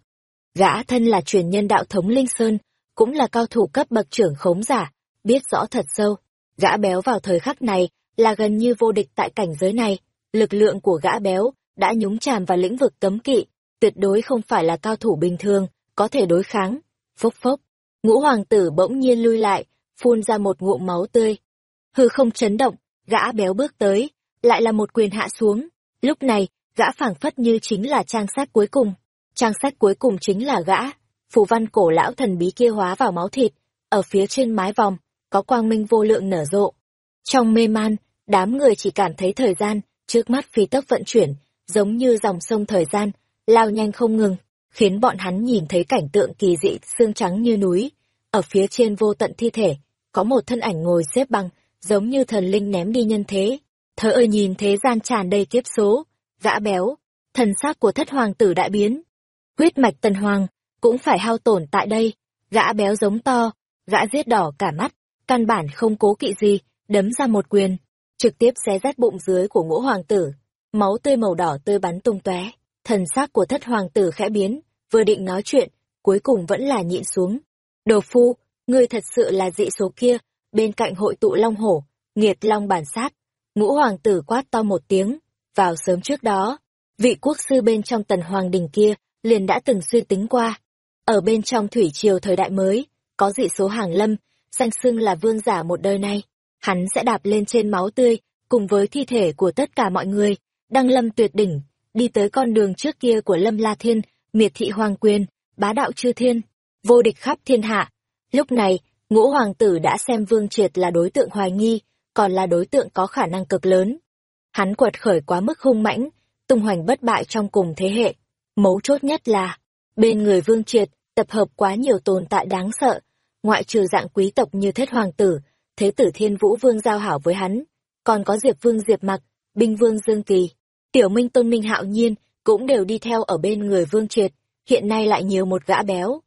Gã thân là truyền nhân đạo thống Linh Sơn, cũng là cao thủ cấp bậc trưởng khống giả, biết rõ thật sâu, gã béo vào thời khắc này là gần như vô địch tại cảnh giới này, lực lượng của gã béo đã nhúng chàm vào lĩnh vực cấm kỵ, tuyệt đối không phải là cao thủ bình thường, có thể đối kháng. Phốc phốc, ngũ hoàng tử bỗng nhiên lui lại, phun ra một ngụm máu tươi. Hư không chấn động, gã béo bước tới, lại là một quyền hạ xuống. Lúc này, gã phảng phất như chính là trang sách cuối cùng. Trang sách cuối cùng chính là gã. Phù văn cổ lão thần bí kia hóa vào máu thịt, ở phía trên mái vòng, có quang minh vô lượng nở rộ. Trong mê man, đám người chỉ cảm thấy thời gian, trước mắt phi tốc vận chuyển, giống như dòng sông thời gian, lao nhanh không ngừng, khiến bọn hắn nhìn thấy cảnh tượng kỳ dị xương trắng như núi. Ở phía trên vô tận thi thể, có một thân ảnh ngồi xếp bằng, giống như thần linh ném đi nhân thế. Thơ ơi nhìn thế gian tràn đầy kiếp số, gã béo, thần xác của thất hoàng tử đại biến. Huyết mạch tần hoàng, cũng phải hao tổn tại đây, gã béo giống to, gã giết đỏ cả mắt, căn bản không cố kỵ gì, đấm ra một quyền, trực tiếp xé rách bụng dưới của ngũ hoàng tử. Máu tươi màu đỏ tươi bắn tung tóe, thần xác của thất hoàng tử khẽ biến, vừa định nói chuyện, cuối cùng vẫn là nhịn xuống. Đồ phu, ngươi thật sự là dị số kia, bên cạnh hội tụ long hổ, nghiệt long bản sát. Ngũ hoàng tử quát to một tiếng, vào sớm trước đó, vị quốc sư bên trong tần hoàng đình kia liền đã từng suy tính qua. Ở bên trong thủy triều thời đại mới, có dị số hàng lâm, danh xưng là vương giả một đời này. Hắn sẽ đạp lên trên máu tươi, cùng với thi thể của tất cả mọi người, đăng lâm tuyệt đỉnh, đi tới con đường trước kia của Lâm La Thiên, miệt thị hoàng quyền, bá đạo chư thiên, vô địch khắp thiên hạ. Lúc này, ngũ hoàng tử đã xem Vương Triệt là đối tượng hoài nghi, còn là đối tượng có khả năng cực lớn. Hắn quật khởi quá mức hung mãnh, tung hoành bất bại trong cùng thế hệ. Mấu chốt nhất là, bên người Vương Triệt tập hợp quá nhiều tồn tại đáng sợ, ngoại trừ dạng quý tộc như Thết Hoàng tử, Thế tử Thiên Vũ Vương giao hảo với hắn, còn có Diệp Vương Diệp Mặc, Binh Vương Dương Kỳ, Tiểu Minh Tôn Minh Hạo Nhiên cũng đều đi theo ở bên người Vương Triệt, hiện nay lại nhiều một gã béo.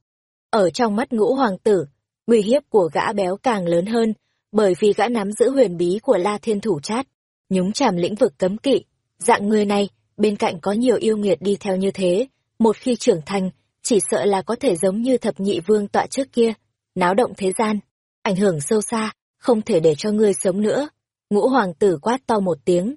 Ở trong mắt ngũ hoàng tử, uy hiếp của gã béo càng lớn hơn, bởi vì gã nắm giữ huyền bí của La Thiên Thủ Chát, nhúng chàm lĩnh vực cấm kỵ. Dạng người này, bên cạnh có nhiều yêu nghiệt đi theo như thế, một khi trưởng thành, chỉ sợ là có thể giống như thập nhị vương tọa trước kia, náo động thế gian, ảnh hưởng sâu xa, không thể để cho ngươi sống nữa. Ngũ hoàng tử quát to một tiếng.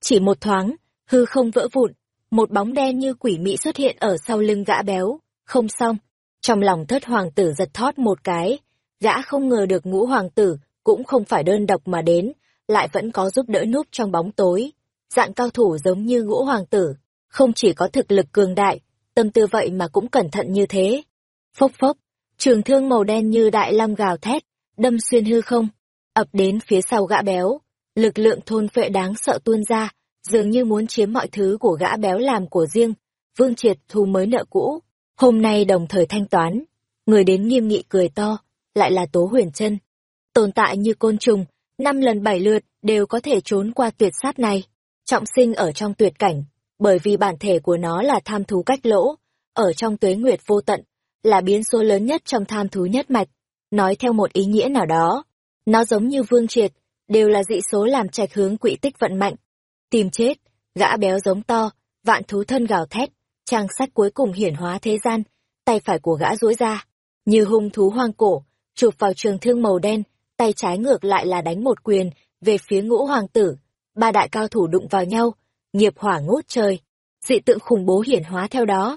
Chỉ một thoáng, hư không vỡ vụn, một bóng đen như quỷ mị xuất hiện ở sau lưng gã béo, không xong. Trong lòng thất hoàng tử giật thót một cái, gã không ngờ được ngũ hoàng tử cũng không phải đơn độc mà đến, lại vẫn có giúp đỡ núp trong bóng tối. Dạng cao thủ giống như ngũ hoàng tử, không chỉ có thực lực cường đại, tâm tư vậy mà cũng cẩn thận như thế. Phốc phốc, trường thương màu đen như đại long gào thét, đâm xuyên hư không, ập đến phía sau gã béo. Lực lượng thôn phệ đáng sợ tuôn ra, dường như muốn chiếm mọi thứ của gã béo làm của riêng. Vương Triệt thu mới nợ cũ, hôm nay đồng thời thanh toán. Người đến nghiêm nghị cười to, lại là Tố Huyền Trân. Tồn tại như côn trùng, năm lần bảy lượt đều có thể trốn qua tuyệt sát này. Trọng sinh ở trong tuyệt cảnh, bởi vì bản thể của nó là tham thú cách lỗ, ở trong tuế nguyệt vô tận, là biến số lớn nhất trong tham thú nhất mạch. Nói theo một ý nghĩa nào đó, nó giống như vương triệt, đều là dị số làm trạch hướng quỹ tích vận mạnh. Tìm chết, gã béo giống to, vạn thú thân gào thét, trang sách cuối cùng hiển hóa thế gian, tay phải của gã duỗi ra, như hung thú hoang cổ, chụp vào trường thương màu đen, tay trái ngược lại là đánh một quyền về phía ngũ hoàng tử. Ba đại cao thủ đụng vào nhau, nghiệp hỏa ngút trời, dị tượng khủng bố hiển hóa theo đó.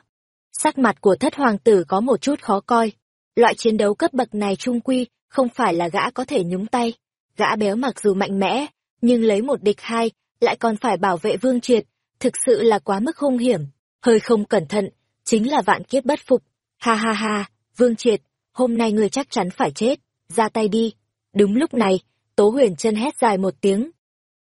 Sắc mặt của thất hoàng tử có một chút khó coi. Loại chiến đấu cấp bậc này trung quy không phải là gã có thể nhúng tay. Gã béo mặc dù mạnh mẽ, nhưng lấy một địch hai, lại còn phải bảo vệ vương triệt, thực sự là quá mức hung hiểm. Hơi không cẩn thận, chính là vạn kiếp bất phục. Ha ha ha, vương triệt, hôm nay ngươi chắc chắn phải chết, ra tay đi. Đúng lúc này, Tố Huyền chân hét dài một tiếng.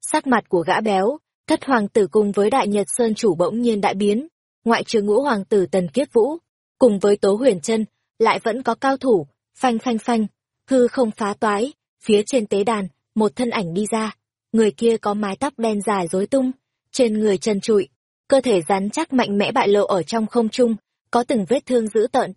Sắc mặt của gã béo, thất hoàng tử cùng với đại nhật sơn chủ bỗng nhiên đại biến. Ngoại trừ ngũ hoàng tử Tần Kiếp Vũ, cùng với Tố Huyền chân lại vẫn có cao thủ, phanh phanh phanh, hư không phá toái, phía trên tế đàn, một thân ảnh đi ra. Người kia có mái tóc đen dài rối tung, trên người trần trụi, cơ thể rắn chắc mạnh mẽ bại lộ ở trong không trung, có từng vết thương dữ tợn.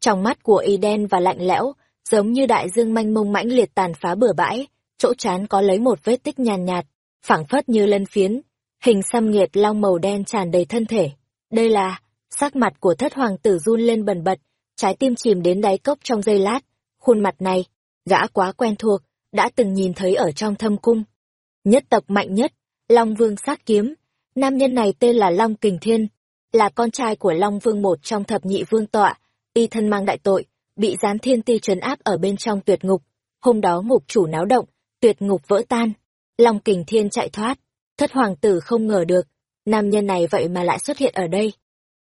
Trong mắt của y đen và lạnh lẽo, giống như đại dương manh mông mãnh liệt tàn phá bừa bãi, chỗ chán có lấy một vết tích nhàn nhạt, phảng phất như lân phiến, hình xăm nghiệt long màu đen tràn đầy thân thể. Đây là, sắc mặt của thất hoàng tử run lên bần bật, trái tim chìm đến đáy cốc trong giây lát, khuôn mặt này, gã quá quen thuộc, đã từng nhìn thấy ở trong thâm cung. Nhất tộc mạnh nhất, Long Vương sát kiếm, nam nhân này tên là Long Kình Thiên, là con trai của Long Vương một trong thập nhị vương tọa, y thân mang đại tội, bị gián thiên ti trấn áp ở bên trong tuyệt ngục. Hôm đó ngục chủ náo động, tuyệt ngục vỡ tan. Long kình thiên chạy thoát. Thất hoàng tử không ngờ được, nam nhân này vậy mà lại xuất hiện ở đây.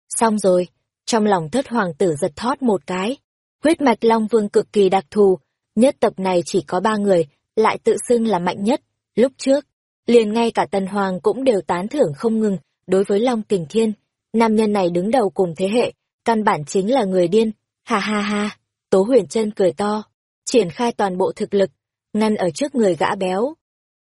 Xong rồi, trong lòng thất hoàng tử giật thót một cái. Huyết mạch Long Vương cực kỳ đặc thù, nhất tập này chỉ có ba người, lại tự xưng là mạnh nhất. Lúc trước, liền ngay cả Tần Hoàng cũng đều tán thưởng không ngừng đối với Long Kình Thiên. Nam nhân này đứng đầu cùng thế hệ, căn bản chính là người điên. Ha ha ha, Tố Huyền Trân cười to, triển khai toàn bộ thực lực, ngăn ở trước người gã béo.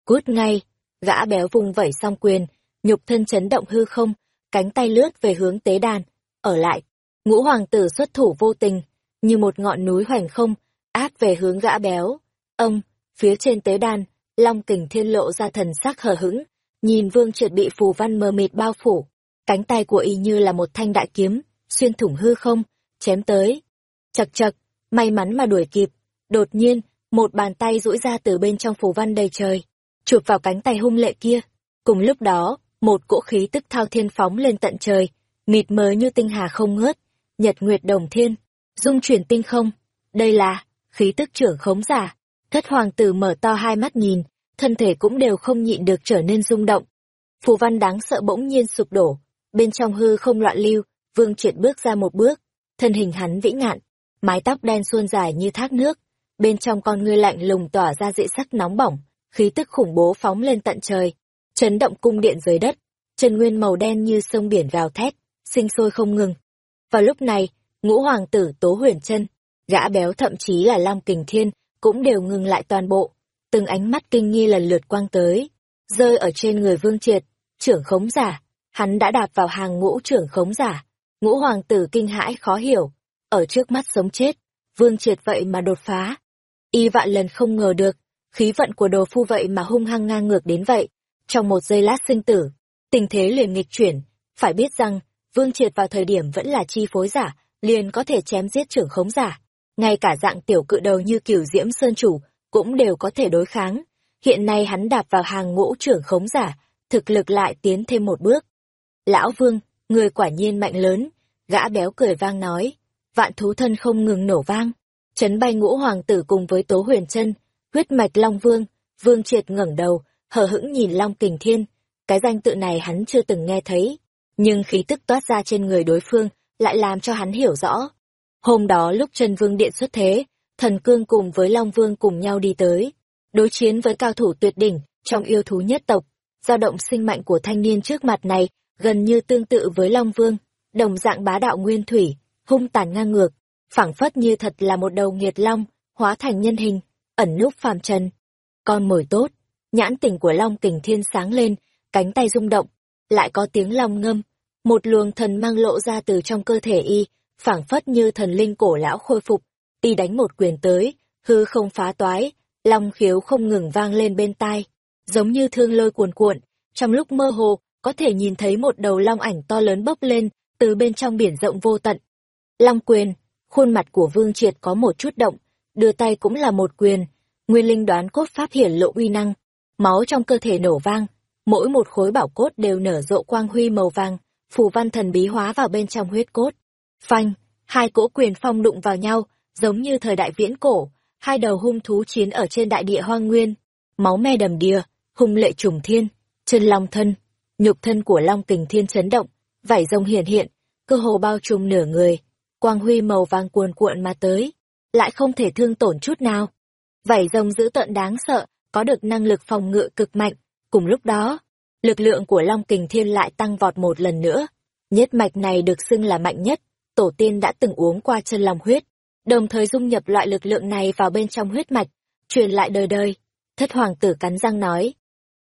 Cút ngay, gã béo vùng vẩy song quyền, nhục thân chấn động hư không, cánh tay lướt về hướng tế đàn, ở lại. Ngũ hoàng tử xuất thủ vô tình, như một ngọn núi hoành không, át về hướng gã béo. Ông, phía trên tế đàn, Long kình thiên lộ ra thần sắc hờ hững, nhìn vương triệt bị phù văn mờ mịt bao phủ. Cánh tay của y như là một thanh đại kiếm, xuyên thủng hư không, chém tới. Chật chật, may mắn mà đuổi kịp. Đột nhiên, một bàn tay duỗi ra từ bên trong phù văn đầy trời, chụp vào cánh tay hung lệ kia. Cùng lúc đó, một cỗ khí tức thao thiên phóng lên tận trời, mịt mờ như tinh hà không ngớt, nhật nguyệt đồng thiên, dung chuyển tinh không. Đây là khí tức trưởng khống giả. Thất hoàng tử mở to hai mắt nhìn, thân thể cũng đều không nhịn được trở nên rung động. Phù văn đáng sợ bỗng nhiên sụp đổ, bên trong hư không loạn lưu, vương triệt bước ra một bước, thân hình hắn vĩ ngạn, mái tóc đen suôn dài như thác nước, bên trong con ngươi lạnh lùng tỏa ra dị sắc nóng bỏng, khí tức khủng bố phóng lên tận trời, chấn động cung điện dưới đất, chân nguyên màu đen như sông biển gào thét, sinh sôi không ngừng. Vào lúc này, ngũ hoàng tử Tố Huyền Chân, gã béo thậm chí là Lam Kình Thiên cũng đều ngừng lại toàn bộ, từng ánh mắt kinh nghi lần lượt quang tới, rơi ở trên người Vương Triệt, trưởng khống giả, hắn đã đạp vào hàng ngũ trưởng khống giả. Ngũ hoàng tử kinh hãi khó hiểu, ở trước mắt sống chết, Vương Triệt vậy mà đột phá. Y vạn lần không ngờ được, khí vận của đồ phu vậy mà hung hăng ngang ngược đến vậy. Trong một giây lát sinh tử, tình thế liền nghịch chuyển, phải biết rằng, Vương Triệt vào thời điểm vẫn là chi phối giả, liền có thể chém giết trưởng khống giả. Ngay cả dạng tiểu cự đầu như kiểu diễm sơn chủ, cũng đều có thể đối kháng. Hiện nay hắn đạp vào hàng ngũ trưởng khống giả, thực lực lại tiến thêm một bước. Lão Vương, người quả nhiên mạnh lớn, gã béo cười vang nói, vạn thú thân không ngừng nổ vang, chấn bay ngũ hoàng tử cùng với tố huyền chân, huyết mạch Long Vương, Vương triệt ngẩng đầu, hờ hững nhìn Long Kình Thiên, cái danh tự này hắn chưa từng nghe thấy, nhưng khí tức toát ra trên người đối phương lại làm cho hắn hiểu rõ. Hôm đó lúc Trần Vương Điện xuất thế, thần cương cùng với Long Vương cùng nhau đi tới, đối chiến với cao thủ tuyệt đỉnh trong yêu thú nhất tộc, dao động sinh mạnh của thanh niên trước mặt này gần như tương tự với Long Vương, đồng dạng bá đạo nguyên thủy, hung tàn ngang ngược, phảng phất như thật là một đầu nghiệt long, hóa thành nhân hình, ẩn núp phàm trần. Con mồi tốt, nhãn tỉnh của long kình thiên sáng lên, cánh tay rung động, lại có tiếng long ngâm, một luồng thần mang lộ ra từ trong cơ thể y, phảng phất như thần linh cổ lão khôi phục, y đánh một quyền tới, hư không phá toái, long khiếu không ngừng vang lên bên tai, giống như thương lôi cuồn cuộn, trong lúc mơ hồ, có thể nhìn thấy một đầu long ảnh to lớn bốc lên, từ bên trong biển rộng vô tận. Long quyền, khuôn mặt của Vương Triệt có một chút động, đưa tay cũng là một quyền, nguyên linh đoán cốt pháp hiển lộ uy năng, máu trong cơ thể nổ vang, mỗi một khối bảo cốt đều nở rộ quang huy màu vàng, phù văn thần bí hóa vào bên trong huyết cốt. Phanh, hai cỗ quyền phong đụng vào nhau, giống như thời đại viễn cổ, hai đầu hung thú chiến ở trên đại địa hoang nguyên, máu me đầm đìa, hung lệ trùng thiên, chân long thân, nhục thân của long kình thiên chấn động, vảy rồng hiển hiện, cơ hồ bao trùm nửa người, quang huy màu vàng cuồn cuộn mà tới, lại không thể thương tổn chút nào. vảy rồng dữ tợn đáng sợ, có được năng lực phòng ngự cực mạnh. Cùng lúc đó, lực lượng của Long Kình Thiên lại tăng vọt một lần nữa. Nhất mạch này được xưng là mạnh nhất, tổ tiên đã từng uống qua chân lòng huyết, đồng thời dung nhập loại lực lượng này vào bên trong huyết mạch, truyền lại đời đời. Thất hoàng tử cắn răng nói,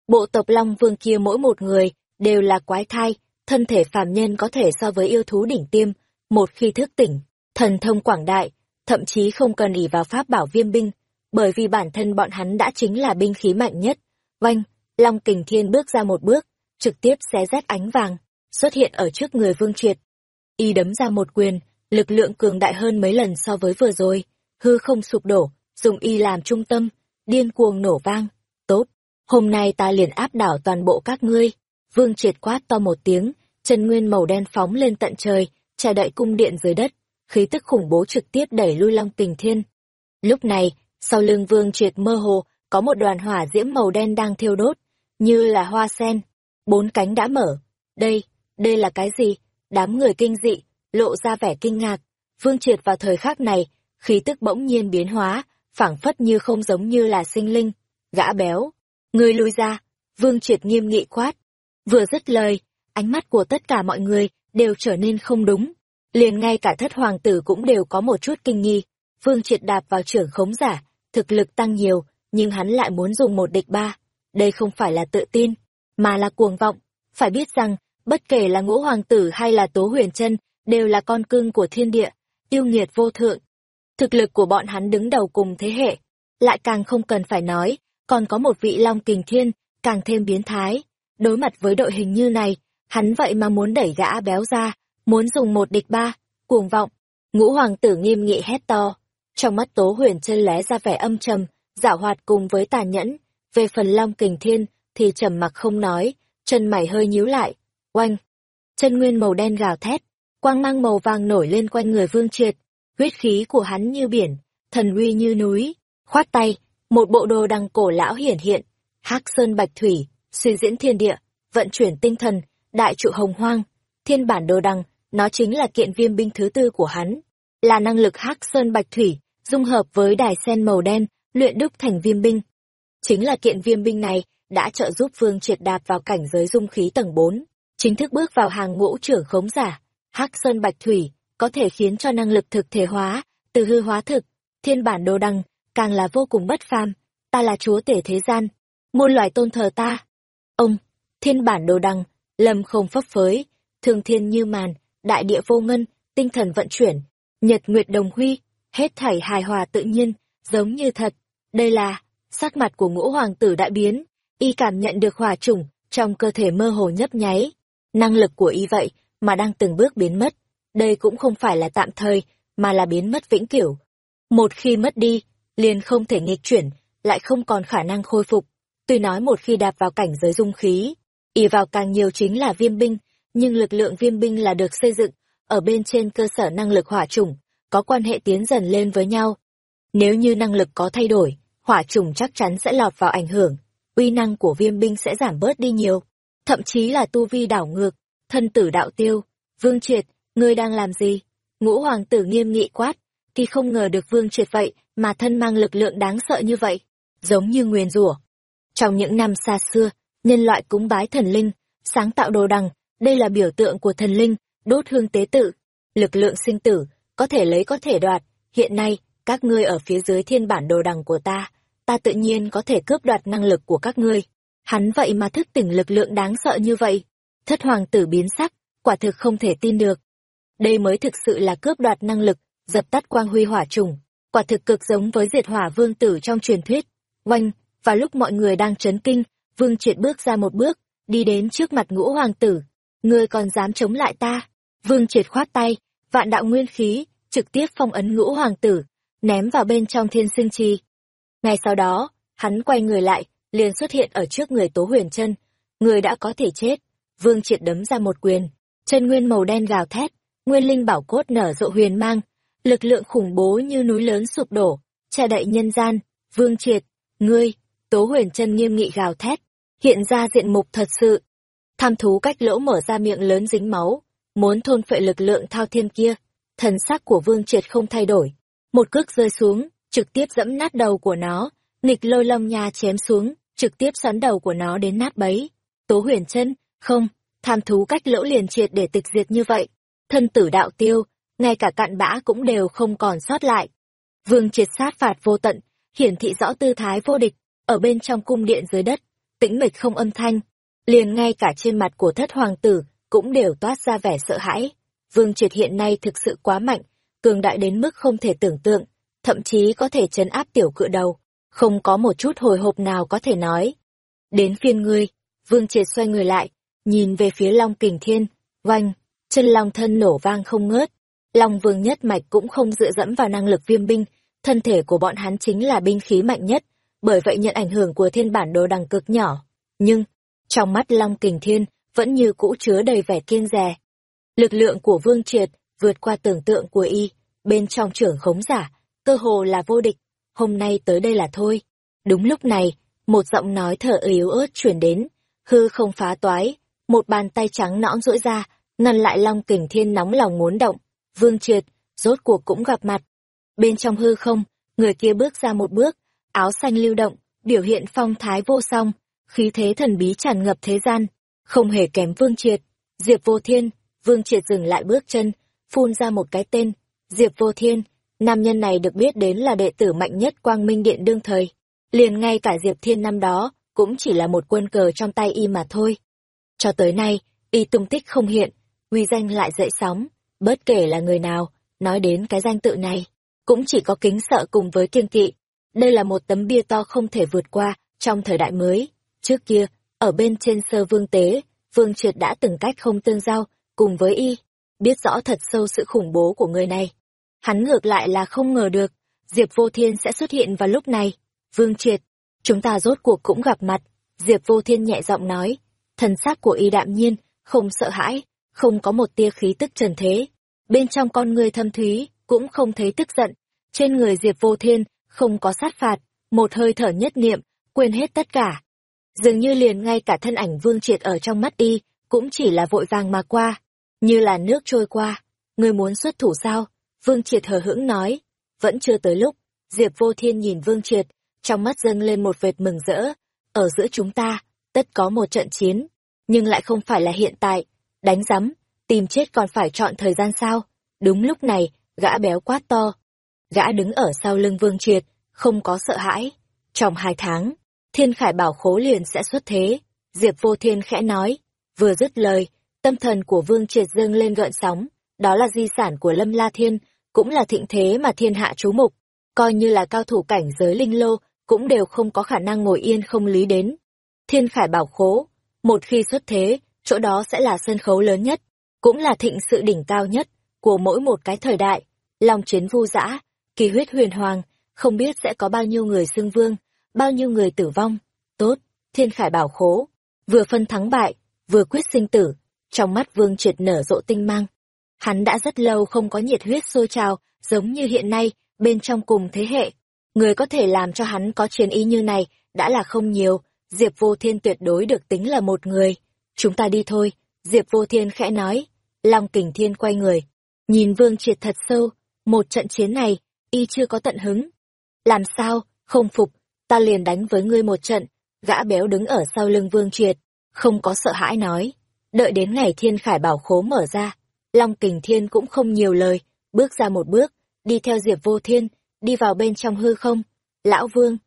bộ tộc Long Vương kia mỗi một người đều là quái thai, thân thể phàm nhân có thể so với yêu thú đỉnh tiêm, một khi thức tỉnh, thần thông quảng đại, thậm chí không cần ỷ vào pháp bảo viêm binh, bởi vì bản thân bọn hắn đã chính là binh khí mạnh nhất. Oanh, Long Kình Thiên bước ra một bước, trực tiếp xé rách ánh vàng, xuất hiện ở trước người Vương Triệt. Y đấm ra một quyền, lực lượng cường đại hơn mấy lần so với vừa rồi, hư không sụp đổ, dùng y làm trung tâm, điên cuồng nổ vang. Tốt, hôm nay ta liền áp đảo toàn bộ các ngươi. Vương triệt quát to một tiếng, chân nguyên màu đen phóng lên tận trời, trà đậy cung điện dưới đất, khí tức khủng bố trực tiếp đẩy lui long tình thiên. Lúc này, sau lưng vương triệt mơ hồ, có một đoàn hỏa diễm màu đen đang thiêu đốt, như là hoa sen. Bốn cánh đã mở. Đây, đây là cái gì? Đám người kinh dị, lộ ra vẻ kinh ngạc. Vương triệt vào thời khắc này, khí tức bỗng nhiên biến hóa, phảng phất như không giống như là sinh linh. Gã béo. Người lui ra. Vương triệt nghiêm nghị quát. Vừa dứt lời, ánh mắt của tất cả mọi người đều trở nên không đúng. Liền ngay cả thất hoàng tử cũng đều có một chút kinh nghi. Vương triệt đạp vào trưởng khống giả, thực lực tăng nhiều, nhưng hắn lại muốn dùng một địch ba. Đây không phải là tự tin, mà là cuồng vọng. Phải biết rằng, bất kể là ngũ hoàng tử hay là tố huyền chân đều là con cưng của thiên địa, tiêu nghiệt vô thượng. Thực lực của bọn hắn đứng đầu cùng thế hệ, lại càng không cần phải nói, còn có một vị long kình thiên, càng thêm biến thái. Đối mặt với đội hình như này, hắn vậy mà muốn đẩy gã béo ra, muốn dùng một địch ba, cuồng vọng. Ngũ hoàng tử nghiêm nghị hét to, trong mắt tố huyền chân lé ra vẻ âm trầm, giảo hoạt cùng với tàn nhẫn. Về phần long kình thiên, thì trầm mặc không nói, chân mày hơi nhíu lại, oanh. Chân nguyên màu đen gào thét, quang mang màu vàng nổi lên quanh người vương triệt, huyết khí của hắn như biển, thần uy như núi, khoát tay, một bộ đồ đằng cổ lão hiển hiện, hắc sơn bạch thủy, suy diễn thiên địa, vận chuyển tinh thần, đại trụ hồng hoang, thiên bản đồ đằng, nó chính là kiện viêm binh thứ tư của hắn, là năng lực hắc sơn bạch thủy, dung hợp với đài sen màu đen, luyện đúc thành viêm binh. Chính là kiện viêm binh này đã trợ giúp Vương Triệt đạp vào cảnh giới dung khí tầng 4, chính thức bước vào hàng ngũ trưởng khống giả. Hắc Sơn Bạch Thủy có thể khiến cho năng lực thực thể hóa, từ hư hóa thực, thiên bản đồ đăng, càng là vô cùng bất phàm, ta là chúa tể thế gian, muôn loài tôn thờ ta. Ông, thiên bản đồ đăng, lâm không phấp phới, thường thiên như màn, đại địa vô ngân, tinh thần vận chuyển, nhật nguyệt đồng huy, hết thảy hài hòa tự nhiên, giống như thật. Đây là, sắc mặt của ngũ hoàng tử đại biến, y cảm nhận được hỏa chủng trong cơ thể mơ hồ nhấp nháy. Năng lực của y vậy mà đang từng bước biến mất. Đây cũng không phải là tạm thời, mà là biến mất vĩnh cửu. Một khi mất đi, liền không thể nghịch chuyển, lại không còn khả năng khôi phục. Tuy nói một khi đạp vào cảnh giới dung khí, y vào càng nhiều chính là viêm binh, nhưng lực lượng viêm binh là được xây dựng ở bên trên cơ sở năng lực hỏa chủng, có quan hệ tiến dần lên với nhau. Nếu như năng lực có thay đổi, hỏa chủng chắc chắn sẽ lọt vào ảnh hưởng, uy năng của viêm binh sẽ giảm bớt đi nhiều, thậm chí là tu vi đảo ngược, thân tử đạo tiêu. Vương Triệt, ngươi đang làm gì? Ngũ hoàng tử nghiêm nghị quát, kỳ không ngờ được Vương Triệt vậy mà thân mang lực lượng đáng sợ như vậy, giống như nguyền rủa. Trong những năm xa xưa, nhân loại cúng bái thần linh, sáng tạo đồ đằng, đây là biểu tượng của thần linh, đốt hương tế tự, lực lượng sinh tử, có thể lấy có thể đoạt, hiện nay, các ngươi ở phía dưới thiên bản đồ đằng của ta, ta tự nhiên có thể cướp đoạt năng lực của các ngươi. Hắn vậy mà thức tỉnh lực lượng đáng sợ như vậy. Thất hoàng tử biến sắc, quả thực không thể tin được. Đây mới thực sự là cướp đoạt năng lực, dập tắt quang huy hỏa trùng, quả thực cực giống với diệt hỏa vương tử trong truyền thuyết. Oanh, và lúc mọi người đang chấn kinh, vương triệt bước ra một bước, đi đến trước mặt ngũ hoàng tử. Ngươi còn dám chống lại ta? Vương triệt khoát tay, vạn đạo nguyên khí, trực tiếp phong ấn ngũ hoàng tử, ném vào bên trong thiên sinh trì. Ngay sau đó, hắn quay người lại, liền xuất hiện ở trước người Tố Huyền Chân, người đã có thể chết. Vương Triệt đấm ra một quyền, chân nguyên màu đen gào thét, nguyên linh bảo cốt nở rộ huyền mang, lực lượng khủng bố như núi lớn sụp đổ, che đậy nhân gian. Vương Triệt, ngươi, Tố Huyền Chân nghiêm nghị gào thét, hiện ra diện mục thật sự. Tham thú cách lỗ mở ra miệng lớn dính máu, muốn thôn phệ lực lượng thao thiên kia. Thần sắc của Vương Triệt không thay đổi, một cước rơi xuống, trực tiếp dẫm nát đầu của nó, nghịch lôi long nha chém xuống, trực tiếp xoắn đầu của nó đến nát bấy. Tố huyền chân, không, tham thú cách lỗ liền triệt để tịch diệt như vậy. Thân tử đạo tiêu, ngay cả cặn bã cũng đều không còn sót lại. Vương triệt sát phạt vô tận, hiển thị rõ tư thái vô địch, ở bên trong cung điện dưới đất, tĩnh mịch không âm thanh. Liền ngay cả trên mặt của thất hoàng tử, cũng đều toát ra vẻ sợ hãi. Vương triệt hiện nay thực sự quá mạnh, cường đại đến mức không thể tưởng tượng, thậm chí có thể chấn áp tiểu cự đầu, không có một chút hồi hộp nào có thể nói. Đến phiên ngươi, Vương triệt xoay người lại, nhìn về phía Long Kình Thiên, oanh, chân long thân nổ vang không ngớt. Long Vương nhất mạch cũng không dựa dẫm vào năng lực viêm binh, thân thể của bọn hắn chính là binh khí mạnh nhất, bởi vậy nhận ảnh hưởng của thiên bản đồ đằng cực nhỏ. Nhưng, trong mắt Long Kình Thiên, vẫn như cũ chứa đầy vẻ kiên rè. Lực lượng của Vương Triệt vượt qua tưởng tượng của y, bên trong trưởng khống giả, cơ hồ là vô địch, hôm nay tới đây là thôi. Đúng lúc này, một giọng nói thở yếu ớt chuyển đến, hư không phá toái, một bàn tay trắng nõn duỗi ra, ngăn lại Long Kình Thiên nóng lòng muốn động. Vương Triệt, rốt cuộc cũng gặp mặt. Bên trong hư không, người kia bước ra một bước, áo xanh lưu động, biểu hiện phong thái vô song, khí thế thần bí tràn ngập thế gian, không hề kém Vương Triệt. Diệp Vô Thiên, Vương Triệt dừng lại bước chân, phun ra một cái tên, Diệp Vô Thiên, nam nhân này được biết đến là đệ tử mạnh nhất Quang Minh Điện đương thời. Liền ngay cả Diệp Thiên năm đó, cũng chỉ là một quân cờ trong tay y mà thôi. Cho tới nay, y tung tích không hiện, uy danh lại dậy sóng, bất kể là người nào, nói đến cái danh tự này, cũng chỉ có kính sợ cùng với kiêng kỵ. Đây là một tấm bia to không thể vượt qua trong thời đại mới. Trước kia, ở bên trên sơ vương tế, vương triệt đã từng cách không tương giao, cùng với y, biết rõ thật sâu sự khủng bố của người này. Hắn ngược lại là không ngờ được, Diệp Vô Thiên sẽ xuất hiện vào lúc này. Vương triệt, chúng ta rốt cuộc cũng gặp mặt. Diệp Vô Thiên nhẹ giọng nói, thần sắc của y đạm nhiên, không sợ hãi, không có một tia khí tức trần thế. Bên trong con người thâm thúy, cũng không thấy tức giận. Trên người Diệp Vô Thiên, không có sát phạt, một hơi thở nhất niệm, quên hết tất cả. Dường như liền ngay cả thân ảnh Vương Triệt ở trong mắt y, cũng chỉ là vội vàng mà qua, như là nước trôi qua. Người muốn xuất thủ sao? Vương Triệt hờ hững nói. Vẫn chưa tới lúc, Diệp Vô Thiên nhìn Vương Triệt, trong mắt dâng lên một vệt mừng rỡ. Ở giữa chúng ta, tất có một trận chiến, nhưng lại không phải là hiện tại. Đánh rắm, tìm chết còn phải chọn thời gian sao? Đúng lúc này, gã béo quát to. Gã đứng ở sau lưng Vương Triệt, không có sợ hãi. Trong hai tháng, Thiên Khải Bảo Khố liền sẽ xuất thế. Diệp Vô Thiên khẽ nói. Vừa dứt lời, tâm thần của Vương Triệt dâng lên gợn sóng. Đó là di sản của Lâm La Thiên, cũng là thịnh thế mà thiên hạ chú mục. Coi như là cao thủ cảnh giới linh lô, cũng đều không có khả năng ngồi yên không lý đến. Thiên Khải Bảo Khố, một khi xuất thế, chỗ đó sẽ là sân khấu lớn nhất, cũng là thịnh sự đỉnh cao nhất của mỗi một cái thời đại. Long chiến vu dã, kỳ huyết huyền hoàng, không biết sẽ có bao nhiêu người xưng vương, bao nhiêu người tử vong. Tốt, thiên khải bảo khố, vừa phân thắng bại, vừa quyết sinh tử, trong mắt vương triệt nở rộ tinh mang. Hắn đã rất lâu không có nhiệt huyết sôi trào, giống như hiện nay, bên trong cùng thế hệ. Người có thể làm cho hắn có chiến ý như này, đã là không nhiều, Diệp Vô Thiên tuyệt đối được tính là một người. Chúng ta đi thôi, Diệp Vô Thiên khẽ nói. Long Kình Thiên quay người, nhìn Vương Triệt thật sâu, một trận chiến này, y chưa có tận hứng. Làm sao, không phục, ta liền đánh với ngươi một trận, gã béo đứng ở sau lưng Vương Triệt, không có sợ hãi nói. Đợi đến ngày Thiên Khải Bảo Khố mở ra, Long Kình Thiên cũng không nhiều lời, bước ra một bước, đi theo Diệp Vô Thiên, đi vào bên trong hư không. Lão Vương,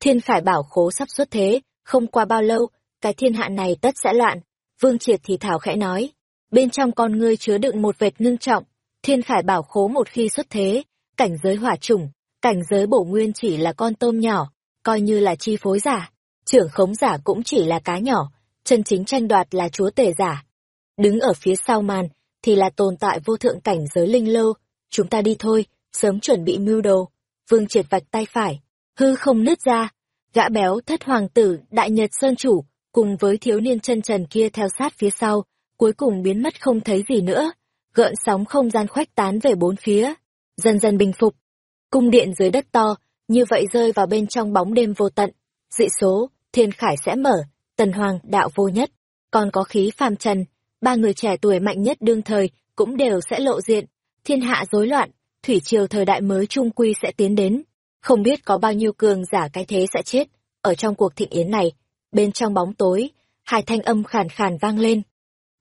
Thiên Khải Bảo Khố sắp xuất thế, không qua bao lâu, cái thiên hạ này tất sẽ loạn. Vương Triệt thì thảo khẽ nói, bên trong con ngươi chứa đựng một vệt ngưng trọng, thiên khải bảo khố một khi xuất thế, cảnh giới hỏa chủng, cảnh giới bổ nguyên chỉ là con tôm nhỏ, coi như là chi phối giả, trưởng khống giả cũng chỉ là cá nhỏ, chân chính tranh đoạt là chúa tể giả. Đứng ở phía sau màn, thì là tồn tại vô thượng cảnh giới linh lô, chúng ta đi thôi, sớm chuẩn bị mưu đồ. Vương triệt vạch tay phải, hư không nứt ra, gã béo thất hoàng tử, đại nhật sơn chủ, cùng với thiếu niên chân trần kia theo sát phía sau, cuối cùng biến mất không thấy gì nữa. Gợn sóng không gian khoách tán về bốn phía, dần dần bình phục. Cung điện dưới đất to, như vậy rơi vào bên trong bóng đêm vô tận. Dị số, thiên khải sẽ mở, tần hoàng, đạo vô nhất, còn có khí phàm trần, ba người trẻ tuổi mạnh nhất đương thời, cũng đều sẽ lộ diện. Thiên hạ rối loạn, thủy triều thời đại mới trung quy sẽ tiến đến. Không biết có bao nhiêu cường giả cái thế sẽ chết, ở trong cuộc thịnh yến này, bên trong bóng tối, hai thanh âm khàn khàn vang lên.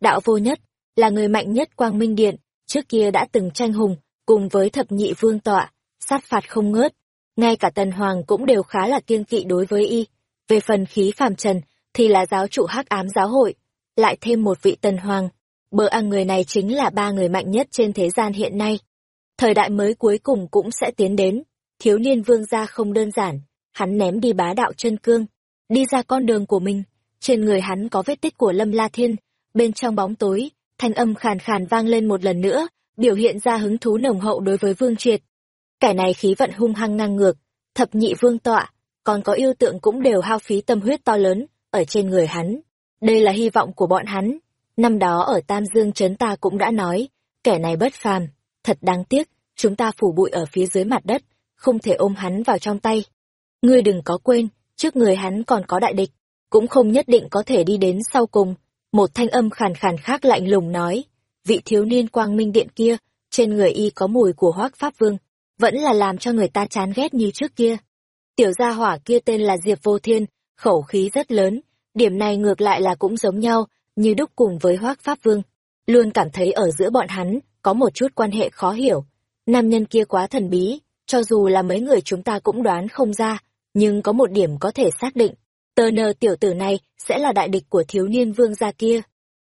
Đạo vô nhất, là người mạnh nhất quang minh điện, trước kia đã từng tranh hùng, cùng với thập nhị vương tọa, sát phạt không ngớt. Ngay cả tần hoàng cũng đều khá là kiên kỵ đối với y. Về phần khí phàm trần, thì là giáo chủ hắc ám giáo hội, lại thêm một vị tần hoàng. Bờ ăn người này chính là ba người mạnh nhất trên thế gian hiện nay. Thời đại mới cuối cùng cũng sẽ tiến đến. Thiếu niên vương gia không đơn giản, hắn ném đi bá đạo chân cương, đi ra con đường của mình. Trên người hắn có vết tích của Lâm La Thiên, bên trong bóng tối, thanh âm khàn khàn vang lên một lần nữa, biểu hiện ra hứng thú nồng hậu đối với Vương Triệt. Kẻ này khí vận hung hăng ngang ngược, thập nhị vương tọa, còn có yêu tượng cũng đều hao phí tâm huyết to lớn ở trên người hắn. Đây là hy vọng của bọn hắn. Năm đó ở Tam Dương Trấn ta cũng đã nói, kẻ này bất phàm, thật đáng tiếc, chúng ta phủ bụi ở phía dưới mặt đất, không thể ôm hắn vào trong tay. Ngươi đừng có quên, trước người hắn còn có đại địch, cũng không nhất định có thể đi đến sau cùng. Một thanh âm khàn khàn khác lạnh lùng nói, vị thiếu niên quang minh điện kia, trên người y có mùi của hoác pháp vương, vẫn là làm cho người ta chán ghét như trước kia. Tiểu gia hỏa kia tên là Diệp Vô Thiên, khẩu khí rất lớn, điểm này ngược lại là cũng giống nhau, như đúc cùng với hoác pháp vương. Luôn cảm thấy ở giữa bọn hắn, có một chút quan hệ khó hiểu. Nam nhân kia quá thần bí, cho dù là mấy người chúng ta cũng đoán không ra, nhưng có một điểm có thể xác định. Tờ nờ tiểu tử này sẽ là đại địch của thiếu niên vương gia kia.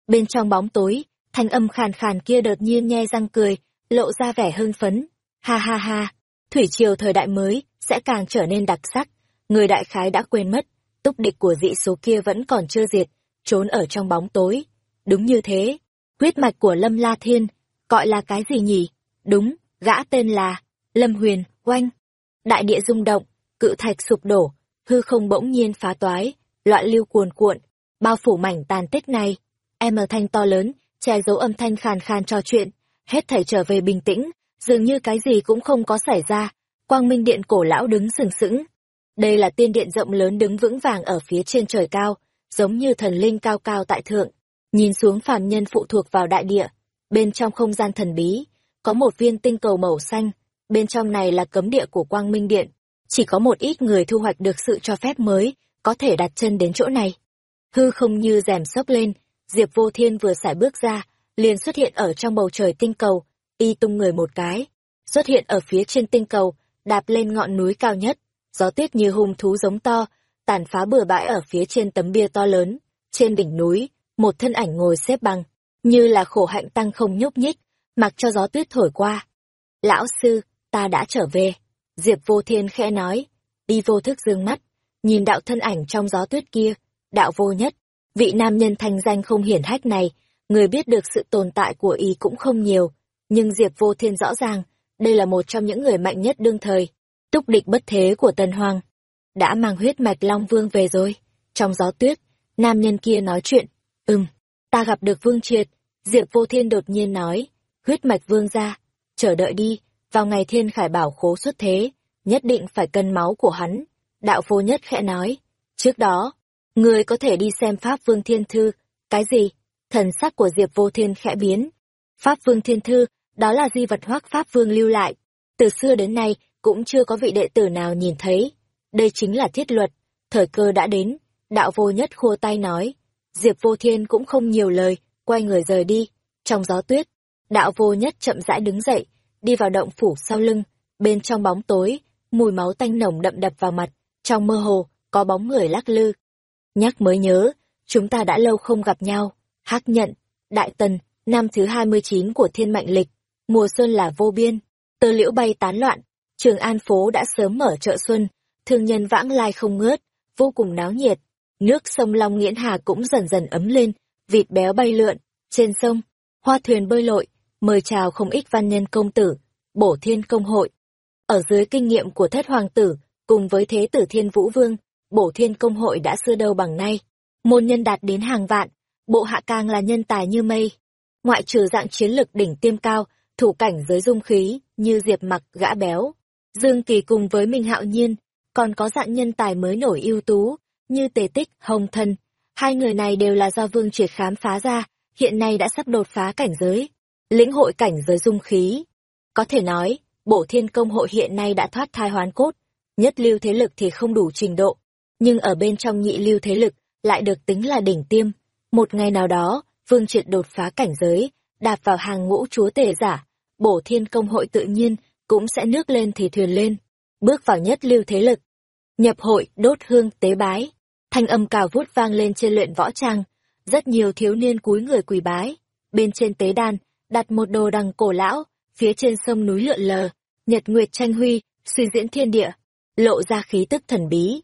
Bên trong bóng tối, thanh âm khàn khàn kia đột nhiên nhe răng cười, lộ ra vẻ hưng phấn. Ha ha ha, thủy triều thời đại mới sẽ càng trở nên đặc sắc. Người đại khái đã quên mất, túc địch của dị số kia vẫn còn chưa diệt, trốn ở trong bóng tối. Đúng như thế, huyết mạch của Lâm La Thiên, gọi là cái gì nhỉ? Đúng, gã tên là Lâm Huyền, oanh. Đại địa rung động, cự thạch sụp đổ, hư không bỗng nhiên phá toái, loạn lưu cuồn cuộn, bao phủ mảnh tàn tích này. Em ở thanh to lớn, che giấu âm thanh khàn khàn trò chuyện, hết thảy trở về bình tĩnh, dường như cái gì cũng không có xảy ra. Quang Minh Điện cổ lão đứng sừng sững. Đây là tiên điện rộng lớn đứng vững vàng ở phía trên trời cao, giống như thần linh cao cao tại thượng, nhìn xuống phàm nhân phụ thuộc vào đại địa. Bên trong không gian thần bí, có một viên tinh cầu màu xanh, bên trong này là cấm địa của Quang Minh Điện. Chỉ có một ít người thu hoạch được sự cho phép mới, có thể đặt chân đến chỗ này. Hư không như rèm sốc lên, Diệp Vô Thiên vừa xài bước ra, liền xuất hiện ở trong bầu trời tinh cầu, y tung người một cái, xuất hiện ở phía trên tinh cầu, đạp lên ngọn núi cao nhất, gió tuyết như hung thú giống to, tàn phá bừa bãi ở phía trên tấm bia to lớn, trên đỉnh núi, một thân ảnh ngồi xếp bằng, như là khổ hạnh tăng không nhúc nhích, mặc cho gió tuyết thổi qua. Lão sư, ta đã trở về, Diệp vô thiên khẽ nói, đi vô thức dương mắt, nhìn đạo thân ảnh trong gió tuyết kia, đạo vô nhất, vị nam nhân thanh danh không hiển hách này, người biết được sự tồn tại của y cũng không nhiều, nhưng Diệp Vô Thiên rõ ràng, đây là một trong những người mạnh nhất đương thời, túc địch bất thế của Tần Hoàng. Đã mang huyết mạch Long Vương về rồi. Trong gió tuyết, nam nhân kia nói chuyện, ừm, ta gặp được Vương Triệt, Diệp Vô Thiên đột nhiên nói, huyết mạch Vương ra, chờ đợi đi, vào ngày thiên khải bảo khố xuất thế, nhất định phải cân máu của hắn. Đạo vô nhất khẽ nói, trước đó, người có thể đi xem Pháp Vương Thiên Thư, cái gì? Thần sắc của Diệp Vô Thiên khẽ biến. Pháp Vương Thiên Thư, đó là di vật hoác Pháp Vương lưu lại. Từ xưa đến nay, cũng chưa có vị đệ tử nào nhìn thấy. Đây chính là thiết luật, thời cơ đã đến. Đạo vô nhất khua tay nói. Diệp Vô Thiên cũng không nhiều lời, quay người rời đi. Trong gió tuyết, đạo vô nhất chậm rãi đứng dậy, đi vào động phủ sau lưng. Bên trong bóng tối, mùi máu tanh nồng đậm đập vào mặt. Trong mơ hồ, có bóng người lắc lư. Nhắc mới nhớ, chúng ta đã lâu không gặp nhau. Hắc nhận, Đại Tần, năm thứ 29 của thiên mệnh lịch, mùa xuân là vô biên, tơ liễu bay tán loạn, trường an phố đã sớm mở chợ xuân, thương nhân vãng lai không ngớt, vô cùng náo nhiệt. Nước sông Long Nghiễn Hà cũng dần dần ấm lên, vịt béo bay lượn, trên sông, hoa thuyền bơi lội, mời chào không ít văn nhân công tử, bổ thiên công hội. Ở dưới kinh nghiệm của thất hoàng tử, cùng với thế tử thiên vũ vương, bổ thiên công hội đã xưa đâu bằng nay. Môn nhân đạt đến hàng vạn, bộ hạ càng là nhân tài như mây. Ngoại trừ dạng chiến lực đỉnh tiêm cao, thủ cảnh giới dung khí, như Diệp mặc gã béo. Dương Kỳ cùng với Minh Hạo Nhiên, còn có dạng nhân tài mới nổi ưu tú, như Tề Tích, Hồng Thân. Hai người này đều là do Vương Triệt khám phá ra, hiện nay đã sắp đột phá cảnh giới, lĩnh hội cảnh giới dung khí. Có thể nói, bộ thiên công hội hiện nay đã thoát thai hoán cốt, nhất lưu thế lực thì không đủ trình độ, nhưng ở bên trong nhị lưu thế lực lại được tính là đỉnh tiêm. Một ngày nào đó, Vương Triệt đột phá cảnh giới, đạp vào hàng ngũ chúa tể giả, bổ thiên công hội tự nhiên cũng sẽ nước lên thì thuyền lên, bước vào nhất lưu thế lực. Nhập hội, đốt hương, tế bái, thanh âm cào vút vang lên trên luyện võ trang, rất nhiều thiếu niên cúi người quỳ bái. Bên trên tế đàn, đặt một đồ đằng cổ lão, phía trên sông núi lượn lờ, nhật nguyệt tranh huy, suy diễn thiên địa, lộ ra khí tức thần bí.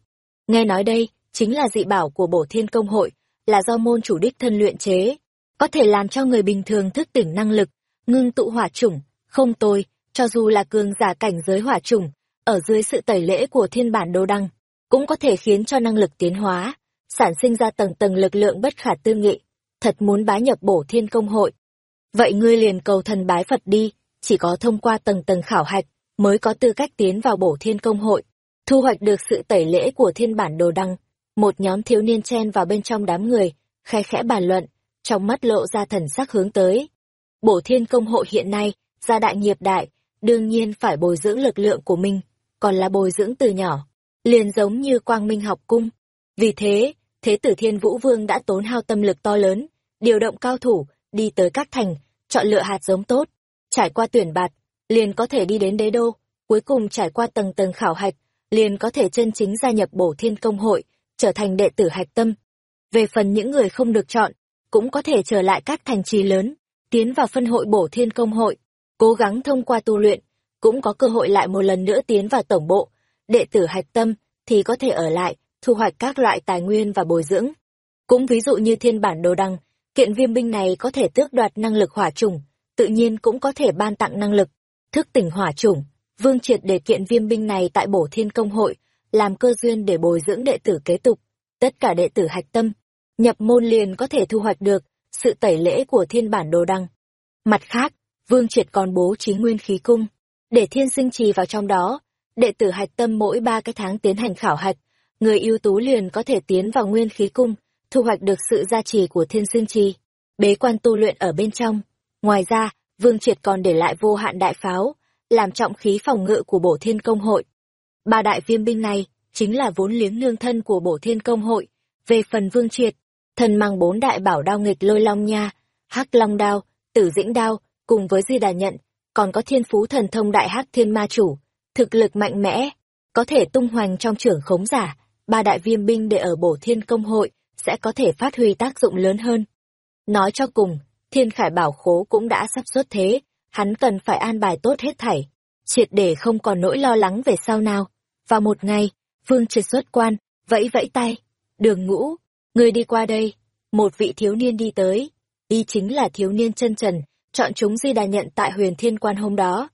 Nghe nói đây, chính là dị bảo của bổ thiên công hội, là do môn chủ đích thân luyện chế, có thể làm cho người bình thường thức tỉnh năng lực, ngưng tụ hỏa chủng, không tôi, cho dù là cường giả cảnh giới hỏa chủng, ở dưới sự tẩy lễ của thiên bản đồ đăng, cũng có thể khiến cho năng lực tiến hóa, sản sinh ra tầng tầng lực lượng bất khả tư nghị, thật muốn bái nhập bổ thiên công hội. Vậy ngươi liền cầu thần bái Phật đi, chỉ có thông qua tầng tầng khảo hạch, mới có tư cách tiến vào bổ thiên công hội, thu hoạch được sự tẩy lễ của thiên bản đồ đăng. Một nhóm thiếu niên chen vào bên trong đám người, khe khẽ bàn luận, trong mắt lộ ra thần sắc hướng tới. Bổ thiên công hội hiện nay, gia đại nghiệp đại, đương nhiên phải bồi dưỡng lực lượng của mình, còn là bồi dưỡng từ nhỏ, liền giống như quang minh học cung. Vì thế, Thế tử Thiên Vũ Vương đã tốn hao tâm lực to lớn, điều động cao thủ, đi tới các thành, chọn lựa hạt giống tốt, trải qua tuyển bạt, liền có thể đi đến đế đô, cuối cùng trải qua tầng tầng khảo hạch, liền có thể chân chính gia nhập bổ thiên công hội, trở thành đệ tử hạch tâm. Về phần những người không được chọn, cũng có thể trở lại các thành trì lớn, tiến vào phân hội bổ thiên công hội, cố gắng thông qua tu luyện, cũng có cơ hội lại một lần nữa tiến vào tổng bộ, đệ tử hạch tâm thì có thể ở lại, thu hoạch các loại tài nguyên và bồi dưỡng. Cũng ví dụ như thiên bản đồ đăng, kiện viêm binh này có thể tước đoạt năng lực hỏa trùng, tự nhiên cũng có thể ban tặng năng lực, thức tỉnh hỏa trùng. Vương triệt để kiện viêm binh này tại bổ thiên công hội, làm cơ duyên để bồi dưỡng đệ tử kế tục. Tất cả đệ tử hạch tâm, nhập môn liền có thể thu hoạch được sự tẩy lễ của thiên bản đồ đăng. Mặt khác, Vương triệt còn bố trí nguyên khí cung, để thiên sinh trì vào trong đó, đệ tử hạch tâm mỗi ba cái tháng tiến hành khảo hạch, người ưu tú liền có thể tiến vào nguyên khí cung, thu hoạch được sự gia trì của thiên sinh trì, bế quan tu luyện ở bên trong. Ngoài ra, Vương Triệt còn để lại vô hạn đại pháo, làm trọng khí phòng ngự của bổ thiên công hội. Ba đại viêm binh này, chính là vốn liếng nương thân của bổ thiên công hội. Về phần Vương Triệt, thần mang bốn đại bảo đao nghịch lôi long nha, hắc long đao, tử dĩnh đao, cùng với di đà nhận, còn có thiên phú thần thông đại hắc thiên ma chủ, thực lực mạnh mẽ, có thể tung hoành trong trưởng khống giả, ba đại viêm binh để ở bổ thiên công hội sẽ có thể phát huy tác dụng lớn hơn. Nói cho cùng, thiên khải bảo khố cũng đã sắp xuất thế, hắn cần phải an bài tốt hết thảy, triệt để không còn nỗi lo lắng về sau nào. Vào một ngày, Vương triệt xuất quan, vẫy vẫy tay, đường ngũ, người đi qua đây, một vị thiếu niên đi tới, y chính là thiếu niên chân trần, chọn chúng di đà nhận tại huyền thiên quan hôm đó.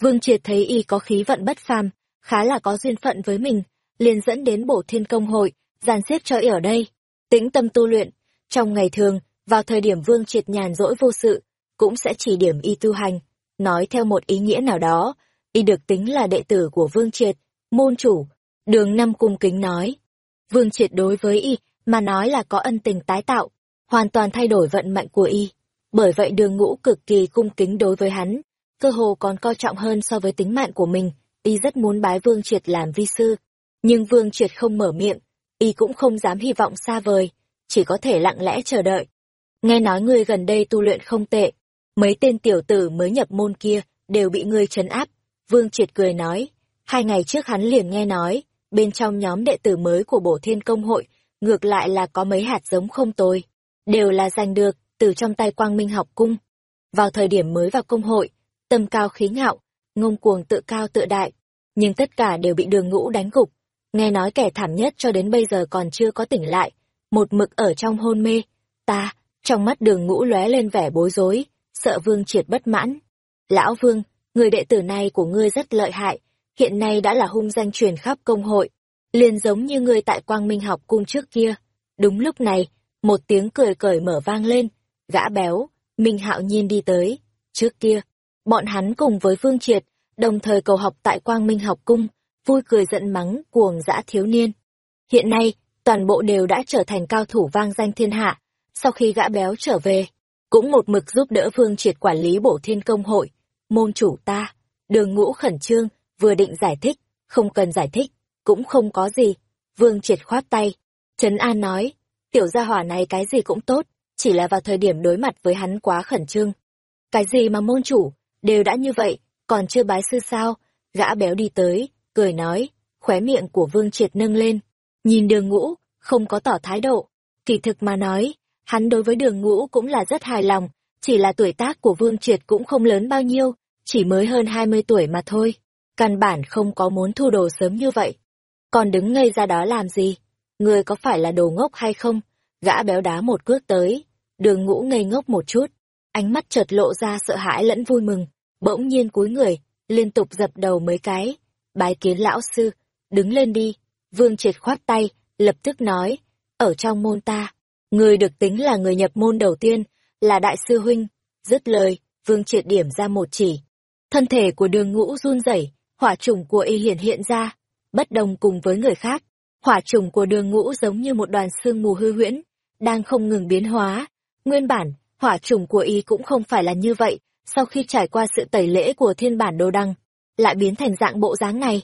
Vương triệt thấy y có khí vận bất phàm, khá là có duyên phận với mình, liền dẫn đến bổ thiên công hội, dàn xếp cho y ở đây, tĩnh tâm tu luyện. Trong ngày thường, vào thời điểm vương triệt nhàn rỗi vô sự, cũng sẽ chỉ điểm y tu hành. Nói theo một ý nghĩa nào đó, y được tính là đệ tử của vương triệt, môn chủ. Đường năm cung kính nói. Vương triệt đối với y, mà nói là có ân tình tái tạo, hoàn toàn thay đổi vận mệnh của y. Bởi vậy đường ngũ cực kỳ cung kính đối với hắn, cơ hồ còn coi trọng hơn so với tính mạng của mình, y rất muốn bái vương triệt làm vi sư. Nhưng Vương Triệt không mở miệng, y cũng không dám hy vọng xa vời, chỉ có thể lặng lẽ chờ đợi. Nghe nói ngươi gần đây tu luyện không tệ, mấy tên tiểu tử mới nhập môn kia đều bị ngươi trấn áp. Vương Triệt cười nói, hai ngày trước hắn liền nghe nói, bên trong nhóm đệ tử mới của Bổ Thiên Công hội, ngược lại là có mấy hạt giống không tồi, đều là giành được từ trong tay Quang Minh học cung. Vào thời điểm mới vào công hội, tâm cao khí ngạo, ngông cuồng tự cao tự đại, nhưng tất cả đều bị đường ngũ đánh gục, nghe nói kẻ thảm nhất cho đến bây giờ còn chưa có tỉnh lại, một mực ở trong hôn mê, ta, trong mắt đường ngũ lóe lên vẻ bối rối, sợ vương triệt bất mãn. Lão vương, người đệ tử này của ngươi rất lợi hại, hiện nay đã là hung danh truyền khắp công hội, liền giống như ngươi tại quang minh học cung trước kia. Đúng lúc này, một tiếng cười cởi mở vang lên, gã béo, Minh Hạo Nhiên đi tới. Trước kia, bọn hắn cùng với Vương Triệt, đồng thời cầu học tại Quang Minh học cung, vui cười giận mắng cuồng dã thiếu niên. Hiện nay, toàn bộ đều đã trở thành cao thủ vang danh thiên hạ, sau khi gã béo trở về, cũng một mực giúp đỡ Vương Triệt quản lý bổ thiên công hội, môn chủ ta, đường ngũ khẩn trương, vừa định giải thích, không cần giải thích, cũng không có gì. Vương triệt khoát tay. Trấn An nói, tiểu gia hỏa này cái gì cũng tốt, chỉ là vào thời điểm đối mặt với hắn quá khẩn trương. Cái gì mà môn chủ, đều đã như vậy, còn chưa bái sư sao? Gã béo đi tới, cười nói, khóe miệng của Vương Triệt nâng lên. Nhìn đường ngũ, không có tỏ thái độ. Kỳ thực mà nói, hắn đối với đường ngũ cũng là rất hài lòng, chỉ là tuổi tác của Vương Triệt cũng không lớn bao nhiêu, chỉ mới hơn 20 tuổi mà thôi. Căn bản không có muốn thu đồ sớm như vậy. Còn đứng ngây ra đó làm gì? Người có phải là đồ ngốc hay không? Gã béo đá một cước tới. Đường ngũ ngây ngốc một chút. Ánh mắt chợt lộ ra sợ hãi lẫn vui mừng. Bỗng nhiên cúi người, liên tục dập đầu mấy cái. Bái kiến lão sư, đứng lên đi. Vương triệt khoát tay, lập tức nói. Ở trong môn ta, người được tính là người nhập môn đầu tiên, là đại sư huynh. Dứt lời, vương triệt điểm ra một chỉ. Thân thể của đường ngũ run rẩy, hỏa trùng của y hiển hiện ra, bất đồng cùng với người khác. Hỏa trùng của đường ngũ giống như một đoàn sương mù hư huyễn, đang không ngừng biến hóa. Nguyên bản, hỏa trùng của y cũng không phải là như vậy, sau khi trải qua sự tẩy lễ của thiên bản đồ đăng, lại biến thành dạng bộ dáng này.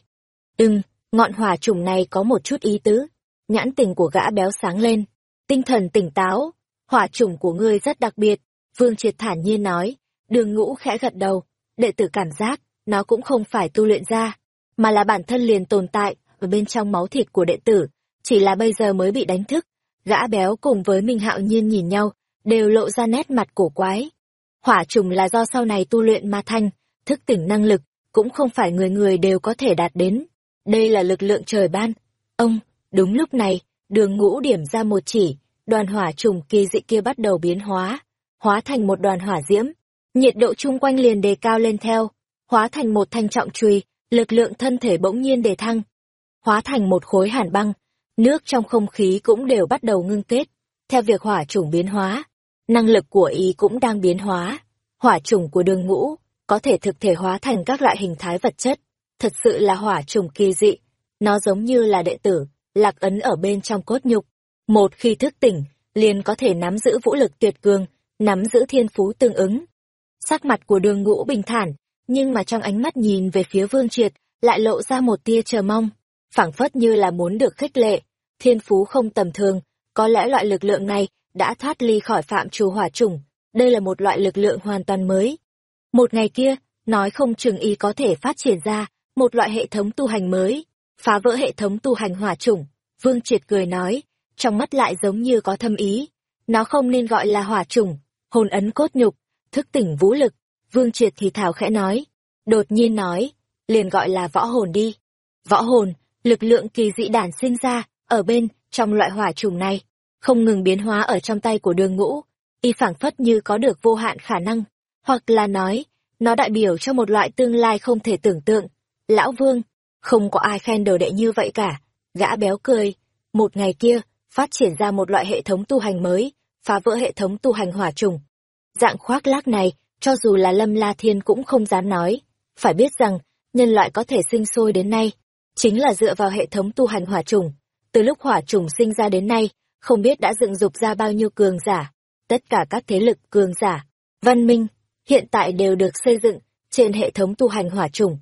Ừm, ngọn hỏa trùng này có một chút ý tứ. Nhãn tình của gã béo sáng lên, tinh thần tỉnh táo, hỏa trùng của ngươi rất đặc biệt, Vương Triệt thản nhiên nói, đường ngũ khẽ gật đầu, đệ tử cảm giác, nó cũng không phải tu luyện ra, mà là bản thân liền tồn tại ở bên trong máu thịt của đệ tử, chỉ là bây giờ mới bị đánh thức. Gã béo cùng với Minh Hạo Nhiên nhìn nhau, đều lộ ra nét mặt cổ quái. Hỏa trùng là do sau này tu luyện ma thanh, thức tỉnh năng lực, cũng không phải người người đều có thể đạt đến. Đây là lực lượng trời ban. Ông, đúng lúc này, đường ngũ điểm ra một chỉ, đoàn hỏa trùng kỳ dị kia bắt đầu biến hóa, hóa thành một đoàn hỏa diễm. Nhiệt độ chung quanh liền đề cao lên theo, hóa thành một thanh trọng chùy, lực lượng thân thể bỗng nhiên đề thăng, hóa thành một khối hàn băng, nước trong không khí cũng đều bắt đầu ngưng kết. Theo việc hỏa chủng biến hóa, năng lực của y cũng đang biến hóa. Hỏa chủng của đường ngũ có thể thực thể hóa thành các loại hình thái vật chất. Thật sự là hỏa chủng kỳ dị. Nó giống như là đệ tử, lạc ấn ở bên trong cốt nhục. Một khi thức tỉnh, liền có thể nắm giữ vũ lực tuyệt cường, nắm giữ thiên phú tương ứng. Sắc mặt của đường ngũ bình thản, nhưng mà trong ánh mắt nhìn về phía Vương Triệt, lại lộ ra một tia chờ mong, phảng phất như là muốn được khích lệ. Thiên phú không tầm thường, có lẽ loại lực lượng này đã thoát ly khỏi phạm trù hỏa chủng, đây là một loại lực lượng hoàn toàn mới. Một ngày kia, nói không chừng y có thể phát triển ra một loại hệ thống tu hành mới, phá vỡ hệ thống tu hành hỏa chủng. Vương Triệt cười nói, trong mắt lại giống như có thâm ý. Nó không nên gọi là hỏa chủng, hồn ấn cốt nhục, thức tỉnh vũ lực, Vương Triệt thì thảo khẽ nói, đột nhiên nói, liền gọi là võ hồn đi. Võ hồn, lực lượng kỳ dị đản sinh ra, ở bên, trong loại hỏa trùng này, không ngừng biến hóa ở trong tay của đường ngũ, y phảng phất như có được vô hạn khả năng, hoặc là nói, nó đại biểu cho một loại tương lai không thể tưởng tượng. Lão Vương, không có ai khen đồ đệ như vậy cả, gã béo cười, một ngày kia, phát triển ra một loại hệ thống tu hành mới, phá vỡ hệ thống tu hành hỏa trùng. Dạng khoác lác này cho dù là Lâm La Thiên cũng không dám nói. Phải biết rằng, nhân loại có thể sinh sôi đến nay, chính là dựa vào hệ thống tu hành hỏa trùng. Từ lúc hỏa trùng sinh ra đến nay, không biết đã dựng dục ra bao nhiêu cường giả. Tất cả các thế lực cường giả, văn minh, hiện tại đều được xây dựng trên hệ thống tu hành hỏa trùng.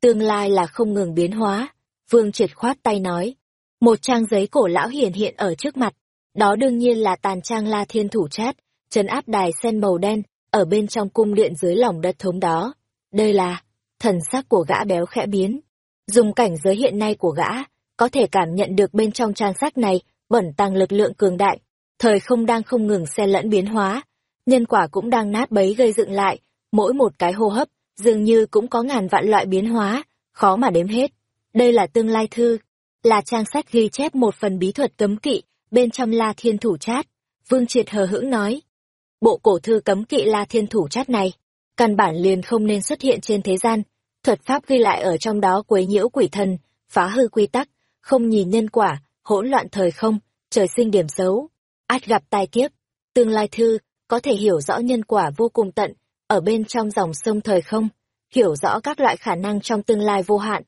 Tương lai là không ngừng biến hóa. Vương triệt khoát tay nói. Một trang giấy cổ lão hiển hiện ở trước mặt. Đó đương nhiên là tàn trang La Thiên thủ chát, trấn áp đài sen màu đen, ở bên trong cung điện dưới lòng đất thống đó. Đây là, thần sắc của gã béo khẽ biến. Dùng cảnh giới hiện nay của gã, có thể cảm nhận được bên trong trang sách này bẩn tăng lực lượng cường đại. Thời không đang không ngừng xen lẫn biến hóa, nhân quả cũng đang nát bấy gây dựng lại, mỗi một cái hô hấp, dường như cũng có ngàn vạn loại biến hóa, khó mà đếm hết. Đây là tương lai thư, là trang sách ghi chép một phần bí thuật cấm kỵ, bên trong la thiên thủ chát. Vương Triệt hờ hững nói, Bộ cổ thư cấm kỵ La Thiên Thủ chát này, căn bản liền không nên xuất hiện trên thế gian. Thuật pháp ghi lại ở trong đó quấy nhiễu quỷ thần, phá hư quy tắc, không nhìn nhân quả, hỗn loạn thời không, trời sinh điểm xấu, át gặp tai kiếp. Tương lai thư, có thể hiểu rõ nhân quả vô cùng tận, ở bên trong dòng sông thời không, hiểu rõ các loại khả năng trong tương lai vô hạn.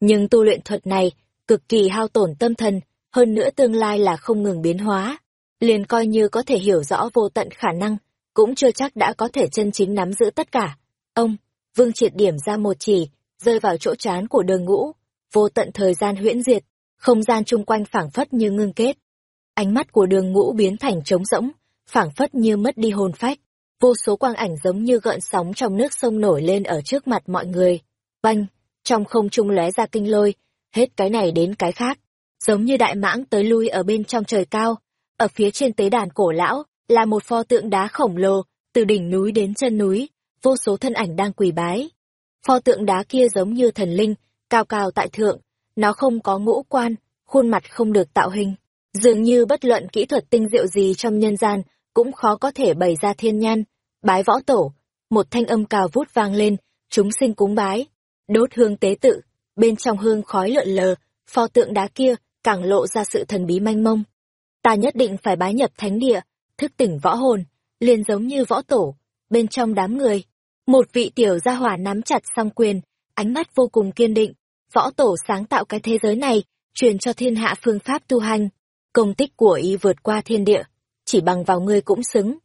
Nhưng tu luyện thuật này, cực kỳ hao tổn tâm thần, hơn nữa tương lai là không ngừng biến hóa liền coi như có thể hiểu rõ vô tận khả năng, cũng chưa chắc đã có thể chân chính nắm giữ tất cả. Ông, Vương Triệt điểm ra một chỉ, rơi vào chỗ trán của đường ngũ. vô tận thời gian huyễn diệt, không gian chung quanh phảng phất như ngưng kết. Ánh mắt của đường ngũ biến thành trống rỗng, phảng phất như mất đi hồn phách. Vô số quang ảnh giống như gợn sóng trong nước sông nổi lên ở trước mặt mọi người. Banh, trong không trung lóe ra kinh lôi, hết cái này đến cái khác, giống như đại mãng tới lui ở bên trong trời cao. Ở phía trên tế đàn cổ lão, là một pho tượng đá khổng lồ, từ đỉnh núi đến chân núi, vô số thân ảnh đang quỳ bái. Pho tượng đá kia giống như thần linh, cao cao tại thượng, nó không có ngũ quan, khuôn mặt không được tạo hình. Dường như bất luận kỹ thuật tinh diệu gì trong nhân gian, cũng khó có thể bày ra thiên nhan. Bái võ tổ, một thanh âm cào vút vang lên, chúng sinh cúng bái, đốt hương tế tự, bên trong hương khói lượn lờ, pho tượng đá kia càng lộ ra sự thần bí manh mông. Ta nhất định phải bái nhập thánh địa, thức tỉnh võ hồn, liền giống như võ tổ, bên trong đám người. Một vị tiểu gia hỏa nắm chặt song quyền, ánh mắt vô cùng kiên định, võ tổ sáng tạo cái thế giới này, truyền cho thiên hạ phương pháp tu hành. Công tích của y vượt qua thiên địa, chỉ bằng vào ngươi cũng xứng.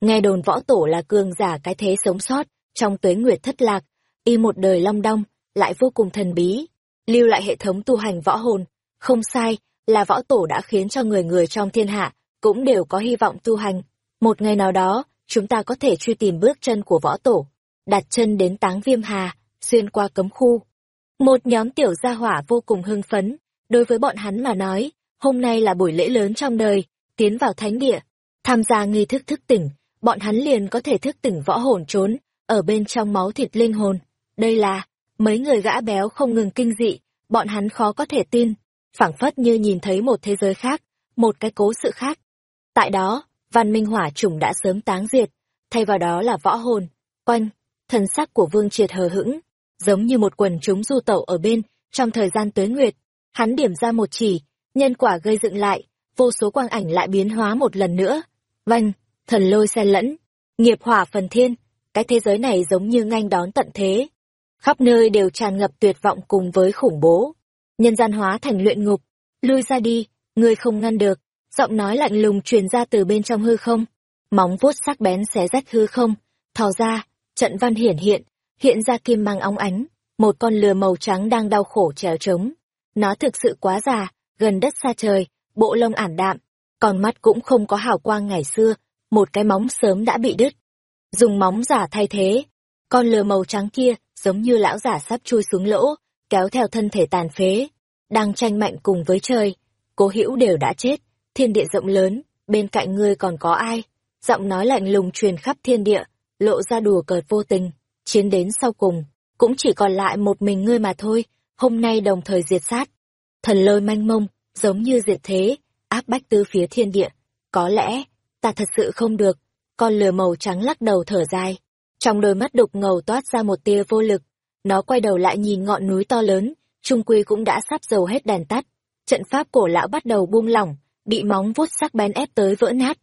Nghe đồn võ tổ là cường giả cái thế sống sót, trong tuế nguyệt thất lạc, y một đời long đong, lại vô cùng thần bí, lưu lại hệ thống tu hành võ hồn. Không sai, là võ tổ đã khiến cho người người trong thiên hạ, cũng đều có hy vọng tu hành. Một ngày nào đó, chúng ta có thể truy tìm bước chân của võ tổ, đặt chân đến táng viêm hà, xuyên qua cấm khu. Một nhóm tiểu gia hỏa vô cùng hưng phấn, đối với bọn hắn mà nói, hôm nay là buổi lễ lớn trong đời, tiến vào thánh địa, tham gia nghi thức thức tỉnh, bọn hắn liền có thể thức tỉnh võ hồn trốn, ở bên trong máu thịt linh hồn. Đây là, mấy người gã béo không ngừng kinh dị, bọn hắn khó có thể tin, phảng phất như nhìn thấy một thế giới khác, một cái cố sự khác. Tại đó, văn minh hỏa chủng đã sớm táng diệt, thay vào đó là võ hồn, quanh, thần sắc của vương triệt hờ hững, giống như một quần chúng du tẩu ở bên, trong thời gian tuế nguyệt, hắn điểm ra một chỉ, nhân quả gây dựng lại, vô số quang ảnh lại biến hóa một lần nữa. Vanh, thần lôi xen lẫn, nghiệp hỏa phần thiên, cái thế giới này giống như nganh đón tận thế. Khắp nơi đều tràn ngập tuyệt vọng cùng với khủng bố. Nhân gian hóa thành luyện ngục, lui ra đi, ngươi không ngăn được, giọng nói lạnh lùng truyền ra từ bên trong hư không. Móng vuốt sắc bén xé rách hư không, thò ra, trận văn hiển hiện, hiện ra kim mang óng ánh, một con lừa màu trắng đang đau khổ trèo trống. Nó thực sự quá già, gần đất xa trời, bộ lông ảm đạm, còn mắt cũng không có hào quang ngày xưa, một cái móng sớm đã bị đứt. Dùng móng giả thay thế, con lừa màu trắng kia giống như lão giả sắp chui xuống lỗ, kéo theo thân thể tàn phế, đang tranh mạnh cùng với trời. Cố hữu đều đã chết, thiên địa rộng lớn, bên cạnh ngươi còn có ai? Giọng nói lạnh lùng truyền khắp thiên địa, lộ ra đùa cợt vô tình, chiến đến sau cùng, cũng chỉ còn lại một mình ngươi mà thôi, hôm nay đồng thời diệt sát. Thần lôi manh mông, giống như diệt thế, áp bách tứ phía thiên địa. Có lẽ, ta thật sự không được. Con lừa màu trắng lắc đầu thở dài. Trong đôi mắt đục ngầu toát ra một tia vô lực. Nó quay đầu lại nhìn ngọn núi to lớn, trung quy cũng đã sắp dầu hết đèn tắt. Trận pháp cổ lão bắt đầu buông lỏng, bị móng vuốt sắc bén ép tới vỡ nát.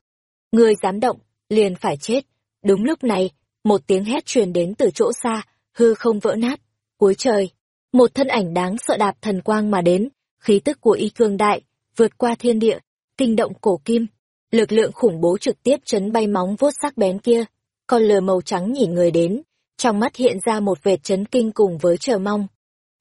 Người dám động, liền phải chết. Đúng lúc này, một tiếng hét truyền đến từ chỗ xa, hư không vỡ nát. Cuối trời, một thân ảnh đáng sợ đạp thần quang mà đến, khí tức của y cương đại, vượt qua thiên địa, kinh động cổ kim. Lực lượng khủng bố trực tiếp chấn bay móng vuốt sắc bén kia. Con lừa màu trắng nhìn người đến, trong mắt hiện ra một vệt chấn kinh cùng với chờ mong.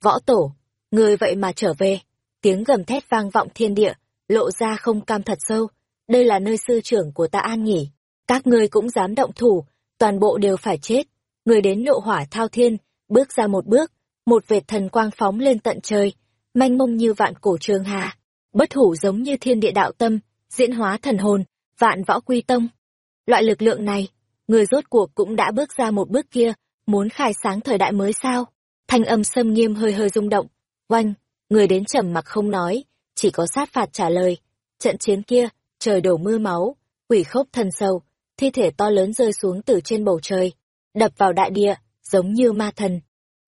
Võ tổ, người vậy mà trở về. Tiếng gầm thét vang vọng thiên địa, lộ ra không cam thật sâu. Đây là nơi sư trưởng của ta an nghỉ. Các ngươi cũng dám động thủ, toàn bộ đều phải chết. Người đến nộ hỏa thao thiên, bước ra một bước, một vệt thần quang phóng lên tận trời, manh mông như vạn cổ trường hà, bất hủ giống như thiên địa đạo tâm, diễn hóa thần hồn, vạn võ quy tông. Loại lực lượng này, người rốt cuộc cũng đã bước ra một bước kia, muốn khai sáng thời đại mới sao? Thanh âm sâm nghiêm hơi hơi rung động. Oanh, người đến trầm mặc không nói, chỉ có sát phạt trả lời. Trận chiến kia, trời đổ mưa máu, quỷ khốc thần sầu thi thể to lớn rơi xuống từ trên bầu trời, đập vào đại địa, giống như ma thần.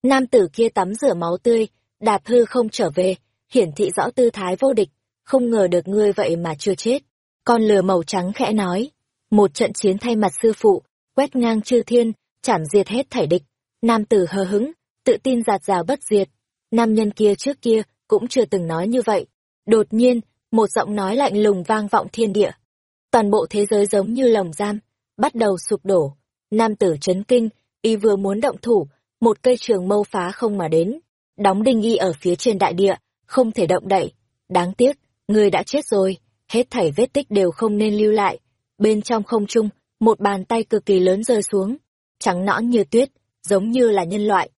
Nam tử kia tắm rửa máu tươi, đạp hư không trở về, hiển thị rõ tư thái vô địch, không ngờ được ngươi vậy mà chưa chết. Con lừa màu trắng khẽ nói, một trận chiến thay mặt sư phụ, quét ngang chư thiên, chảm diệt hết thảy địch. Nam tử hờ hứng, tự tin giạt rào bất diệt. Nam nhân kia trước kia cũng chưa từng nói như vậy. Đột nhiên, một giọng nói lạnh lùng vang vọng thiên địa. Toàn bộ thế giới giống như lồng giam, bắt đầu sụp đổ. Nam tử chấn kinh, y vừa muốn động thủ, một cây trường mâu phá không mà đến. đóng đinh y ở phía trên đại địa, không thể động đậy. Đáng tiếc, người đã chết rồi, hết thảy vết tích đều không nên lưu lại. Bên trong không trung, một bàn tay cực kỳ lớn rơi xuống, trắng nõn như tuyết, giống như là nhân loại.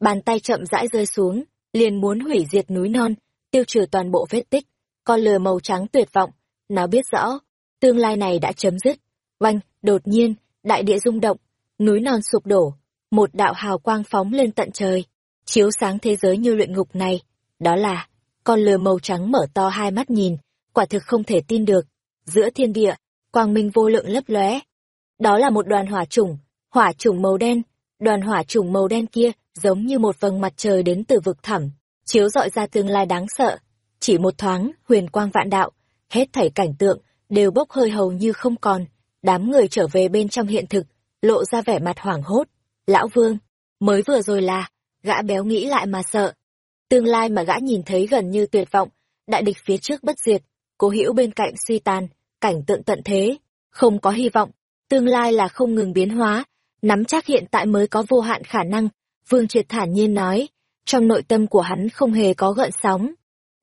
Bàn tay chậm rãi rơi xuống, liền muốn hủy diệt núi non, tiêu trừ toàn bộ vết tích. Con lừa màu trắng tuyệt vọng, nó biết rõ, tương lai này đã chấm dứt. Oanh, đột nhiên, đại địa rung động, núi non sụp đổ, một đạo hào quang phóng lên tận trời, chiếu sáng thế giới như luyện ngục này. Đó là, con lừa màu trắng mở to hai mắt nhìn, quả thực không thể tin được. Giữa thiên địa, quang minh vô lượng lấp lóe. Đó là một đoàn hỏa chủng, hỏa chủng màu đen, đoàn hỏa chủng màu đen kia giống như một vầng mặt trời đến từ vực thẳm, chiếu rọi ra tương lai đáng sợ. Chỉ một thoáng, huyền quang vạn đạo, hết thảy cảnh tượng đều bốc hơi hầu như không còn, đám người trở về bên trong hiện thực, lộ ra vẻ mặt hoảng hốt. Lão Vương, mới vừa rồi là, gã béo nghĩ lại mà sợ. Tương lai mà gã nhìn thấy gần như tuyệt vọng, đại địch phía trước bất diệt, cố hữu bên cạnh suy tàn, cảnh tượng tận thế, không có hy vọng, tương lai là không ngừng biến hóa, nắm chắc hiện tại mới có vô hạn khả năng, Vương Triệt thản nhiên nói, trong nội tâm của hắn không hề có gợn sóng.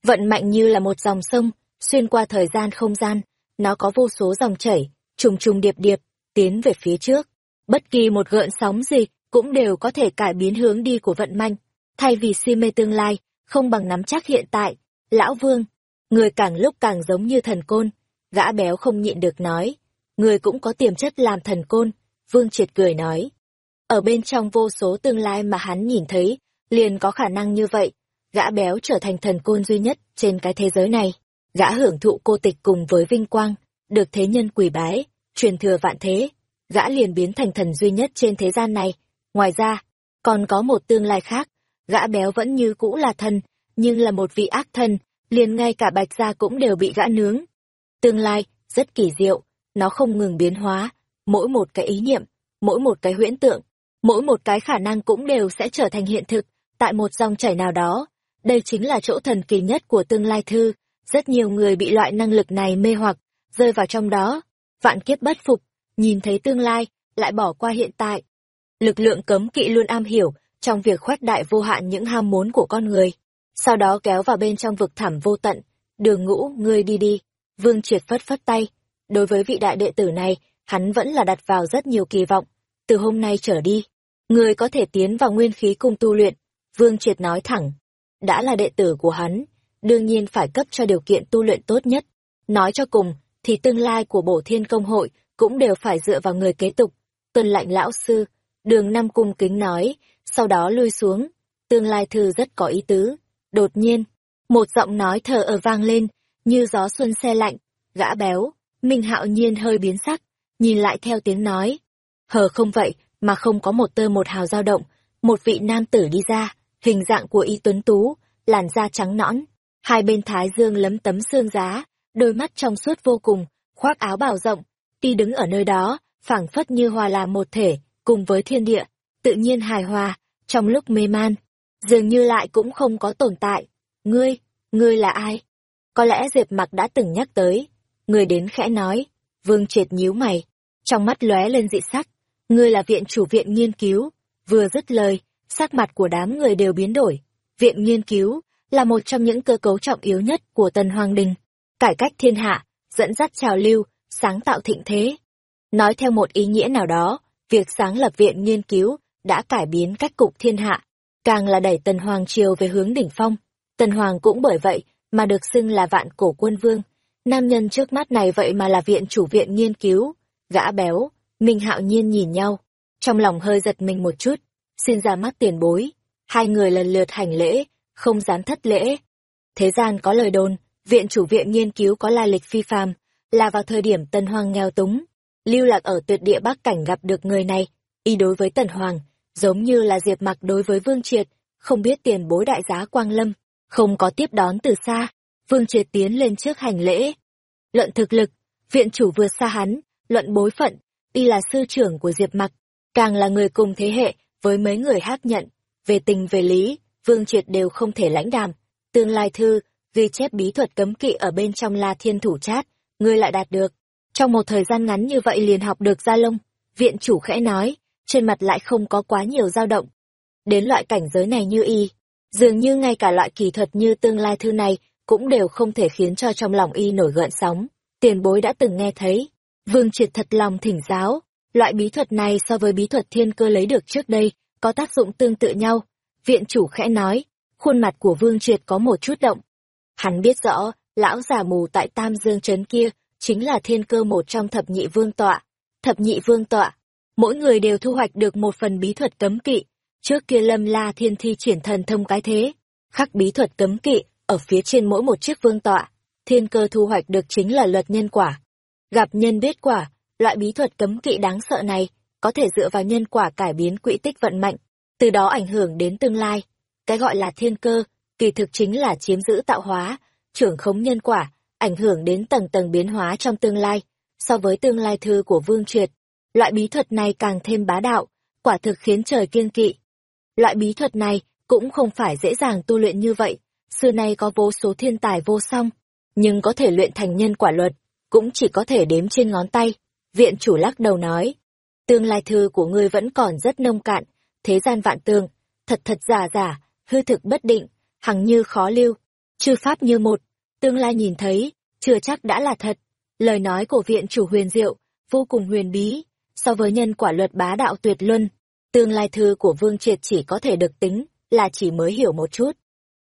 Vận mạnh như là một dòng sông, xuyên qua thời gian không gian, nó có vô số dòng chảy, trùng trùng điệp điệp, tiến về phía trước. Bất kỳ một gợn sóng gì cũng đều có thể cải biến hướng đi của vận manh. Thay vì si mê tương lai, không bằng nắm chắc hiện tại. Lão Vương, người càng lúc càng giống như thần côn. Gã béo không nhịn được nói. Người cũng có tiềm chất làm thần côn. Vương triệt cười nói. Ở bên trong vô số tương lai mà hắn nhìn thấy, liền có khả năng như vậy. Gã béo trở thành thần côn duy nhất trên cái thế giới này. Gã hưởng thụ cô tịch cùng với vinh quang, được thế nhân quỳ bái, truyền thừa vạn thế. Gã liền biến thành thần duy nhất trên thế gian này. Ngoài ra, còn có một tương lai khác. Gã béo vẫn như cũ là thần, nhưng là một vị ác thần, liền ngay cả bạch gia cũng đều bị gã nướng. Tương lai, rất kỳ diệu, nó không ngừng biến hóa, mỗi một cái ý niệm, mỗi một cái huyễn tượng, mỗi một cái khả năng cũng đều sẽ trở thành hiện thực, tại một dòng chảy nào đó. Đây chính là chỗ thần kỳ nhất của tương lai thư, rất nhiều người bị loại năng lực này mê hoặc, rơi vào trong đó, vạn kiếp bất phục, nhìn thấy tương lai, lại bỏ qua hiện tại. Lực lượng cấm kỵ luôn am hiểu trong việc khoét đại vô hạn những ham muốn của con người, sau đó kéo vào bên trong vực thẳm vô tận. Đường ngũ, ngươi đi đi. Vương triệt phất phất tay. Đối với vị đại đệ tử này, hắn vẫn là đặt vào rất nhiều kỳ vọng. Từ hôm nay trở đi, ngươi có thể tiến vào nguyên khí cung tu luyện. Vương triệt nói thẳng. Đã là đệ tử của hắn, đương nhiên phải cấp cho điều kiện tu luyện tốt nhất. Nói cho cùng, thì tương lai của bổ thiên công hội cũng đều phải dựa vào người kế tục. Tuần lạnh lão sư, đường năm cung kính nói, sau đó lui xuống. Tương lai thư rất có ý tứ. Đột nhiên, một giọng nói thờ ở vang lên, như gió xuân xe lạnh, gã béo, Minh Hạo Nhiên hơi biến sắc, nhìn lại theo tiếng nói. Hờ không vậy, mà không có một tơ một hào dao động, một vị nam tử đi ra, hình dạng của y tuấn tú, làn da trắng nõn, hai bên thái dương lấm tấm xương giá, đôi mắt trong suốt vô cùng, khoác áo bào rộng, ti đứng ở nơi đó, phảng phất như hòa là một thể, cùng với thiên địa, tự nhiên hài hòa, trong lúc mê man, dường như lại cũng không có tồn tại. Ngươi, ngươi là ai? Có lẽ Diệp Mặc đã từng nhắc tới. Người đến khẽ nói, Vương Triệt nhíu mày, trong mắt lóe lên dị sắc. Ngươi là viện chủ viện nghiên cứu. Vừa dứt lời, sắc mặt của đám người đều biến đổi. Viện nghiên cứu là một trong những cơ cấu trọng yếu nhất của Tần Hoàng Đình. Cải cách thiên hạ, dẫn dắt trào lưu, sáng tạo thịnh thế. Nói theo một ý nghĩa nào đó, việc sáng lập viện nghiên cứu đã cải biến cách cục thiên hạ, càng là đẩy Tần Hoàng Triều về hướng đỉnh phong. Tần Hoàng cũng bởi vậy mà được xưng là vạn cổ quân vương. Nam nhân trước mắt này vậy mà là viện chủ viện nghiên cứu. Gã béo, Minh Hạo Nhiên nhìn nhau, trong lòng hơi giật mình một chút, xin ra mắt tiền bối. Hai người lần lượt hành lễ, không dám thất lễ. Thế gian có lời đồn, viện chủ viện nghiên cứu có lai lịch phi phàm, là vào thời điểm Tần Hoàng nghèo túng. Lưu lạc ở tuyệt địa Bắc Cảnh gặp được người này, y đối với Tần Hoàng, giống như là diệp mặc đối với Vương Triệt, không biết tiền bối đại giá Quang Lâm, không có tiếp đón từ xa. Vương Triệt tiến lên trước hành lễ. Luận thực lực, viện chủ vượt xa hắn, luận bối phận, y là sư trưởng của Diệp Mặc, càng là người cùng thế hệ với mấy người hát nhận. Về tình về lý, Vương Triệt đều không thể lãnh đàm. Tương lai thư, ghi chép bí thuật cấm kỵ ở bên trong La Thiên Thủ Chát, ngươi lại đạt được. Trong một thời gian ngắn như vậy liền học được gia lông, viện chủ khẽ nói, trên mặt lại không có quá nhiều dao động. Đến loại cảnh giới này như y, Dường như ngay cả loại kỳ thuật như tương lai thư này cũng đều không thể khiến cho trong lòng y nổi gợn sóng. Tiền bối đã từng nghe thấy. Vương triệt thật lòng thỉnh giáo. Loại bí thuật này so với bí thuật thiên cơ lấy được trước đây, có tác dụng tương tự nhau. Viện chủ khẽ nói, khuôn mặt của Vương triệt có một chút động. Hắn biết rõ, lão già mù tại Tam Dương Trấn kia, chính là thiên cơ một trong thập nhị vương tọa. Thập nhị vương tọa, mỗi người đều thu hoạch được một phần bí thuật cấm kỵ. Trước kia lâm la thiên thi triển thần thông cái thế, khắc bí thuật cấm kỵ, ở phía trên mỗi một chiếc vương tọa, thiên cơ thu hoạch được chính là luật nhân quả. Gặp nhân biết quả, loại bí thuật cấm kỵ đáng sợ này, có thể dựa vào nhân quả cải biến quỹ tích vận mệnh, từ đó ảnh hưởng đến tương lai. Cái gọi là thiên cơ, kỳ thực chính là chiếm giữ tạo hóa, trưởng khống nhân quả, ảnh hưởng đến tầng tầng biến hóa trong tương lai. So với tương lai thư của Vương Triệt, loại bí thuật này càng thêm bá đạo, quả thực khiến trời kiêng kỵ. Loại bí thuật này cũng không phải dễ dàng tu luyện như vậy, xưa nay có vô số thiên tài vô song, nhưng có thể luyện thành nhân quả luật, cũng chỉ có thể đếm trên ngón tay. Viện chủ lắc đầu nói, tương lai thư của ngươi vẫn còn rất nông cạn, thế gian vạn tường thật thật giả giả, hư thực bất định, hằng như khó lưu, chư pháp như một, tương lai nhìn thấy, chưa chắc đã là thật. Lời nói của viện chủ huyền diệu, vô cùng huyền bí, so với nhân quả luật bá đạo tuyệt luân, tương lai thư của Vương Triệt chỉ có thể được tính, là chỉ mới hiểu một chút.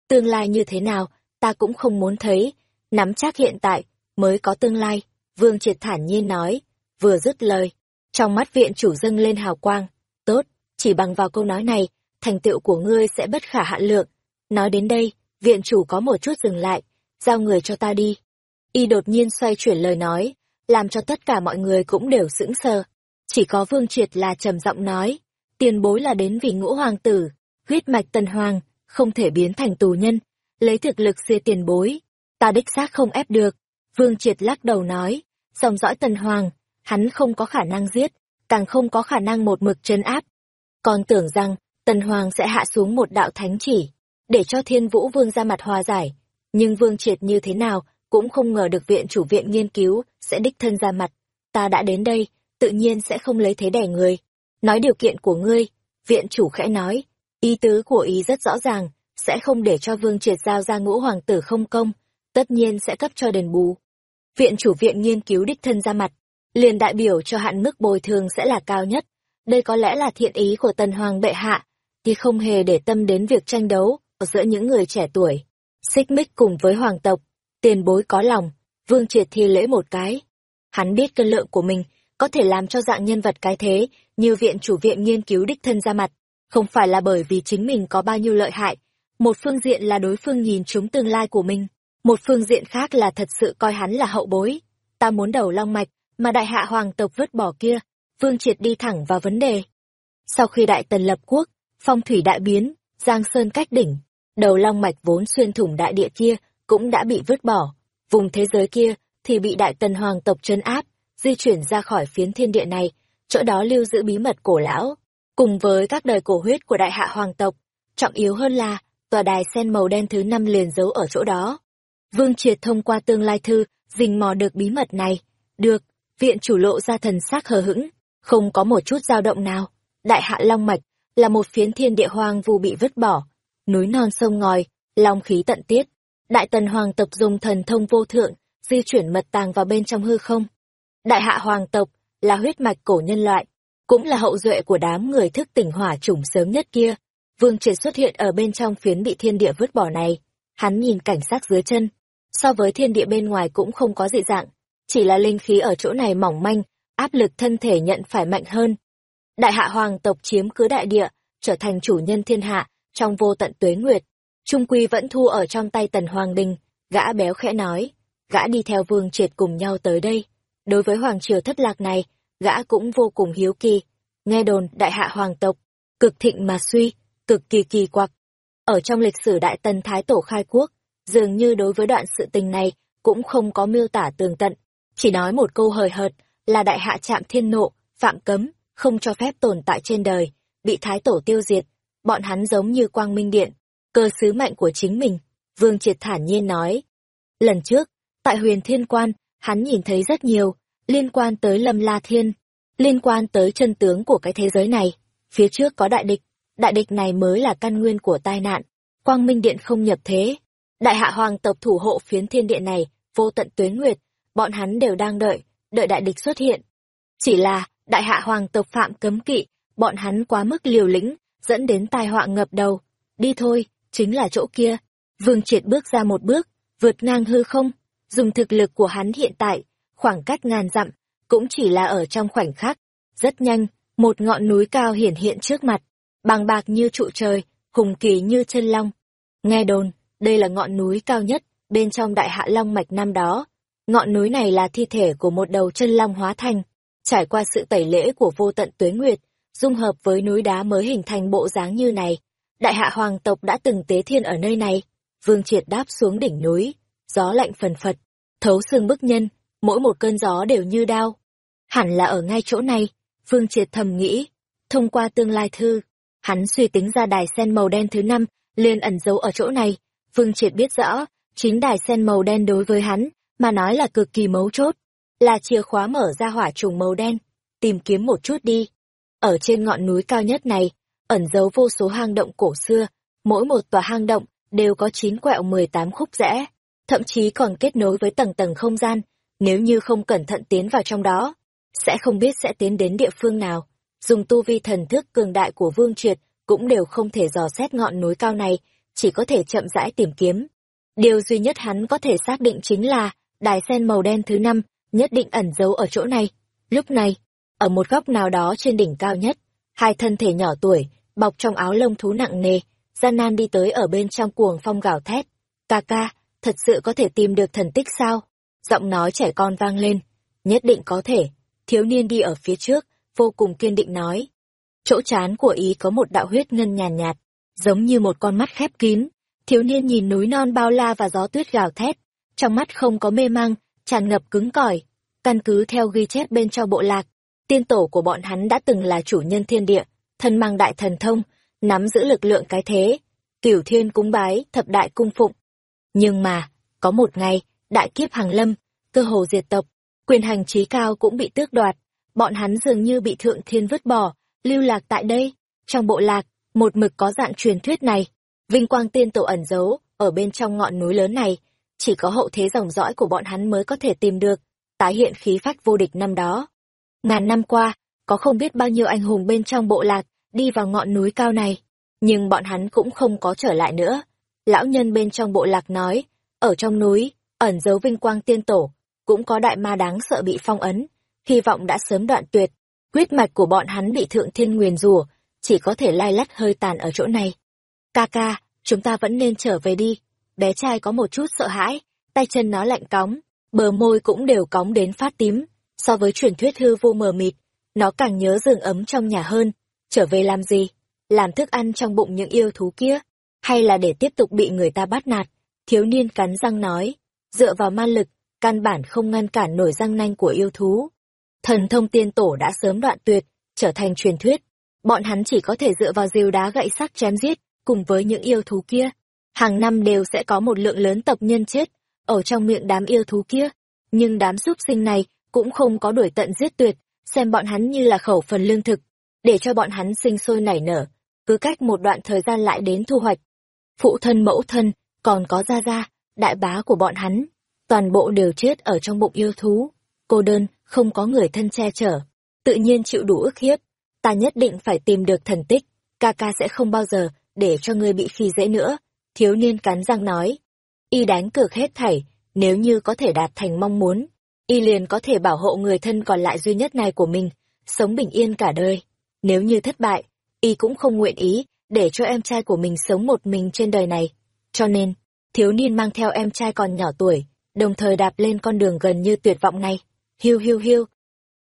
Tương lai như thế nào, ta cũng không muốn thấy, nắm chắc hiện tại, mới có tương lai, Vương Triệt thản nhiên nói, vừa dứt lời. Trong mắt viện chủ dâng lên hào quang, tốt, chỉ bằng vào câu nói này, thành tựu của ngươi sẽ bất khả hạn lượng. Nói đến đây, viện chủ có một chút dừng lại, giao người cho ta đi. Y đột nhiên xoay chuyển lời nói, làm cho tất cả mọi người cũng đều sững sờ. Chỉ có Vương Triệt là trầm giọng nói, tiền bối là đến vì ngũ hoàng tử, huyết mạch tần hoàng, không thể biến thành tù nhân, lấy thực lực xưa tiền bối. Ta đích xác không ép được. Vương Triệt lắc đầu nói, dòng dõi tần hoàng, hắn không có khả năng giết, càng không có khả năng một mực chân áp. Còn tưởng rằng, tần hoàng sẽ hạ xuống một đạo thánh chỉ, để cho thiên vũ vương ra mặt hòa giải. Nhưng Vương Triệt như thế nào, cũng không ngờ được viện chủ viện nghiên cứu sẽ đích thân ra mặt. Ta đã đến đây, tự nhiên sẽ không lấy thế đẻ người. Nói điều kiện của ngươi, viện chủ khẽ nói, ý tứ của ý rất rõ ràng, sẽ không để cho Vương Triệt giao ra ngũ hoàng tử không công, tất nhiên sẽ cấp cho đền bù. Viện chủ viện nghiên cứu đích thân ra mặt, liền đại biểu cho hạn mức bồi thường sẽ là cao nhất. Đây có lẽ là thiện ý của tần hoàng bệ hạ, thì không hề để tâm đến việc tranh đấu giữa những người trẻ tuổi. Xích mích cùng với hoàng tộc, tiền bối có lòng, Vương Triệt thi lễ một cái. Hắn biết cân lượng của mình, có thể làm cho dạng nhân vật cái thế, như viện chủ viện nghiên cứu đích thân ra mặt, không phải là bởi vì chính mình có bao nhiêu lợi hại. Một phương diện là đối phương nhìn chúng tương lai của mình, một phương diện khác là thật sự coi hắn là hậu bối. Ta muốn đầu long mạch, mà đại hạ hoàng tộc vứt bỏ kia, Vương Triệt đi thẳng vào vấn đề. Sau khi đại tần lập quốc, phong thủy đại biến, giang sơn cách đỉnh, đầu long mạch vốn xuyên thủng đại địa kia cũng đã bị vứt bỏ, vùng thế giới kia thì bị đại tần hoàng tộc trấn áp, di chuyển ra khỏi phiến thiên địa này, chỗ đó lưu giữ bí mật cổ lão, cùng với các đời cổ huyết của đại hạ hoàng tộc. Trọng yếu hơn là, tòa đài sen màu đen thứ năm liền giấu ở chỗ đó. Vương Triệt thông qua tương lai thư, rình mò được bí mật này. Được, viện chủ lộ ra thần sắc hờ hững, không có một chút dao động nào. Đại hạ Long Mạch là một phiến thiên địa hoang vu bị vứt bỏ. Núi non sông ngòi, long khí tận tiết. Đại tần hoàng tộc dùng thần thông vô thượng, di chuyển mật tàng vào bên trong hư không. Đại hạ hoàng tộc là huyết mạch cổ nhân loại, cũng là hậu duệ của đám người thức tỉnh hỏa chủng sớm nhất kia. Vương Triệt xuất hiện ở bên trong phiến bị thiên địa vứt bỏ này. Hắn nhìn cảnh sát dưới chân, so với thiên địa bên ngoài cũng không có dị dạng, chỉ là linh khí ở chỗ này mỏng manh, áp lực thân thể nhận phải mạnh hơn. Đại hạ hoàng tộc chiếm cứ đại địa, trở thành chủ nhân thiên hạ, trong vô tận tuế nguyệt. Trung quy vẫn thu ở trong tay tần hoàng đình, gã béo khẽ nói, gã đi theo vương triệt cùng nhau tới đây. Đối với hoàng triều thất lạc này, gã cũng vô cùng hiếu kỳ. Nghe đồn đại hạ hoàng tộc, cực thịnh mà suy, cực kỳ kỳ quặc. Ở trong lịch sử đại tần thái tổ khai quốc, dường như đối với đoạn sự tình này cũng không có miêu tả tường tận, chỉ nói một câu hời hợt là đại hạ chạm thiên nộ, phạm cấm, không cho phép tồn tại trên đời, bị thái tổ tiêu diệt, bọn hắn giống như quang minh điện, cơ sứ mạnh của chính mình, Vương Triệt thản nhiên nói. Lần trước, tại huyền thiên quan, hắn nhìn thấy rất nhiều, liên quan tới lâm la thiên, liên quan tới chân tướng của cái thế giới này, phía trước có đại địch, đại địch này mới là căn nguyên của tai nạn, quang minh điện không nhập thế. Đại hạ hoàng tộc thủ hộ phiến thiên địa này, vô tận tuế nguyệt, bọn hắn đều đang đợi, đợi đại địch xuất hiện. Chỉ là, đại hạ hoàng tộc phạm cấm kỵ, bọn hắn quá mức liều lĩnh, dẫn đến tai họa ngập đầu. Đi thôi, chính là chỗ kia. Vương triệt bước ra một bước, vượt ngang hư không, dùng thực lực của hắn hiện tại, khoảng cách ngàn dặm, cũng chỉ là ở trong khoảnh khắc. Rất nhanh, một ngọn núi cao hiển hiện trước mặt, bằng bạc như trụ trời, hùng kỳ như chân long. Nghe đồn, đây là ngọn núi cao nhất, bên trong đại hạ long mạch năm đó. Ngọn núi này là thi thể của một đầu chân long hóa thành, trải qua sự tẩy lễ của vô tận tuế nguyệt, dung hợp với núi đá mới hình thành bộ dáng như này. Đại hạ hoàng tộc đã từng tế thiên ở nơi này. Vương triệt đáp xuống đỉnh núi, gió lạnh phần phật, thấu xương bức nhân, mỗi một cơn gió đều như đao. Hẳn là ở ngay chỗ này, Vương triệt thầm nghĩ, thông qua tương lai thư, hắn suy tính ra đài sen màu đen thứ năm liền ẩn giấu ở chỗ này. Vương triệt biết rõ, chính đài sen màu đen đối với hắn, mà nói là cực kỳ mấu chốt, là chìa khóa mở ra hỏa trùng màu đen. Tìm kiếm một chút đi. Ở trên ngọn núi cao nhất này, ẩn giấu vô số hang động cổ xưa, mỗi một tòa hang động đều có chín quẹo 18 khúc rẽ, thậm chí còn kết nối với tầng tầng không gian, nếu như không cẩn thận tiến vào trong đó, sẽ không biết sẽ tiến đến địa phương nào. Dùng tu vi thần thức cường đại của Vương Triệt cũng đều không thể dò xét ngọn núi cao này, chỉ có thể chậm rãi tìm kiếm. Điều duy nhất hắn có thể xác định chính là, đài sen màu đen thứ năm nhất định ẩn giấu ở chỗ này. Lúc này, ở một góc nào đó trên đỉnh cao nhất, hai thân thể nhỏ tuổi, bọc trong áo lông thú nặng nề, gian nan đi tới ở bên trong cuồng phong gào thét. Ca ca, thật sự có thể tìm được thần tích sao? Giọng nói trẻ con vang lên. Nhất định có thể. Thiếu niên đi ở phía trước, vô cùng kiên định nói. Chỗ chán của ý có một đạo huyết ngân nhàn nhạt, giống như một con mắt khép kín. Thiếu niên nhìn núi non bao la và gió tuyết gào thét, trong mắt không có mê mang, tràn ngập cứng cỏi. Căn cứ theo ghi chép bên trong bộ lạc, tiên tổ của bọn hắn đã từng là chủ nhân thiên địa, thân mang đại thần thông, nắm giữ lực lượng cái thế, cửu thiên cúng bái, thập đại cung phụng. Nhưng mà, có một ngày, đại kiếp hàng lâm, cơ hồ diệt tộc, quyền hành trí cao cũng bị tước đoạt, bọn hắn dường như bị thượng thiên vứt bỏ, lưu lạc tại đây. Trong bộ lạc, một mực có dạng truyền thuyết này, vinh quang tiên tổ ẩn giấu, ở bên trong ngọn núi lớn này, chỉ có hậu thế dòng dõi của bọn hắn mới có thể tìm được, tái hiện khí phách vô địch năm đó. Ngàn năm qua, có không biết bao nhiêu anh hùng bên trong bộ lạc, đi vào ngọn núi cao này, nhưng bọn hắn cũng không có trở lại nữa. Lão nhân bên trong bộ lạc nói, ở trong núi, ẩn giấu vinh quang tiên tổ, cũng có đại ma đáng sợ bị phong ấn, hy vọng đã sớm đoạn tuyệt, huyết mạch của bọn hắn bị thượng thiên nguyền rủa, chỉ có thể lai lắt hơi tàn ở chỗ này. Ca ca, chúng ta vẫn nên trở về đi. Bé trai có một chút sợ hãi, tay chân nó lạnh cóng, bờ môi cũng đều cóng đến phát tím. So với truyền thuyết hư vô mờ mịt, nó càng nhớ giường ấm trong nhà hơn. Trở về làm gì? Làm thức ăn trong bụng những yêu thú kia? Hay là để tiếp tục bị người ta bắt nạt? Thiếu niên cắn răng nói, dựa vào ma lực, căn bản không ngăn cản nổi răng nanh của yêu thú. Thần thông tiên tổ đã sớm đoạn tuyệt, trở thành truyền thuyết. Bọn hắn chỉ có thể dựa vào diều đá gậy sắc chém giết, cùng với những yêu thú kia. Hàng năm đều sẽ có một lượng lớn tộc nhân chết, ở trong miệng đám yêu thú kia. Nhưng đám súc sinh này cũng không có đuổi tận giết tuyệt, xem bọn hắn như là khẩu phần lương thực, để cho bọn hắn sinh sôi nảy nở, cứ cách một đoạn thời gian lại đến thu hoạch. Phụ thân mẫu thân, còn có gia gia, đại bá của bọn hắn, toàn bộ đều chết ở trong bụng yêu thú. Cô đơn, không có người thân che chở, tự nhiên chịu đủ ức hiếp. Ta nhất định phải tìm được thần tích, ca ca sẽ không bao giờ để cho ngươi bị khi dễ nữa. Thiếu niên cắn răng nói, y đánh cược hết thảy, nếu như có thể đạt thành mong muốn, y liền có thể bảo hộ người thân còn lại duy nhất này của mình, sống bình yên cả đời. Nếu như thất bại, y cũng không nguyện ý để cho em trai của mình sống một mình trên đời này. Cho nên, thiếu niên mang theo em trai còn nhỏ tuổi, đồng thời đạp lên con đường gần như tuyệt vọng này. Hiu hiu hiu.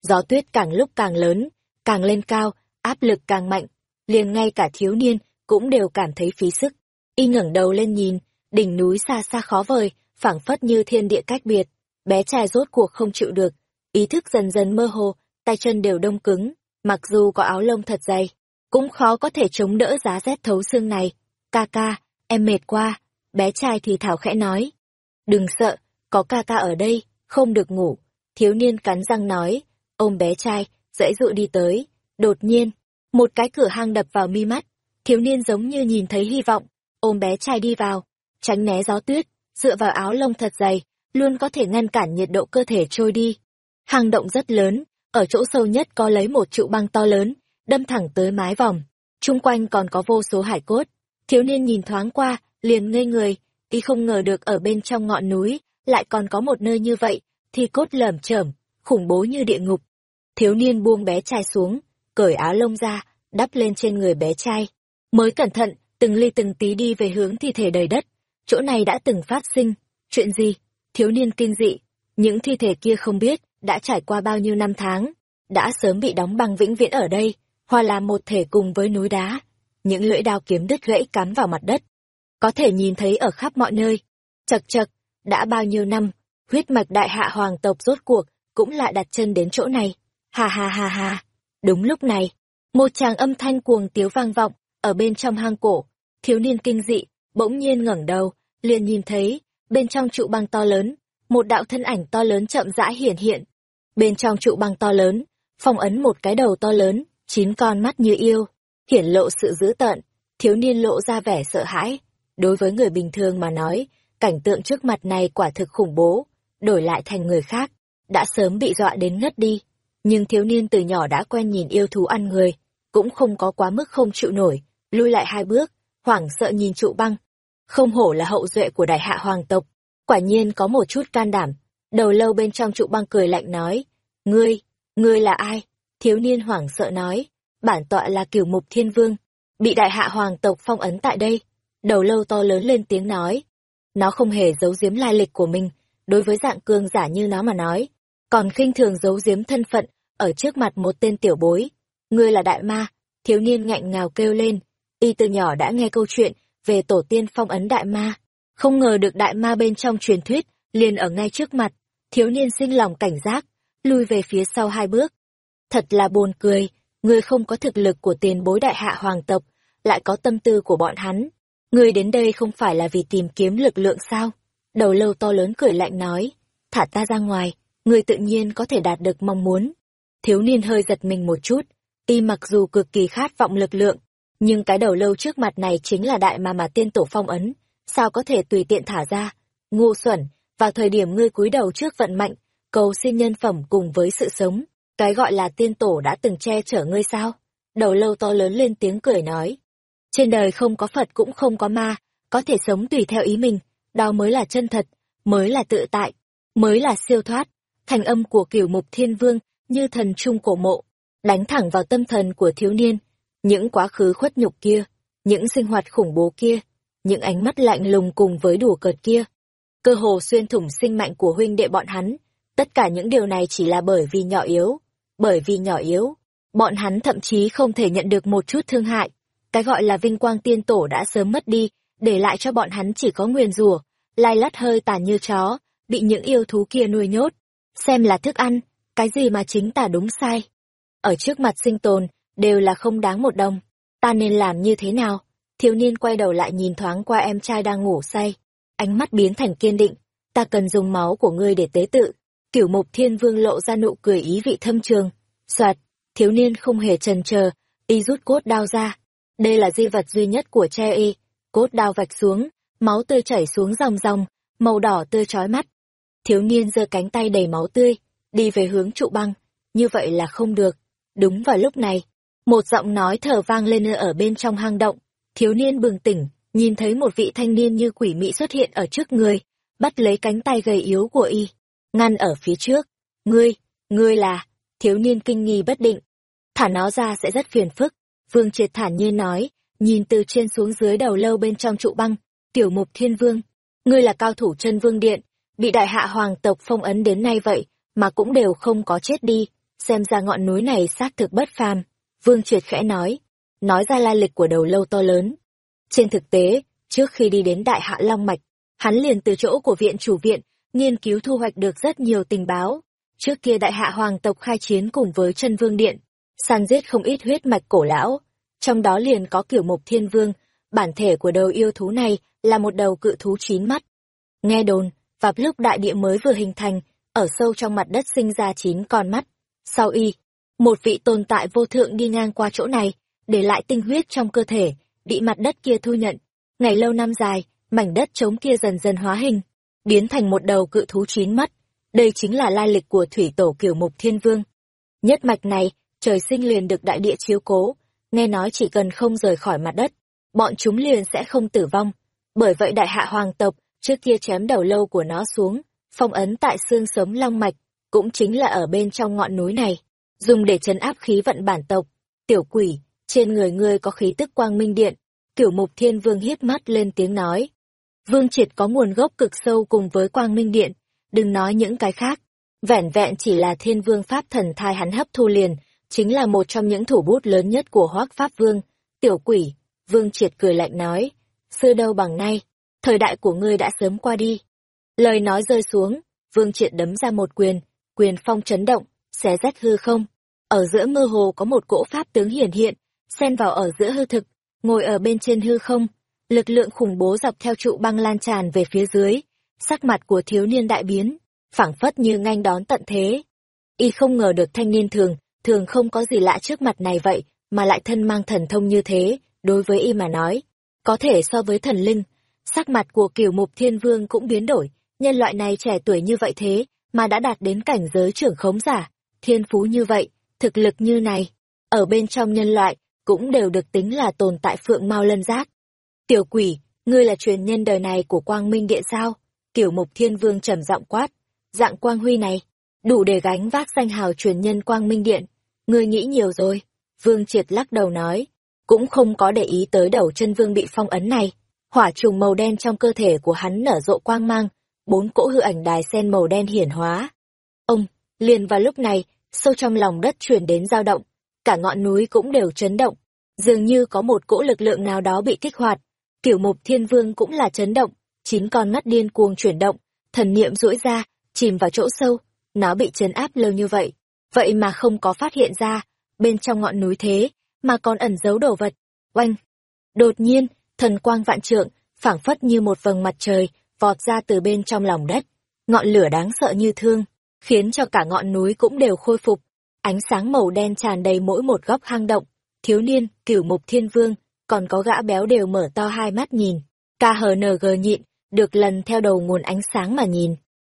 Gió tuyết càng lúc càng lớn, càng lên cao, áp lực càng mạnh. Liền ngay cả thiếu niên cũng đều cảm thấy phí sức. Y ngẩng đầu lên nhìn, đỉnh núi xa xa khó vời, phảng phất như thiên địa cách biệt. Bé trai rốt cuộc không chịu được, ý thức dần dần mơ hồ, tay chân đều đông cứng, mặc dù có áo lông thật dày, cũng khó có thể chống đỡ giá rét thấu xương này. Ca ca, em mệt quá, bé trai thì thảo khẽ nói. Đừng sợ, có ca ca ở đây, không được ngủ. Thiếu niên cắn răng nói, ôm bé trai, dãy dụ đi tới. Đột nhiên, một cái cửa hang đập vào mi mắt, thiếu niên giống như nhìn thấy hy vọng, ôm bé trai đi vào, tránh né gió tuyết, dựa vào áo lông thật dày, luôn có thể ngăn cản nhiệt độ cơ thể trôi đi. Hang động rất lớn, ở chỗ sâu nhất có lấy một trụ băng to lớn, đâm thẳng tới mái vòng. Trung quanh còn có vô số hải cốt. Thiếu niên nhìn thoáng qua, liền ngây người, y không ngờ được ở bên trong ngọn núi, lại còn có một nơi như vậy, thì cốt lởm chởm, khủng bố như địa ngục. Thiếu niên buông bé trai xuống, cởi áo lông ra, đắp lên trên người bé trai. Mới cẩn thận, từng ly từng tí đi về hướng thi thể đầy đất. Chỗ này đã từng phát sinh. Chuyện gì? Thiếu niên kinh dị. Những thi thể kia không biết, đã trải qua bao nhiêu năm tháng, đã sớm bị đóng băng vĩnh viễn ở đây, hòa làm một thể cùng với núi đá. Những lưỡi đao kiếm đứt gãy cắm vào mặt đất. Có thể nhìn thấy ở khắp mọi nơi. Chật chật, đã bao nhiêu năm, huyết mạch đại hạ hoàng tộc rốt cuộc, cũng lại đặt chân đến chỗ này. Ha ha ha ha. Đúng lúc này, một chàng âm thanh cuồng tiếu vang vọng, ở bên trong hang cổ, thiếu niên kinh dị, bỗng nhiên ngẩng đầu, liền nhìn thấy, bên trong trụ băng to lớn, một đạo thân ảnh to lớn chậm rãi hiển hiện. Bên trong trụ băng to lớn, phong ấn một cái đầu to lớn, chín con mắt như yêu, hiển lộ sự dữ tợn, thiếu niên lộ ra vẻ sợ hãi. Đối với người bình thường mà nói, cảnh tượng trước mặt này quả thực khủng bố, đổi lại thành người khác, đã sớm bị dọa đến ngất đi. Nhưng thiếu niên từ nhỏ đã quen nhìn yêu thú ăn người, cũng không có quá mức không chịu nổi, lui lại hai bước, hoảng sợ nhìn trụ băng. Không hổ là hậu duệ của đại hạ hoàng tộc, quả nhiên có một chút can đảm. Đầu lâu bên trong trụ băng cười lạnh nói, ngươi, ngươi là ai? Thiếu niên hoảng sợ nói, bản tọa là cửu mục thiên vương, bị đại hạ hoàng tộc phong ấn tại đây. Đầu lâu to lớn lên tiếng nói, nó không hề giấu giếm lai lịch của mình, đối với dạng cương giả như nó mà nói, còn khinh thường giấu giếm thân phận ở trước mặt một tên tiểu bối. Ngươi là đại ma, thiếu niên ngạnh ngào kêu lên, y từ nhỏ đã nghe câu chuyện về tổ tiên phong ấn đại ma, không ngờ được đại ma bên trong truyền thuyết liền ở ngay trước mặt, thiếu niên sinh lòng cảnh giác, lui về phía sau hai bước. Thật là buồn cười, ngươi không có thực lực của tiền bối đại hạ hoàng tộc, lại có tâm tư của bọn hắn. Ngươi đến đây không phải là vì tìm kiếm lực lượng sao? Đầu lâu to lớn cười lạnh nói, thả ta ra ngoài, ngươi tự nhiên có thể đạt được mong muốn. Thiếu niên hơi giật mình một chút, y mặc dù cực kỳ khát vọng lực lượng, nhưng cái đầu lâu trước mặt này chính là đại mà mà tiên tổ phong ấn, sao có thể tùy tiện thả ra? Ngu xuẩn, vào thời điểm ngươi cúi đầu trước vận mạnh, cầu xin nhân phẩm cùng với sự sống, cái gọi là tiên tổ đã từng che chở ngươi sao? Đầu lâu to lớn lên tiếng cười nói. Trên đời không có Phật cũng không có ma, có thể sống tùy theo ý mình, đó mới là chân thật, mới là tự tại, mới là siêu thoát. Thành âm của cửu mục thiên vương như thần trung cổ mộ, đánh thẳng vào tâm thần của thiếu niên. Những quá khứ khuất nhục kia, những sinh hoạt khủng bố kia, những ánh mắt lạnh lùng cùng với đùa cợt kia. Cơ hồ xuyên thủng sinh mạnh của huynh đệ bọn hắn. Tất cả những điều này chỉ là bởi vì nhỏ yếu. Bởi vì nhỏ yếu, bọn hắn thậm chí không thể nhận được một chút thương hại. Cái gọi là vinh quang tiên tổ đã sớm mất đi, để lại cho bọn hắn chỉ có nguyền rủa, lai lắt hơi tàn như chó, bị những yêu thú kia nuôi nhốt. Xem là thức ăn, cái gì mà chính tả đúng sai. Ở trước mặt sinh tồn, đều là không đáng một đồng. Ta nên làm như thế nào? Thiếu niên quay đầu lại nhìn thoáng qua em trai đang ngủ say. Ánh mắt biến thành kiên định. Ta cần dùng máu của ngươi để tế tự. Cửu mục thiên vương lộ ra nụ cười ý vị thâm trường. Soạt, thiếu niên không hề trần chờ, y rút cốt đao ra. Đây là di vật duy nhất của che y. Cốt đao vạch xuống, máu tươi chảy xuống dòng dòng, màu đỏ tươi chói mắt. Thiếu niên giơ cánh tay đầy máu tươi, đi về hướng trụ băng. Như vậy là không được. Đúng vào lúc này, một giọng nói thở vang lên ở bên trong hang động. Thiếu niên bừng tỉnh, nhìn thấy một vị thanh niên như quỷ mị xuất hiện ở trước người, bắt lấy cánh tay gầy yếu của y, ngăn ở phía trước. Ngươi, ngươi là, thiếu niên kinh nghi bất định. Thả nó ra sẽ rất phiền phức. Vương triệt thản nhiên nói, nhìn từ trên xuống dưới đầu lâu bên trong trụ băng, tiểu mục thiên vương. Ngươi là cao thủ chân vương điện, bị đại hạ hoàng tộc phong ấn đến nay vậy, mà cũng đều không có chết đi, xem ra ngọn núi này xác thực bất phàm. Vương triệt khẽ nói, nói ra lai lịch của đầu lâu to lớn. Trên thực tế, trước khi đi đến Đại Hạ Long Mạch, hắn liền từ chỗ của viện chủ viện, nghiên cứu thu hoạch được rất nhiều tình báo. Trước kia Đại Hạ Hoàng tộc khai chiến cùng với chân Vương Điện, săn giết không ít huyết mạch cổ lão, trong đó liền có kiểu mục thiên vương, bản thể của đầu yêu thú này là một đầu cự thú chín mắt. Nghe đồn, vào lúc đại địa mới vừa hình thành, ở sâu trong mặt đất sinh ra chín con mắt. Sau y, một vị tồn tại vô thượng đi ngang qua chỗ này, để lại tinh huyết trong cơ thể, bị mặt đất kia thu nhận. Ngày lâu năm dài, mảnh đất trống kia dần dần hóa hình, biến thành một đầu cự thú chín mắt. Đây chính là lai lịch của thủy tổ kiểu mục thiên vương. Nhất mạch này, trời sinh liền được đại địa chiếu cố, nghe nói chỉ cần không rời khỏi mặt đất, bọn chúng liền sẽ không tử vong. Bởi vậy đại hạ hoàng tộc, trước kia chém đầu lâu của nó xuống, phong ấn tại xương sống long mạch, cũng chính là ở bên trong ngọn núi này, dùng để chấn áp khí vận bản tộc. Tiểu quỷ, trên người ngươi có khí tức quang minh điện, kiểu mục thiên vương hiếp mắt lên tiếng nói. Vương triệt có nguồn gốc cực sâu cùng với quang minh điện, đừng nói những cái khác. Vẻn vẹn chỉ là thiên vương pháp thần thai hắn hấp thu liền, chính là một trong những thủ bút lớn nhất của hoác pháp vương. Tiểu quỷ, vương triệt cười lạnh nói, xưa đâu bằng nay, thời đại của ngươi đã sớm qua đi. Lời nói rơi xuống, vương triệt đấm ra một quyền, quyền phong chấn động, xé rách hư không. Ở giữa mơ hồ có một cỗ pháp tướng hiển hiện, xen vào ở giữa hư thực, ngồi ở bên trên hư không, lực lượng khủng bố dọc theo trụ băng lan tràn về phía dưới, sắc mặt của thiếu niên đại biến, phảng phất như nganh đón tận thế. Y không ngờ được thanh niên thường, thường không có gì lạ trước mặt này vậy, mà lại thân mang thần thông như thế, đối với Y mà nói, có thể so với thần linh. Sắc mặt của kiểu mục thiên vương cũng biến đổi, nhân loại này trẻ tuổi như vậy thế, mà đã đạt đến cảnh giới trưởng khống giả, thiên phú như vậy, thực lực như này, ở bên trong nhân loại, cũng đều được tính là tồn tại phượng mau lân giác. Tiểu quỷ, ngươi là truyền nhân đời này của quang minh điện sao? Kiểu mục thiên vương trầm giọng quát, dạng quang huy này, đủ để gánh vác danh hào truyền nhân quang minh điện. Ngươi nghĩ nhiều rồi. Vương triệt lắc đầu nói, cũng không có để ý tới đầu chân vương bị phong ấn này. Hỏa trùng màu đen trong cơ thể của hắn nở rộ quang mang, bốn cỗ hư ảnh đài sen màu đen hiển hóa. Ông, liền vào lúc này, sâu trong lòng đất truyền đến dao động, cả ngọn núi cũng đều chấn động, dường như có một cỗ lực lượng nào đó bị kích hoạt. Kiểu mục thiên vương cũng là chấn động, chín con mắt điên cuồng chuyển động, thần niệm duỗi ra, chìm vào chỗ sâu, nó bị chấn áp lâu như vậy, vậy mà không có phát hiện ra, bên trong ngọn núi thế, mà còn ẩn giấu đồ vật. Oanh! Đột nhiên, thần quang vạn trượng, phảng phất như một vầng mặt trời, vọt ra từ bên trong lòng đất. Ngọn lửa đáng sợ như thương, khiến cho cả ngọn núi cũng đều khôi phục. Ánh sáng màu đen tràn đầy mỗi một góc hang động. Thiếu niên, cửu mục thiên vương, còn có gã béo đều mở to hai mắt nhìn. KHNG nhịn, được lần theo đầu nguồn ánh sáng mà nhìn.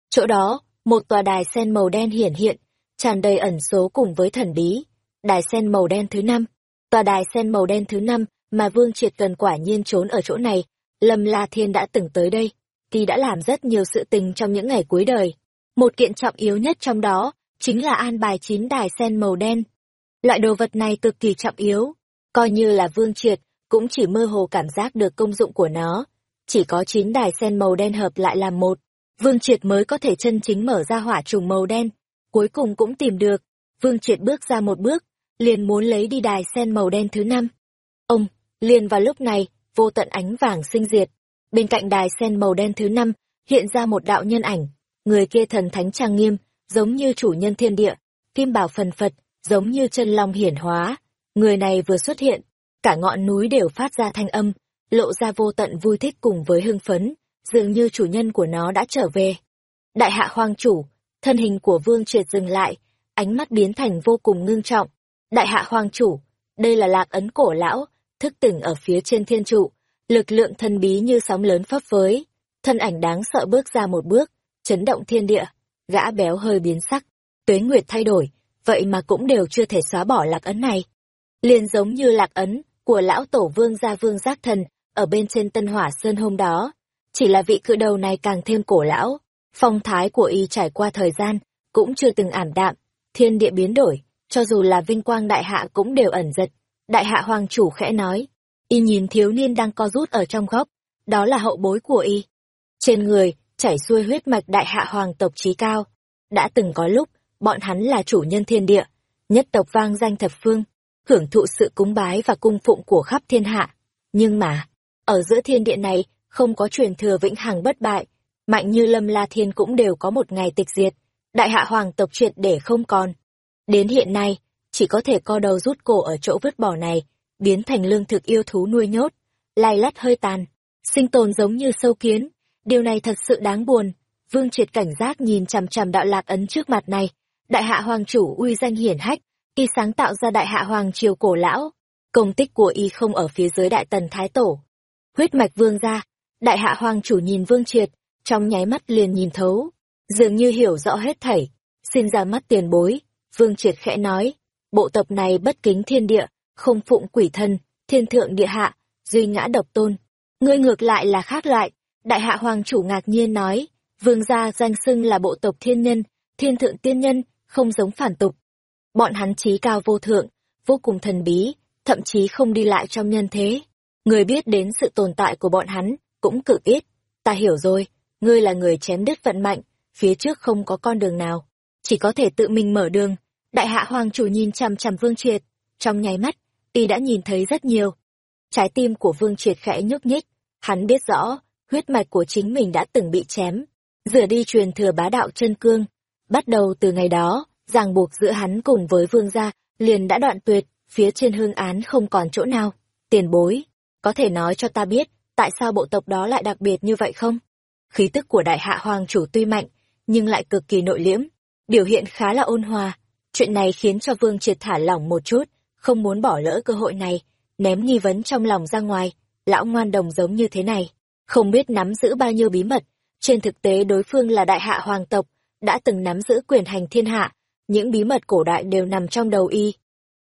Chỗ đó, một tòa đài sen màu đen hiển hiện, tràn đầy ẩn số cùng với thần bí. Đài sen màu đen thứ năm. Tòa đài sen màu đen thứ năm mà Vương Triệt cần quả nhiên trốn ở chỗ này. Lâm La Thiên đã từng tới đây. thì đã làm rất nhiều sự tình trong những ngày cuối đời. Một kiện trọng yếu nhất trong đó, chính là an bài chín đài sen màu đen. Loại đồ vật này cực kỳ trọng yếu, coi như là vương triệt, cũng chỉ mơ hồ cảm giác được công dụng của nó. Chỉ có chín đài sen màu đen hợp lại làm một, vương triệt mới có thể chân chính mở ra hỏa trùng màu đen. Cuối cùng cũng tìm được, vương triệt bước ra một bước, liền muốn lấy đi đài sen màu đen thứ năm. Ông, liền vào lúc này, vô tận ánh vàng sinh diệt, Bên cạnh đài sen màu đen thứ năm, hiện ra một đạo nhân ảnh, người kia thần thánh trang nghiêm, giống như chủ nhân thiên địa, kim bảo phần phật, giống như chân long hiển hóa. Người này vừa xuất hiện, cả ngọn núi đều phát ra thanh âm, lộ ra vô tận vui thích cùng với hưng phấn, dường như chủ nhân của nó đã trở về. Đại hạ hoang chủ, thân hình của vương triệt dừng lại, ánh mắt biến thành vô cùng ngưng trọng. Đại hạ hoang chủ, đây là lạc ấn cổ lão, thức tỉnh ở phía trên thiên trụ, lực lượng thần bí như sóng lớn phấp phới, thân ảnh đáng sợ bước ra một bước, chấn động thiên địa, gã béo hơi biến sắc, tuế nguyệt thay đổi, vậy mà cũng đều chưa thể xóa bỏ lạc ấn này. Liền giống như lạc ấn của lão tổ vương gia vương giác thần ở bên trên tân hỏa sơn hôm đó, chỉ là vị cự đầu này càng thêm cổ lão, phong thái của y trải qua thời gian, cũng chưa từng ảm đạm, thiên địa biến đổi, cho dù là vinh quang đại hạ cũng đều ẩn giật. Đại hạ hoàng chủ khẽ nói, y nhìn thiếu niên đang co rút ở trong góc, đó là hậu bối của y. Trên người, chảy xuôi huyết mạch đại hạ hoàng tộc trí cao. Đã từng có lúc, bọn hắn là chủ nhân thiên địa, nhất tộc vang danh thập phương, hưởng thụ sự cúng bái và cung phụng của khắp thiên hạ. Nhưng mà, ở giữa thiên địa này, không có truyền thừa vĩnh hằng bất bại, mạnh như lâm la thiên cũng đều có một ngày tịch diệt, đại hạ hoàng tộc triệt để không còn. Đến hiện nay, chỉ có thể co đầu rút cổ ở chỗ vứt bỏ này, biến thành lương thực yêu thú nuôi nhốt, lai lắt hơi tàn, sinh tồn giống như sâu kiến. Điều này thật sự đáng buồn. Vương triệt cảnh giác nhìn chằm chằm đạo lạc ấn trước mặt này. Đại hạ hoàng chủ uy danh hiển hách, y sáng tạo ra đại hạ hoàng triều cổ lão. Công tích của y không ở phía dưới đại tần thái tổ. huyết mạch vương gia. Đại hạ hoàng chủ nhìn vương triệt, trong nháy mắt liền nhìn thấu, dường như hiểu rõ hết thảy. Xin ra mắt tiền bối, vương triệt khẽ nói, bộ tộc này bất kính thiên địa, không phụng quỷ thân, thiên thượng địa hạ, duy ngã độc tôn. Ngươi ngược lại là khác loại, đại hạ hoàng chủ ngạc nhiên nói, vương gia danh xưng là bộ tộc thiên nhân, thiên thượng tiên nhân, không giống phản tục. Bọn hắn trí cao vô thượng, vô cùng thần bí, thậm chí không đi lại trong nhân thế. Người biết đến sự tồn tại của bọn hắn, cũng cực ít. Ta hiểu rồi, ngươi là người chém đứt vận mạnh, phía trước không có con đường nào. Chỉ có thể tự mình mở đường. Đại hạ hoàng chủ nhìn chằm chằm vương triệt. Trong nháy mắt, y đã nhìn thấy rất nhiều. Trái tim của vương triệt khẽ nhúc nhích. Hắn biết rõ, huyết mạch của chính mình đã từng bị chém. Rửa đi truyền thừa bá đạo chân cương. Bắt đầu từ ngày đó, ràng buộc giữa hắn cùng với vương gia, liền đã đoạn tuyệt, phía trên hương án không còn chỗ nào. Tiền bối, có thể nói cho ta biết, tại sao bộ tộc đó lại đặc biệt như vậy không? Khí tức của đại hạ hoàng chủ tuy mạnh, nhưng lại cực kỳ nội liễm, biểu hiện khá là ôn hòa. Chuyện này khiến cho Vương Triệt thả lỏng một chút, không muốn bỏ lỡ cơ hội này, ném nghi vấn trong lòng ra ngoài. Lão ngoan đồng giống như thế này, không biết nắm giữ bao nhiêu bí mật. Trên thực tế đối phương là đại hạ hoàng tộc, đã từng nắm giữ quyền hành thiên hạ, những bí mật cổ đại đều nằm trong đầu y.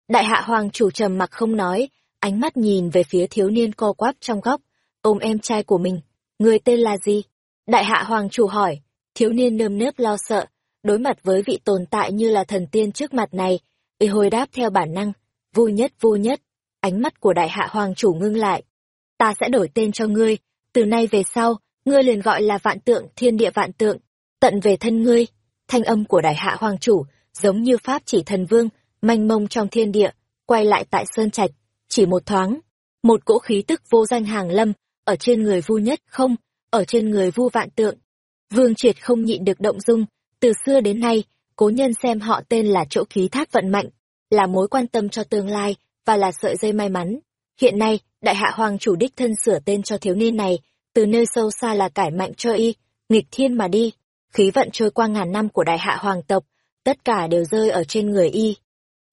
Đại hạ hoàng chủ trầm mặc không nói, ánh mắt nhìn về phía thiếu niên co quắp trong góc, ôm em trai của mình. Người tên là gì? Đại hạ hoàng chủ hỏi, thiếu niên nơm nớp lo sợ, đối mặt với vị tồn tại như là thần tiên trước mặt này, y hồi đáp theo bản năng, vui nhất vui nhất. Ánh mắt của đại hạ hoàng chủ ngưng lại. Ta sẽ đổi tên cho ngươi, từ nay về sau, ngươi liền gọi là vạn tượng, thiên địa vạn tượng, tận về thân ngươi. Thanh âm của đại hạ hoàng chủ, giống như pháp chỉ thần vương, manh mông trong thiên địa, quay lại tại sơn trạch, chỉ một thoáng, một cỗ khí tức vô danh hàng lâm, ở trên người vu nhất không, ở trên người vu vạn tượng. Vương triệt không nhịn được động dung, từ xưa đến nay, cố nhân xem họ tên là chỗ khí thác vận mạnh, là mối quan tâm cho tương lai, và là sợi dây may mắn. Hiện nay, đại hạ hoàng chủ đích thân sửa tên cho thiếu niên này, từ nơi sâu xa là cải mạnh cho y, nghịch thiên mà đi, khí vận trôi qua ngàn năm của đại hạ hoàng tộc, tất cả đều rơi ở trên người y.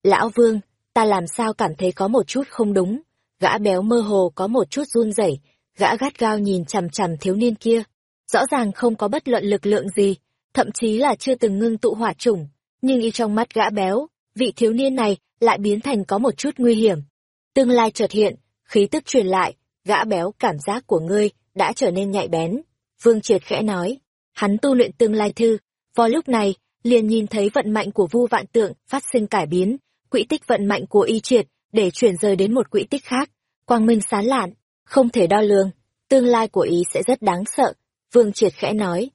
Lão Vương, ta làm sao cảm thấy có một chút không đúng, gã béo mơ hồ có một chút run rẩy, gã gắt gao nhìn chằm chằm thiếu niên kia. Rõ ràng không có bất luận lực lượng gì, thậm chí là chưa từng ngưng tụ hỏa chủng, nhưng y trong mắt gã béo, vị thiếu niên này lại biến thành có một chút nguy hiểm. Tương lai chợt hiện, khí tức truyền lại, gã béo cảm giác của ngươi đã trở nên nhạy bén. Vương Triệt khẽ nói, hắn tu luyện tương lai thư, vào lúc này, liền nhìn thấy vận mạnh của Vu Vạn Tượng phát sinh cải biến, quỹ tích vận mạnh của y triệt để chuyển rời đến một quỹ tích khác, quang minh sáng lạn, không thể đo lường, tương lai của ý sẽ rất đáng sợ, Vương Triệt khẽ nói.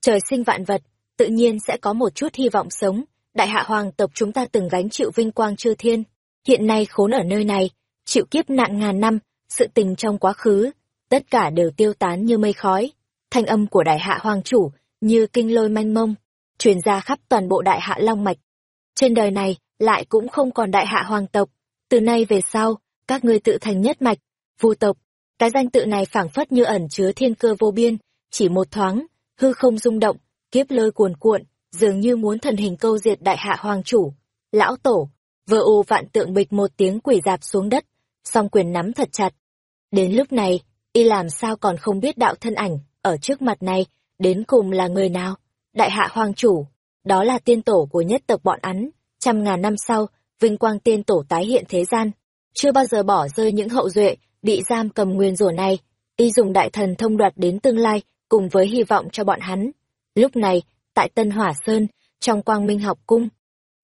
Trời sinh vạn vật, tự nhiên sẽ có một chút hy vọng sống, đại hạ hoàng tộc chúng ta từng gánh chịu vinh quang chư thiên, hiện nay khốn ở nơi này, chịu kiếp nạn ngàn năm, sự tình trong quá khứ, tất cả đều tiêu tán như mây khói. Thanh âm của đại hạ hoàng chủ, như kinh lôi manh mông, truyền ra khắp toàn bộ đại hạ long mạch. Trên đời này, lại cũng không còn đại hạ hoàng tộc, từ nay về sau, các ngươi tự thành nhất mạch, vu tộc. Cái danh tự này phảng phất như ẩn chứa thiên cơ vô biên, chỉ một thoáng, hư không rung động, kiếp lôi cuồn cuộn, dường như muốn thần hình câu diệt đại hạ hoàng chủ. Lão tổ, vừa u vạn tượng bịch một tiếng quỷ dạp xuống đất, song quyền nắm thật chặt. Đến lúc này, y làm sao còn không biết đạo thân ảnh, ở trước mặt này, đến cùng là người nào? Đại hạ hoàng chủ, đó là tiên tổ của nhất tộc bọn ắn, trăm ngàn năm sau, vinh quang tiên tổ tái hiện thế gian, chưa bao giờ bỏ rơi những hậu duệ bị giam cầm nguyên rủa này, y dùng đại thần thông đoạt đến tương lai, cùng với hy vọng cho bọn hắn. Lúc này, tại Tân Hỏa Sơn, trong quang minh học cung,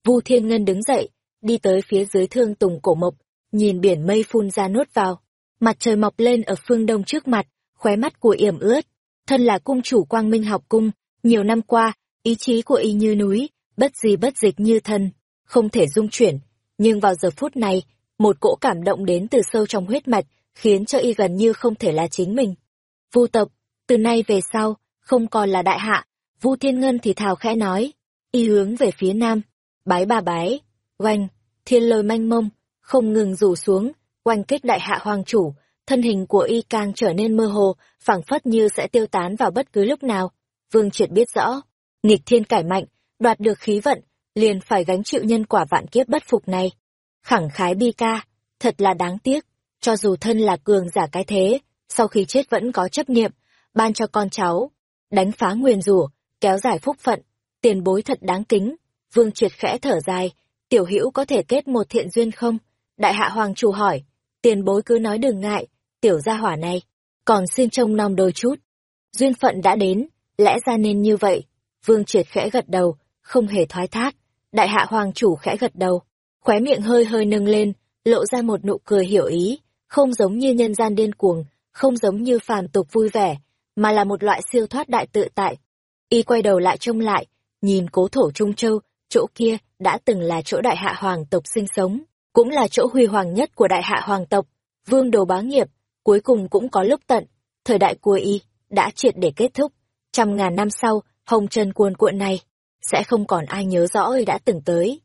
Vu Thiên Ngân đứng dậy, đi tới phía dưới thương tùng cổ mộc, nhìn biển mây phun ra nuốt vào. Mặt trời mọc lên ở phương đông trước mặt, khóe mắt của yểm ướt. Thân là cung chủ quang minh học cung, nhiều năm qua, ý chí của y như núi, bất gì bất dịch như thân, không thể dung chuyển. Nhưng vào giờ phút này, một cỗ cảm động đến từ sâu trong huyết mạch, khiến cho y gần như không thể là chính mình. Vu tộc, từ nay về sau, không còn là đại hạ, Vu Thiên Ngân thì thào khẽ nói, y hướng về phía nam, bái bà bái, oanh, thiên lôi manh mông, không ngừng rủ xuống, oanh kích đại hạ hoàng chủ, thân hình của y càng trở nên mơ hồ, phảng phất như sẽ tiêu tán vào bất cứ lúc nào. Vương Triệt biết rõ, nghịch thiên cải mạnh, đoạt được khí vận, liền phải gánh chịu nhân quả vạn kiếp bất phục này. Khẳng khái bi ca, thật là đáng tiếc, cho dù thân là cường giả cái thế, sau khi chết vẫn có chấp niệm, ban cho con cháu, đánh phá nguyền rủa, kéo dài phúc phận, tiền bối thật đáng kính. Vương Triệt khẽ thở dài, tiểu hữu có thể kết một thiện duyên không? Đại hạ hoàng chủ hỏi, tiền bối cứ nói đừng ngại, tiểu gia hỏa này, còn xin trông nom đôi chút. Duyên phận đã đến, lẽ ra nên như vậy. Vương Triệt khẽ gật đầu, không hề thoái thác. Đại hạ hoàng chủ khẽ gật đầu, khóe miệng hơi hơi nâng lên, lộ ra một nụ cười hiểu ý, không giống như nhân gian điên cuồng, không giống như phàm tục vui vẻ, mà là một loại siêu thoát đại tự tại. Y quay đầu lại trông lại, nhìn cố thổ Trung Châu, chỗ kia đã từng là chỗ đại hạ hoàng tộc sinh sống, cũng là chỗ huy hoàng nhất của đại hạ hoàng tộc, vương đồ bá nghiệp, cuối cùng cũng có lúc tận, thời đại của Y đã triệt để kết thúc. Trăm ngàn năm sau, hồng trần cuồn cuộn này, sẽ không còn ai nhớ rõ ơi đã từng tới.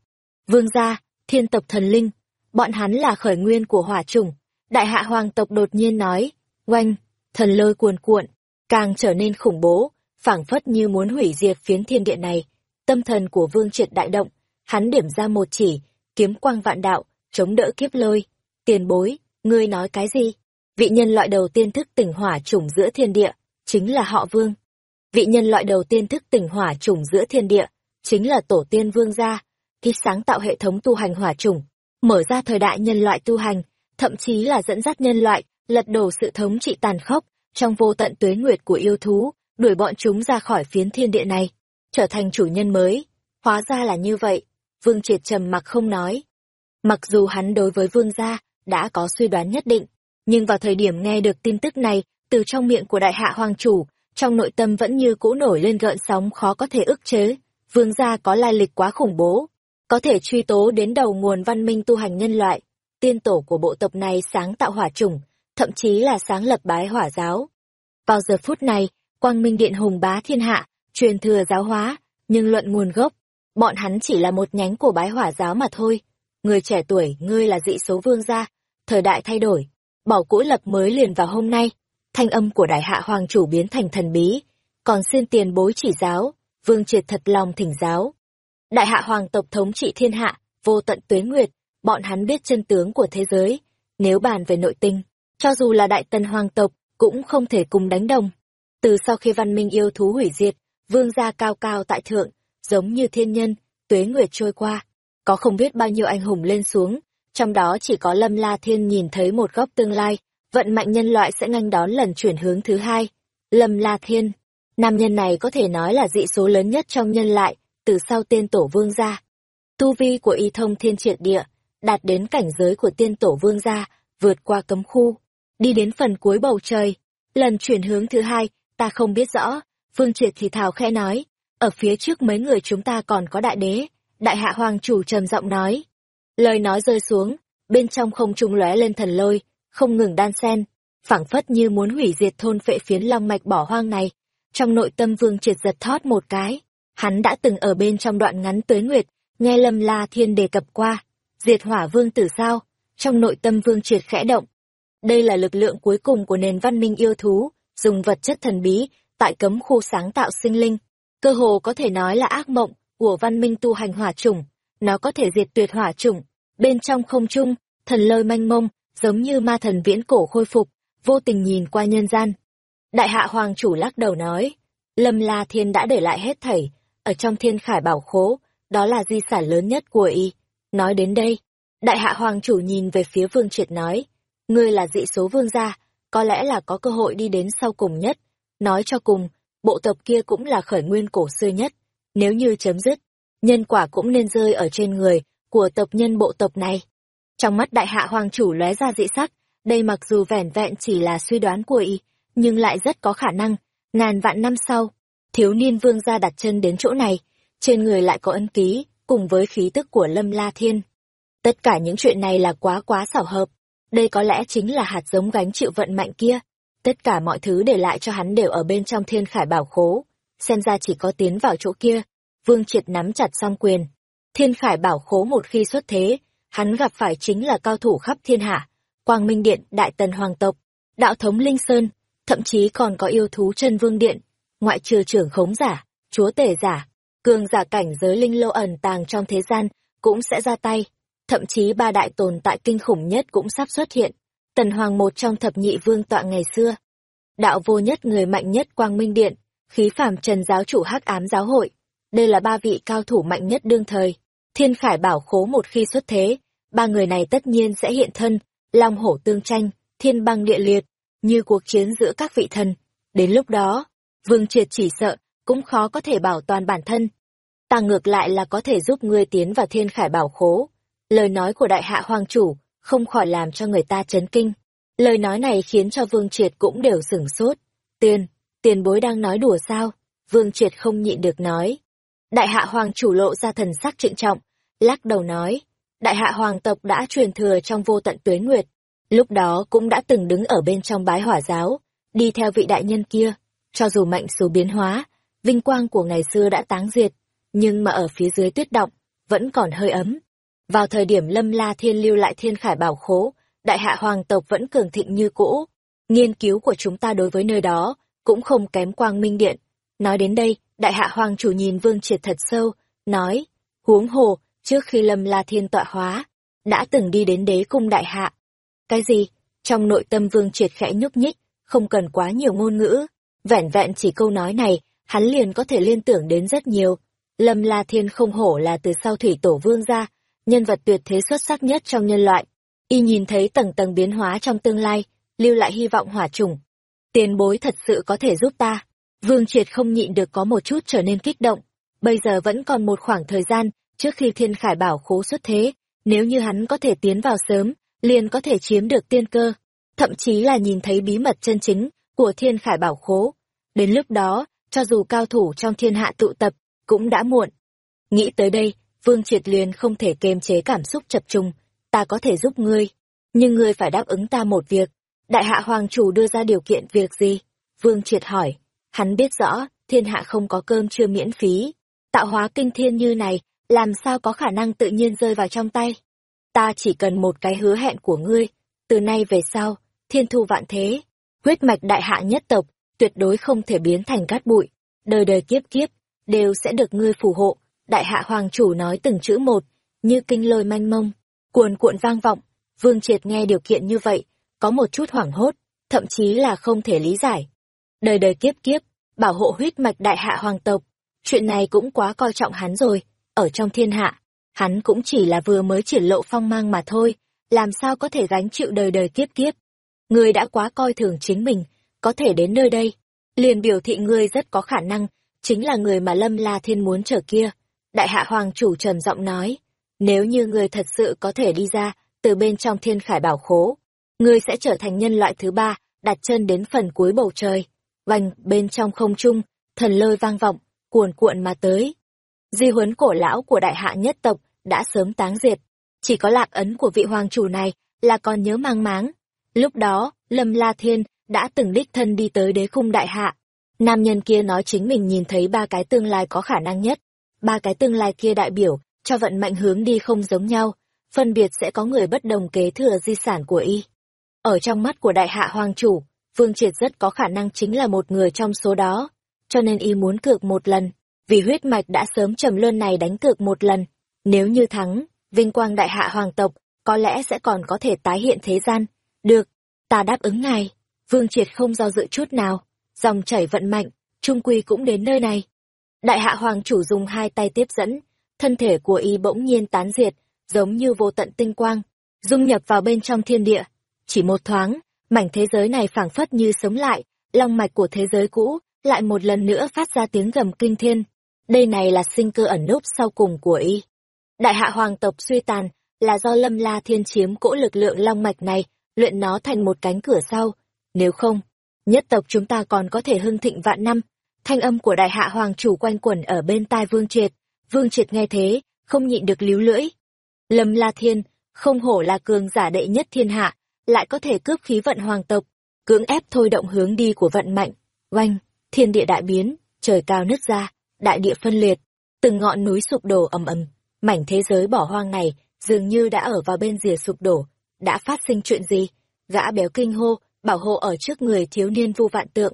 Vương gia, thiên tộc thần linh, bọn hắn là khởi nguyên của hỏa trùng. Đại hạ hoàng tộc đột nhiên nói, oanh, thần lôi cuồn cuộn, càng trở nên khủng bố, phảng phất như muốn hủy diệt phiến thiên địa này. Tâm thần của vương triệt đại động, hắn điểm ra một chỉ, kiếm quang vạn đạo, chống đỡ kiếp lôi. Tiền bối, ngươi nói cái gì? Vị nhân loại đầu tiên thức tỉnh hỏa trùng giữa thiên địa, chính là họ vương. Vị nhân loại đầu tiên thức tỉnh hỏa trùng giữa thiên địa, chính là tổ tiên vương gia, khi sáng tạo hệ thống tu hành hỏa trùng, mở ra thời đại nhân loại tu hành, thậm chí là dẫn dắt nhân loại, lật đổ sự thống trị tàn khốc, trong vô tận tuế nguyệt của yêu thú, đuổi bọn chúng ra khỏi phiến thiên địa này, trở thành chủ nhân mới. Hóa ra là như vậy, Vương Triệt trầm mặc không nói. Mặc dù hắn đối với Vương gia đã có suy đoán nhất định, nhưng vào thời điểm nghe được tin tức này từ trong miệng của đại hạ hoàng chủ, trong nội tâm vẫn như cũ nổi lên gợn sóng khó có thể ức chế. Vương gia có lai lịch quá khủng bố, có thể truy tố đến đầu nguồn văn minh tu hành nhân loại. Tiên tổ của bộ tộc này sáng tạo hỏa chủng, thậm chí là sáng lập bái hỏa giáo. Vào giờ phút này, Quang Minh Điện hùng bá thiên hạ, truyền thừa giáo hóa, nhưng luận nguồn gốc, bọn hắn chỉ là một nhánh của bái hỏa giáo mà thôi. Người trẻ tuổi, ngươi là dị số vương gia, thời đại thay đổi, bỏ cũ lập mới liền vào hôm nay, thanh âm của đại hạ hoàng chủ biến thành thần bí, còn xin tiền bối chỉ giáo, vương triệt thật lòng thỉnh giáo. Đại hạ hoàng tộc thống trị thiên hạ, vô tận tuế nguyệt, bọn hắn biết chân tướng của thế giới, nếu bàn về nội tinh, cho dù là đại tần hoàng tộc, cũng không thể cùng đánh đồng. Từ sau khi văn minh yêu thú hủy diệt, vương gia cao cao tại thượng, giống như thiên nhân, tuế nguyệt trôi qua, có không biết bao nhiêu anh hùng lên xuống, trong đó chỉ có Lâm La Thiên nhìn thấy một góc tương lai, vận mạnh nhân loại sẽ nhanh đón lần chuyển hướng thứ hai. Lâm La Thiên, nam nhân này có thể nói là dị số lớn nhất trong nhân loại, từ sau tiên tổ vương gia. Tu vi của y thông thiên triệt địa, đạt đến cảnh giới của tiên tổ vương gia, vượt qua cấm khu, đi đến phần cuối bầu trời. Lần chuyển hướng thứ hai, ta không biết rõ, vương triệt thì thào khẽ nói, ở phía trước mấy người chúng ta còn có đại đế, đại hạ hoàng chủ trầm giọng nói. Lời nói rơi xuống, bên trong không trung lóe lên thần lôi, không ngừng đan sen, phảng phất như muốn hủy diệt thôn phệ phiến long mạch bỏ hoang này. Trong nội tâm vương triệt giật thót một cái, hắn đã từng ở bên trong đoạn ngắn tuế nguyệt, nghe lâm la thiên đề cập qua, diệt hỏa vương tử sao, trong nội tâm vương triệt khẽ động. Đây là lực lượng cuối cùng của nền văn minh yêu thú, dùng vật chất thần bí, tại cấm khu sáng tạo sinh linh, cơ hồ có thể nói là ác mộng của văn minh tu hành hỏa chủng, nó có thể diệt tuyệt hỏa chủng, bên trong không trung, thần lôi manh mông, giống như ma thần viễn cổ khôi phục, vô tình nhìn qua nhân gian. Đại hạ hoàng chủ lắc đầu nói, Lâm La Thiên đã để lại hết thảy, ở trong thiên khải bảo khố, đó là di sản lớn nhất của y. Nói đến đây, đại hạ hoàng chủ nhìn về phía vương triệt nói, ngươi là dị số vương gia, có lẽ là có cơ hội đi đến sau cùng nhất. Nói cho cùng, bộ tộc kia cũng là khởi nguyên cổ xưa nhất. Nếu như chấm dứt, nhân quả cũng nên rơi ở trên người của tộc nhân bộ tộc này. Trong mắt đại hạ hoàng chủ lóe ra dị sắc, đây mặc dù vẻn vẹn chỉ là suy đoán của y, nhưng lại rất có khả năng, ngàn vạn năm sau, thiếu niên vương gia đặt chân đến chỗ này, trên người lại có ân ký, cùng với khí tức của Lâm La Thiên. Tất cả những chuyện này là quá quá xảo hợp, đây có lẽ chính là hạt giống gánh chịu vận mạnh kia. Tất cả mọi thứ để lại cho hắn đều ở bên trong thiên khải bảo khố, xem ra chỉ có tiến vào chỗ kia. Vương Triệt nắm chặt song quyền. Thiên khải bảo khố một khi xuất thế, hắn gặp phải chính là cao thủ khắp thiên hạ, Quang Minh Điện, Đại Tần Hoàng tộc, Đạo thống Linh Sơn, thậm chí còn có yêu thú chân vương điện, ngoại trừ trưởng khống giả, chúa tể giả, cường giả cảnh giới linh lâu ẩn tàng trong thế gian, cũng sẽ ra tay. Thậm chí ba đại tồn tại kinh khủng nhất cũng sắp xuất hiện. Tần Hoàng một trong thập nhị vương tọa ngày xưa. Đạo vô nhất người mạnh nhất Quang Minh Điện, khí phàm trần giáo chủ hắc ám giáo hội. Đây là ba vị cao thủ mạnh nhất đương thời. Thiên Khải bảo khố một khi xuất thế, ba người này tất nhiên sẽ hiện thân, long hổ tương tranh, thiên băng địa liệt, như cuộc chiến giữa các vị thần. Đến lúc đó, Vương Triệt chỉ sợ, cũng khó có thể bảo toàn bản thân. Ta ngược lại là có thể giúp ngươi tiến vào thiên khải bảo khố. Lời nói của đại hạ hoàng chủ, không khỏi làm cho người ta chấn kinh. Lời nói này khiến cho Vương Triệt cũng đều sửng sốt. Tiền, tiền bối đang nói đùa sao? Vương Triệt không nhịn được nói. Đại hạ hoàng chủ lộ ra thần sắc trịnh trọng, lắc đầu nói. Đại hạ hoàng tộc đã truyền thừa trong vô tận tuế nguyệt. Lúc đó cũng đã từng đứng ở bên trong bái hỏa giáo, đi theo vị đại nhân kia. Cho dù mạnh số biến hóa, vinh quang của ngày xưa đã táng diệt, nhưng mà ở phía dưới tuyết động, vẫn còn hơi ấm. Vào thời điểm Lâm La Thiên lưu lại thiên khải bảo khố, đại hạ hoàng tộc vẫn cường thịnh như cũ. Nghiên cứu của chúng ta đối với nơi đó, cũng không kém quang minh điện. Nói đến đây, đại hạ hoàng chủ nhìn vương triệt thật sâu, nói, huống hồ, trước khi Lâm La Thiên tọa hóa, đã từng đi đến đế cung đại hạ. Cái gì? Trong nội tâm vương triệt khẽ nhúc nhích, không cần quá nhiều ngôn ngữ. Vẻn vẹn chỉ câu nói này, hắn liền có thể liên tưởng đến rất nhiều. Lâm La Thiên không hổ là từ sau thủy tổ vương ra, nhân vật tuyệt thế xuất sắc nhất trong nhân loại. Y nhìn thấy tầng tầng biến hóa trong tương lai, lưu lại hy vọng hỏa chủng. Tiền bối thật sự có thể giúp ta. Vương Triệt không nhịn được có một chút trở nên kích động. Bây giờ vẫn còn một khoảng thời gian trước khi thiên khải bảo khố xuất thế. Nếu như hắn có thể tiến vào sớm, liền có thể chiếm được tiên cơ. Thậm chí là nhìn thấy bí mật chân chính của thiên khải bảo khố. Đến lúc đó, cho dù cao thủ trong thiên hạ tụ tập, cũng đã muộn. Nghĩ tới đây, Vương Triệt liền không thể kiềm chế cảm xúc chập trùng, ta có thể giúp ngươi, nhưng ngươi phải đáp ứng ta một việc. Đại hạ hoàng chủ đưa ra điều kiện việc gì? Vương Triệt hỏi, hắn biết rõ, thiên hạ không có cơm chưa miễn phí, tạo hóa kinh thiên như này, làm sao có khả năng tự nhiên rơi vào trong tay. Ta chỉ cần một cái hứa hẹn của ngươi, từ nay về sau, thiên thu vạn thế, huyết mạch đại hạ nhất tộc, tuyệt đối không thể biến thành cát bụi, đời đời kiếp kiếp, đều sẽ được ngươi phù hộ. Đại hạ hoàng chủ nói từng chữ một, như kinh lôi manh mông, cuồn cuộn vang vọng. Vương Triệt nghe điều kiện như vậy, có một chút hoảng hốt, thậm chí là không thể lý giải. Đời đời kiếp kiếp, bảo hộ huyết mạch đại hạ hoàng tộc, chuyện này cũng quá coi trọng hắn rồi, ở trong thiên hạ, hắn cũng chỉ là vừa mới triển lộ phong mang mà thôi, làm sao có thể gánh chịu đời đời kiếp kiếp. Người đã quá coi thường chính mình, có thể đến nơi đây, liền biểu thị ngươi rất có khả năng, chính là người mà Lâm La Thiên muốn trở kia. Đại hạ hoàng chủ trầm giọng nói, nếu như ngươi thật sự có thể đi ra, từ bên trong thiên khải bảo khố, ngươi sẽ trở thành nhân loại thứ ba, đặt chân đến phần cuối bầu trời. Vành, bên trong không trung, thần lôi vang vọng, cuồn cuộn mà tới. Di huấn cổ lão của đại hạ nhất tộc đã sớm táng diệt. Chỉ có lạc ấn của vị hoàng chủ này là còn nhớ mang máng. Lúc đó, Lâm La Thiên đã từng đích thân đi tới đế khung đại hạ. Nam nhân kia nói chính mình nhìn thấy ba cái tương lai có khả năng nhất. Ba cái tương lai kia đại biểu, cho vận mệnh hướng đi không giống nhau, phân biệt sẽ có người bất đồng kế thừa di sản của y. Ở trong mắt của đại hạ hoàng chủ, Vương Triệt rất có khả năng chính là một người trong số đó, cho nên y muốn cược một lần, vì huyết mạch đã sớm trầm luân này đánh cược một lần. Nếu như thắng, vinh quang đại hạ hoàng tộc, có lẽ sẽ còn có thể tái hiện thế gian. Được, ta đáp ứng ngài. Vương Triệt không do dự chút nào, dòng chảy vận mạnh, trung quy cũng đến nơi này. Đại hạ hoàng chủ dùng hai tay tiếp dẫn, thân thể của y bỗng nhiên tán diệt, giống như vô tận tinh quang, dung nhập vào bên trong thiên địa. Chỉ một thoáng, mảnh thế giới này phảng phất như sống lại, long mạch của thế giới cũ lại một lần nữa phát ra tiếng gầm kinh thiên. Đây này là sinh cơ ẩn núp sau cùng của y. Đại hạ hoàng tộc suy tàn là do lâm la thiên chiếm cỗ lực lượng long mạch này, luyện nó thành một cánh cửa sau, nếu không, nhất tộc chúng ta còn có thể hưng thịnh vạn năm. Thanh âm của đại hạ hoàng chủ quanh quẩn ở bên tai Vương Triệt. Vương Triệt nghe thế, không nhịn được líu lưỡi. Lâm La Thiên, không hổ là cường giả đệ nhất thiên hạ, lại có thể cướp khí vận hoàng tộc, cưỡng ép thôi động hướng đi của vận mạnh. Oanh, thiên địa đại biến, trời cao nứt ra, đại địa phân liệt, từng ngọn núi sụp đổ ầm ầm, mảnh thế giới bỏ hoang này dường như đã ở vào bên rìa sụp đổ, đã phát sinh chuyện gì? Gã béo kinh hô, bảo hộ ở trước người thiếu niên vu vạn tượng.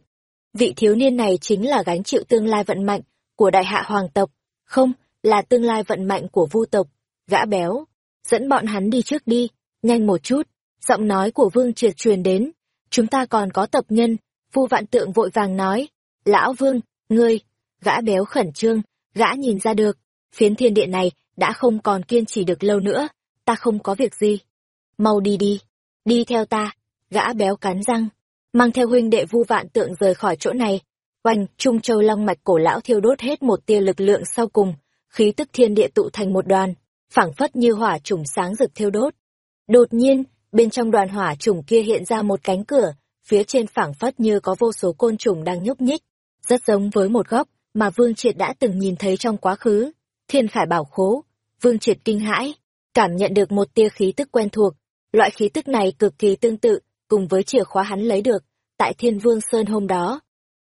Vị thiếu niên này chính là gánh chịu tương lai vận mạnh của đại hạ hoàng tộc, không, là tương lai vận mạnh của vu tộc. Gã béo, dẫn bọn hắn đi trước đi, nhanh một chút, Giọng nói của Vương Triệt truyền đến. Chúng ta còn có tập nhân. Phu vạn tượng vội vàng nói. Lão Vương, ngươi, gã béo khẩn trương, gã nhìn ra được. Phiến thiên địa này đã không còn kiên trì được lâu nữa. Ta không có việc gì. Mau đi đi. Đi theo ta. Gã béo cắn răng. Mang theo huynh đệ vu vạn tượng rời khỏi chỗ này. Oanh, Trung Châu Long mạch cổ lão thiêu đốt hết một tia lực lượng sau cùng, khí tức thiên địa tụ thành một đoàn, phảng phất như hỏa trùng sáng rực thiêu đốt. Đột nhiên, bên trong đoàn hỏa trùng kia hiện ra một cánh cửa, phía trên phảng phất như có vô số côn trùng đang nhúc nhích, rất giống với một góc mà Vương Triệt đã từng nhìn thấy trong quá khứ. Thiên Khải bảo khố, Vương Triệt kinh hãi, cảm nhận được một tia khí tức quen thuộc, loại khí tức này cực kỳ tương tự cùng với chìa khóa hắn lấy được tại Thiên Vương Sơn hôm đó.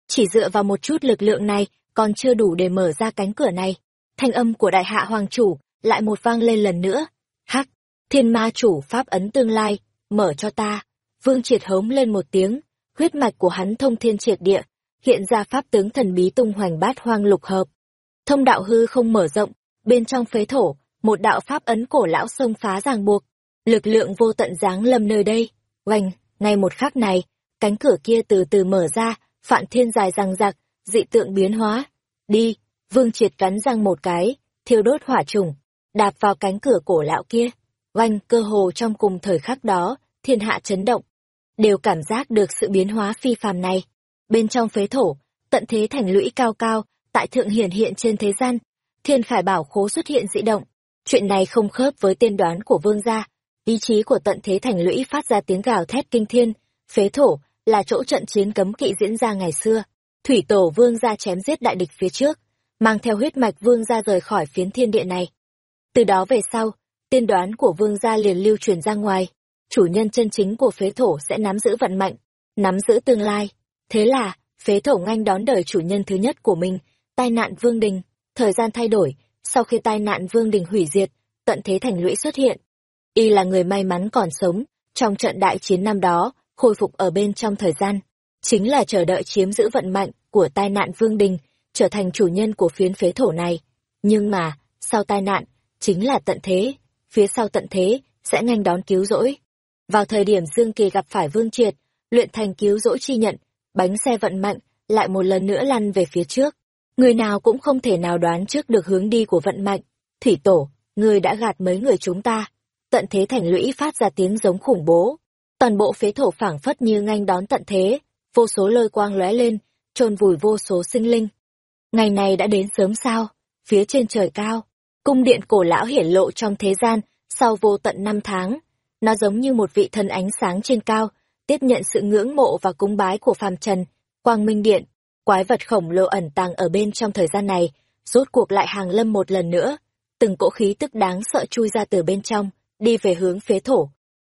Chỉ dựa vào một chút lực lượng này còn chưa đủ để mở ra cánh cửa này. Thanh âm của đại hạ hoàng chủ lại một vang lên lần nữa. Hắc, thiên ma chủ pháp ấn tương lai, mở cho ta. Vương triệt hống lên một tiếng, huyết mạch của hắn thông thiên triệt địa, hiện ra pháp tướng thần bí tung hoành bát hoang lục hợp. Thông đạo hư không mở rộng, bên trong phế thổ, một đạo pháp ấn cổ lão xông phá ràng buộc. Lực lượng vô tận giáng lâm nơi đây. Oanh, ngay một khắc này, cánh cửa kia từ từ mở ra, phạn thiên dài răng rạc dị tượng biến hóa. Đi, vương triệt cắn răng một cái, thiêu đốt hỏa trùng, đạp vào cánh cửa cổ lão kia. Oanh cơ hồ trong cùng thời khắc đó, thiên hạ chấn động. Đều cảm giác được sự biến hóa phi phàm này. Bên trong phế thổ, tận thế thành lũy cao cao, tại thượng hiển hiện trên thế gian. Thiên khải bảo khố xuất hiện dị động. Chuyện này không khớp với tiên đoán của vương gia. Ý chí của tận thế thành lũy phát ra tiếng gào thét kinh thiên. Phế thổ, là chỗ trận chiến cấm kỵ diễn ra ngày xưa. Thủy tổ vương gia chém giết đại địch phía trước, mang theo huyết mạch vương gia rời khỏi phiến thiên địa này. Từ đó về sau, tiên đoán của vương gia liền lưu truyền ra ngoài, chủ nhân chân chính của phế thổ sẽ nắm giữ vận mệnh, nắm giữ tương lai. Thế là, phế thổ nganh đón đời chủ nhân thứ nhất của mình, tai nạn vương đình, thời gian thay đổi, sau khi tai nạn vương đình hủy diệt, tận thế thành lũy xuất hiện. Y là người may mắn còn sống, trong trận đại chiến năm đó, khôi phục ở bên trong thời gian, chính là chờ đợi chiếm giữ vận mạnh của tai nạn vương đình, trở thành chủ nhân của phiến phế thổ này. Nhưng mà, sau tai nạn, chính là tận thế, phía sau tận thế, sẽ nhanh đón cứu rỗi. Vào thời điểm Dương Kỳ gặp phải Vương Triệt, luyện thành cứu rỗi chi nhận, bánh xe vận mạnh, lại một lần nữa lăn về phía trước. Người nào cũng không thể nào đoán trước được hướng đi của vận mạnh. Thủy tổ, người đã gạt mấy người chúng ta. Tận thế thành lũy phát ra tiếng giống khủng bố. Toàn bộ phế thổ phảng phất như nganh đón tận thế, vô số lôi quang lóe lên, trôn vùi vô số sinh linh. Ngày này đã đến sớm sao, phía trên trời cao, cung điện cổ lão hiển lộ trong thế gian, sau vô tận năm tháng. Nó giống như một vị thần ánh sáng trên cao, tiếp nhận sự ngưỡng mộ và cúng bái của phàm trần. Quang Minh Điện, quái vật khổng lồ ẩn tàng ở bên trong thời gian này, rốt cuộc lại hàng lâm một lần nữa. Từng cỗ khí tức đáng sợ chui ra từ bên trong, đi về hướng phế thổ,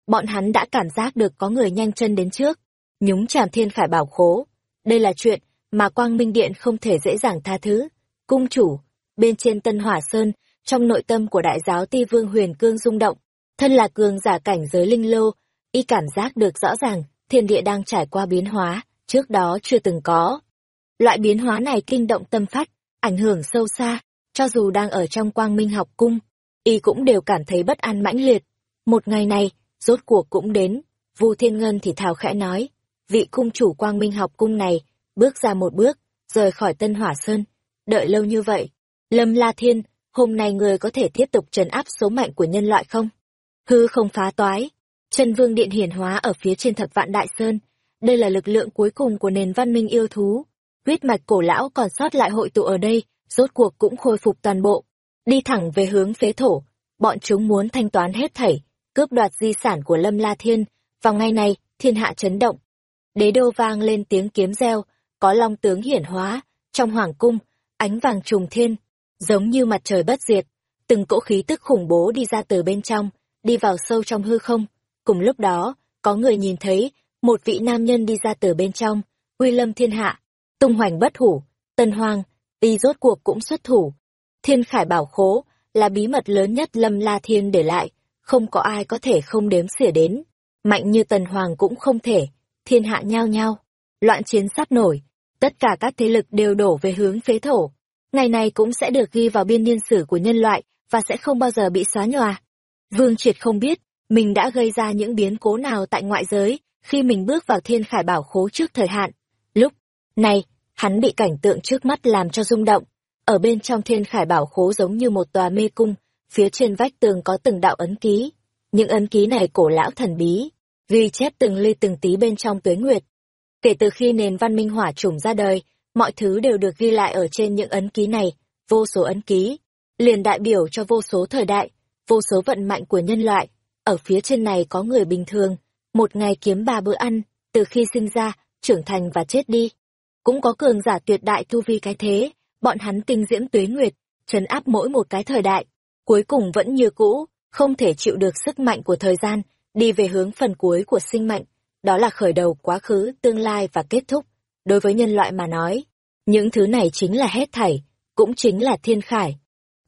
bọn hắn đã cảm giác được có người nhanh chân đến trước, nhúng chàm thiên khải bảo khố. Đây là chuyện mà Quang Minh Điện không thể dễ dàng tha thứ. Cung chủ, bên trên Tân Hỏa Sơn, trong nội tâm của đại giáo ti vương huyền cương rung động, thân là cường giả cảnh giới linh lô, y cảm giác được rõ ràng thiên địa đang trải qua biến hóa, trước đó chưa từng có. Loại biến hóa này kinh động tâm phách, ảnh hưởng sâu xa, cho dù đang ở trong quang minh học cung, y cũng đều cảm thấy bất an mãnh liệt. Một ngày này, rốt cuộc cũng đến. Vu Thiên Ngân thì thào khẽ nói, vị cung chủ quang minh học cung này, bước ra một bước, rời khỏi Tân Hỏa Sơn. Đợi lâu như vậy, Lâm La Thiên, hôm nay người có thể tiếp tục trấn áp số mệnh của nhân loại không? Hư không phá toái, chân vương điện hiển hóa ở phía trên thập vạn đại sơn. Đây là lực lượng cuối cùng của nền văn minh yêu thú. Huyết mạch cổ lão còn sót lại hội tụ ở đây, rốt cuộc cũng khôi phục toàn bộ. Đi thẳng về hướng phế thổ, bọn chúng muốn thanh toán hết thảy, cướp đoạt di sản của Lâm La Thiên. Vào ngày này, thiên hạ chấn động. Đế đô vang lên tiếng kiếm reo, có long tướng hiển hóa, trong hoàng cung, ánh vàng trùng thiên, giống như mặt trời bất diệt. Từng cỗ khí tức khủng bố đi ra từ bên trong, đi vào sâu trong hư không. Cùng lúc đó, có người nhìn thấy, một vị nam nhân đi ra từ bên trong, uy lâm thiên hạ, tung hoành bất hủ, tân hoàng, y rốt cuộc cũng xuất thủ. Thiên khải bảo khố, là bí mật lớn nhất lâm la thiên để lại, không có ai có thể không đếm xỉa đến. Mạnh như Tần Hoàng cũng không thể, thiên hạ nhao nhao. Loạn chiến sắp nổi, tất cả các thế lực đều đổ về hướng phế thổ. Ngày này cũng sẽ được ghi vào biên niên sử của nhân loại và sẽ không bao giờ bị xóa nhòa. Vương Triệt không biết, mình đã gây ra những biến cố nào tại ngoại giới khi mình bước vào thiên khải bảo khố trước thời hạn. Lúc này, hắn bị cảnh tượng trước mắt làm cho rung động. Ở bên trong thiên khải bảo khố giống như một tòa mê cung, phía trên vách tường có từng đạo ấn ký. Những ấn ký này cổ lão thần bí, ghi chép từng ly từng tí bên trong tuế nguyệt. Kể từ khi nền văn minh hỏa chủng ra đời, mọi thứ đều được ghi lại ở trên những ấn ký này, vô số ấn ký, liền đại biểu cho vô số thời đại, vô số vận mạnh của nhân loại. Ở phía trên này có người bình thường, một ngày kiếm ba bữa ăn, từ khi sinh ra, trưởng thành và chết đi. Cũng có cường giả tuyệt đại tu vi cái thế, bọn hắn tinh diễm tuế nguyệt, trấn áp mỗi một cái thời đại, cuối cùng vẫn như cũ, không thể chịu được sức mạnh của thời gian, đi về hướng phần cuối của sinh mệnh, đó là khởi đầu quá khứ, tương lai và kết thúc. Đối với nhân loại mà nói, những thứ này chính là hết thảy, cũng chính là thiên khải.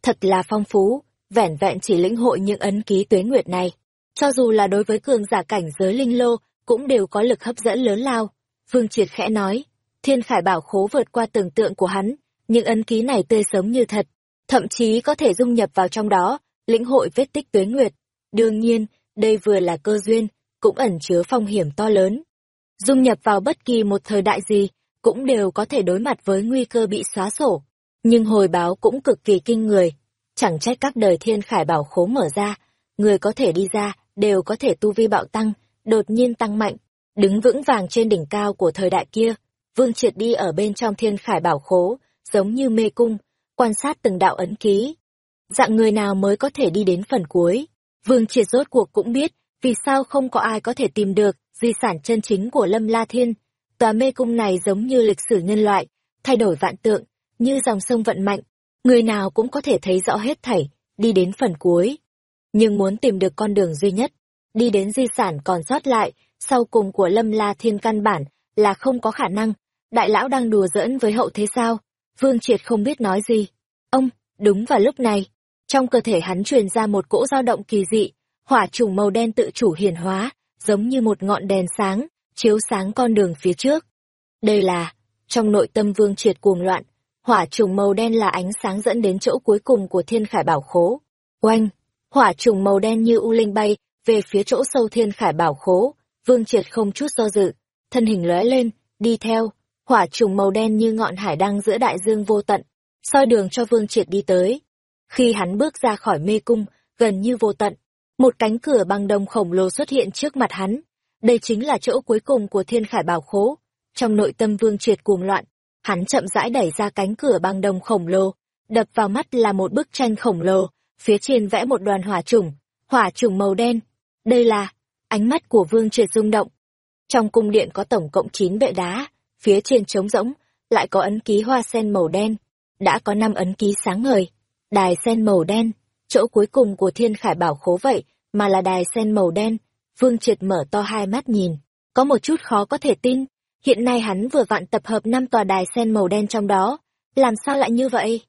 Thật là phong phú, vẻn vẹn chỉ lĩnh hội những ấn ký tuế nguyệt này. Cho dù là đối với cường giả cảnh giới linh lô, cũng đều có lực hấp dẫn lớn lao. Vương Triệt khẽ nói, thiên khải bảo khố vượt qua tưởng tượng của hắn, những ấn ký này tươi sống như thật, thậm chí có thể dung nhập vào trong đó, lĩnh hội vết tích tuế nguyệt. Đương nhiên, đây vừa là cơ duyên, cũng ẩn chứa phong hiểm to lớn. Dung nhập vào bất kỳ một thời đại gì, cũng đều có thể đối mặt với nguy cơ bị xóa sổ. Nhưng hồi báo cũng cực kỳ kinh người. Chẳng trách các đời thiên khải bảo khố mở ra, người có thể đi ra, đều có thể tu vi bạo tăng, đột nhiên tăng mạnh, đứng vững vàng trên đỉnh cao của thời đại kia. Vương triệt đi ở bên trong thiên khải bảo khố, giống như mê cung, quan sát từng đạo ấn ký. Dạng người nào mới có thể đi đến phần cuối. Vương triệt rốt cuộc cũng biết, vì sao không có ai có thể tìm được di sản chân chính của Lâm La Thiên. Tòa mê cung này giống như lịch sử nhân loại, thay đổi vạn tượng, như dòng sông vận mạnh, người nào cũng có thể thấy rõ hết thảy, đi đến phần cuối. Nhưng muốn tìm được con đường duy nhất, đi đến di sản còn sót lại, sau cùng của Lâm La Thiên căn bản là không có khả năng. Đại lão đang đùa giỡn với hậu thế sao? Vương Triệt không biết nói gì. Ông, đúng vào lúc này, trong cơ thể hắn truyền ra một cỗ dao động kỳ dị, hỏa trùng màu đen tự chủ hiển hóa, giống như một ngọn đèn sáng, chiếu sáng con đường phía trước. Đây là, trong nội tâm Vương Triệt cuồng loạn, hỏa trùng màu đen là ánh sáng dẫn đến chỗ cuối cùng của thiên khải bảo khố. Oanh, hỏa trùng màu đen như u linh bay về phía chỗ sâu thiên khải bảo khố, Vương Triệt không chút do dự, thân hình lóe lên, đi theo, hỏa trùng màu đen như ngọn hải đăng giữa đại dương vô tận, soi đường cho Vương Triệt đi tới. Khi hắn bước ra khỏi mê cung, gần như vô tận, một cánh cửa bằng đồng khổng lồ xuất hiện trước mặt hắn. Đây chính là chỗ cuối cùng của thiên khải bảo khố. Trong nội tâm Vương Triệt cuồng loạn, hắn chậm rãi đẩy ra cánh cửa bằng đồng khổng lồ, đập vào mắt là một bức tranh khổng lồ, phía trên vẽ một đoàn hỏa trùng, hỏa trùng màu đen. Đây là, ánh mắt của Vương Triệt rung động. Trong cung điện có tổng cộng 9 bệ đá, phía trên trống rỗng, lại có ấn ký hoa sen màu đen. Đã có năm ấn ký sáng ngời, đài sen màu đen, chỗ cuối cùng của thiên khải bảo khố vậy, mà là đài sen màu đen. Vương Triệt mở to hai mắt nhìn, có một chút khó có thể tin. Hiện nay hắn vừa vặn tập hợp năm tòa đài sen màu đen trong đó. Làm sao lại như vậy?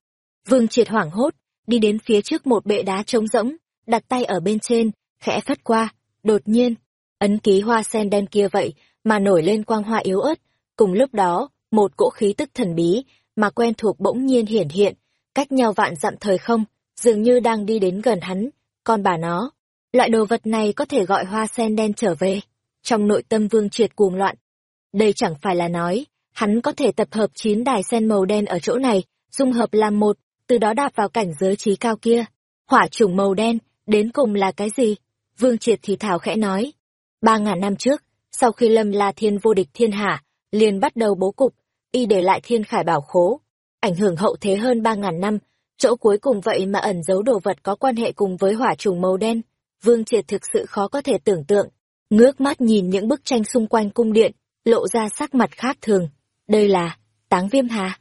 Vương Triệt hoảng hốt, đi đến phía trước một bệ đá trống rỗng, đặt tay ở bên trên, khẽ phất qua. Đột nhiên, ấn ký hoa sen đen kia vậy mà nổi lên quang hoa yếu ớt. Cùng lúc đó, một cỗ khí tức thần bí mà quen thuộc bỗng nhiên hiển hiện, cách nhau vạn dặm thời không, dường như đang đi đến gần hắn. Còn bà nó, loại đồ vật này có thể gọi hoa sen đen trở về. Trong nội tâm vương triệt cuồng loạn. Đây chẳng phải là nói, hắn có thể tập hợp chín đài sen màu đen ở chỗ này, dung hợp làm một, từ đó đạp vào cảnh giới trí cao kia. Hỏa trùng màu đen, đến cùng là cái gì? Vương triệt thì thảo khẽ nói. Ba ngàn năm trước, sau khi lâm la thiên vô địch thiên hạ, liền bắt đầu bố cục, y để lại thiên khải bảo khố. Ảnh hưởng hậu thế hơn ba ngàn năm, chỗ cuối cùng vậy mà ẩn giấu đồ vật có quan hệ cùng với hỏa trùng màu đen. Vương Triệt thực sự khó có thể tưởng tượng. Ngước mắt nhìn những bức tranh xung quanh cung điện, lộ ra sắc mặt khác thường. Đây là táng viêm hà.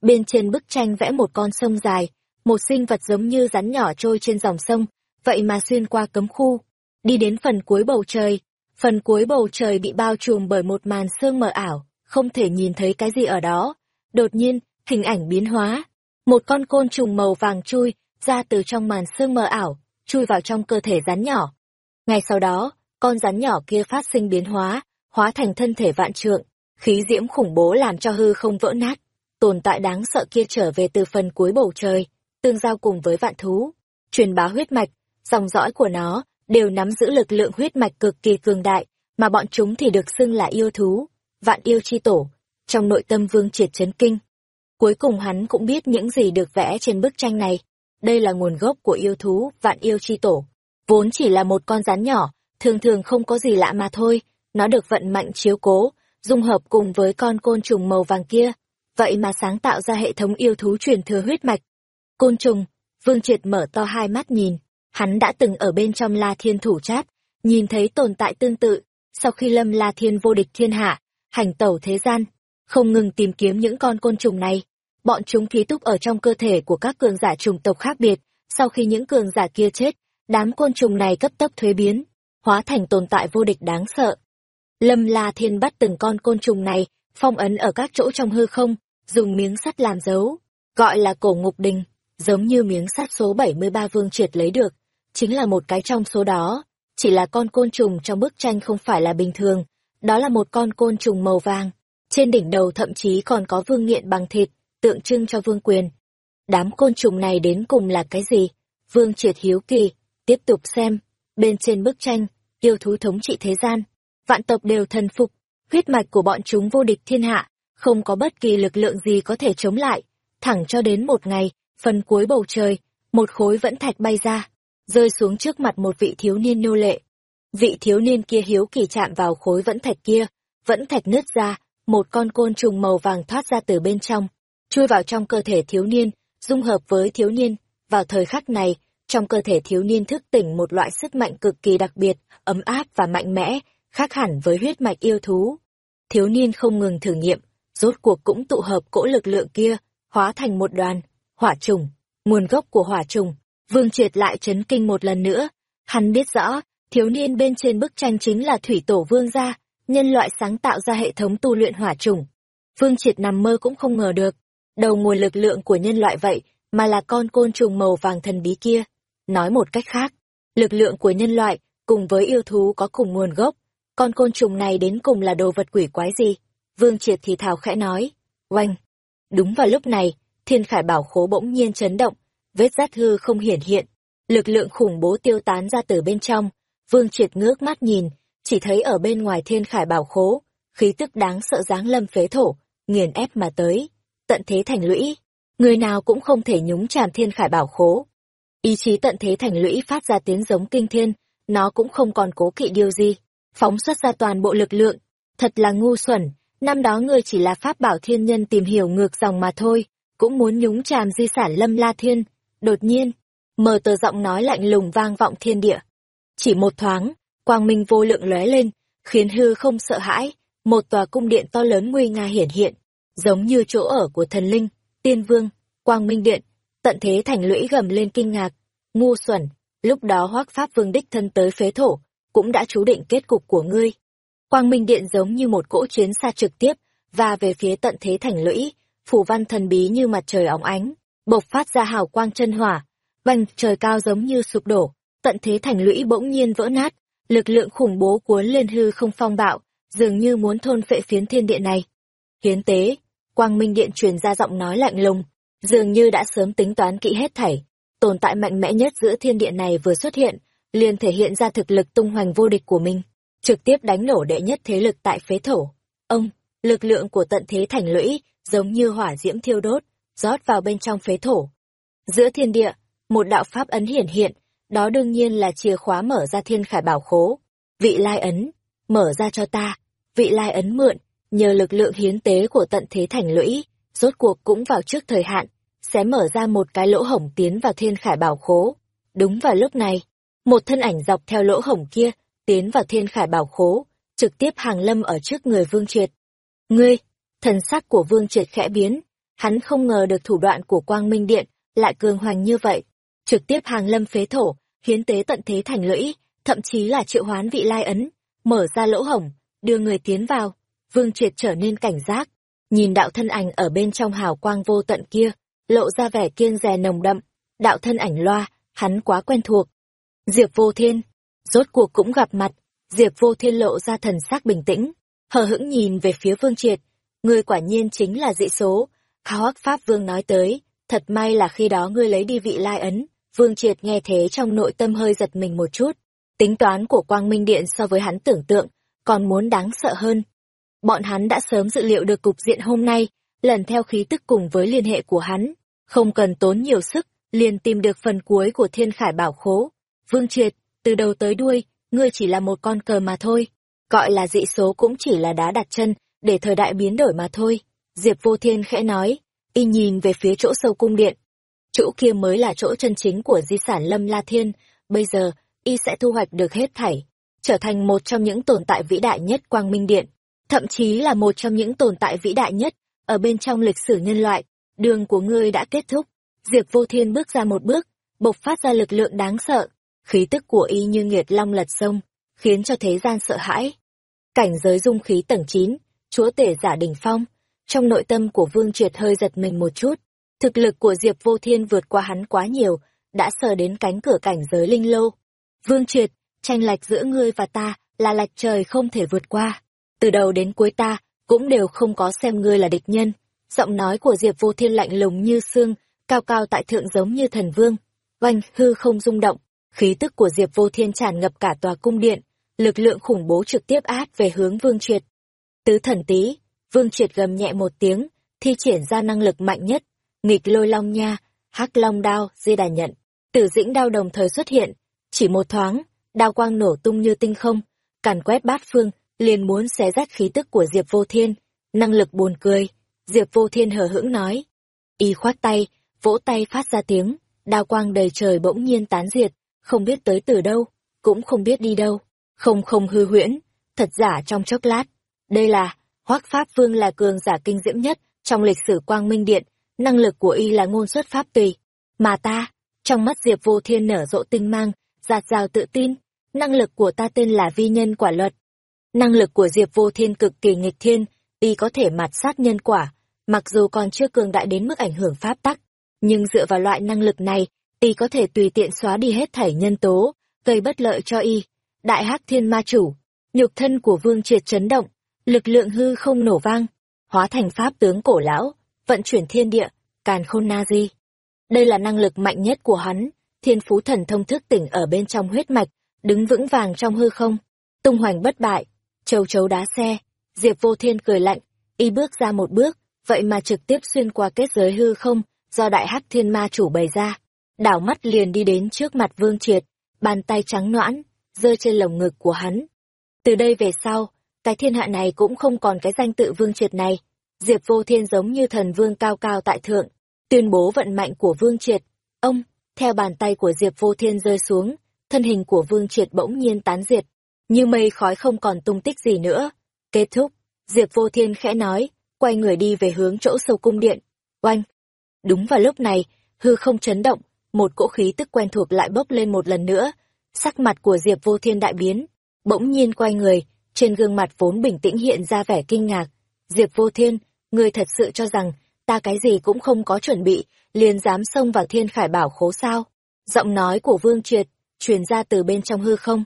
Bên trên bức tranh vẽ một con sông dài, một sinh vật giống như rắn nhỏ trôi trên dòng sông, vậy mà xuyên qua cấm khu, đi đến phần cuối bầu trời. Phần cuối bầu trời bị bao trùm bởi một màn sương mờ ảo, không thể nhìn thấy cái gì ở đó. Đột nhiên, hình ảnh biến hóa. Một con côn trùng màu vàng chui ra từ trong màn sương mờ ảo, chui vào trong cơ thể rắn nhỏ. Ngay sau đó, con rắn nhỏ kia phát sinh biến hóa, hóa thành thân thể vạn trượng, khí diễm khủng bố làm cho hư không vỡ nát. Tồn tại đáng sợ kia trở về từ phần cuối bầu trời, tương giao cùng với vạn thú, truyền bá huyết mạch, dòng dõi của nó đều nắm giữ lực lượng huyết mạch cực kỳ cường đại, mà bọn chúng thì được xưng là yêu thú, vạn yêu chi tổ. Trong nội tâm Vương Triệt chấn kinh. Cuối cùng hắn cũng biết những gì được vẽ trên bức tranh này. Đây là nguồn gốc của yêu thú, vạn yêu chi tổ. Vốn chỉ là một con rắn nhỏ, thường thường không có gì lạ mà thôi, nó được vận mạnh chiếu cố, dung hợp cùng với con côn trùng màu vàng kia, vậy mà sáng tạo ra hệ thống yêu thú truyền thừa huyết mạch. Côn trùng, Vương Triệt mở to hai mắt nhìn, hắn đã từng ở bên trong La Thiên thủ chát, nhìn thấy tồn tại tương tự, sau khi Lâm La Thiên vô địch thiên hạ, hành tẩu thế gian, không ngừng tìm kiếm những con côn trùng này. Bọn chúng ký túc ở trong cơ thể của các cường giả trùng tộc khác biệt, sau khi những cường giả kia chết, đám côn trùng này cấp tốc thuế biến, hóa thành tồn tại vô địch đáng sợ. Lâm La Thiên bắt từng con côn trùng này, phong ấn ở các chỗ trong hư không, dùng miếng sắt làm dấu, gọi là cổ ngục đình, giống như miếng sắt số 73 vương triệt lấy được, chính là một cái trong số đó, chỉ là con côn trùng trong bức tranh không phải là bình thường, đó là một con côn trùng màu vàng, trên đỉnh đầu thậm chí còn có vương nghiện bằng thịt, tượng trưng cho vương quyền. Đám côn trùng này đến cùng là cái gì? Vương triệt hiếu kỳ, tiếp tục xem, bên trên bức tranh, yêu thú thống trị thế gian, vạn tộc đều thần phục, huyết mạch của bọn chúng vô địch thiên hạ, không có bất kỳ lực lượng gì có thể chống lại. Thẳng cho đến một ngày, phần cuối bầu trời, một khối vẫn thạch bay ra, rơi xuống trước mặt một vị thiếu niên nô lệ. Vị thiếu niên kia hiếu kỳ chạm vào khối vẫn thạch kia, vẫn thạch nứt ra, một con côn trùng màu vàng thoát ra từ bên trong, chui vào trong cơ thể thiếu niên, dung hợp với thiếu niên. Vào thời khắc này, trong cơ thể thiếu niên thức tỉnh một loại sức mạnh cực kỳ đặc biệt, ấm áp và mạnh mẽ, khác hẳn với huyết mạch yêu thú. Thiếu niên không ngừng thử nghiệm, rốt cuộc cũng tụ hợp cỗ lực lượng kia, hóa thành một đoàn, hỏa trùng, nguồn gốc của hỏa trùng. Vương Triệt lại chấn kinh một lần nữa, hắn biết rõ, thiếu niên bên trên bức tranh chính là thủy tổ vương gia, nhân loại sáng tạo ra hệ thống tu luyện hỏa trùng. Vương Triệt nằm mơ cũng không ngờ được, đầu nguồn lực lượng của nhân loại vậy mà là con côn trùng màu vàng thần bí kia. Nói một cách khác, lực lượng của nhân loại cùng với yêu thú có cùng nguồn gốc, con côn trùng này đến cùng là đồ vật quỷ quái gì? Vương Triệt thì thào khẽ nói, oanh. Đúng vào lúc này, thiên khải bảo khố bỗng nhiên chấn động, vết rát hư không hiển hiện, lực lượng khủng bố tiêu tán ra từ bên trong. Vương Triệt ngước mắt nhìn, chỉ thấy ở bên ngoài thiên khải bảo khố, khí tức đáng sợ dáng lâm phế thổ, nghiền ép mà tới, tận thế thành lũy. Người nào cũng không thể nhúng chàm thiên khải bảo khố. Ý chí tận thế thành lũy phát ra tiếng giống kinh thiên, nó cũng không còn cố kỵ điều gì, phóng xuất ra toàn bộ lực lượng. Thật là ngu xuẩn, năm đó ngươi chỉ là pháp bảo thiên nhân tìm hiểu ngược dòng mà thôi, cũng muốn nhúng chàm di sản lâm la thiên. Đột nhiên, mờ tờ giọng nói lạnh lùng vang vọng thiên địa. Chỉ một thoáng, quang minh vô lượng lóe lên, khiến hư không sợ hãi, một tòa cung điện to lớn nguy nga hiển hiện, giống như chỗ ở của thần linh, tiên vương, quang minh điện, tận thế thành lũy gầm lên kinh ngạc, ngu xuẩn, lúc đó hoác pháp vương đích thân tới phế thổ, cũng đã chú định kết cục của ngươi. Quang Minh Điện giống như một cỗ chuyến xa trực tiếp, và về phía tận thế thành lũy, phủ văn thần bí như mặt trời óng ánh, bộc phát ra hào quang chân hỏa, vành trời cao giống như sụp đổ, tận thế thành lũy bỗng nhiên vỡ nát, lực lượng khủng bố cuốn lên hư không phong bạo, dường như muốn thôn phệ phiến thiên địa này. Hiến tế, Quang Minh Điện truyền ra giọng nói lạnh lùng, dường như đã sớm tính toán kỹ hết thảy, tồn tại mạnh mẽ nhất giữa thiên địa này vừa xuất hiện, liền thể hiện ra thực lực tung hoành vô địch của mình, trực tiếp đánh nổ đệ nhất thế lực tại phế thổ. Ông, lực lượng của tận thế thành lũy, giống như hỏa diễm thiêu đốt, rót vào bên trong phế thổ. Giữa thiên địa, một đạo pháp ấn hiển hiện, đó đương nhiên là chìa khóa mở ra thiên khải bảo khố. Vị lai ấn, mở ra cho ta, vị lai ấn mượn, nhờ lực lượng hiến tế của tận thế thành lũy, rốt cuộc cũng vào trước thời hạn, sẽ mở ra một cái lỗ hổng tiến vào thiên khải bảo khố. Đúng vào lúc này, một thân ảnh dọc theo lỗ hổng kia, tiến vào thiên khải bảo khố, trực tiếp hàng lâm ở trước người Vương Triệt. Ngươi, thần sắc của Vương Triệt khẽ biến, hắn không ngờ được thủ đoạn của Quang Minh Điện lại cường hoành như vậy. Trực tiếp hàng lâm phế thổ, hiến tế tận thế thành lũy, thậm chí là triệu hoán vị lai ấn, mở ra lỗ hổng, đưa người tiến vào. Vương Triệt trở nên cảnh giác, nhìn đạo thân ảnh ở bên trong hào quang vô tận kia, lộ ra vẻ kiêng dè nồng đậm. Đạo thân ảnh loa, hắn quá quen thuộc, Diệp Vô Thiên, rốt cuộc cũng gặp mặt, Diệp Vô Thiên lộ ra thần sắc bình tĩnh, hờ hững nhìn về phía Vương Triệt, ngươi quả nhiên chính là dị số, Khao Hắc Pháp Vương nói tới, thật may là khi đó ngươi lấy đi vị lai ấn, Vương Triệt nghe thế trong nội tâm hơi giật mình một chút, Tính toán của Quang Minh Điện so với hắn tưởng tượng, còn muốn đáng sợ hơn. Bọn hắn đã sớm dự liệu được cục diện hôm nay, lần theo khí tức cùng với liên hệ của hắn, không cần tốn nhiều sức, liền tìm được phần cuối của thiên khải bảo khố. Vương Triệt, từ đầu tới đuôi, ngươi chỉ là một con cờ mà thôi. Gọi là dị số cũng chỉ là đá đặt chân, để thời đại biến đổi mà thôi. Diệp Vô Thiên khẽ nói, y nhìn về phía chỗ sâu cung điện. Chỗ kia mới là chỗ chân chính của di sản Lâm La Thiên, bây giờ, y sẽ thu hoạch được hết thảy, trở thành một trong những tồn tại vĩ đại nhất Quang Minh Điện, thậm chí là một trong những tồn tại vĩ đại nhất ở bên trong lịch sử nhân loại. Đường của ngươi đã kết thúc. Diệp Vô Thiên bước ra một bước, bộc phát ra lực lượng đáng sợ, khí tức của y như nghiệt long lật sông, khiến cho thế gian sợ hãi. Cảnh giới dung khí tầng 9, chúa tể giả đỉnh phong, trong nội tâm của Vương Triệt hơi giật mình một chút. Thực lực của Diệp Vô Thiên vượt qua hắn quá nhiều, đã sờ đến cánh cửa cảnh giới linh lô. Vương Triệt, tranh lệch giữa ngươi và ta là lệch trời không thể vượt qua. Từ đầu đến cuối ta cũng đều không có xem ngươi là địch nhân. Giọng nói của Diệp Vô Thiên lạnh lùng như xương, cao cao tại thượng giống như thần vương. Oanh hư không rung động, khí tức của Diệp Vô Thiên tràn ngập cả tòa cung điện, lực lượng khủng bố trực tiếp át về hướng Vương Triệt. Tứ thần tí, Vương Triệt gầm nhẹ một tiếng, thi triển ra năng lực mạnh nhất, nghịch lôi long nha, hắc long đao, di đà nhận, tử dĩnh đao đồng thời xuất hiện, chỉ một thoáng, đao quang nổ tung như tinh không, càn quét bát phương, liền muốn xé rách khí tức của Diệp Vô Thiên, năng lực buồn cười, Diệp Vô Thiên hờ hững nói. Y khoát tay, vỗ tay phát ra tiếng, đao quang đầy trời bỗng nhiên tán diệt, không biết tới từ đâu, cũng không biết đi đâu, không không hư huyễn, thật giả trong chốc lát. Đây là, Hoắc Pháp Vương là cường giả kinh diễm nhất trong lịch sử Quang Minh Điện, năng lực của y là ngôn xuất pháp tùy. Mà ta, trong mắt Diệp Vô Thiên nở rộ tinh mang, giạt rào tự tin, năng lực của ta tên là vi nhân quả luật. Năng lực của Diệp Vô Thiên cực kỳ nghịch thiên, y có thể mạt sát nhân quả, mặc dù còn chưa cường đại đến mức ảnh hưởng pháp tắc, nhưng dựa vào loại năng lực này, y có thể tùy tiện xóa đi hết thảy nhân tố, gây bất lợi cho y. Đại Hắc Thiên Ma Chủ, nhục thân của Vương Triệt chấn động, lực lượng hư không nổ vang, hóa thành pháp tướng cổ lão, vận chuyển thiên địa, càn khôn na di. Đây là năng lực mạnh nhất của hắn, thiên phú thần thông thức tỉnh ở bên trong huyết mạch, đứng vững vàng trong hư không, tung hoành bất bại, châu chấu đá xe, Diệp Vô Thiên cười lạnh, y bước ra một bước, vậy mà trực tiếp xuyên qua kết giới hư không, do đại hắc thiên ma chủ bày ra. Đảo mắt liền đi đến trước mặt Vương Triệt, bàn tay trắng noãn, rơi trên lồng ngực của hắn. Từ đây về sau, cái thiên hạ này cũng không còn cái danh tự Vương Triệt này. Diệp Vô Thiên giống như thần vương cao cao tại thượng, tuyên bố vận mạnh của Vương Triệt. Ông, theo bàn tay của Diệp Vô Thiên rơi xuống, thân hình của Vương Triệt bỗng nhiên tán diệt, như mây khói không còn tung tích gì nữa. Kết thúc, Diệp Vô Thiên khẽ nói, quay người đi về hướng chỗ sâu cung điện. Oanh! Đúng vào lúc này, hư không chấn động, một cỗ khí tức quen thuộc lại bốc lên một lần nữa. Sắc mặt của Diệp Vô Thiên đại biến, bỗng nhiên quay người, trên gương mặt vốn bình tĩnh hiện ra vẻ kinh ngạc. Diệp Vô Thiên, người thật sự cho rằng, ta cái gì cũng không có chuẩn bị, liền dám xông vào thiên khải bảo khố sao. Giọng nói của Vương Triệt, truyền ra từ bên trong hư không.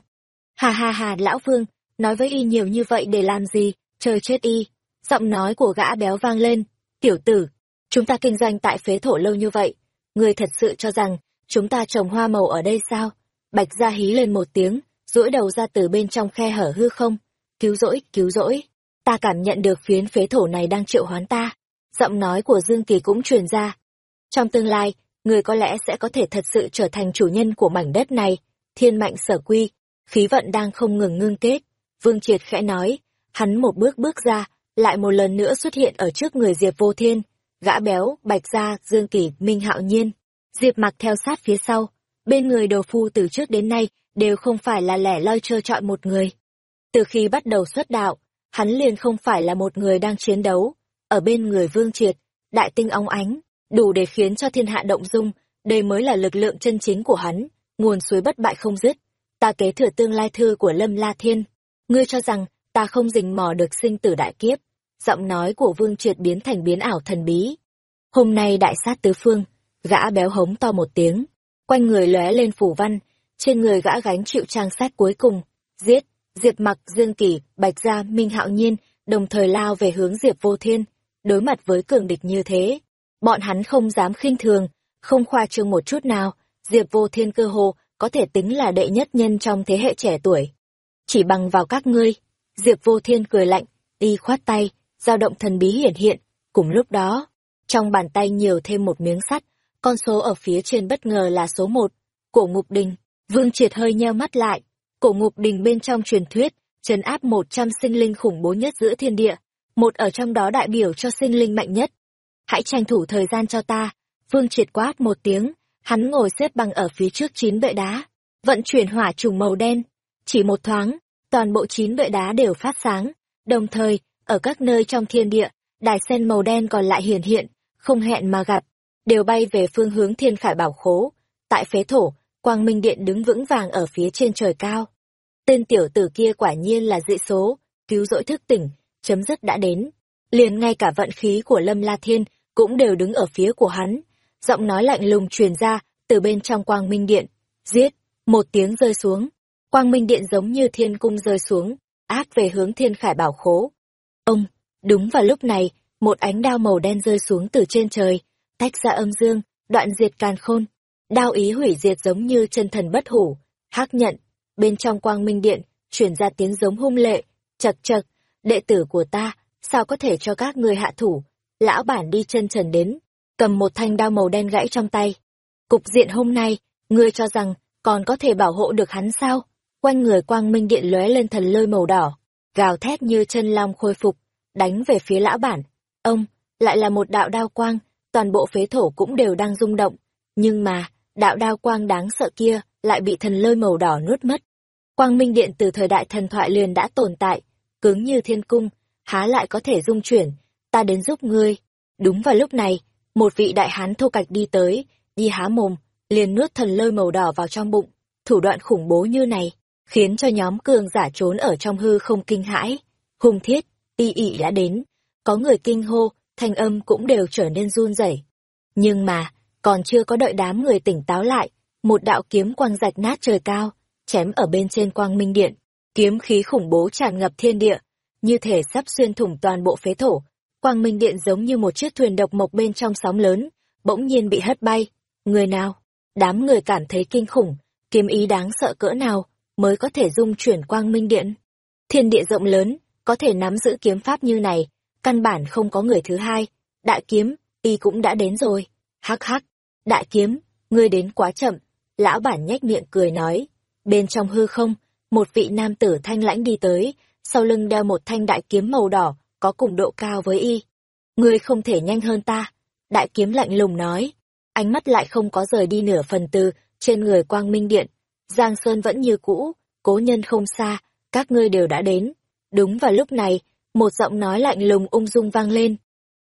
Hà hà hà lão Vương, nói với y nhiều như vậy để làm gì, trời chết y. Giọng nói của gã béo vang lên, tiểu tử, chúng ta kinh doanh tại phế thổ lâu như vậy, người thật sự cho rằng, chúng ta trồng hoa màu ở đây sao? Bạch gia hí lên một tiếng, duỗi đầu ra từ bên trong khe hở hư không. Cứu rỗi, cứu rỗi. Ta cảm nhận được phiến phế thổ này đang triệu hoán ta. Giọng nói của Dương Kỳ cũng truyền ra. Trong tương lai, người có lẽ sẽ có thể thật sự trở thành chủ nhân của mảnh đất này. Thiên mạnh sở quy, khí vận đang không ngừng ngưng kết. Vương Triệt khẽ nói, hắn một bước bước ra, lại một lần nữa xuất hiện ở trước người Diệp Vô Thiên. Gã béo, Bạch Gia, Dương Kỳ, Minh Hạo Nhiên. Diệp mặc theo sát phía sau. Bên người đồ phu từ trước đến nay đều không phải là lẻ loi trơ trọi một người. Từ khi bắt đầu xuất đạo, hắn liền không phải là một người đang chiến đấu. Ở bên người Vương Triệt, đại tinh óng ánh, đủ để khiến cho thiên hạ động dung, đây mới là lực lượng chân chính của hắn, nguồn suối bất bại không dứt. Ta kế thừa tương lai thư của Lâm La Thiên. Ngươi cho rằng, ta không rình mò được sinh tử đại kiếp. Giọng nói của Vương Triệt biến thành biến ảo thần bí. Hôm nay đại sát tứ phương, gã béo hống to một tiếng, quanh người lóe lên phủ văn, trên người gã gánh chịu trang sát cuối cùng, giết, Diệp Mặc, Dương Kỳ, Bạch Gia, Minh Hạo Nhiên, đồng thời lao về hướng Diệp Vô Thiên, đối mặt với cường địch như thế, bọn hắn không dám khinh thường, không khoa trương một chút nào, Diệp Vô Thiên cơ hồ có thể tính là đệ nhất nhân trong thế hệ trẻ tuổi. Chỉ bằng vào các ngươi, Diệp Vô Thiên cười lạnh, y khoát tay, dao động thần bí hiển hiện, cùng lúc đó, trong bàn tay nhiều thêm một miếng sắt, con số ở phía trên bất ngờ là số một, cổ ngục đình, vương triệt hơi nheo mắt lại, cổ ngục đình bên trong truyền thuyết, trấn áp một trăm sinh linh khủng bố nhất giữa thiên địa, một ở trong đó đại biểu cho sinh linh mạnh nhất. Hãy tranh thủ thời gian cho ta, vương triệt quát một tiếng, hắn ngồi xếp bằng ở phía trước chín bệ đá, vận chuyển hỏa trùng màu đen, chỉ một thoáng, toàn bộ chín bệ đá đều phát sáng, đồng thời, ở các nơi trong thiên địa, đài sen màu đen còn lại hiển hiện, không hẹn mà gặp, đều bay về phương hướng thiên khải bảo khố. Tại phế thổ, quang minh điện đứng vững vàng ở phía trên trời cao. Tên tiểu tử kia quả nhiên là dị số, cứu rỗi thức tỉnh, chấm dứt đã đến. Liền ngay cả vận khí của Lâm La Thiên cũng đều đứng ở phía của hắn. Giọng nói lạnh lùng truyền ra từ bên trong quang minh điện. Giết! Một tiếng rơi xuống. Quang minh điện giống như thiên cung rơi xuống, ác về hướng thiên khải bảo khố. Ông! Đúng vào lúc này, một ánh đao màu đen rơi xuống từ trên trời, tách ra âm dương, đoạn diệt càn khôn. Đao ý hủy diệt giống như chân thần bất hủ, hắc nhận, bên trong quang minh điện, chuyển ra tiếng giống hung lệ, chật chật, đệ tử của ta, sao có thể cho các ngươi hạ thủ, lão bản đi chân trần đến, cầm một thanh đao màu đen gãy trong tay. Cục diện hôm nay, ngươi cho rằng, còn có thể bảo hộ được hắn sao? Quanh người quang minh điện lóe lên thần lôi màu đỏ, gào thét như chân long khôi phục, đánh về phía lão bản. Ông, lại là một đạo đao quang, toàn bộ phế thổ cũng đều đang rung động. Nhưng mà, đạo đao quang đáng sợ kia lại bị thần lôi màu đỏ nuốt mất. Quang Minh Điện từ thời đại thần thoại liền đã tồn tại, cứng như thiên cung, há lại có thể dung chuyển, ta đến giúp ngươi. Đúng vào lúc này, một vị đại hán thô cạch đi tới, đi há mồm, liền nuốt thần lôi màu đỏ vào trong bụng, thủ đoạn khủng bố như này, khiến cho nhóm cường giả trốn ở trong hư không kinh hãi. Hùng thiết, y ị đã đến, có người kinh hô, thanh âm cũng đều trở nên run rẩy. Nhưng mà, còn chưa có đợi đám người tỉnh táo lại, một đạo kiếm quang rạch nát trời cao, chém ở bên trên quang minh điện, kiếm khí khủng bố tràn ngập thiên địa, như thể sắp xuyên thủng toàn bộ phế thổ. Quang minh điện giống như một chiếc thuyền độc mộc bên trong sóng lớn, bỗng nhiên bị hất bay. Người nào? Đám người cảm thấy kinh khủng, kiếm ý đáng sợ cỡ nào mới có thể dung chuyển quang minh điện. Thiên địa rộng lớn, có thể nắm giữ kiếm pháp như này, căn bản không có người thứ hai. Đại kiếm, y cũng đã đến rồi. Hắc hắc, đại kiếm, ngươi đến quá chậm. Lão bản nhếch miệng cười nói. Bên trong hư không, một vị nam tử thanh lãnh đi tới, sau lưng đeo một thanh đại kiếm màu đỏ, có cùng độ cao với y. Ngươi không thể nhanh hơn ta. Đại kiếm lạnh lùng nói. Ánh mắt lại không có rời đi nửa phần từ, trên người quang minh điện. Giang Sơn vẫn như cũ, cố nhân không xa, các ngươi đều đã đến. Đúng vào lúc này, một giọng nói lạnh lùng ung dung vang lên.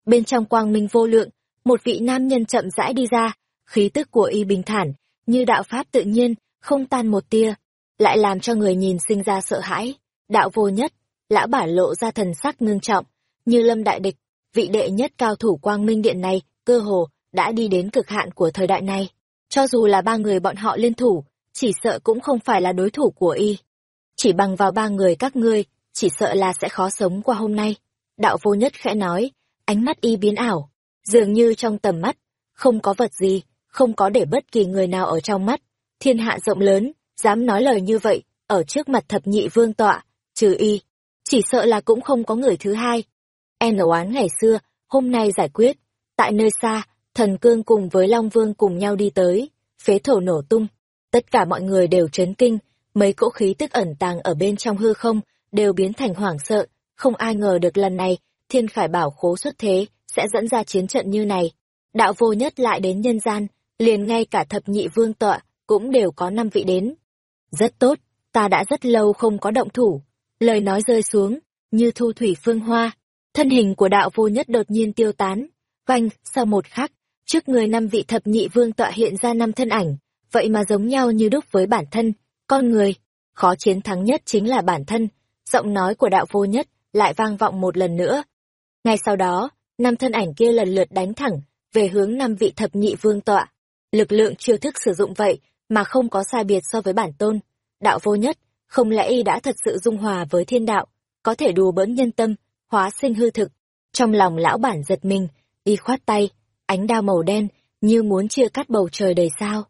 Bên trong quang minh vô lượng, một vị nam nhân chậm rãi đi ra, khí tức của y bình thản, như đạo pháp tự nhiên, không tan một tia, lại làm cho người nhìn sinh ra sợ hãi. Đạo vô nhất, lão bản lộ ra thần sắc ngưng trọng, như lâm đại địch, vị đệ nhất cao thủ quang minh điện này, cơ hồ, đã đi đến cực hạn của thời đại này. Cho dù là ba người bọn họ liên thủ, chỉ sợ cũng không phải là đối thủ của y. Chỉ bằng vào ba người các ngươi, chỉ sợ là sẽ khó sống qua hôm nay. Đạo vô nhất khẽ nói, ánh mắt y biến ảo, dường như trong tầm mắt, không có vật gì, không có để bất kỳ người nào ở trong mắt. Thiên hạ rộng lớn, dám nói lời như vậy, ở trước mặt thập nhị vương tọa, trừ y, chỉ sợ là cũng không có người thứ hai. En oán ngày xưa, hôm nay giải quyết, tại nơi xa, thần cương cùng với Long Vương cùng nhau đi tới, phế thổ nổ tung. Tất cả mọi người đều chấn kinh, mấy cỗ khí tức ẩn tàng ở bên trong hư không, đều biến thành hoảng sợ, không ai ngờ được lần này, thiên khải bảo khố xuất thế, sẽ dẫn ra chiến trận như này. Đạo vô nhất lại đến nhân gian, liền ngay cả thập nhị vương tọa, cũng đều có năm vị đến. Rất tốt, ta đã rất lâu không có động thủ. Lời nói rơi xuống, như thu thủy phương hoa. Thân hình của đạo vô nhất đột nhiên tiêu tán. Vanh, sau một khắc, trước người năm vị thập nhị vương tọa hiện ra năm thân ảnh, vậy mà giống nhau như đúc với bản thân, con người. Khó chiến thắng nhất chính là bản thân, giọng nói của đạo vô nhất lại vang vọng một lần nữa. Ngay sau đó, năm thân ảnh kia lần lượt đánh thẳng về hướng năm vị thập nhị vương tọa. Lực lượng chiêu thức sử dụng vậy mà không có sai biệt so với bản tôn. Đạo vô nhất, không lẽ y đã thật sự dung hòa với thiên đạo, có thể đùa bỡn nhân tâm, hóa sinh hư thực. Trong lòng lão bản giật mình, y khoát tay, ánh đao màu đen như muốn chia cắt bầu trời đầy sao.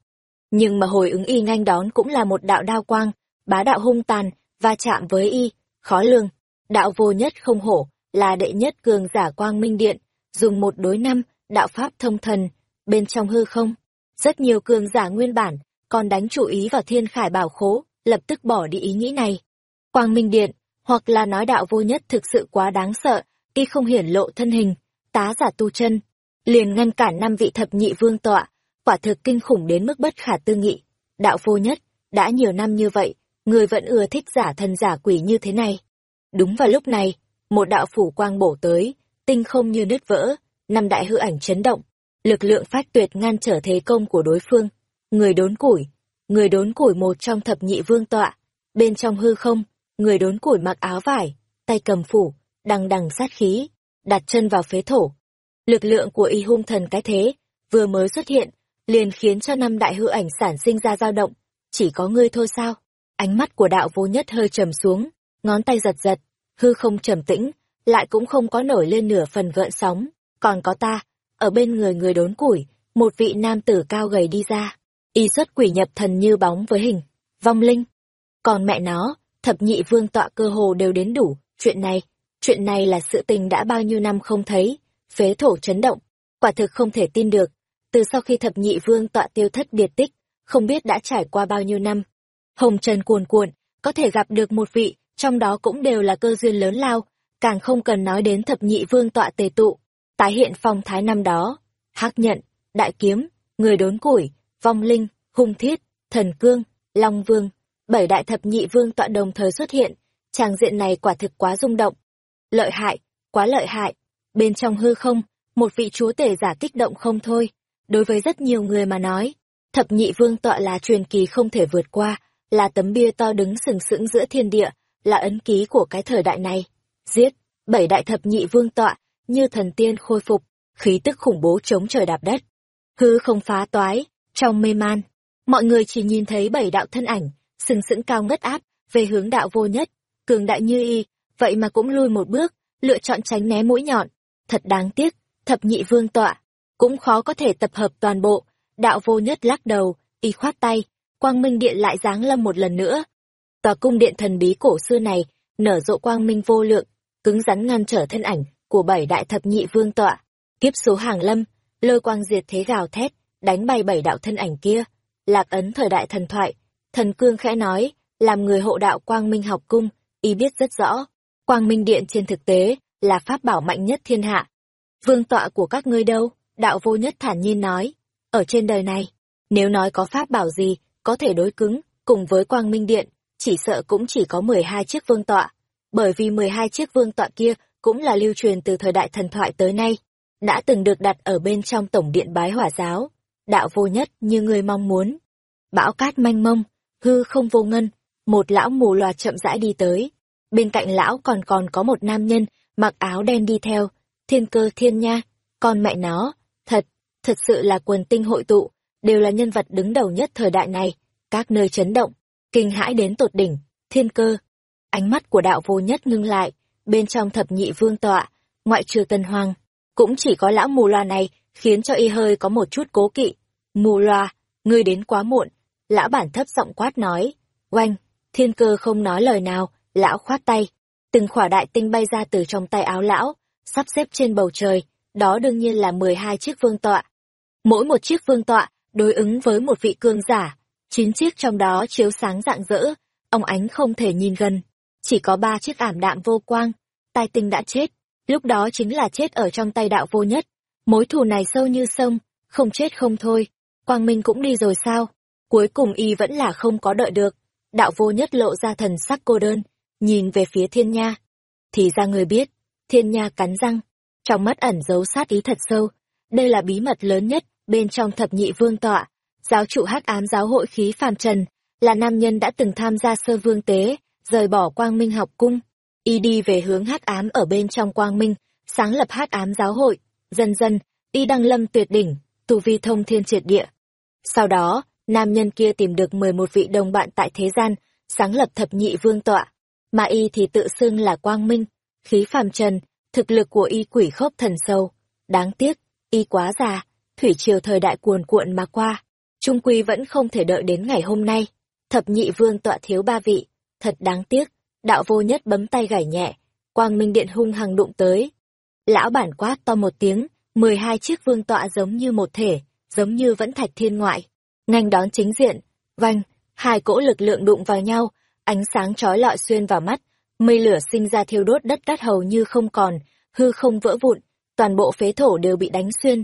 Nhưng mà hồi ứng y nhanh đón cũng là một đạo đao quang, bá đạo hung tàn, va chạm với y, khó lường. Đạo vô nhất không hổ, là đệ nhất cường giả quang minh điện, dùng một đối năm, đạo pháp thông thần, bên trong hư không. Rất nhiều cường giả nguyên bản, còn đánh chủ ý vào thiên khải bảo khố, lập tức bỏ đi ý nghĩ này. Quang minh điện, hoặc là nói đạo vô nhất thực sự quá đáng sợ, y không hiển lộ thân hình, tá giả tu chân, liền ngăn cản năm vị thập nhị vương tọa, quả thực kinh khủng đến mức bất khả tư nghị. Đạo vô nhất, đã nhiều năm như vậy, người vẫn ưa thích giả thần giả quỷ như thế này. Đúng vào lúc này, một đạo phủ quang bổ tới, tinh không như nứt vỡ, năm đại hư ảnh chấn động, lực lượng phách tuyệt ngăn trở thế công của đối phương. Người đốn củi, người đốn củi một trong thập nhị vương tọa, bên trong hư không, người đốn củi mặc áo vải, tay cầm phủ, đằng đằng sát khí, đặt chân vào phế thổ. Lực lượng của y hung thần cái thế, vừa mới xuất hiện, liền khiến cho năm đại hư ảnh sản sinh ra dao động. Chỉ có ngươi thôi sao? Ánh mắt của đạo vô nhất hơi trầm xuống, ngón tay giật giật, hư không trầm tĩnh, lại cũng không có nổi lên nửa phần gợn sóng. Còn có ta, ở bên người người đốn củi, một vị nam tử cao gầy đi ra. Y xuất quỷ nhập thần như bóng với hình, vong linh. Còn mẹ nó, thập nhị vương tọa cơ hồ đều đến đủ, chuyện này, chuyện này là sự tình đã bao nhiêu năm không thấy, phế thổ chấn động, quả thực không thể tin được, từ sau khi thập nhị vương tọa tiêu thất biệt tích, không biết đã trải qua bao nhiêu năm. Hồng Trần cuồn cuộn, có thể gặp được một vị, trong đó cũng đều là cơ duyên lớn lao, càng không cần nói đến thập nhị vương tọa tề tụ, tái hiện phong thái năm đó, hắc nhận, đại kiếm, người đốn củi, vong linh, hung thiết, thần cương, long vương, bảy đại thập nhị vương tọa đồng thời xuất hiện, tràng diện này quả thực quá rung động. Lợi hại, quá lợi hại, bên trong hư không, một vị chúa tể giả kích động không thôi, đối với rất nhiều người mà nói, thập nhị vương tọa là truyền kỳ không thể vượt qua, là tấm bia to đứng sừng sững giữa thiên địa, là ấn ký của cái thời đại này. Giết, bảy đại thập nhị vương tọa, như thần tiên khôi phục, khí tức khủng bố chống trời đạp đất. Hư không phá toái, trong mê man, mọi người chỉ nhìn thấy bảy đạo thân ảnh, sừng sững cao ngất áp, về hướng đạo vô nhất, cường đại như y, vậy mà cũng lui một bước, lựa chọn tránh né mũi nhọn. Thật đáng tiếc, thập nhị vương tọa, cũng khó có thể tập hợp toàn bộ. Đạo vô nhất lắc đầu, y khoát tay, quang minh điện lại giáng lâm một lần nữa. Tòa cung điện thần bí cổ xưa này, nở rộ quang minh vô lượng, cứng rắn ngăn trở thân ảnh của bảy đại thập nhị vương tọa. Kiếp số hàng lâm, lôi quang diệt thế gào thét, đánh bay bảy đạo thân ảnh kia. Lạc ấn thời đại thần thoại, thần cương khẽ nói, làm người hộ đạo quang minh học cung, y biết rất rõ. Quang minh điện trên thực tế, là pháp bảo mạnh nhất thiên hạ. Vương tọa của các ngươi đâu? Đạo vô nhất thản nhiên nói, ở trên đời này, nếu nói có pháp bảo gì, có thể đối cứng, cùng với quang minh điện, chỉ sợ cũng chỉ có 12 chiếc vương tọa, bởi vì 12 chiếc vương tọa kia cũng là lưu truyền từ thời đại thần thoại tới nay, đã từng được đặt ở bên trong tổng điện bái hỏa giáo, đạo vô nhất như người mong muốn. Bão cát manh mông, hư không vô ngân, một lão mù loà chậm rãi đi tới, bên cạnh lão còn còn có một nam nhân, mặc áo đen đi theo, thiên cơ thiên nha, con mẹ nó, Thật, thật sự là quần tinh hội tụ, đều là nhân vật đứng đầu nhất thời đại này, các nơi chấn động, kinh hãi đến tột đỉnh, thiên cơ. Ánh mắt của đạo vô nhất ngưng lại, bên trong thập nhị vương tọa, ngoại trừ tân hoàng, cũng chỉ có lão mù loa này khiến cho y hơi có một chút cố kỵ. Mù loa, ngươi đến quá muộn, lão bản thấp giọng quát nói, oanh, thiên cơ không nói lời nào, lão khoát tay, từng khỏa đại tinh bay ra từ trong tay áo lão, sắp xếp trên bầu trời, đó đương nhiên là 12 chiếc vương tọa. Mỗi một chiếc vương tọa đối ứng với một vị cương giả, chín chiếc trong đó chiếu sáng rạng rỡ, ông ánh không thể nhìn gần. Chỉ có ba chiếc ảm đạm vô quang, tai tinh đã chết, lúc đó chính là chết ở trong tay đạo vô nhất. Mối thù này sâu như sông, không chết không thôi. Quang Minh cũng đi rồi sao? Cuối cùng y vẫn là không có đợi được. Đạo vô nhất lộ ra thần sắc cô đơn, nhìn về phía thiên nha. Thì ra người biết, thiên nha cắn răng, trong mắt ẩn giấu sát ý thật sâu. Đây là bí mật lớn nhất bên trong thập nhị vương tọa. Giáo trụ hắc ám giáo hội khí phàm trần, là nam nhân đã từng tham gia sơ vương tế, rời bỏ quang minh học cung. Y đi về hướng hát ám ở bên trong quang minh, sáng lập hát ám giáo hội. Dần dần, y đăng lâm tuyệt đỉnh, tu vi thông thiên triệt địa. Sau đó, nam nhân kia tìm được 11 vị đồng bạn tại thế gian, sáng lập thập nhị vương tọa. Mà y thì tự xưng là quang minh, khí phàm trần, Thực lực của y quỷ khốc thần sâu. Đáng tiếc, y quá già, thủy triều thời đại cuồn cuộn mà qua. trung quy vẫn không thể đợi đến ngày hôm nay. Thập nhị vương tọa thiếu ba vị, thật đáng tiếc, đạo vô nhất bấm tay gảy nhẹ, quang minh điện hung hăng đụng tới. Lão bản quát to một tiếng, mười hai chiếc vương tọa giống như một thể, giống như vẫn thạch thiên ngoại. Nhanh đón chính diện, vanh, hai cỗ lực lượng đụng vào nhau, ánh sáng chói lọi xuyên vào mắt, mây lửa sinh ra thiêu đốt đất cát hầu như không còn, hư không vỡ vụn, toàn bộ phế thổ đều bị đánh xuyên.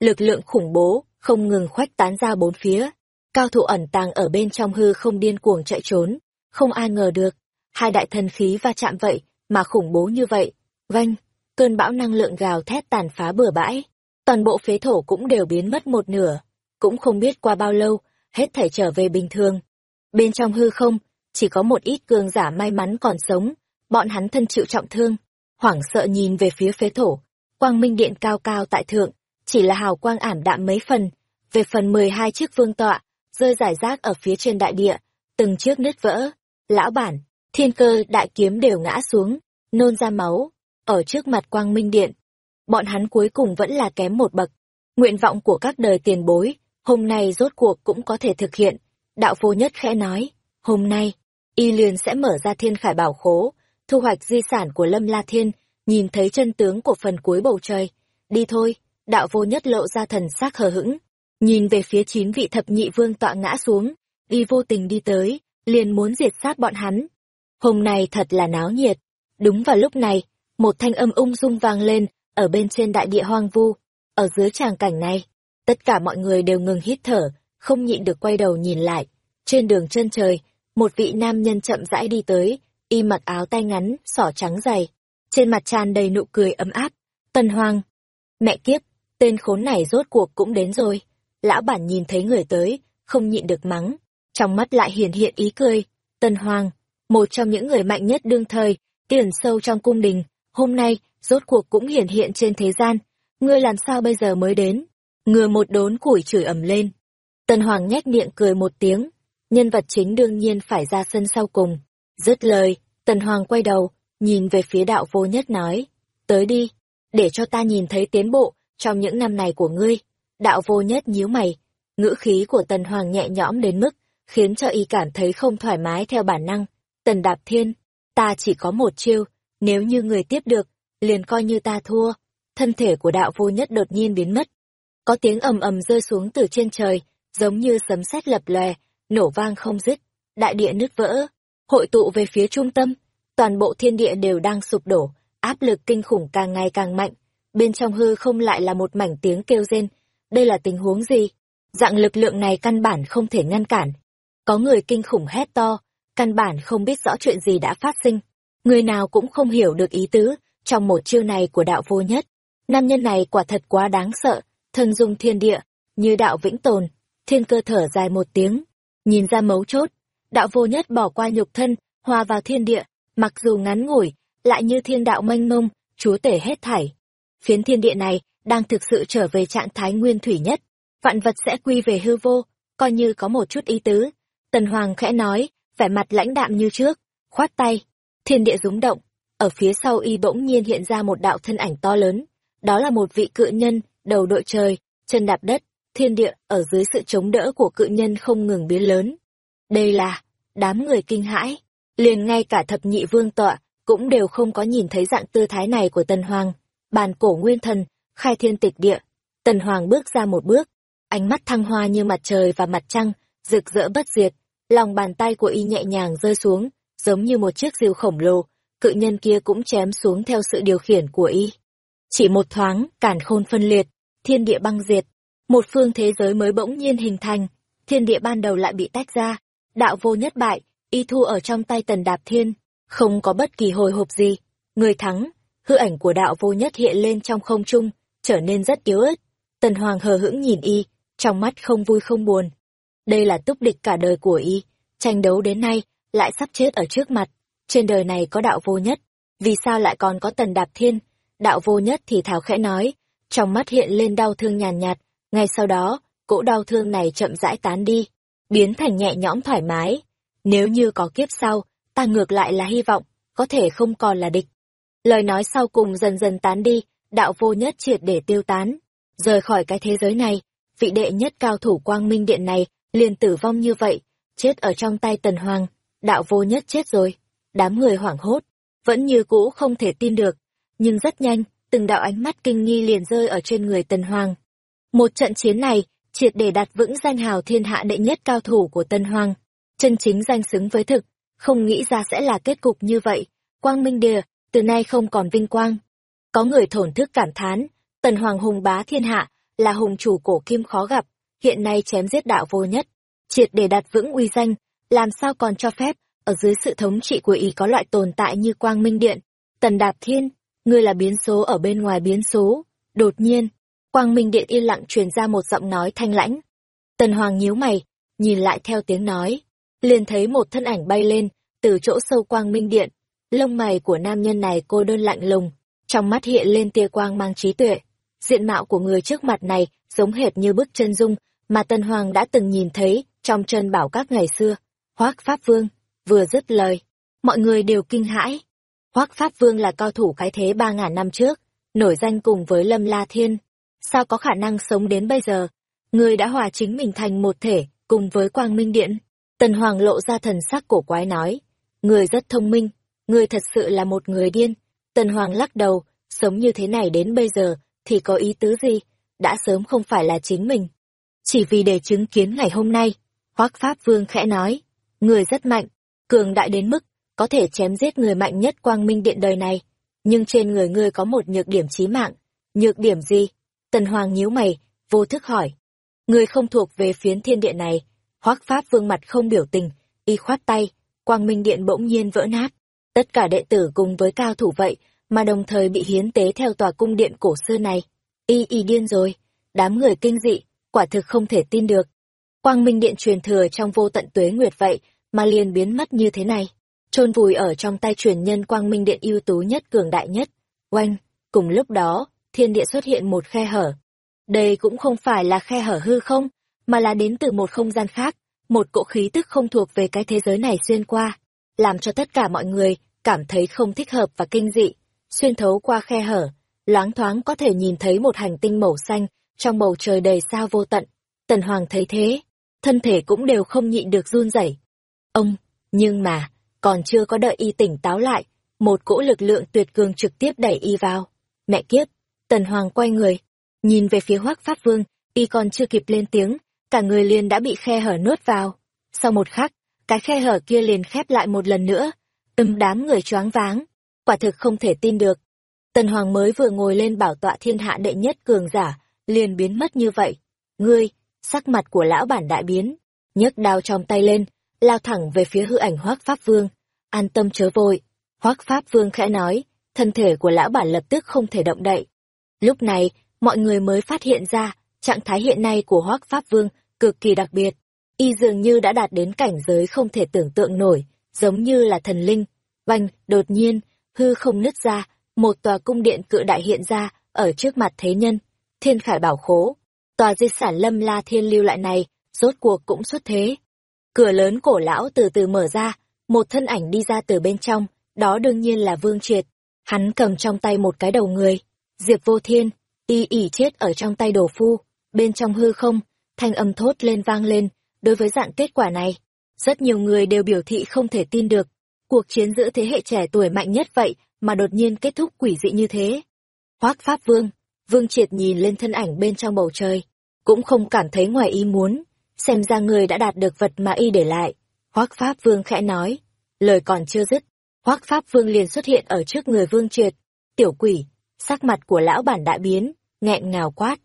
Lực lượng khủng bố, không ngừng khoách tán ra bốn phía. Cao thủ ẩn tàng ở bên trong hư không điên cuồng chạy trốn, không ai ngờ được. Hai đại thần khí va chạm vậy, mà khủng bố như vậy. Vanh, cơn bão năng lượng gào thét tàn phá bừa bãi. Toàn bộ phế thổ cũng đều biến mất một nửa. Cũng không biết qua bao lâu, hết thảy trở về bình thường. Bên trong hư không, chỉ có một ít cường giả may mắn còn sống, bọn hắn thân chịu trọng thương, hoảng sợ nhìn về phía phế thổ. Quang minh điện cao cao tại thượng, chỉ là hào quang ảm đạm mấy phần. Về phần mười hai chiếc vương tọa, rơi rải rác ở phía trên đại địa, từng chiếc nứt vỡ. Lão bản, thiên cơ, đại kiếm đều ngã xuống, nôn ra máu, ở trước mặt quang minh điện. Bọn hắn cuối cùng vẫn là kém một bậc. Nguyện vọng của các đời tiền bối, hôm nay rốt cuộc cũng có thể thực hiện. Đạo vô nhất khẽ nói, hôm nay, y liền sẽ mở ra thiên khải bảo khố, thu hoạch di sản của Lâm La Thiên, nhìn thấy chân tướng của phần cuối bầu trời. Đi thôi, đạo vô nhất lộ ra thần sắc hờ hững, nhìn về phía chín vị thập nhị vương tọa ngã xuống, y vô tình đi tới, liền muốn diệt sát bọn hắn. Hôm nay thật là náo nhiệt. Đúng vào lúc này, một thanh âm ung dung vang lên, ở bên trên đại địa hoang vu. Ở dưới tràng cảnh này, tất cả mọi người đều ngừng hít thở, không nhịn được quay đầu nhìn lại. Trên đường chân trời, một vị nam nhân chậm rãi đi tới, y mặc áo tay ngắn, sỏ trắng dày. Trên mặt tràn đầy nụ cười ấm áp. Tân Hoang. Mẹ kiếp, tên khốn này rốt cuộc cũng đến rồi. Lão bản nhìn thấy người tới, không nhịn được mắng. Trong mắt lại hiển hiện ý cười. Tần Hoàng, một trong những người mạnh nhất đương thời, tiền sâu trong cung đình, hôm nay, rốt cuộc cũng hiển hiện trên thế gian. Ngươi làm sao bây giờ mới đến? Ngừa một đốn củi chửi ầm lên. Tần Hoàng nhếch miệng cười một tiếng. Nhân vật chính đương nhiên phải ra sân sau cùng. Dứt lời, Tần Hoàng quay đầu, nhìn về phía đạo vô nhất nói. Tới đi, để cho ta nhìn thấy tiến bộ trong những năm này của ngươi. Đạo vô nhất nhíu mày, ngữ khí của Tần Hoàng nhẹ nhõm đến mức, khiến cho y cảm thấy không thoải mái theo bản năng. Tần Đạp Thiên, ta chỉ có một chiêu, nếu như người tiếp được, liền coi như ta thua. Thân thể của đạo vô nhất đột nhiên biến mất. Có tiếng ầm ầm rơi xuống từ trên trời, giống như sấm sét lập lòe, nổ vang không dứt, đại địa nứt vỡ, hội tụ về phía trung tâm, toàn bộ thiên địa đều đang sụp đổ, áp lực kinh khủng càng ngày càng mạnh, bên trong hư không lại là một mảnh tiếng kêu rên, đây là tình huống gì? Dạng lực lượng này căn bản không thể ngăn cản. Có người kinh khủng hét to, căn bản không biết rõ chuyện gì đã phát sinh. Người nào cũng không hiểu được ý tứ, trong một chiêu này của đạo vô nhất. Nam nhân này quả thật quá đáng sợ, thân dung thiên địa, như đạo vĩnh tồn. Thiên cơ thở dài một tiếng, nhìn ra mấu chốt. Đạo vô nhất bỏ qua nhục thân, hòa vào thiên địa, mặc dù ngắn ngủi, lại như thiên đạo mênh mông, chúa tể hết thảy. Phiến thiên địa này đang thực sự trở về trạng thái nguyên thủy nhất, vạn vật sẽ quy về hư vô, coi như có một chút ý tứ. Tần Hoàng khẽ nói, vẻ mặt lãnh đạm như trước, khoát tay, thiên địa rúng động, ở phía sau y bỗng nhiên hiện ra một đạo thân ảnh to lớn, đó là một vị cự nhân, đầu đội trời, chân đạp đất, thiên địa ở dưới sự chống đỡ của cự nhân không ngừng biến lớn. Đây là, đám người kinh hãi, liền ngay cả thập nhị vương tọa, cũng đều không có nhìn thấy dạng tư thái này của Tần Hoàng. Bàn cổ nguyên thần, khai thiên tịch địa. Tần Hoàng bước ra một bước, ánh mắt thăng hoa như mặt trời và mặt trăng, rực rỡ bất diệt. Lòng bàn tay của y nhẹ nhàng rơi xuống, giống như một chiếc diều khổng lồ, cự nhân kia cũng chém xuống theo sự điều khiển của y. Chỉ một thoáng, cản khôn phân liệt, thiên địa băng diệt, một phương thế giới mới bỗng nhiên hình thành, thiên địa ban đầu lại bị tách ra, đạo vô nhất bại, y thu ở trong tay tần đạp thiên, không có bất kỳ hồi hộp gì. Người thắng, hư ảnh của đạo vô nhất hiện lên trong không trung, trở nên rất yếu ớt. Tần Hoàng hờ hững nhìn y, trong mắt không vui không buồn. Đây là túc địch cả đời của y, tranh đấu đến nay, lại sắp chết ở trước mặt. Trên đời này có đạo vô nhất, vì sao lại còn có tần đạp thiên? Đạo vô nhất thì thảo khẽ nói, trong mắt hiện lên đau thương nhàn nhạt, ngay sau đó, cỗ đau thương này chậm rãi tán đi, biến thành nhẹ nhõm thoải mái. Nếu như có kiếp sau, ta ngược lại là hy vọng, có thể không còn là địch. Lời nói sau cùng dần dần tán đi, đạo vô nhất triệt để tiêu tán, rời khỏi cái thế giới này, vị đệ nhất cao thủ quang minh điện này liền tử vong như vậy, chết ở trong tay tần hoàng, đạo vô nhất chết rồi. Đám người hoảng hốt, vẫn như cũ không thể tin được, nhưng rất nhanh, từng đạo ánh mắt kinh nghi liền rơi ở trên người tần hoàng. Một trận chiến này, triệt để đặt vững danh hào thiên hạ đệ nhất cao thủ của tần hoàng, chân chính danh xứng với thực, không nghĩ ra sẽ là kết cục như vậy. Quang Minh Địa, từ nay không còn vinh quang. Có người thổn thức cảm thán, tần hoàng hùng bá thiên hạ, là hùng chủ cổ kim khó gặp, hiện nay chém giết đạo vô nhất, triệt để đặt vững uy danh, làm sao còn cho phép, ở dưới sự thống trị của ý có loại tồn tại như Quang Minh Điện, Tần Đạp Thiên, ngươi là biến số ở bên ngoài biến số. Đột nhiên, Quang Minh Điện yên lặng truyền ra một giọng nói thanh lãnh. Tần Hoàng nhíu mày, nhìn lại theo tiếng nói, liền thấy một thân ảnh bay lên, từ chỗ sâu Quang Minh Điện. Lông mày của nam nhân này cô đơn lạnh lùng, trong mắt hiện lên tia quang mang trí tuệ. Diện mạo của người trước mặt này giống hệt như bức chân dung mà Tần Hoàng đã từng nhìn thấy trong chân bảo các ngày xưa. Hoác Pháp Vương, vừa dứt lời, mọi người đều kinh hãi. Hoác Pháp Vương là cao thủ cái thế ba ngàn năm trước, nổi danh cùng với Lâm La Thiên. Sao có khả năng sống đến bây giờ? Người đã hòa chính mình thành một thể, cùng với Quang Minh Điện. Tần Hoàng lộ ra thần sắc cổ quái nói. Người rất thông minh, người thật sự là một người điên. Tần Hoàng lắc đầu, sống như thế này đến bây giờ, thì có ý tứ gì? Đã sớm không phải là chính mình. Chỉ vì để chứng kiến ngày hôm nay, Hoác Pháp Vương khẽ nói. Người rất mạnh, cường đại đến mức có thể chém giết người mạnh nhất quang minh điện đời này. Nhưng trên người ngươi có một nhược điểm chí mạng. Nhược điểm gì? Tần Hoàng nhíu mày, vô thức hỏi. Ngươi không thuộc về phiến thiên điện này. Hoác Pháp vương mặt không biểu tình, y khoát tay, quang minh điện bỗng nhiên vỡ nát. Tất cả đệ tử cùng với cao thủ vậy, mà đồng thời bị hiến tế theo tòa cung điện cổ xưa này. Y y điên rồi, đám người kinh dị, quả thực không thể tin được. Quang Minh Điện truyền thừa trong vô tận tuế nguyệt vậy, mà liền biến mất như thế này. Chôn vùi ở trong tay truyền nhân quang minh điện ưu tú nhất cường đại nhất. Oanh cùng lúc đó thiên địa xuất hiện một khe hở. Đây cũng không phải là khe hở hư không mà là đến từ một không gian khác một cỗ khí tức không thuộc về cái thế giới này xuyên qua làm cho tất cả mọi người cảm thấy không thích hợp và kinh dị. Xuyên thấu qua khe hở loáng thoáng có thể nhìn thấy một hành tinh màu xanh trong bầu trời đầy sao vô tận tần hoàng thấy thế thân thể cũng đều không nhịn được run rẩy ông nhưng mà còn chưa có đợi y tỉnh táo lại, một cỗ lực lượng tuyệt cường trực tiếp đẩy y vào. Mẹ kiếp, Tần Hoàng quay người, nhìn về phía Hoắc Pháp Vương, y còn chưa kịp lên tiếng, cả người liền đã bị khe hở nuốt vào. Sau một khắc, cái khe hở kia liền khép lại một lần nữa, ừm đám người choáng váng, quả thực không thể tin được. Tần Hoàng mới vừa ngồi lên bảo tọa thiên hạ đệ nhất cường giả, liền biến mất như vậy. Ngươi, sắc mặt của lão bản đại biến, nhấc đao trong tay lên, lao thẳng về phía hư ảnh Hoắc pháp vương. An tâm chớ vội. Hoắc pháp vương khẽ nói thân thể của lão bản lập tức không thể động đậy. Lúc này mọi người mới phát hiện ra trạng thái hiện nay của Hoắc pháp vương cực kỳ đặc biệt. Y dường như đã đạt đến cảnh giới không thể tưởng tượng nổi giống như là thần linh. Bành đột nhiên hư không nứt ra một tòa cung điện cự đại hiện ra ở trước mặt thế nhân thiên khải bảo khố tòa di sản lâm la thiên lưu lại này rốt cuộc cũng xuất thế Cửa lớn cổ lão từ từ mở ra, một thân ảnh đi ra từ bên trong, đó đương nhiên là Vương Triệt. Hắn cầm trong tay một cái đầu người. Diệp vô thiên, y ỉ chết ở trong tay đồ phu, bên trong hư không, thanh âm thốt lên vang lên, đối với dạng kết quả này. Rất nhiều người đều biểu thị không thể tin được. Cuộc chiến giữa thế hệ trẻ tuổi mạnh nhất vậy mà đột nhiên kết thúc quỷ dị như thế. Hoác Pháp Vương, Vương Triệt nhìn lên thân ảnh bên trong bầu trời, cũng không cảm thấy ngoài ý muốn xem ra người đã đạt được vật mà y để lại. Hoác Pháp Vương khẽ nói, lời còn chưa dứt, Hoác Pháp Vương liền xuất hiện ở trước người Vương Triệt. Tiểu quỷ, sắc mặt của lão bản đã biến, nghẹn ngào quát.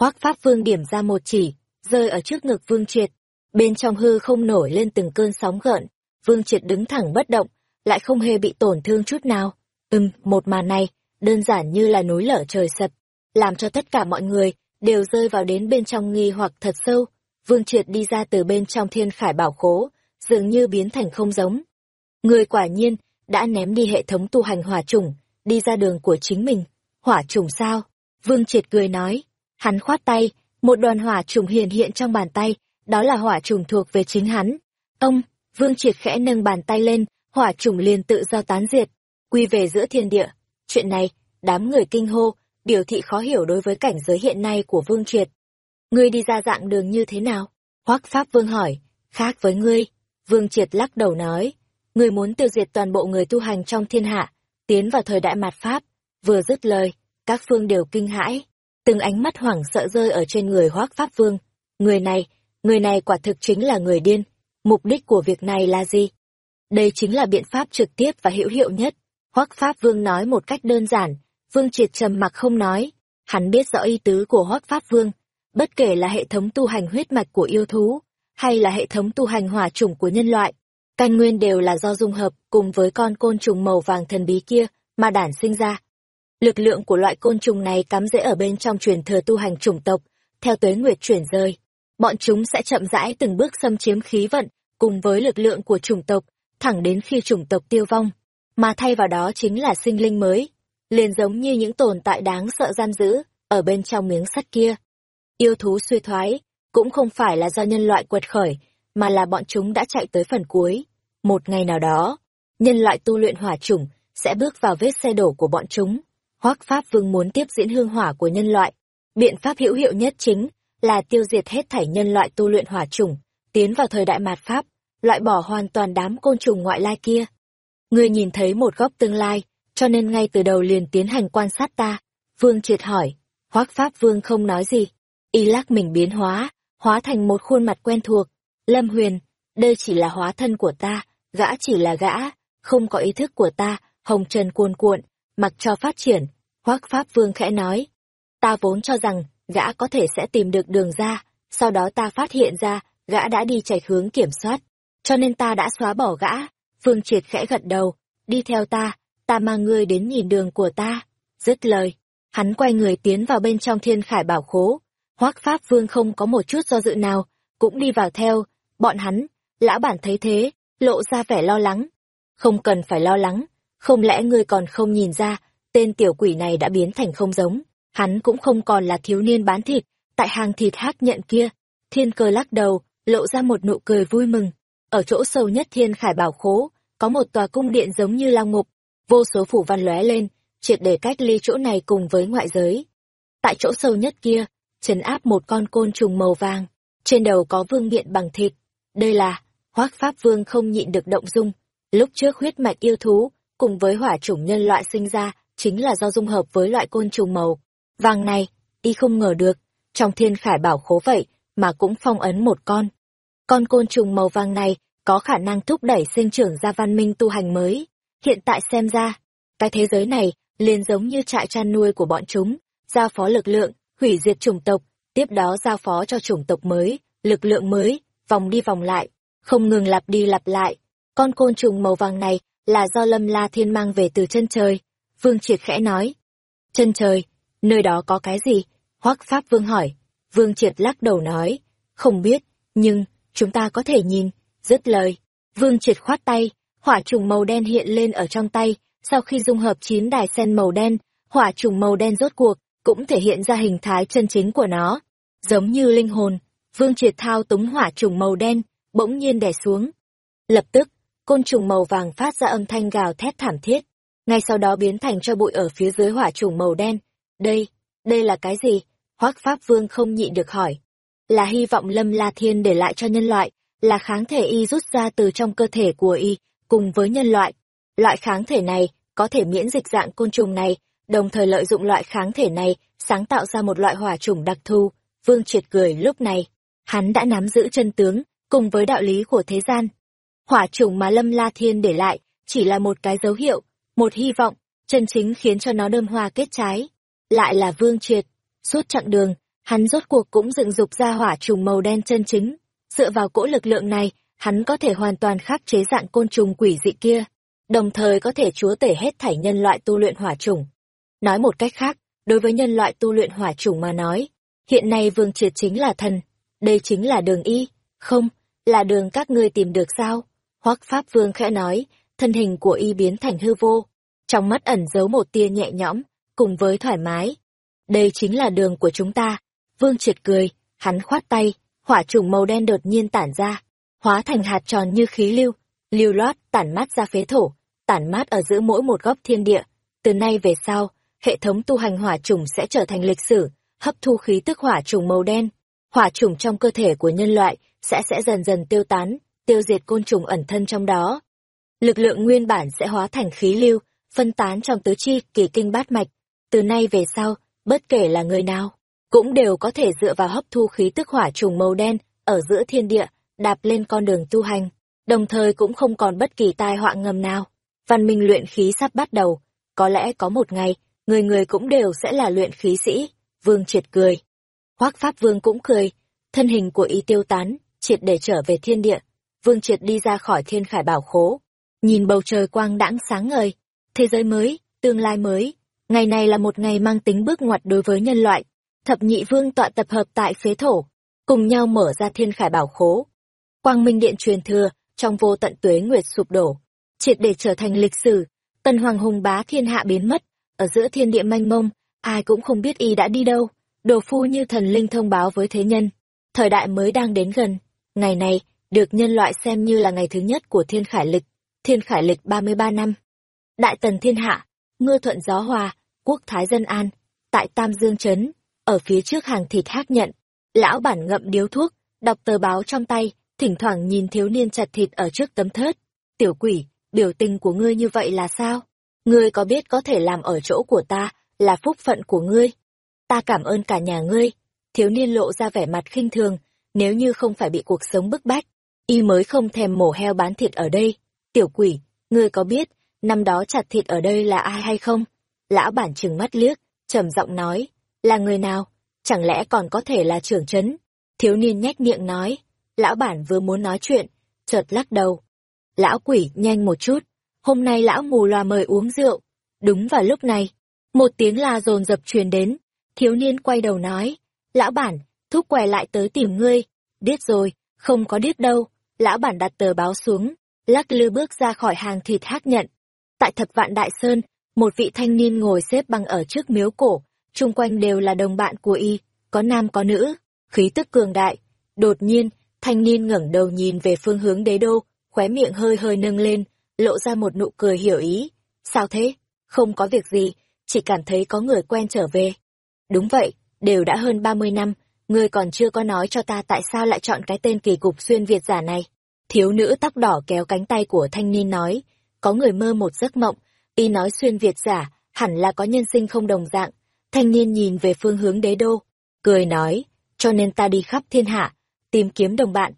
Hoác Pháp Vương điểm ra một chỉ, rơi ở trước ngực Vương Triệt. Bên trong hư không nổi lên từng cơn sóng gợn, Vương Triệt đứng thẳng bất động, lại không hề bị tổn thương chút nào. Ừm, một màn này, đơn giản như là núi lở trời sập, làm cho tất cả mọi người đều rơi vào đến bên trong nghi hoặc thật sâu. Vương Triệt đi ra từ bên trong thiên khải bảo khố, dường như biến thành không giống. Người quả nhiên, đã ném đi hệ thống tu hành hỏa trùng, đi ra đường của chính mình. Hỏa trùng sao? Vương Triệt cười nói. Hắn khoát tay, một đoàn hỏa trùng hiền hiện trong bàn tay, đó là hỏa trùng thuộc về chính hắn. Ông, Vương Triệt khẽ nâng bàn tay lên, hỏa trùng liền tự do tán diệt, quy về giữa thiên địa. Chuyện này, đám người kinh hô, biểu thị khó hiểu đối với cảnh giới hiện nay của Vương Triệt. Ngươi đi ra dạng đường như thế nào? Hoắc Pháp Vương hỏi, khác với ngươi. Vương Triệt lắc đầu nói, ngươi muốn tiêu diệt toàn bộ người tu hành trong thiên hạ, tiến vào thời đại mạt Pháp. Vừa dứt lời, các phương đều kinh hãi, từng ánh mắt hoảng sợ rơi ở trên người Hoắc Pháp Vương. Người này, người này quả thực chính là người điên. Mục đích của việc này là gì? Đây chính là biện pháp trực tiếp và hữu hiệu nhất. Hoắc Pháp Vương nói một cách đơn giản, Vương Triệt trầm mặc không nói. Hắn biết rõ ý tứ của Hoắc Pháp Vương, bất kể là hệ thống tu hành huyết mạch của yêu thú, hay là hệ thống tu hành hỏa chủng của nhân loại, căn nguyên đều là do dung hợp cùng với con côn trùng màu vàng thần bí kia mà đản sinh ra. Lực lượng của loại côn trùng này cắm rễ ở bên trong truyền thừa tu hành chủng tộc, theo tuế nguyệt chuyển rơi. Bọn chúng sẽ chậm rãi từng bước xâm chiếm khí vận, cùng với lực lượng của chủng tộc, thẳng đến khi chủng tộc tiêu vong. Mà thay vào đó chính là sinh linh mới, liền giống như những tồn tại đáng sợ giam giữ, ở bên trong miếng sắt kia. Yêu thú suy thoái, cũng không phải là do nhân loại quật khởi, mà là bọn chúng đã chạy tới phần cuối. Một ngày nào đó, nhân loại tu luyện hỏa chủng sẽ bước vào vết xe đổ của bọn chúng. Hoắc Pháp Vương muốn tiếp diễn hương hỏa của nhân loại. Biện pháp hữu hiệu nhất chính là tiêu diệt hết thảy nhân loại tu luyện hỏa chủng, tiến vào thời đại mạt Pháp, loại bỏ hoàn toàn đám côn trùng ngoại lai kia. Ngươi nhìn thấy một góc tương lai, cho nên ngay từ đầu liền tiến hành quan sát ta. Vương triệt hỏi, hoác Pháp Vương không nói gì. Y lắc mình biến hóa, hóa thành một khuôn mặt quen thuộc. Lâm Huyền, đây chỉ là hóa thân của ta, gã chỉ là gã, không có ý thức của ta, hồng trần cuồn cuộn, mặc cho phát triển. Hoác Pháp Vương khẽ nói, ta vốn cho rằng gã có thể sẽ tìm được đường ra, sau đó ta phát hiện ra, gã đã đi chạy hướng kiểm soát, cho nên ta đã xóa bỏ gã. Vương Triệt khẽ gật đầu, đi theo ta, ta mang ngươi đến nhìn đường của ta. Dứt lời, hắn quay người tiến vào bên trong thiên khải bảo khố. Hoác Pháp Vương không có một chút do dự nào, cũng đi vào theo, bọn hắn, lão bản thấy thế, lộ ra vẻ lo lắng. Không cần phải lo lắng, không lẽ ngươi còn không nhìn ra, tên tiểu quỷ này đã biến thành không giống, hắn cũng không còn là thiếu niên bán thịt, tại hàng thịt hát nhận kia. Thiên cơ lắc đầu, lộ ra một nụ cười vui mừng. Ở chỗ sâu nhất thiên khải bảo khố, có một tòa cung điện giống như lao ngục vô số phủ văn lóe lên, triệt để cách ly chỗ này cùng với ngoại giới. Tại chỗ sâu nhất kia, trấn áp một con côn trùng màu vàng, trên đầu có vương miện bằng thịt. Đây là, hoác pháp vương không nhịn được động dung. Lúc trước huyết mạch yêu thú, cùng với hỏa chủng nhân loại sinh ra, chính là do dung hợp với loại côn trùng màu. Vàng này, y không ngờ được, trong thiên khải bảo khố vậy, mà cũng phong ấn một con. Con côn trùng màu vàng này có khả năng thúc đẩy sinh trưởng ra văn minh tu hành mới. Hiện tại xem ra, cái thế giới này liền giống như trại chăn nuôi của bọn chúng, giao phó lực lượng, hủy diệt chủng tộc, tiếp đó giao phó cho chủng tộc mới, lực lượng mới, vòng đi vòng lại, không ngừng lặp đi lặp lại. Con côn trùng màu vàng này là do Lâm La Thiên mang về từ chân trời. Vương Triệt khẽ nói. Chân trời, nơi đó có cái gì? Hoắc Pháp Vương hỏi. Vương Triệt lắc đầu nói. Không biết, nhưng, chúng ta có thể nhìn. Dứt lời. Vương Triệt khoát tay, hỏa trùng màu đen hiện lên ở trong tay. Sau khi dung hợp chín đài sen màu đen, hỏa trùng màu đen rốt cuộc, cũng thể hiện ra hình thái chân chính của nó. Giống như linh hồn, Vương Triệt thao túng hỏa trùng màu đen, bỗng nhiên đè xuống. Lập tức, côn trùng màu vàng phát ra âm thanh gào thét thảm thiết, ngay sau đó biến thành cho bụi ở phía dưới hỏa trùng màu đen. Đây, đây là cái gì? Hoắc Pháp Vương không nhịn được hỏi. Là hy vọng Lâm La Thiên để lại cho nhân loại, là kháng thể y rút ra từ trong cơ thể của y, cùng với nhân loại. Loại kháng thể này có thể miễn dịch dạng côn trùng này, đồng thời lợi dụng loại kháng thể này sáng tạo ra một loại hỏa trùng đặc thù. Vương triệt cười lúc này, hắn đã nắm giữ chân tướng, cùng với đạo lý của thế gian. Hỏa trùng mà Lâm La Thiên để lại, chỉ là một cái dấu hiệu, một hy vọng, chân chính khiến cho nó đơm hoa kết trái. Lại là vương triệt, suốt chặng đường, hắn rốt cuộc cũng dựng dục ra hỏa trùng màu đen chân chính. Dựa vào cỗ lực lượng này, hắn có thể hoàn toàn khắc chế dạng côn trùng quỷ dị kia, đồng thời có thể chúa tể hết thảy nhân loại tu luyện hỏa trùng. Nói một cách khác, đối với nhân loại tu luyện hỏa trùng mà nói, hiện nay vương triệt chính là thần, đây chính là đường y, không, là đường các ngươi tìm được sao? Hoắc Pháp Vương khẽ nói, thân hình của y biến thành hư vô, trong mắt ẩn giấu một tia nhẹ nhõm, cùng với thoải mái. Đây chính là đường của chúng ta. Vương triệt cười, hắn khoát tay, hỏa trùng màu đen đột nhiên tản ra, hóa thành hạt tròn như khí lưu, lưu loát tản mát ra phế thổ, tản mát ở giữa mỗi một góc thiên địa. Từ nay về sau, hệ thống tu hành hỏa trùng sẽ trở thành lịch sử, hấp thu khí tức hỏa trùng màu đen. hỏa chủng trong cơ thể của nhân loại sẽ sẽ dần dần tiêu tán, tiêu diệt côn trùng ẩn thân trong đó. Lực lượng nguyên bản sẽ hóa thành khí lưu, phân tán trong tứ chi, kỳ kinh bát mạch. Từ nay về sau, bất kể là người nào, cũng đều có thể dựa vào hấp thu khí tức hỏa trùng màu đen ở giữa thiên địa, đạp lên con đường tu hành, đồng thời cũng không còn bất kỳ tai họa ngầm nào. Văn minh luyện khí sắp bắt đầu, có lẽ có một ngày, người người cũng đều sẽ là luyện khí sĩ. Vương triệt cười. Hoác Pháp Vương cũng cười, thân hình của y tiêu tán, triệt để trở về thiên địa. Vương triệt đi ra khỏi thiên khải bảo khố, nhìn bầu trời quang đãng sáng ngời. Thế giới mới, tương lai mới. Ngày này là một ngày mang tính bước ngoặt đối với nhân loại. Thập nhị vương tọa tập hợp tại phế thổ, cùng nhau mở ra thiên khải bảo khố. Quang Minh Điện truyền thừa, trong vô tận tuế nguyệt sụp đổ, triệt để trở thành lịch sử, tần hoàng hùng bá thiên hạ biến mất, ở giữa thiên địa manh mông, ai cũng không biết y đã đi đâu, đồ phu như thần linh thông báo với thế nhân. Thời đại mới đang đến gần, ngày này, được nhân loại xem như là ngày thứ nhất của thiên khải lịch, thiên khải lịch 33 năm. Đại tần thiên hạ, mưa thuận gió hòa, quốc thái dân an, tại Tam Dương Trấn, ở phía trước hàng thịt hát nhận, lão bản ngậm điếu thuốc, đọc tờ báo trong tay, thỉnh thoảng nhìn thiếu niên chặt thịt ở trước tấm thớt. Tiểu quỷ, biểu tình của ngươi như vậy là sao? Ngươi có biết có thể làm ở chỗ của ta, là phúc phận của ngươi? Ta cảm ơn cả nhà ngươi. Thiếu niên lộ ra vẻ mặt khinh thường, nếu như không phải bị cuộc sống bức bách, y mới không thèm mổ heo bán thịt ở đây. Tiểu quỷ, ngươi có biết, năm đó chặt thịt ở đây là ai hay không? Lão bản trừng mắt liếc, trầm giọng nói, là người nào? Chẳng lẽ còn có thể là trưởng trấn? Thiếu niên nhếch miệng nói, lão bản vừa muốn nói chuyện, chợt lắc đầu. Lão quỷ, nhanh một chút, hôm nay lão mù loà mời uống rượu. Đúng vào lúc này, một tiếng la dồn dập truyền đến, thiếu niên quay đầu nói, lão bản, thúc què lại tới tìm ngươi, điếc rồi, không có điếc đâu, lão bản đặt tờ báo xuống, lắc lư bước ra khỏi hàng thịt hát nhận. Tại thập vạn đại sơn, một vị thanh niên ngồi xếp bằng ở trước miếu cổ, chung quanh đều là đồng bạn của y, có nam có nữ, khí tức cường đại. Đột nhiên, thanh niên ngẩng đầu nhìn về phương hướng đế đô, khóe miệng hơi hơi nâng lên, lộ ra một nụ cười hiểu ý. Sao thế? Không có việc gì, chỉ cảm thấy có người quen trở về. Đúng vậy, đều đã hơn 30 năm, ngươi còn chưa có nói cho ta tại sao lại chọn cái tên kỳ cục xuyên Việt giả này. Thiếu nữ tóc đỏ kéo cánh tay của thanh niên nói, có người mơ một giấc mộng, y nói xuyên Việt giả, hẳn là có nhân sinh không đồng dạng. Thanh niên nhìn về phương hướng đế đô, cười nói, cho nên ta đi khắp thiên hạ, tìm kiếm đồng bạn.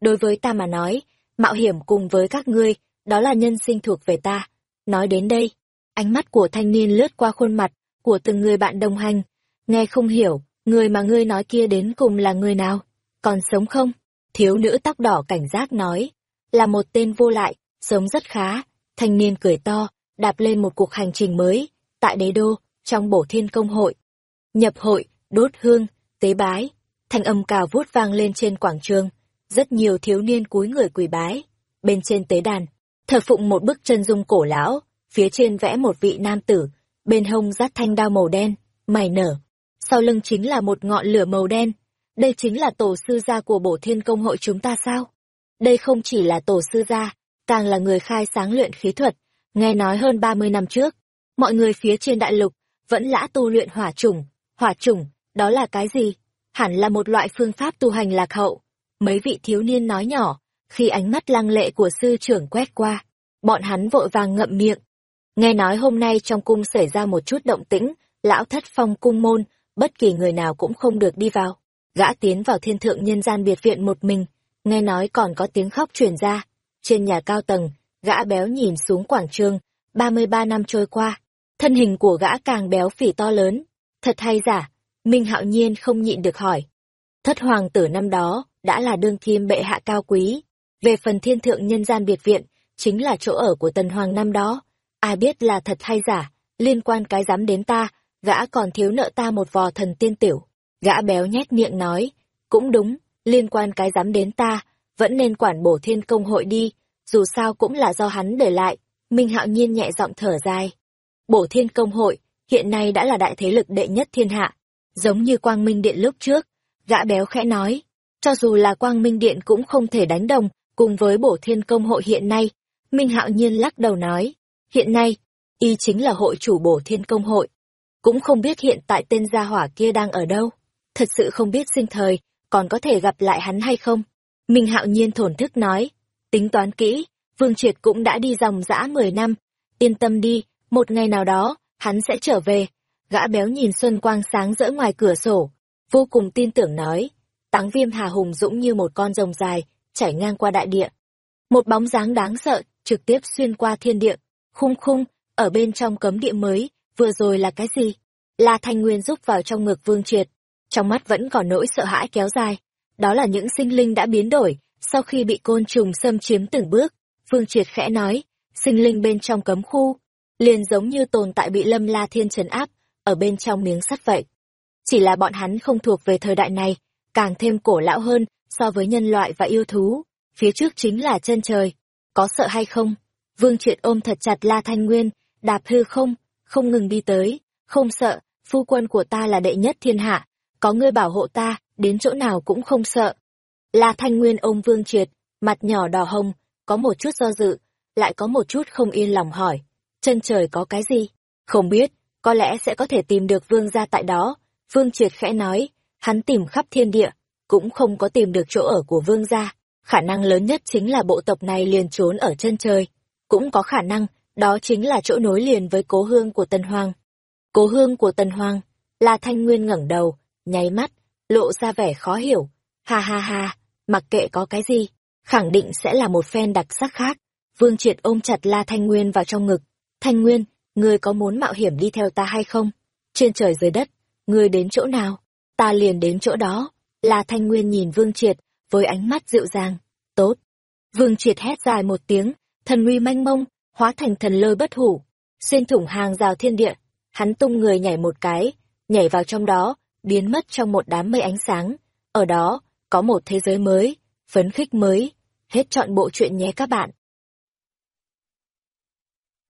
Đối với ta mà nói, mạo hiểm cùng với các ngươi, đó là nhân sinh thuộc về ta. Nói đến đây, ánh mắt của thanh niên lướt qua khuôn mặt của từng người bạn đồng hành. Nghe không hiểu, người mà ngươi nói kia đến cùng là người nào? Còn sống không? Thiếu nữ tóc đỏ cảnh giác nói, là một tên vô lại, sống rất khá. Thanh niên cười to, đạp lên một cuộc hành trình mới, tại đế đô, trong bổ thiên công hội. Nhập hội, đốt hương, tế bái, thanh âm cao vút vang lên trên quảng trường. Rất nhiều thiếu niên cúi người quỳ bái. Bên trên tế đàn, thờ phụng một bức chân dung cổ lão, phía trên vẽ một vị nam tử, bên hông dắt thanh đao màu đen, mày nở. Sau lưng chính là một ngọn lửa màu đen. Đây chính là tổ sư gia của bổ thiên công hội chúng ta sao? Đây không chỉ là tổ sư gia, càng là người khai sáng luyện khí thuật. Nghe nói hơn 30 năm trước, mọi người phía trên đại lục vẫn lã tu luyện hỏa chủng. Hỏa chủng, đó là cái gì? Hẳn là một loại phương pháp tu hành lạc hậu. Mấy vị thiếu niên nói nhỏ, khi ánh mắt lăng lệ của sư trưởng quét qua, bọn hắn vội vàng ngậm miệng. Nghe nói hôm nay trong cung xảy ra một chút động tĩnh, lão thất phong cung môn, bất kỳ người nào cũng không được đi vào. Gã tiến vào thiên thượng nhân gian biệt viện một mình, nghe nói còn có tiếng khóc truyền ra. Trên nhà cao tầng, gã béo nhìn xuống quảng trường, 33 năm trôi qua, thân hình của gã càng béo phì to lớn. Thật hay giả? Minh Hạo Nhiên không nhịn được hỏi. Thất hoàng tử năm đó, đã là đương kim bệ hạ cao quý. Về phần thiên thượng nhân gian biệt viện, chính là chỗ ở của tần hoàng năm đó. Ai biết là thật hay giả, liên quan cái dám đến ta, gã còn thiếu nợ ta một vò thần tiên tiểu. Gã béo nhét miệng nói, cũng đúng, liên quan cái dám đến ta, vẫn nên quản bổ thiên công hội đi, dù sao cũng là do hắn để lại. Minh hạo nhiên nhẹ giọng thở dài. Bổ thiên công hội, hiện nay đã là đại thế lực đệ nhất thiên hạ, giống như quang minh điện lúc trước. Gã béo khẽ nói, cho dù là quang minh điện cũng không thể đánh đồng cùng với bổ thiên công hội hiện nay. Minh hạo nhiên lắc đầu nói, hiện nay, y chính là hội chủ bổ thiên công hội. Cũng không biết hiện tại tên gia hỏa kia đang ở đâu. Thật sự không biết sinh thời, còn có thể gặp lại hắn hay không? Minh hạo nhiên thổn thức nói, tính toán kỹ, Vương Triệt cũng đã đi dòng dã 10 năm, yên tâm đi, một ngày nào đó, hắn sẽ trở về. Gã béo nhìn xuân quang sáng rỡ ngoài cửa sổ, vô cùng tin tưởng nói, táng viêm hà hùng dũng như một con rồng dài, chảy ngang qua đại địa. Một bóng dáng đáng sợ, trực tiếp xuyên qua thiên địa, khung khung, ở bên trong cấm địa mới, vừa rồi là cái gì? La Thanh Nguyên rúc vào trong ngực Vương Triệt, trong mắt vẫn còn nỗi sợ hãi kéo dài. Đó là những sinh linh đã biến đổi, sau khi bị côn trùng xâm chiếm từng bước. Vương Triệt khẽ nói, sinh linh bên trong cấm khu, liền giống như tồn tại bị lâm la thiên trấn áp, ở bên trong miếng sắt vậy. Chỉ là bọn hắn không thuộc về thời đại này, càng thêm cổ lão hơn so với nhân loại và yêu thú. Phía trước chính là chân trời. Có sợ hay không? Vương Triệt ôm thật chặt La Thanh Nguyên, đạp hư không, không ngừng đi tới. Không sợ, phu quân của ta là đệ nhất thiên hạ, có ngươi bảo hộ ta, đến chỗ nào cũng không sợ. La Thanh Nguyên ôm Vương Triệt, mặt nhỏ đỏ hồng, có một chút do dự, lại có một chút không yên lòng hỏi, chân trời có cái gì? Không biết, có lẽ sẽ có thể tìm được vương gia tại đó. Vương Triệt khẽ nói, hắn tìm khắp thiên địa, cũng không có tìm được chỗ ở của vương gia. Khả năng lớn nhất chính là bộ tộc này liền trốn ở chân trời. Cũng có khả năng, đó chính là chỗ nối liền với cố hương của Tân Hoàng. Cố hương của Tân Hoàng, là Thanh Nguyên ngẩng đầu, nháy mắt, lộ ra vẻ khó hiểu. Ha ha ha, mặc kệ có cái gì, khẳng định sẽ là một phen đặc sắc khác. Vương Triệt ôm chặt La Thanh Nguyên vào trong ngực. Thanh Nguyên, ngươi có muốn mạo hiểm đi theo ta hay không? Trên trời dưới đất, ngươi đến chỗ nào? Ta liền đến chỗ đó. La Thanh Nguyên nhìn Vương Triệt, với ánh mắt dịu dàng. Tốt. Vương Triệt hét dài một tiếng, thần uy manh mông, hóa thành thần lôi bất hủ. Xuyên thủng hàng rào thiên địa, hắn tung người nhảy một cái, nhảy vào trong đó, biến mất trong một đám mây ánh sáng. Ở đó, có một thế giới mới, phấn khích mới. Hết chọn bộ chuyện nhé các bạn.